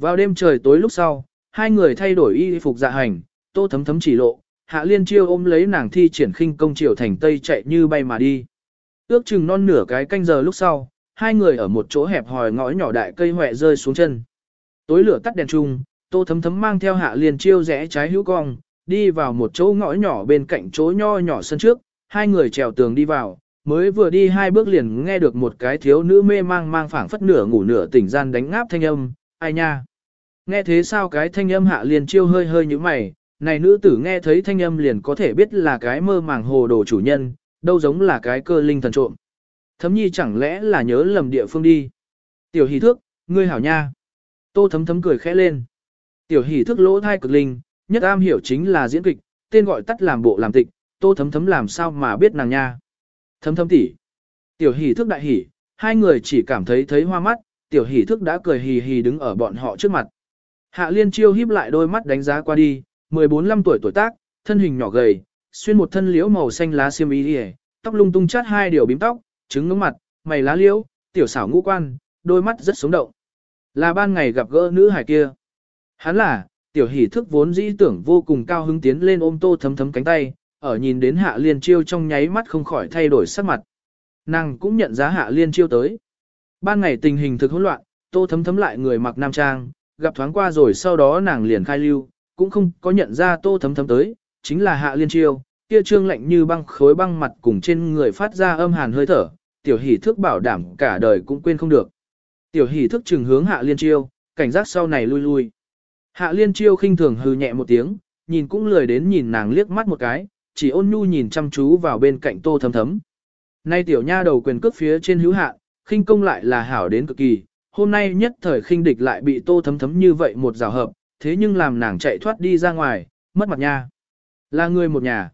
Vào đêm trời tối lúc sau, hai người thay đổi y phục dạ hành, tô thấm thấm chỉ lộ, hạ liên chiêu ôm lấy nàng thi triển khinh công triều thành tây chạy như bay mà đi. Ước chừng non nửa cái canh giờ lúc sau, hai người ở một chỗ hẹp hòi ngõ nhỏ đại cây hoẹ rơi xuống chân. Tối lửa tắt đèn chung, tô thấm thấm mang theo hạ liên chiêu rẽ trái hữu cong, đi vào một chỗ ngõ nhỏ bên cạnh chỗ nho nhỏ sân trước, hai người trèo tường đi vào, mới vừa đi hai bước liền nghe được một cái thiếu nữ mê mang mang phảng phất nửa ngủ nửa tỉnh gian đánh ngáp thanh âm, ai nha. Nghe thế sao cái thanh âm hạ liền chiêu hơi hơi như mày, này nữ tử nghe thấy thanh âm liền có thể biết là cái mơ màng hồ đồ chủ nhân, đâu giống là cái cơ linh thần trộm. Thấm nhi chẳng lẽ là nhớ lầm địa phương đi. Tiểu hỷ thước, ngươi hảo nha. Tô thấm thấm cười khẽ lên. Tiểu hỷ thước lỗ thai cực linh, nhất am hiểu chính là diễn kịch, tên gọi tắt làm bộ làm tịch, tô thấm thấm làm sao mà biết nàng nha. Thấm thấm tỉ. Tiểu hỷ thức đại hỷ, hai người chỉ cảm thấy thấy hoa mắt, tiểu hỷ thức đã cười hì hì đứng ở bọn họ trước mặt. Hạ liên chiêu híp lại đôi mắt đánh giá qua đi, 14-15 tuổi tuổi tác, thân hình nhỏ gầy, xuyên một thân liễu màu xanh lá xiêm y đi tóc lung tung chát hai điều bím tóc, trứng ngưỡng mặt, mày lá liễu, tiểu xảo ngũ quan, đôi mắt rất sống động. Là ban ngày gặp gỡ nữ hải kia. Hắn là, tiểu hỷ thức vốn dĩ tưởng vô cùng cao hứng tiến lên ôm tô thấm thấm cánh tay, ở nhìn đến hạ liên chiêu trong nháy mắt không khỏi thay đổi sắc mặt. Nàng cũng nhận ra hạ liên chiêu tới. Ban ngày tình hình thực hỗn loạn, tô thấm thấm lại người mặc nam trang, gặp thoáng qua rồi sau đó nàng liền khai lưu, cũng không có nhận ra tô thấm thấm tới, chính là hạ liên chiêu, kia trương lạnh như băng khối băng mặt cùng trên người phát ra âm hàn hơi thở, tiểu hỷ thức bảo đảm cả đời cũng quên không được. Tiểu hỷ thức trừng hướng hạ liên chiêu, cảnh giác sau này lui lui. Hạ liên chiêu khinh thường hừ nhẹ một tiếng, nhìn cũng lười đến nhìn nàng liếc mắt một cái, chỉ ôn nhu nhìn chăm chú vào bên cạnh tô thấm thấm. Nay tiểu nha đầu quyền cước phía trên hữu hạ, khinh công lại là hảo đến cực kỳ, hôm nay nhất thời khinh địch lại bị tô thấm thấm như vậy một rào hợp, thế nhưng làm nàng chạy thoát đi ra ngoài, mất mặt nha. Là người một nhà.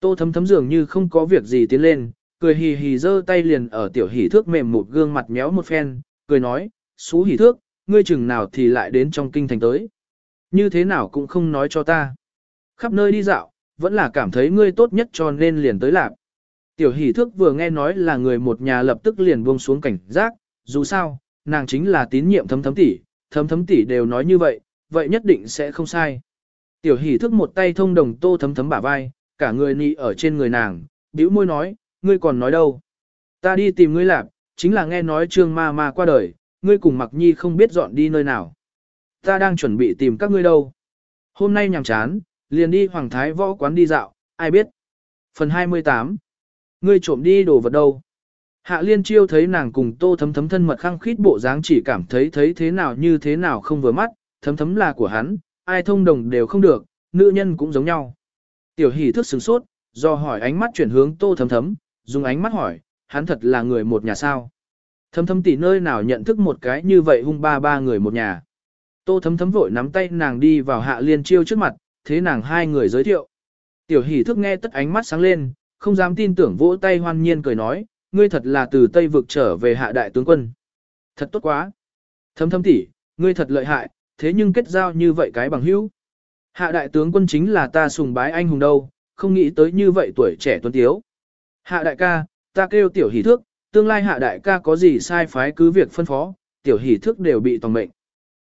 Tô thấm thấm dường như không có việc gì tiến lên, cười hì hì giơ tay liền ở tiểu hỉ thước mềm một gương mặt méo một phen, cười nói, xú hỉ thước, ngươi chừng nào thì lại đến trong kinh thành tới. Như thế nào cũng không nói cho ta. Khắp nơi đi dạo, vẫn là cảm thấy ngươi tốt nhất cho nên liền tới lạc. Tiểu hỷ thước vừa nghe nói là người một nhà lập tức liền buông xuống cảnh giác, dù sao, nàng chính là tín nhiệm thấm thấm tỷ, thấm thấm tỷ đều nói như vậy, vậy nhất định sẽ không sai. Tiểu hỷ thước một tay thông đồng tô thấm thấm bả vai, cả người nị ở trên người nàng, bĩu môi nói, ngươi còn nói đâu. Ta đi tìm ngươi lạc, chính là nghe nói trương ma ma qua đời, ngươi cùng mặc nhi không biết dọn đi nơi nào. Ta đang chuẩn bị tìm các ngươi đâu. Hôm nay nhàm chán, liền đi Hoàng Thái võ quán đi dạo, ai biết. Phần 28 Ngươi trộm đi đồ vật đâu? Hạ liên chiêu thấy nàng cùng tô thấm thấm thân mật khăng khít bộ dáng chỉ cảm thấy thấy thế nào như thế nào không vừa mắt, thấm thấm là của hắn, ai thông đồng đều không được, nữ nhân cũng giống nhau. Tiểu hỷ thức sửng sốt, do hỏi ánh mắt chuyển hướng tô thấm thấm, dùng ánh mắt hỏi, hắn thật là người một nhà sao? Thấm thấm tỉ nơi nào nhận thức một cái như vậy hung ba ba người một nhà. Tô thấm thấm vội nắm tay nàng đi vào hạ liên chiêu trước mặt, thế nàng hai người giới thiệu. Tiểu hỷ thức nghe tất ánh mắt sáng lên, không dám tin tưởng vỗ tay hoan nhiên cười nói, ngươi thật là từ Tây vực trở về hạ đại tướng quân. Thật tốt quá. Thâm thâm tỷ, ngươi thật lợi hại, thế nhưng kết giao như vậy cái bằng hữu. Hạ đại tướng quân chính là ta sùng bái anh hùng đâu, không nghĩ tới như vậy tuổi trẻ tuấn tiếu. Hạ đại ca, ta kêu tiểu hỷ thước, tương lai hạ đại ca có gì sai phái cứ việc phân phó, tiểu hỷ thước đều bị tòng mệnh.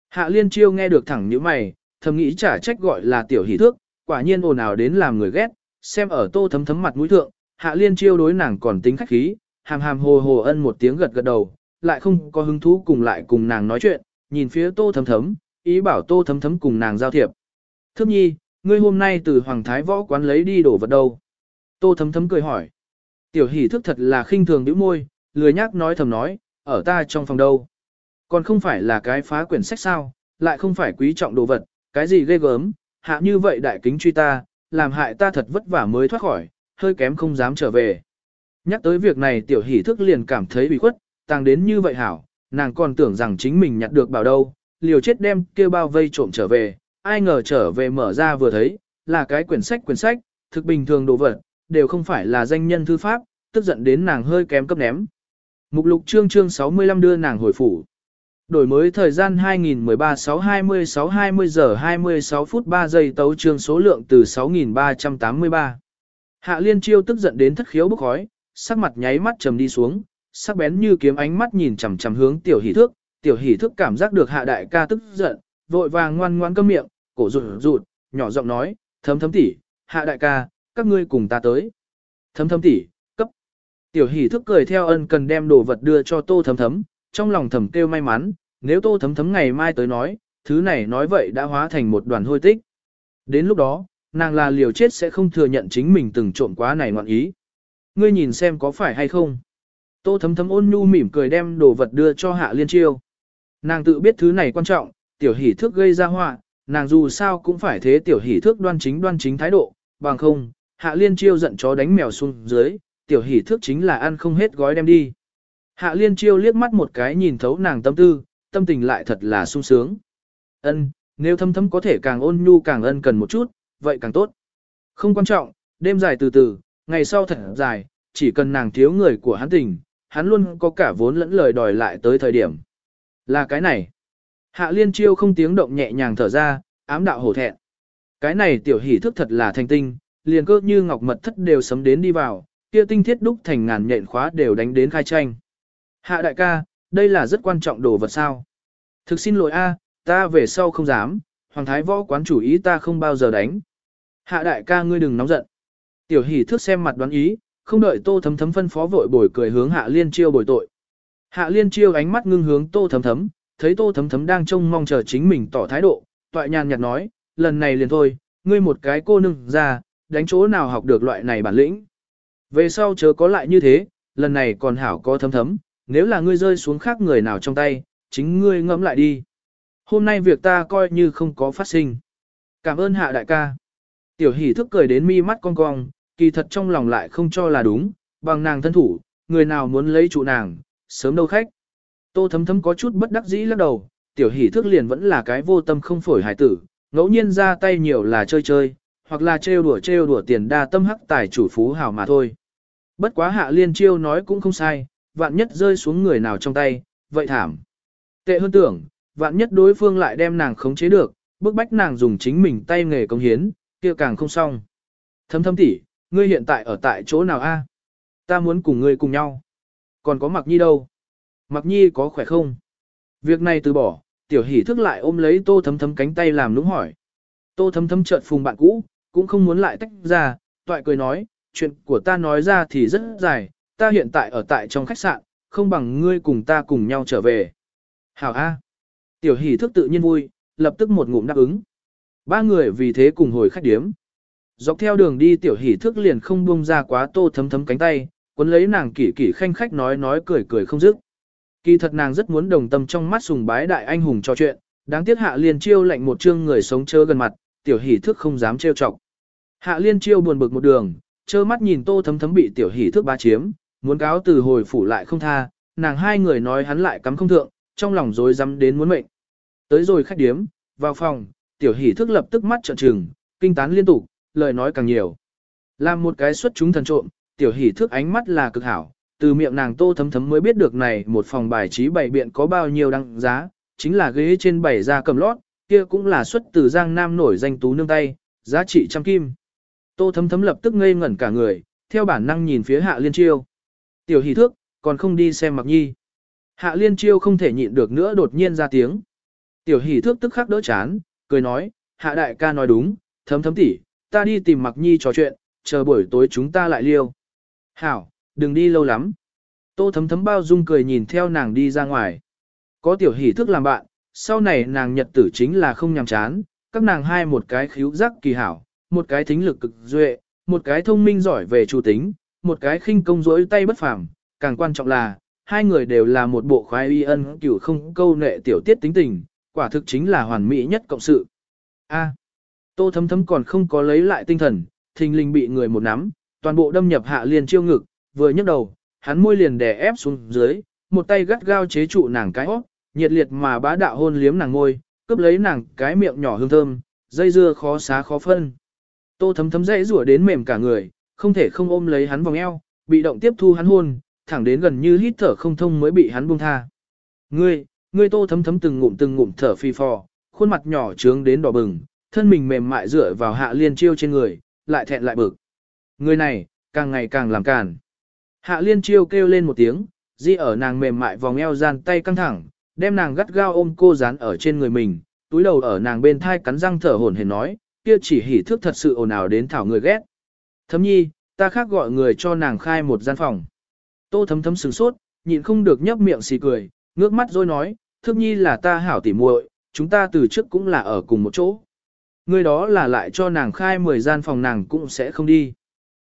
Hạ liên chiêu nghe được thẳng như mày, thầm nghĩ trả trách gọi là tiểu hỷ thước, quả nhiên ồn ào đến làm người ghét, xem ở tô thấm thấm mặt mũi thượng, hạ liên chiêu đối nàng còn tính khách khí, hàm hàm hồ hồ ân một tiếng gật gật đầu, lại không có hứng thú cùng lại cùng nàng nói chuyện, nhìn phía tô thấm thấm, ý bảo tô thấm thấm cùng nàng giao thiệp. Thức nhi, ngươi hôm nay từ Hoàng Thái Võ quán lấy đi đổ vật đâu? Tô thấm thấm cười hỏi. Tiểu hỷ thức thật là khinh thường đĩu môi, lười nhác nói thầm nói, ở ta trong phòng đâu. Còn không phải là cái phá quyển sách sao, lại không phải quý trọng đồ vật, cái gì ghê gớm, hạ như vậy đại kính truy ta, làm hại ta thật vất vả mới thoát khỏi, hơi kém không dám trở về. Nhắc tới việc này tiểu hỷ thức liền cảm thấy bị khuất, tàng đến như vậy hảo, nàng còn tưởng rằng chính mình nhặt được bảo đâu, liều chết đem kia bao vây trộm trở về, ai ngờ trở về mở ra vừa thấy, là cái quyển sách quyển sách, thực bình thường đồ vật, đều không phải là danh nhân thư pháp, tức giận đến nàng hơi kém cấp ném. Mục lục chương chương 65 đưa nàng hồi phủ. Đổi mới thời gian 2013 6 20 giờ 26 phút 3 giây tấu chương số lượng từ 6383. Hạ liên chiêu tức giận đến thất khiếu bức khói, sắc mặt nháy mắt trầm đi xuống, sắc bén như kiếm ánh mắt nhìn chằm chằm hướng tiểu hỷ thước, tiểu hỷ thước cảm giác được hạ đại ca tức giận, vội vàng ngoan ngoan câm miệng, cổ rụt rụt, nhỏ giọng nói, thấm thấm tỷ, hạ đại ca, các ngươi cùng ta tới. Thấm thấm tỷ, cấp. Tiểu hỷ thức cười theo ân cần đem đồ vật đưa cho tô thấm thấm, trong lòng thầm kêu may mắn, nếu tô thấm thấm ngày mai tới nói, thứ này nói vậy đã hóa thành một đoàn hôi tích. Đến lúc đó, nàng là liều chết sẽ không thừa nhận chính mình từng trộm quá này ngoạn ý. Ngươi nhìn xem có phải hay không. Tô thấm thấm ôn nhu mỉm cười đem đồ vật đưa cho hạ liên chiêu. Nàng tự biết thứ này quan trọng, tiểu hỷ thước gây ra họa, nàng dù sao cũng phải thế tiểu hỷ thước đoan chính đoan chính thái độ, bằng không, hạ liên chiêu giận chó đánh mèo xuống dưới, tiểu hỷ thước chính là ăn không hết gói đem đi. Hạ liên chiêu liếc mắt một cái nhìn thấu nàng tâm tư, tâm tình lại thật là sung sướng. Ân, nếu thâm thâm có thể càng ôn nhu càng ân cần một chút, vậy càng tốt. Không quan trọng, đêm dài từ từ, ngày sau thật dài, chỉ cần nàng thiếu người của hắn tình, hắn luôn có cả vốn lẫn lời đòi lại tới thời điểm. Là cái này. Hạ liên chiêu không tiếng động nhẹ nhàng thở ra, ám đạo hổ thẹn. Cái này tiểu hỷ thức thật là thanh tinh, liền cơ như ngọc mật thất đều sấm đến đi vào, kia tinh thiết đúc thành ngàn nhện khóa đều đánh đến khai tranh. Hạ đại ca, đây là rất quan trọng đồ vật sao. Thực xin lỗi a, ta về sau không dám, hoàng thái võ quán chủ ý ta không bao giờ đánh. Hạ đại ca ngươi đừng nóng giận. Tiểu hỷ thước xem mặt đoán ý, không đợi tô thấm thấm phân phó vội bồi cười hướng hạ liên chiêu bồi tội. Hạ liên chiêu ánh mắt ngưng hướng tô thấm thấm, thấy tô thấm thấm đang trông mong chờ chính mình tỏ thái độ, toại nhàn nhạt nói, lần này liền thôi, ngươi một cái cô nương ra, đánh chỗ nào học được loại này bản lĩnh. Về sau chớ có lại như thế, lần này còn hảo có thấm thấm, nếu là ngươi rơi xuống khác người nào trong tay, chính ngươi ngẫm lại đi. Hôm nay việc ta coi như không có phát sinh. Cảm ơn hạ đại ca. Tiểu hỷ thức cười đến mi mắt cong cong, kỳ thật trong lòng lại không cho là đúng, bằng nàng thân thủ, người nào muốn lấy trụ nàng, sớm đâu khách. Tô thấm thấm có chút bất đắc dĩ lắc đầu, tiểu hỷ thức liền vẫn là cái vô tâm không phổi hải tử, ngẫu nhiên ra tay nhiều là chơi chơi, hoặc là trêu đùa trêu đùa tiền đa tâm hắc tài chủ phú hào mà thôi. Bất quá hạ liên chiêu nói cũng không sai, vạn nhất rơi xuống người nào trong tay, vậy thảm. Tệ hơn tưởng, vạn nhất đối phương lại đem nàng khống chế được, bức bách nàng dùng chính mình tay nghề công hiến, kia càng không xong. Thấm thấm tỷ, ngươi hiện tại ở tại chỗ nào a? Ta muốn cùng ngươi cùng nhau. Còn có Mặc Nhi đâu? Mặc Nhi có khỏe không? Việc này từ bỏ, tiểu hỷ thức lại ôm lấy tô thấm thấm cánh tay làm nũng hỏi. Tô thấm thấm chợt phùng bạn cũ, cũng không muốn lại tách ra, toại cười nói, chuyện của ta nói ra thì rất dài, ta hiện tại ở tại trong khách sạn, không bằng ngươi cùng ta cùng nhau trở về. Hảo A. Tiểu hỷ thức tự nhiên vui, lập tức một ngụm đáp ứng. Ba người vì thế cùng hồi khách điếm. Dọc theo đường đi tiểu hỷ thức liền không buông ra quá tô thấm thấm cánh tay, cuốn lấy nàng kỷ kỷ khanh khách nói nói cười cười không dứt. Kỳ thật nàng rất muốn đồng tâm trong mắt sùng bái đại anh hùng cho chuyện, đáng tiếc hạ liên chiêu lạnh một chương người sống chớ gần mặt, tiểu hỷ thức không dám trêu chọc. Hạ liên chiêu buồn bực một đường, chơ mắt nhìn tô thấm thấm bị tiểu hỷ thức ba chiếm, muốn cáo từ hồi phủ lại không tha, nàng hai người nói hắn lại cắm không thượng, trong lòng rối rắm đến muốn mệnh. Tới rồi khách điếm, vào phòng, tiểu hỷ thức lập tức mắt trợn trừng, kinh tán liên tục, lời nói càng nhiều. Làm một cái xuất chúng thần trộm, tiểu hỷ thức ánh mắt là cực hảo, từ miệng nàng tô thấm thấm mới biết được này một phòng bài trí bảy biện có bao nhiêu đăng giá, chính là ghế trên bảy da cầm lót, kia cũng là xuất từ Giang Nam nổi danh tú nương tay, giá trị trăm kim. Tô thấm thấm lập tức ngây ngẩn cả người, theo bản năng nhìn phía hạ liên chiêu. Tiểu hỷ thước, còn không đi xem mặc nhi. Hạ liên chiêu không thể nhịn được nữa đột nhiên ra tiếng. Tiểu hỷ thước tức khắc đỡ chán, cười nói, hạ đại ca nói đúng, thấm thấm tỉ, ta đi tìm mặc nhi trò chuyện, chờ buổi tối chúng ta lại liêu. Hảo, đừng đi lâu lắm. Tô thấm thấm bao dung cười nhìn theo nàng đi ra ngoài. Có tiểu hỷ thức làm bạn, sau này nàng nhật tử chính là không nhàm chán, các nàng hai một cái khíu giác kỳ hảo, một cái thính lực cực duệ, một cái thông minh giỏi về chủ tính, một cái khinh công rỗi tay bất phàm, càng quan trọng là, hai người đều là một bộ khoái y ân cửu không câu nệ tiểu tiết tính tình, quả thực chính là hoàn mỹ nhất cộng sự. A. tô thấm thấm còn không có lấy lại tinh thần, thình lình bị người một nắm, toàn bộ đâm nhập hạ liền chiêu ngực, vừa nhấc đầu, hắn môi liền đè ép xuống dưới, một tay gắt gao chế trụ nàng cái óc, nhiệt liệt mà bá đạo hôn liếm nàng ngôi, cướp lấy nàng cái miệng nhỏ hương thơm, dây dưa khó xá khó phân. Tô thấm thấm dãy rủa đến mềm cả người, không thể không ôm lấy hắn vòng eo, bị động tiếp thu hắn hôn, thẳng đến gần như hít thở không thông mới bị hắn buông tha. Ngươi, ngươi tô thấm thấm từng ngụm từng ngụm thở phi phò, khuôn mặt nhỏ trướng đến đỏ bừng, thân mình mềm mại dựa vào hạ liên chiêu trên người, lại thẹn lại bực. Người này, càng ngày càng làm càn. Hạ liên chiêu kêu lên một tiếng, di ở nàng mềm mại vòng eo gian tay căng thẳng, đem nàng gắt gao ôm cô dán ở trên người mình, túi đầu ở nàng bên thai cắn răng thở hổn hển nói, kia chỉ hỉ thước thật sự ồn ào đến thảo người ghét. Thấm nhi, ta khác gọi người cho nàng khai một gian phòng. Tô thấm thấm sửng sốt, nhịn không được nhấp miệng xì cười, ngước mắt rồi nói, thước nhi là ta hảo tỉ muội, chúng ta từ trước cũng là ở cùng một chỗ. Người đó là lại cho nàng khai 10 gian phòng nàng cũng sẽ không đi.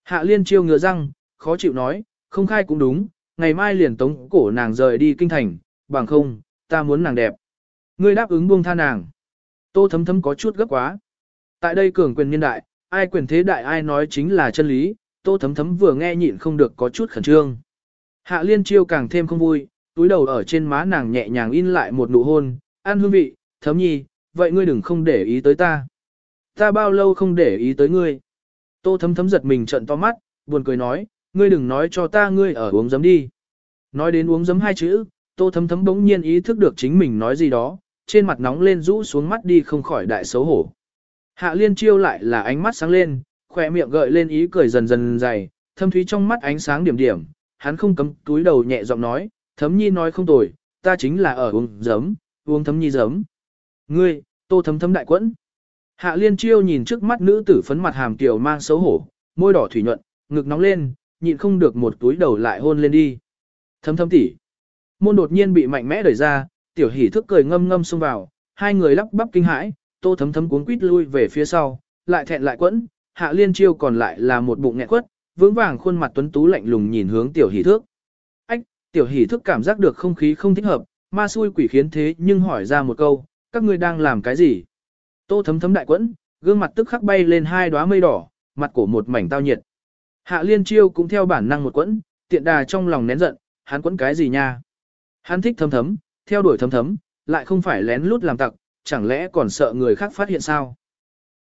Hạ liên chiêu ngựa răng, khó chịu nói, không khai cũng đúng, ngày mai liền tống cổ nàng rời đi kinh thành, bằng không, ta muốn nàng đẹp. Ngươi đáp ứng buông tha nàng. Tô thấm thấm có chút gấp quá. Tại đây cường quyền nhân đại, ai quyền thế đại ai nói chính là chân lý, tô thấm thấm vừa nghe nhịn không được có chút khẩn trương. Hạ liên chiêu càng thêm không vui, túi đầu ở trên má nàng nhẹ nhàng in lại một nụ hôn, ăn hương vị, thấm nhi, vậy ngươi đừng không để ý tới ta. Ta bao lâu không để ý tới ngươi. Tô thấm thấm giật mình trận to mắt, buồn cười nói, ngươi đừng nói cho ta ngươi ở uống giấm đi. Nói đến uống giấm hai chữ, tô thấm thấm bỗng nhiên ý thức được chính mình nói gì đó, trên mặt nóng lên rũ xuống mắt đi không khỏi đại xấu hổ. Hạ liên chiêu lại là ánh mắt sáng lên, khỏe miệng gợi lên ý cười dần dần dày, thâm thúy trong mắt ánh sáng điểm điểm, hắn không cấm túi đầu nhẹ giọng nói, thấm nhi nói không tồi, ta chính là ở uống giấm, uống thấm nhi giấm. Ngươi, tô thấm thấm đại quẫn. Hạ liên chiêu nhìn trước mắt nữ tử phấn mặt hàm kiều mang xấu hổ, môi đỏ thủy nhuận, ngực nóng lên, nhịn không được một túi đầu lại hôn lên đi. Thấm thấm tỉ. Môn đột nhiên bị mạnh mẽ đẩy ra, tiểu hỉ thức cười ngâm ngâm xông vào, hai người lắp bắp kinh hãi, tô thấm thấm cuốn quýt lui về phía sau, lại thẹn lại quẫn, hạ liên chiêu còn lại là một bụng nghẹn quất, vững vàng khuôn mặt tuấn tú lạnh lùng nhìn hướng tiểu Hỷ thước. Ách, tiểu Hỷ thước cảm giác được không khí không thích hợp, ma xui quỷ khiến thế nhưng hỏi ra một câu, các ngươi đang làm cái gì? Tô thấm thấm đại quẫn, gương mặt tức khắc bay lên hai đóa mây đỏ, mặt cổ một mảnh tao nhiệt. Hạ liên chiêu cũng theo bản năng một quẫn, tiện đà trong lòng nén giận, hắn quẫn cái gì nha? Hắn thích thấm thấm, theo đuổi thấm thấm, lại không phải lén lút làm tặc, chẳng lẽ còn sợ người khác phát hiện sao?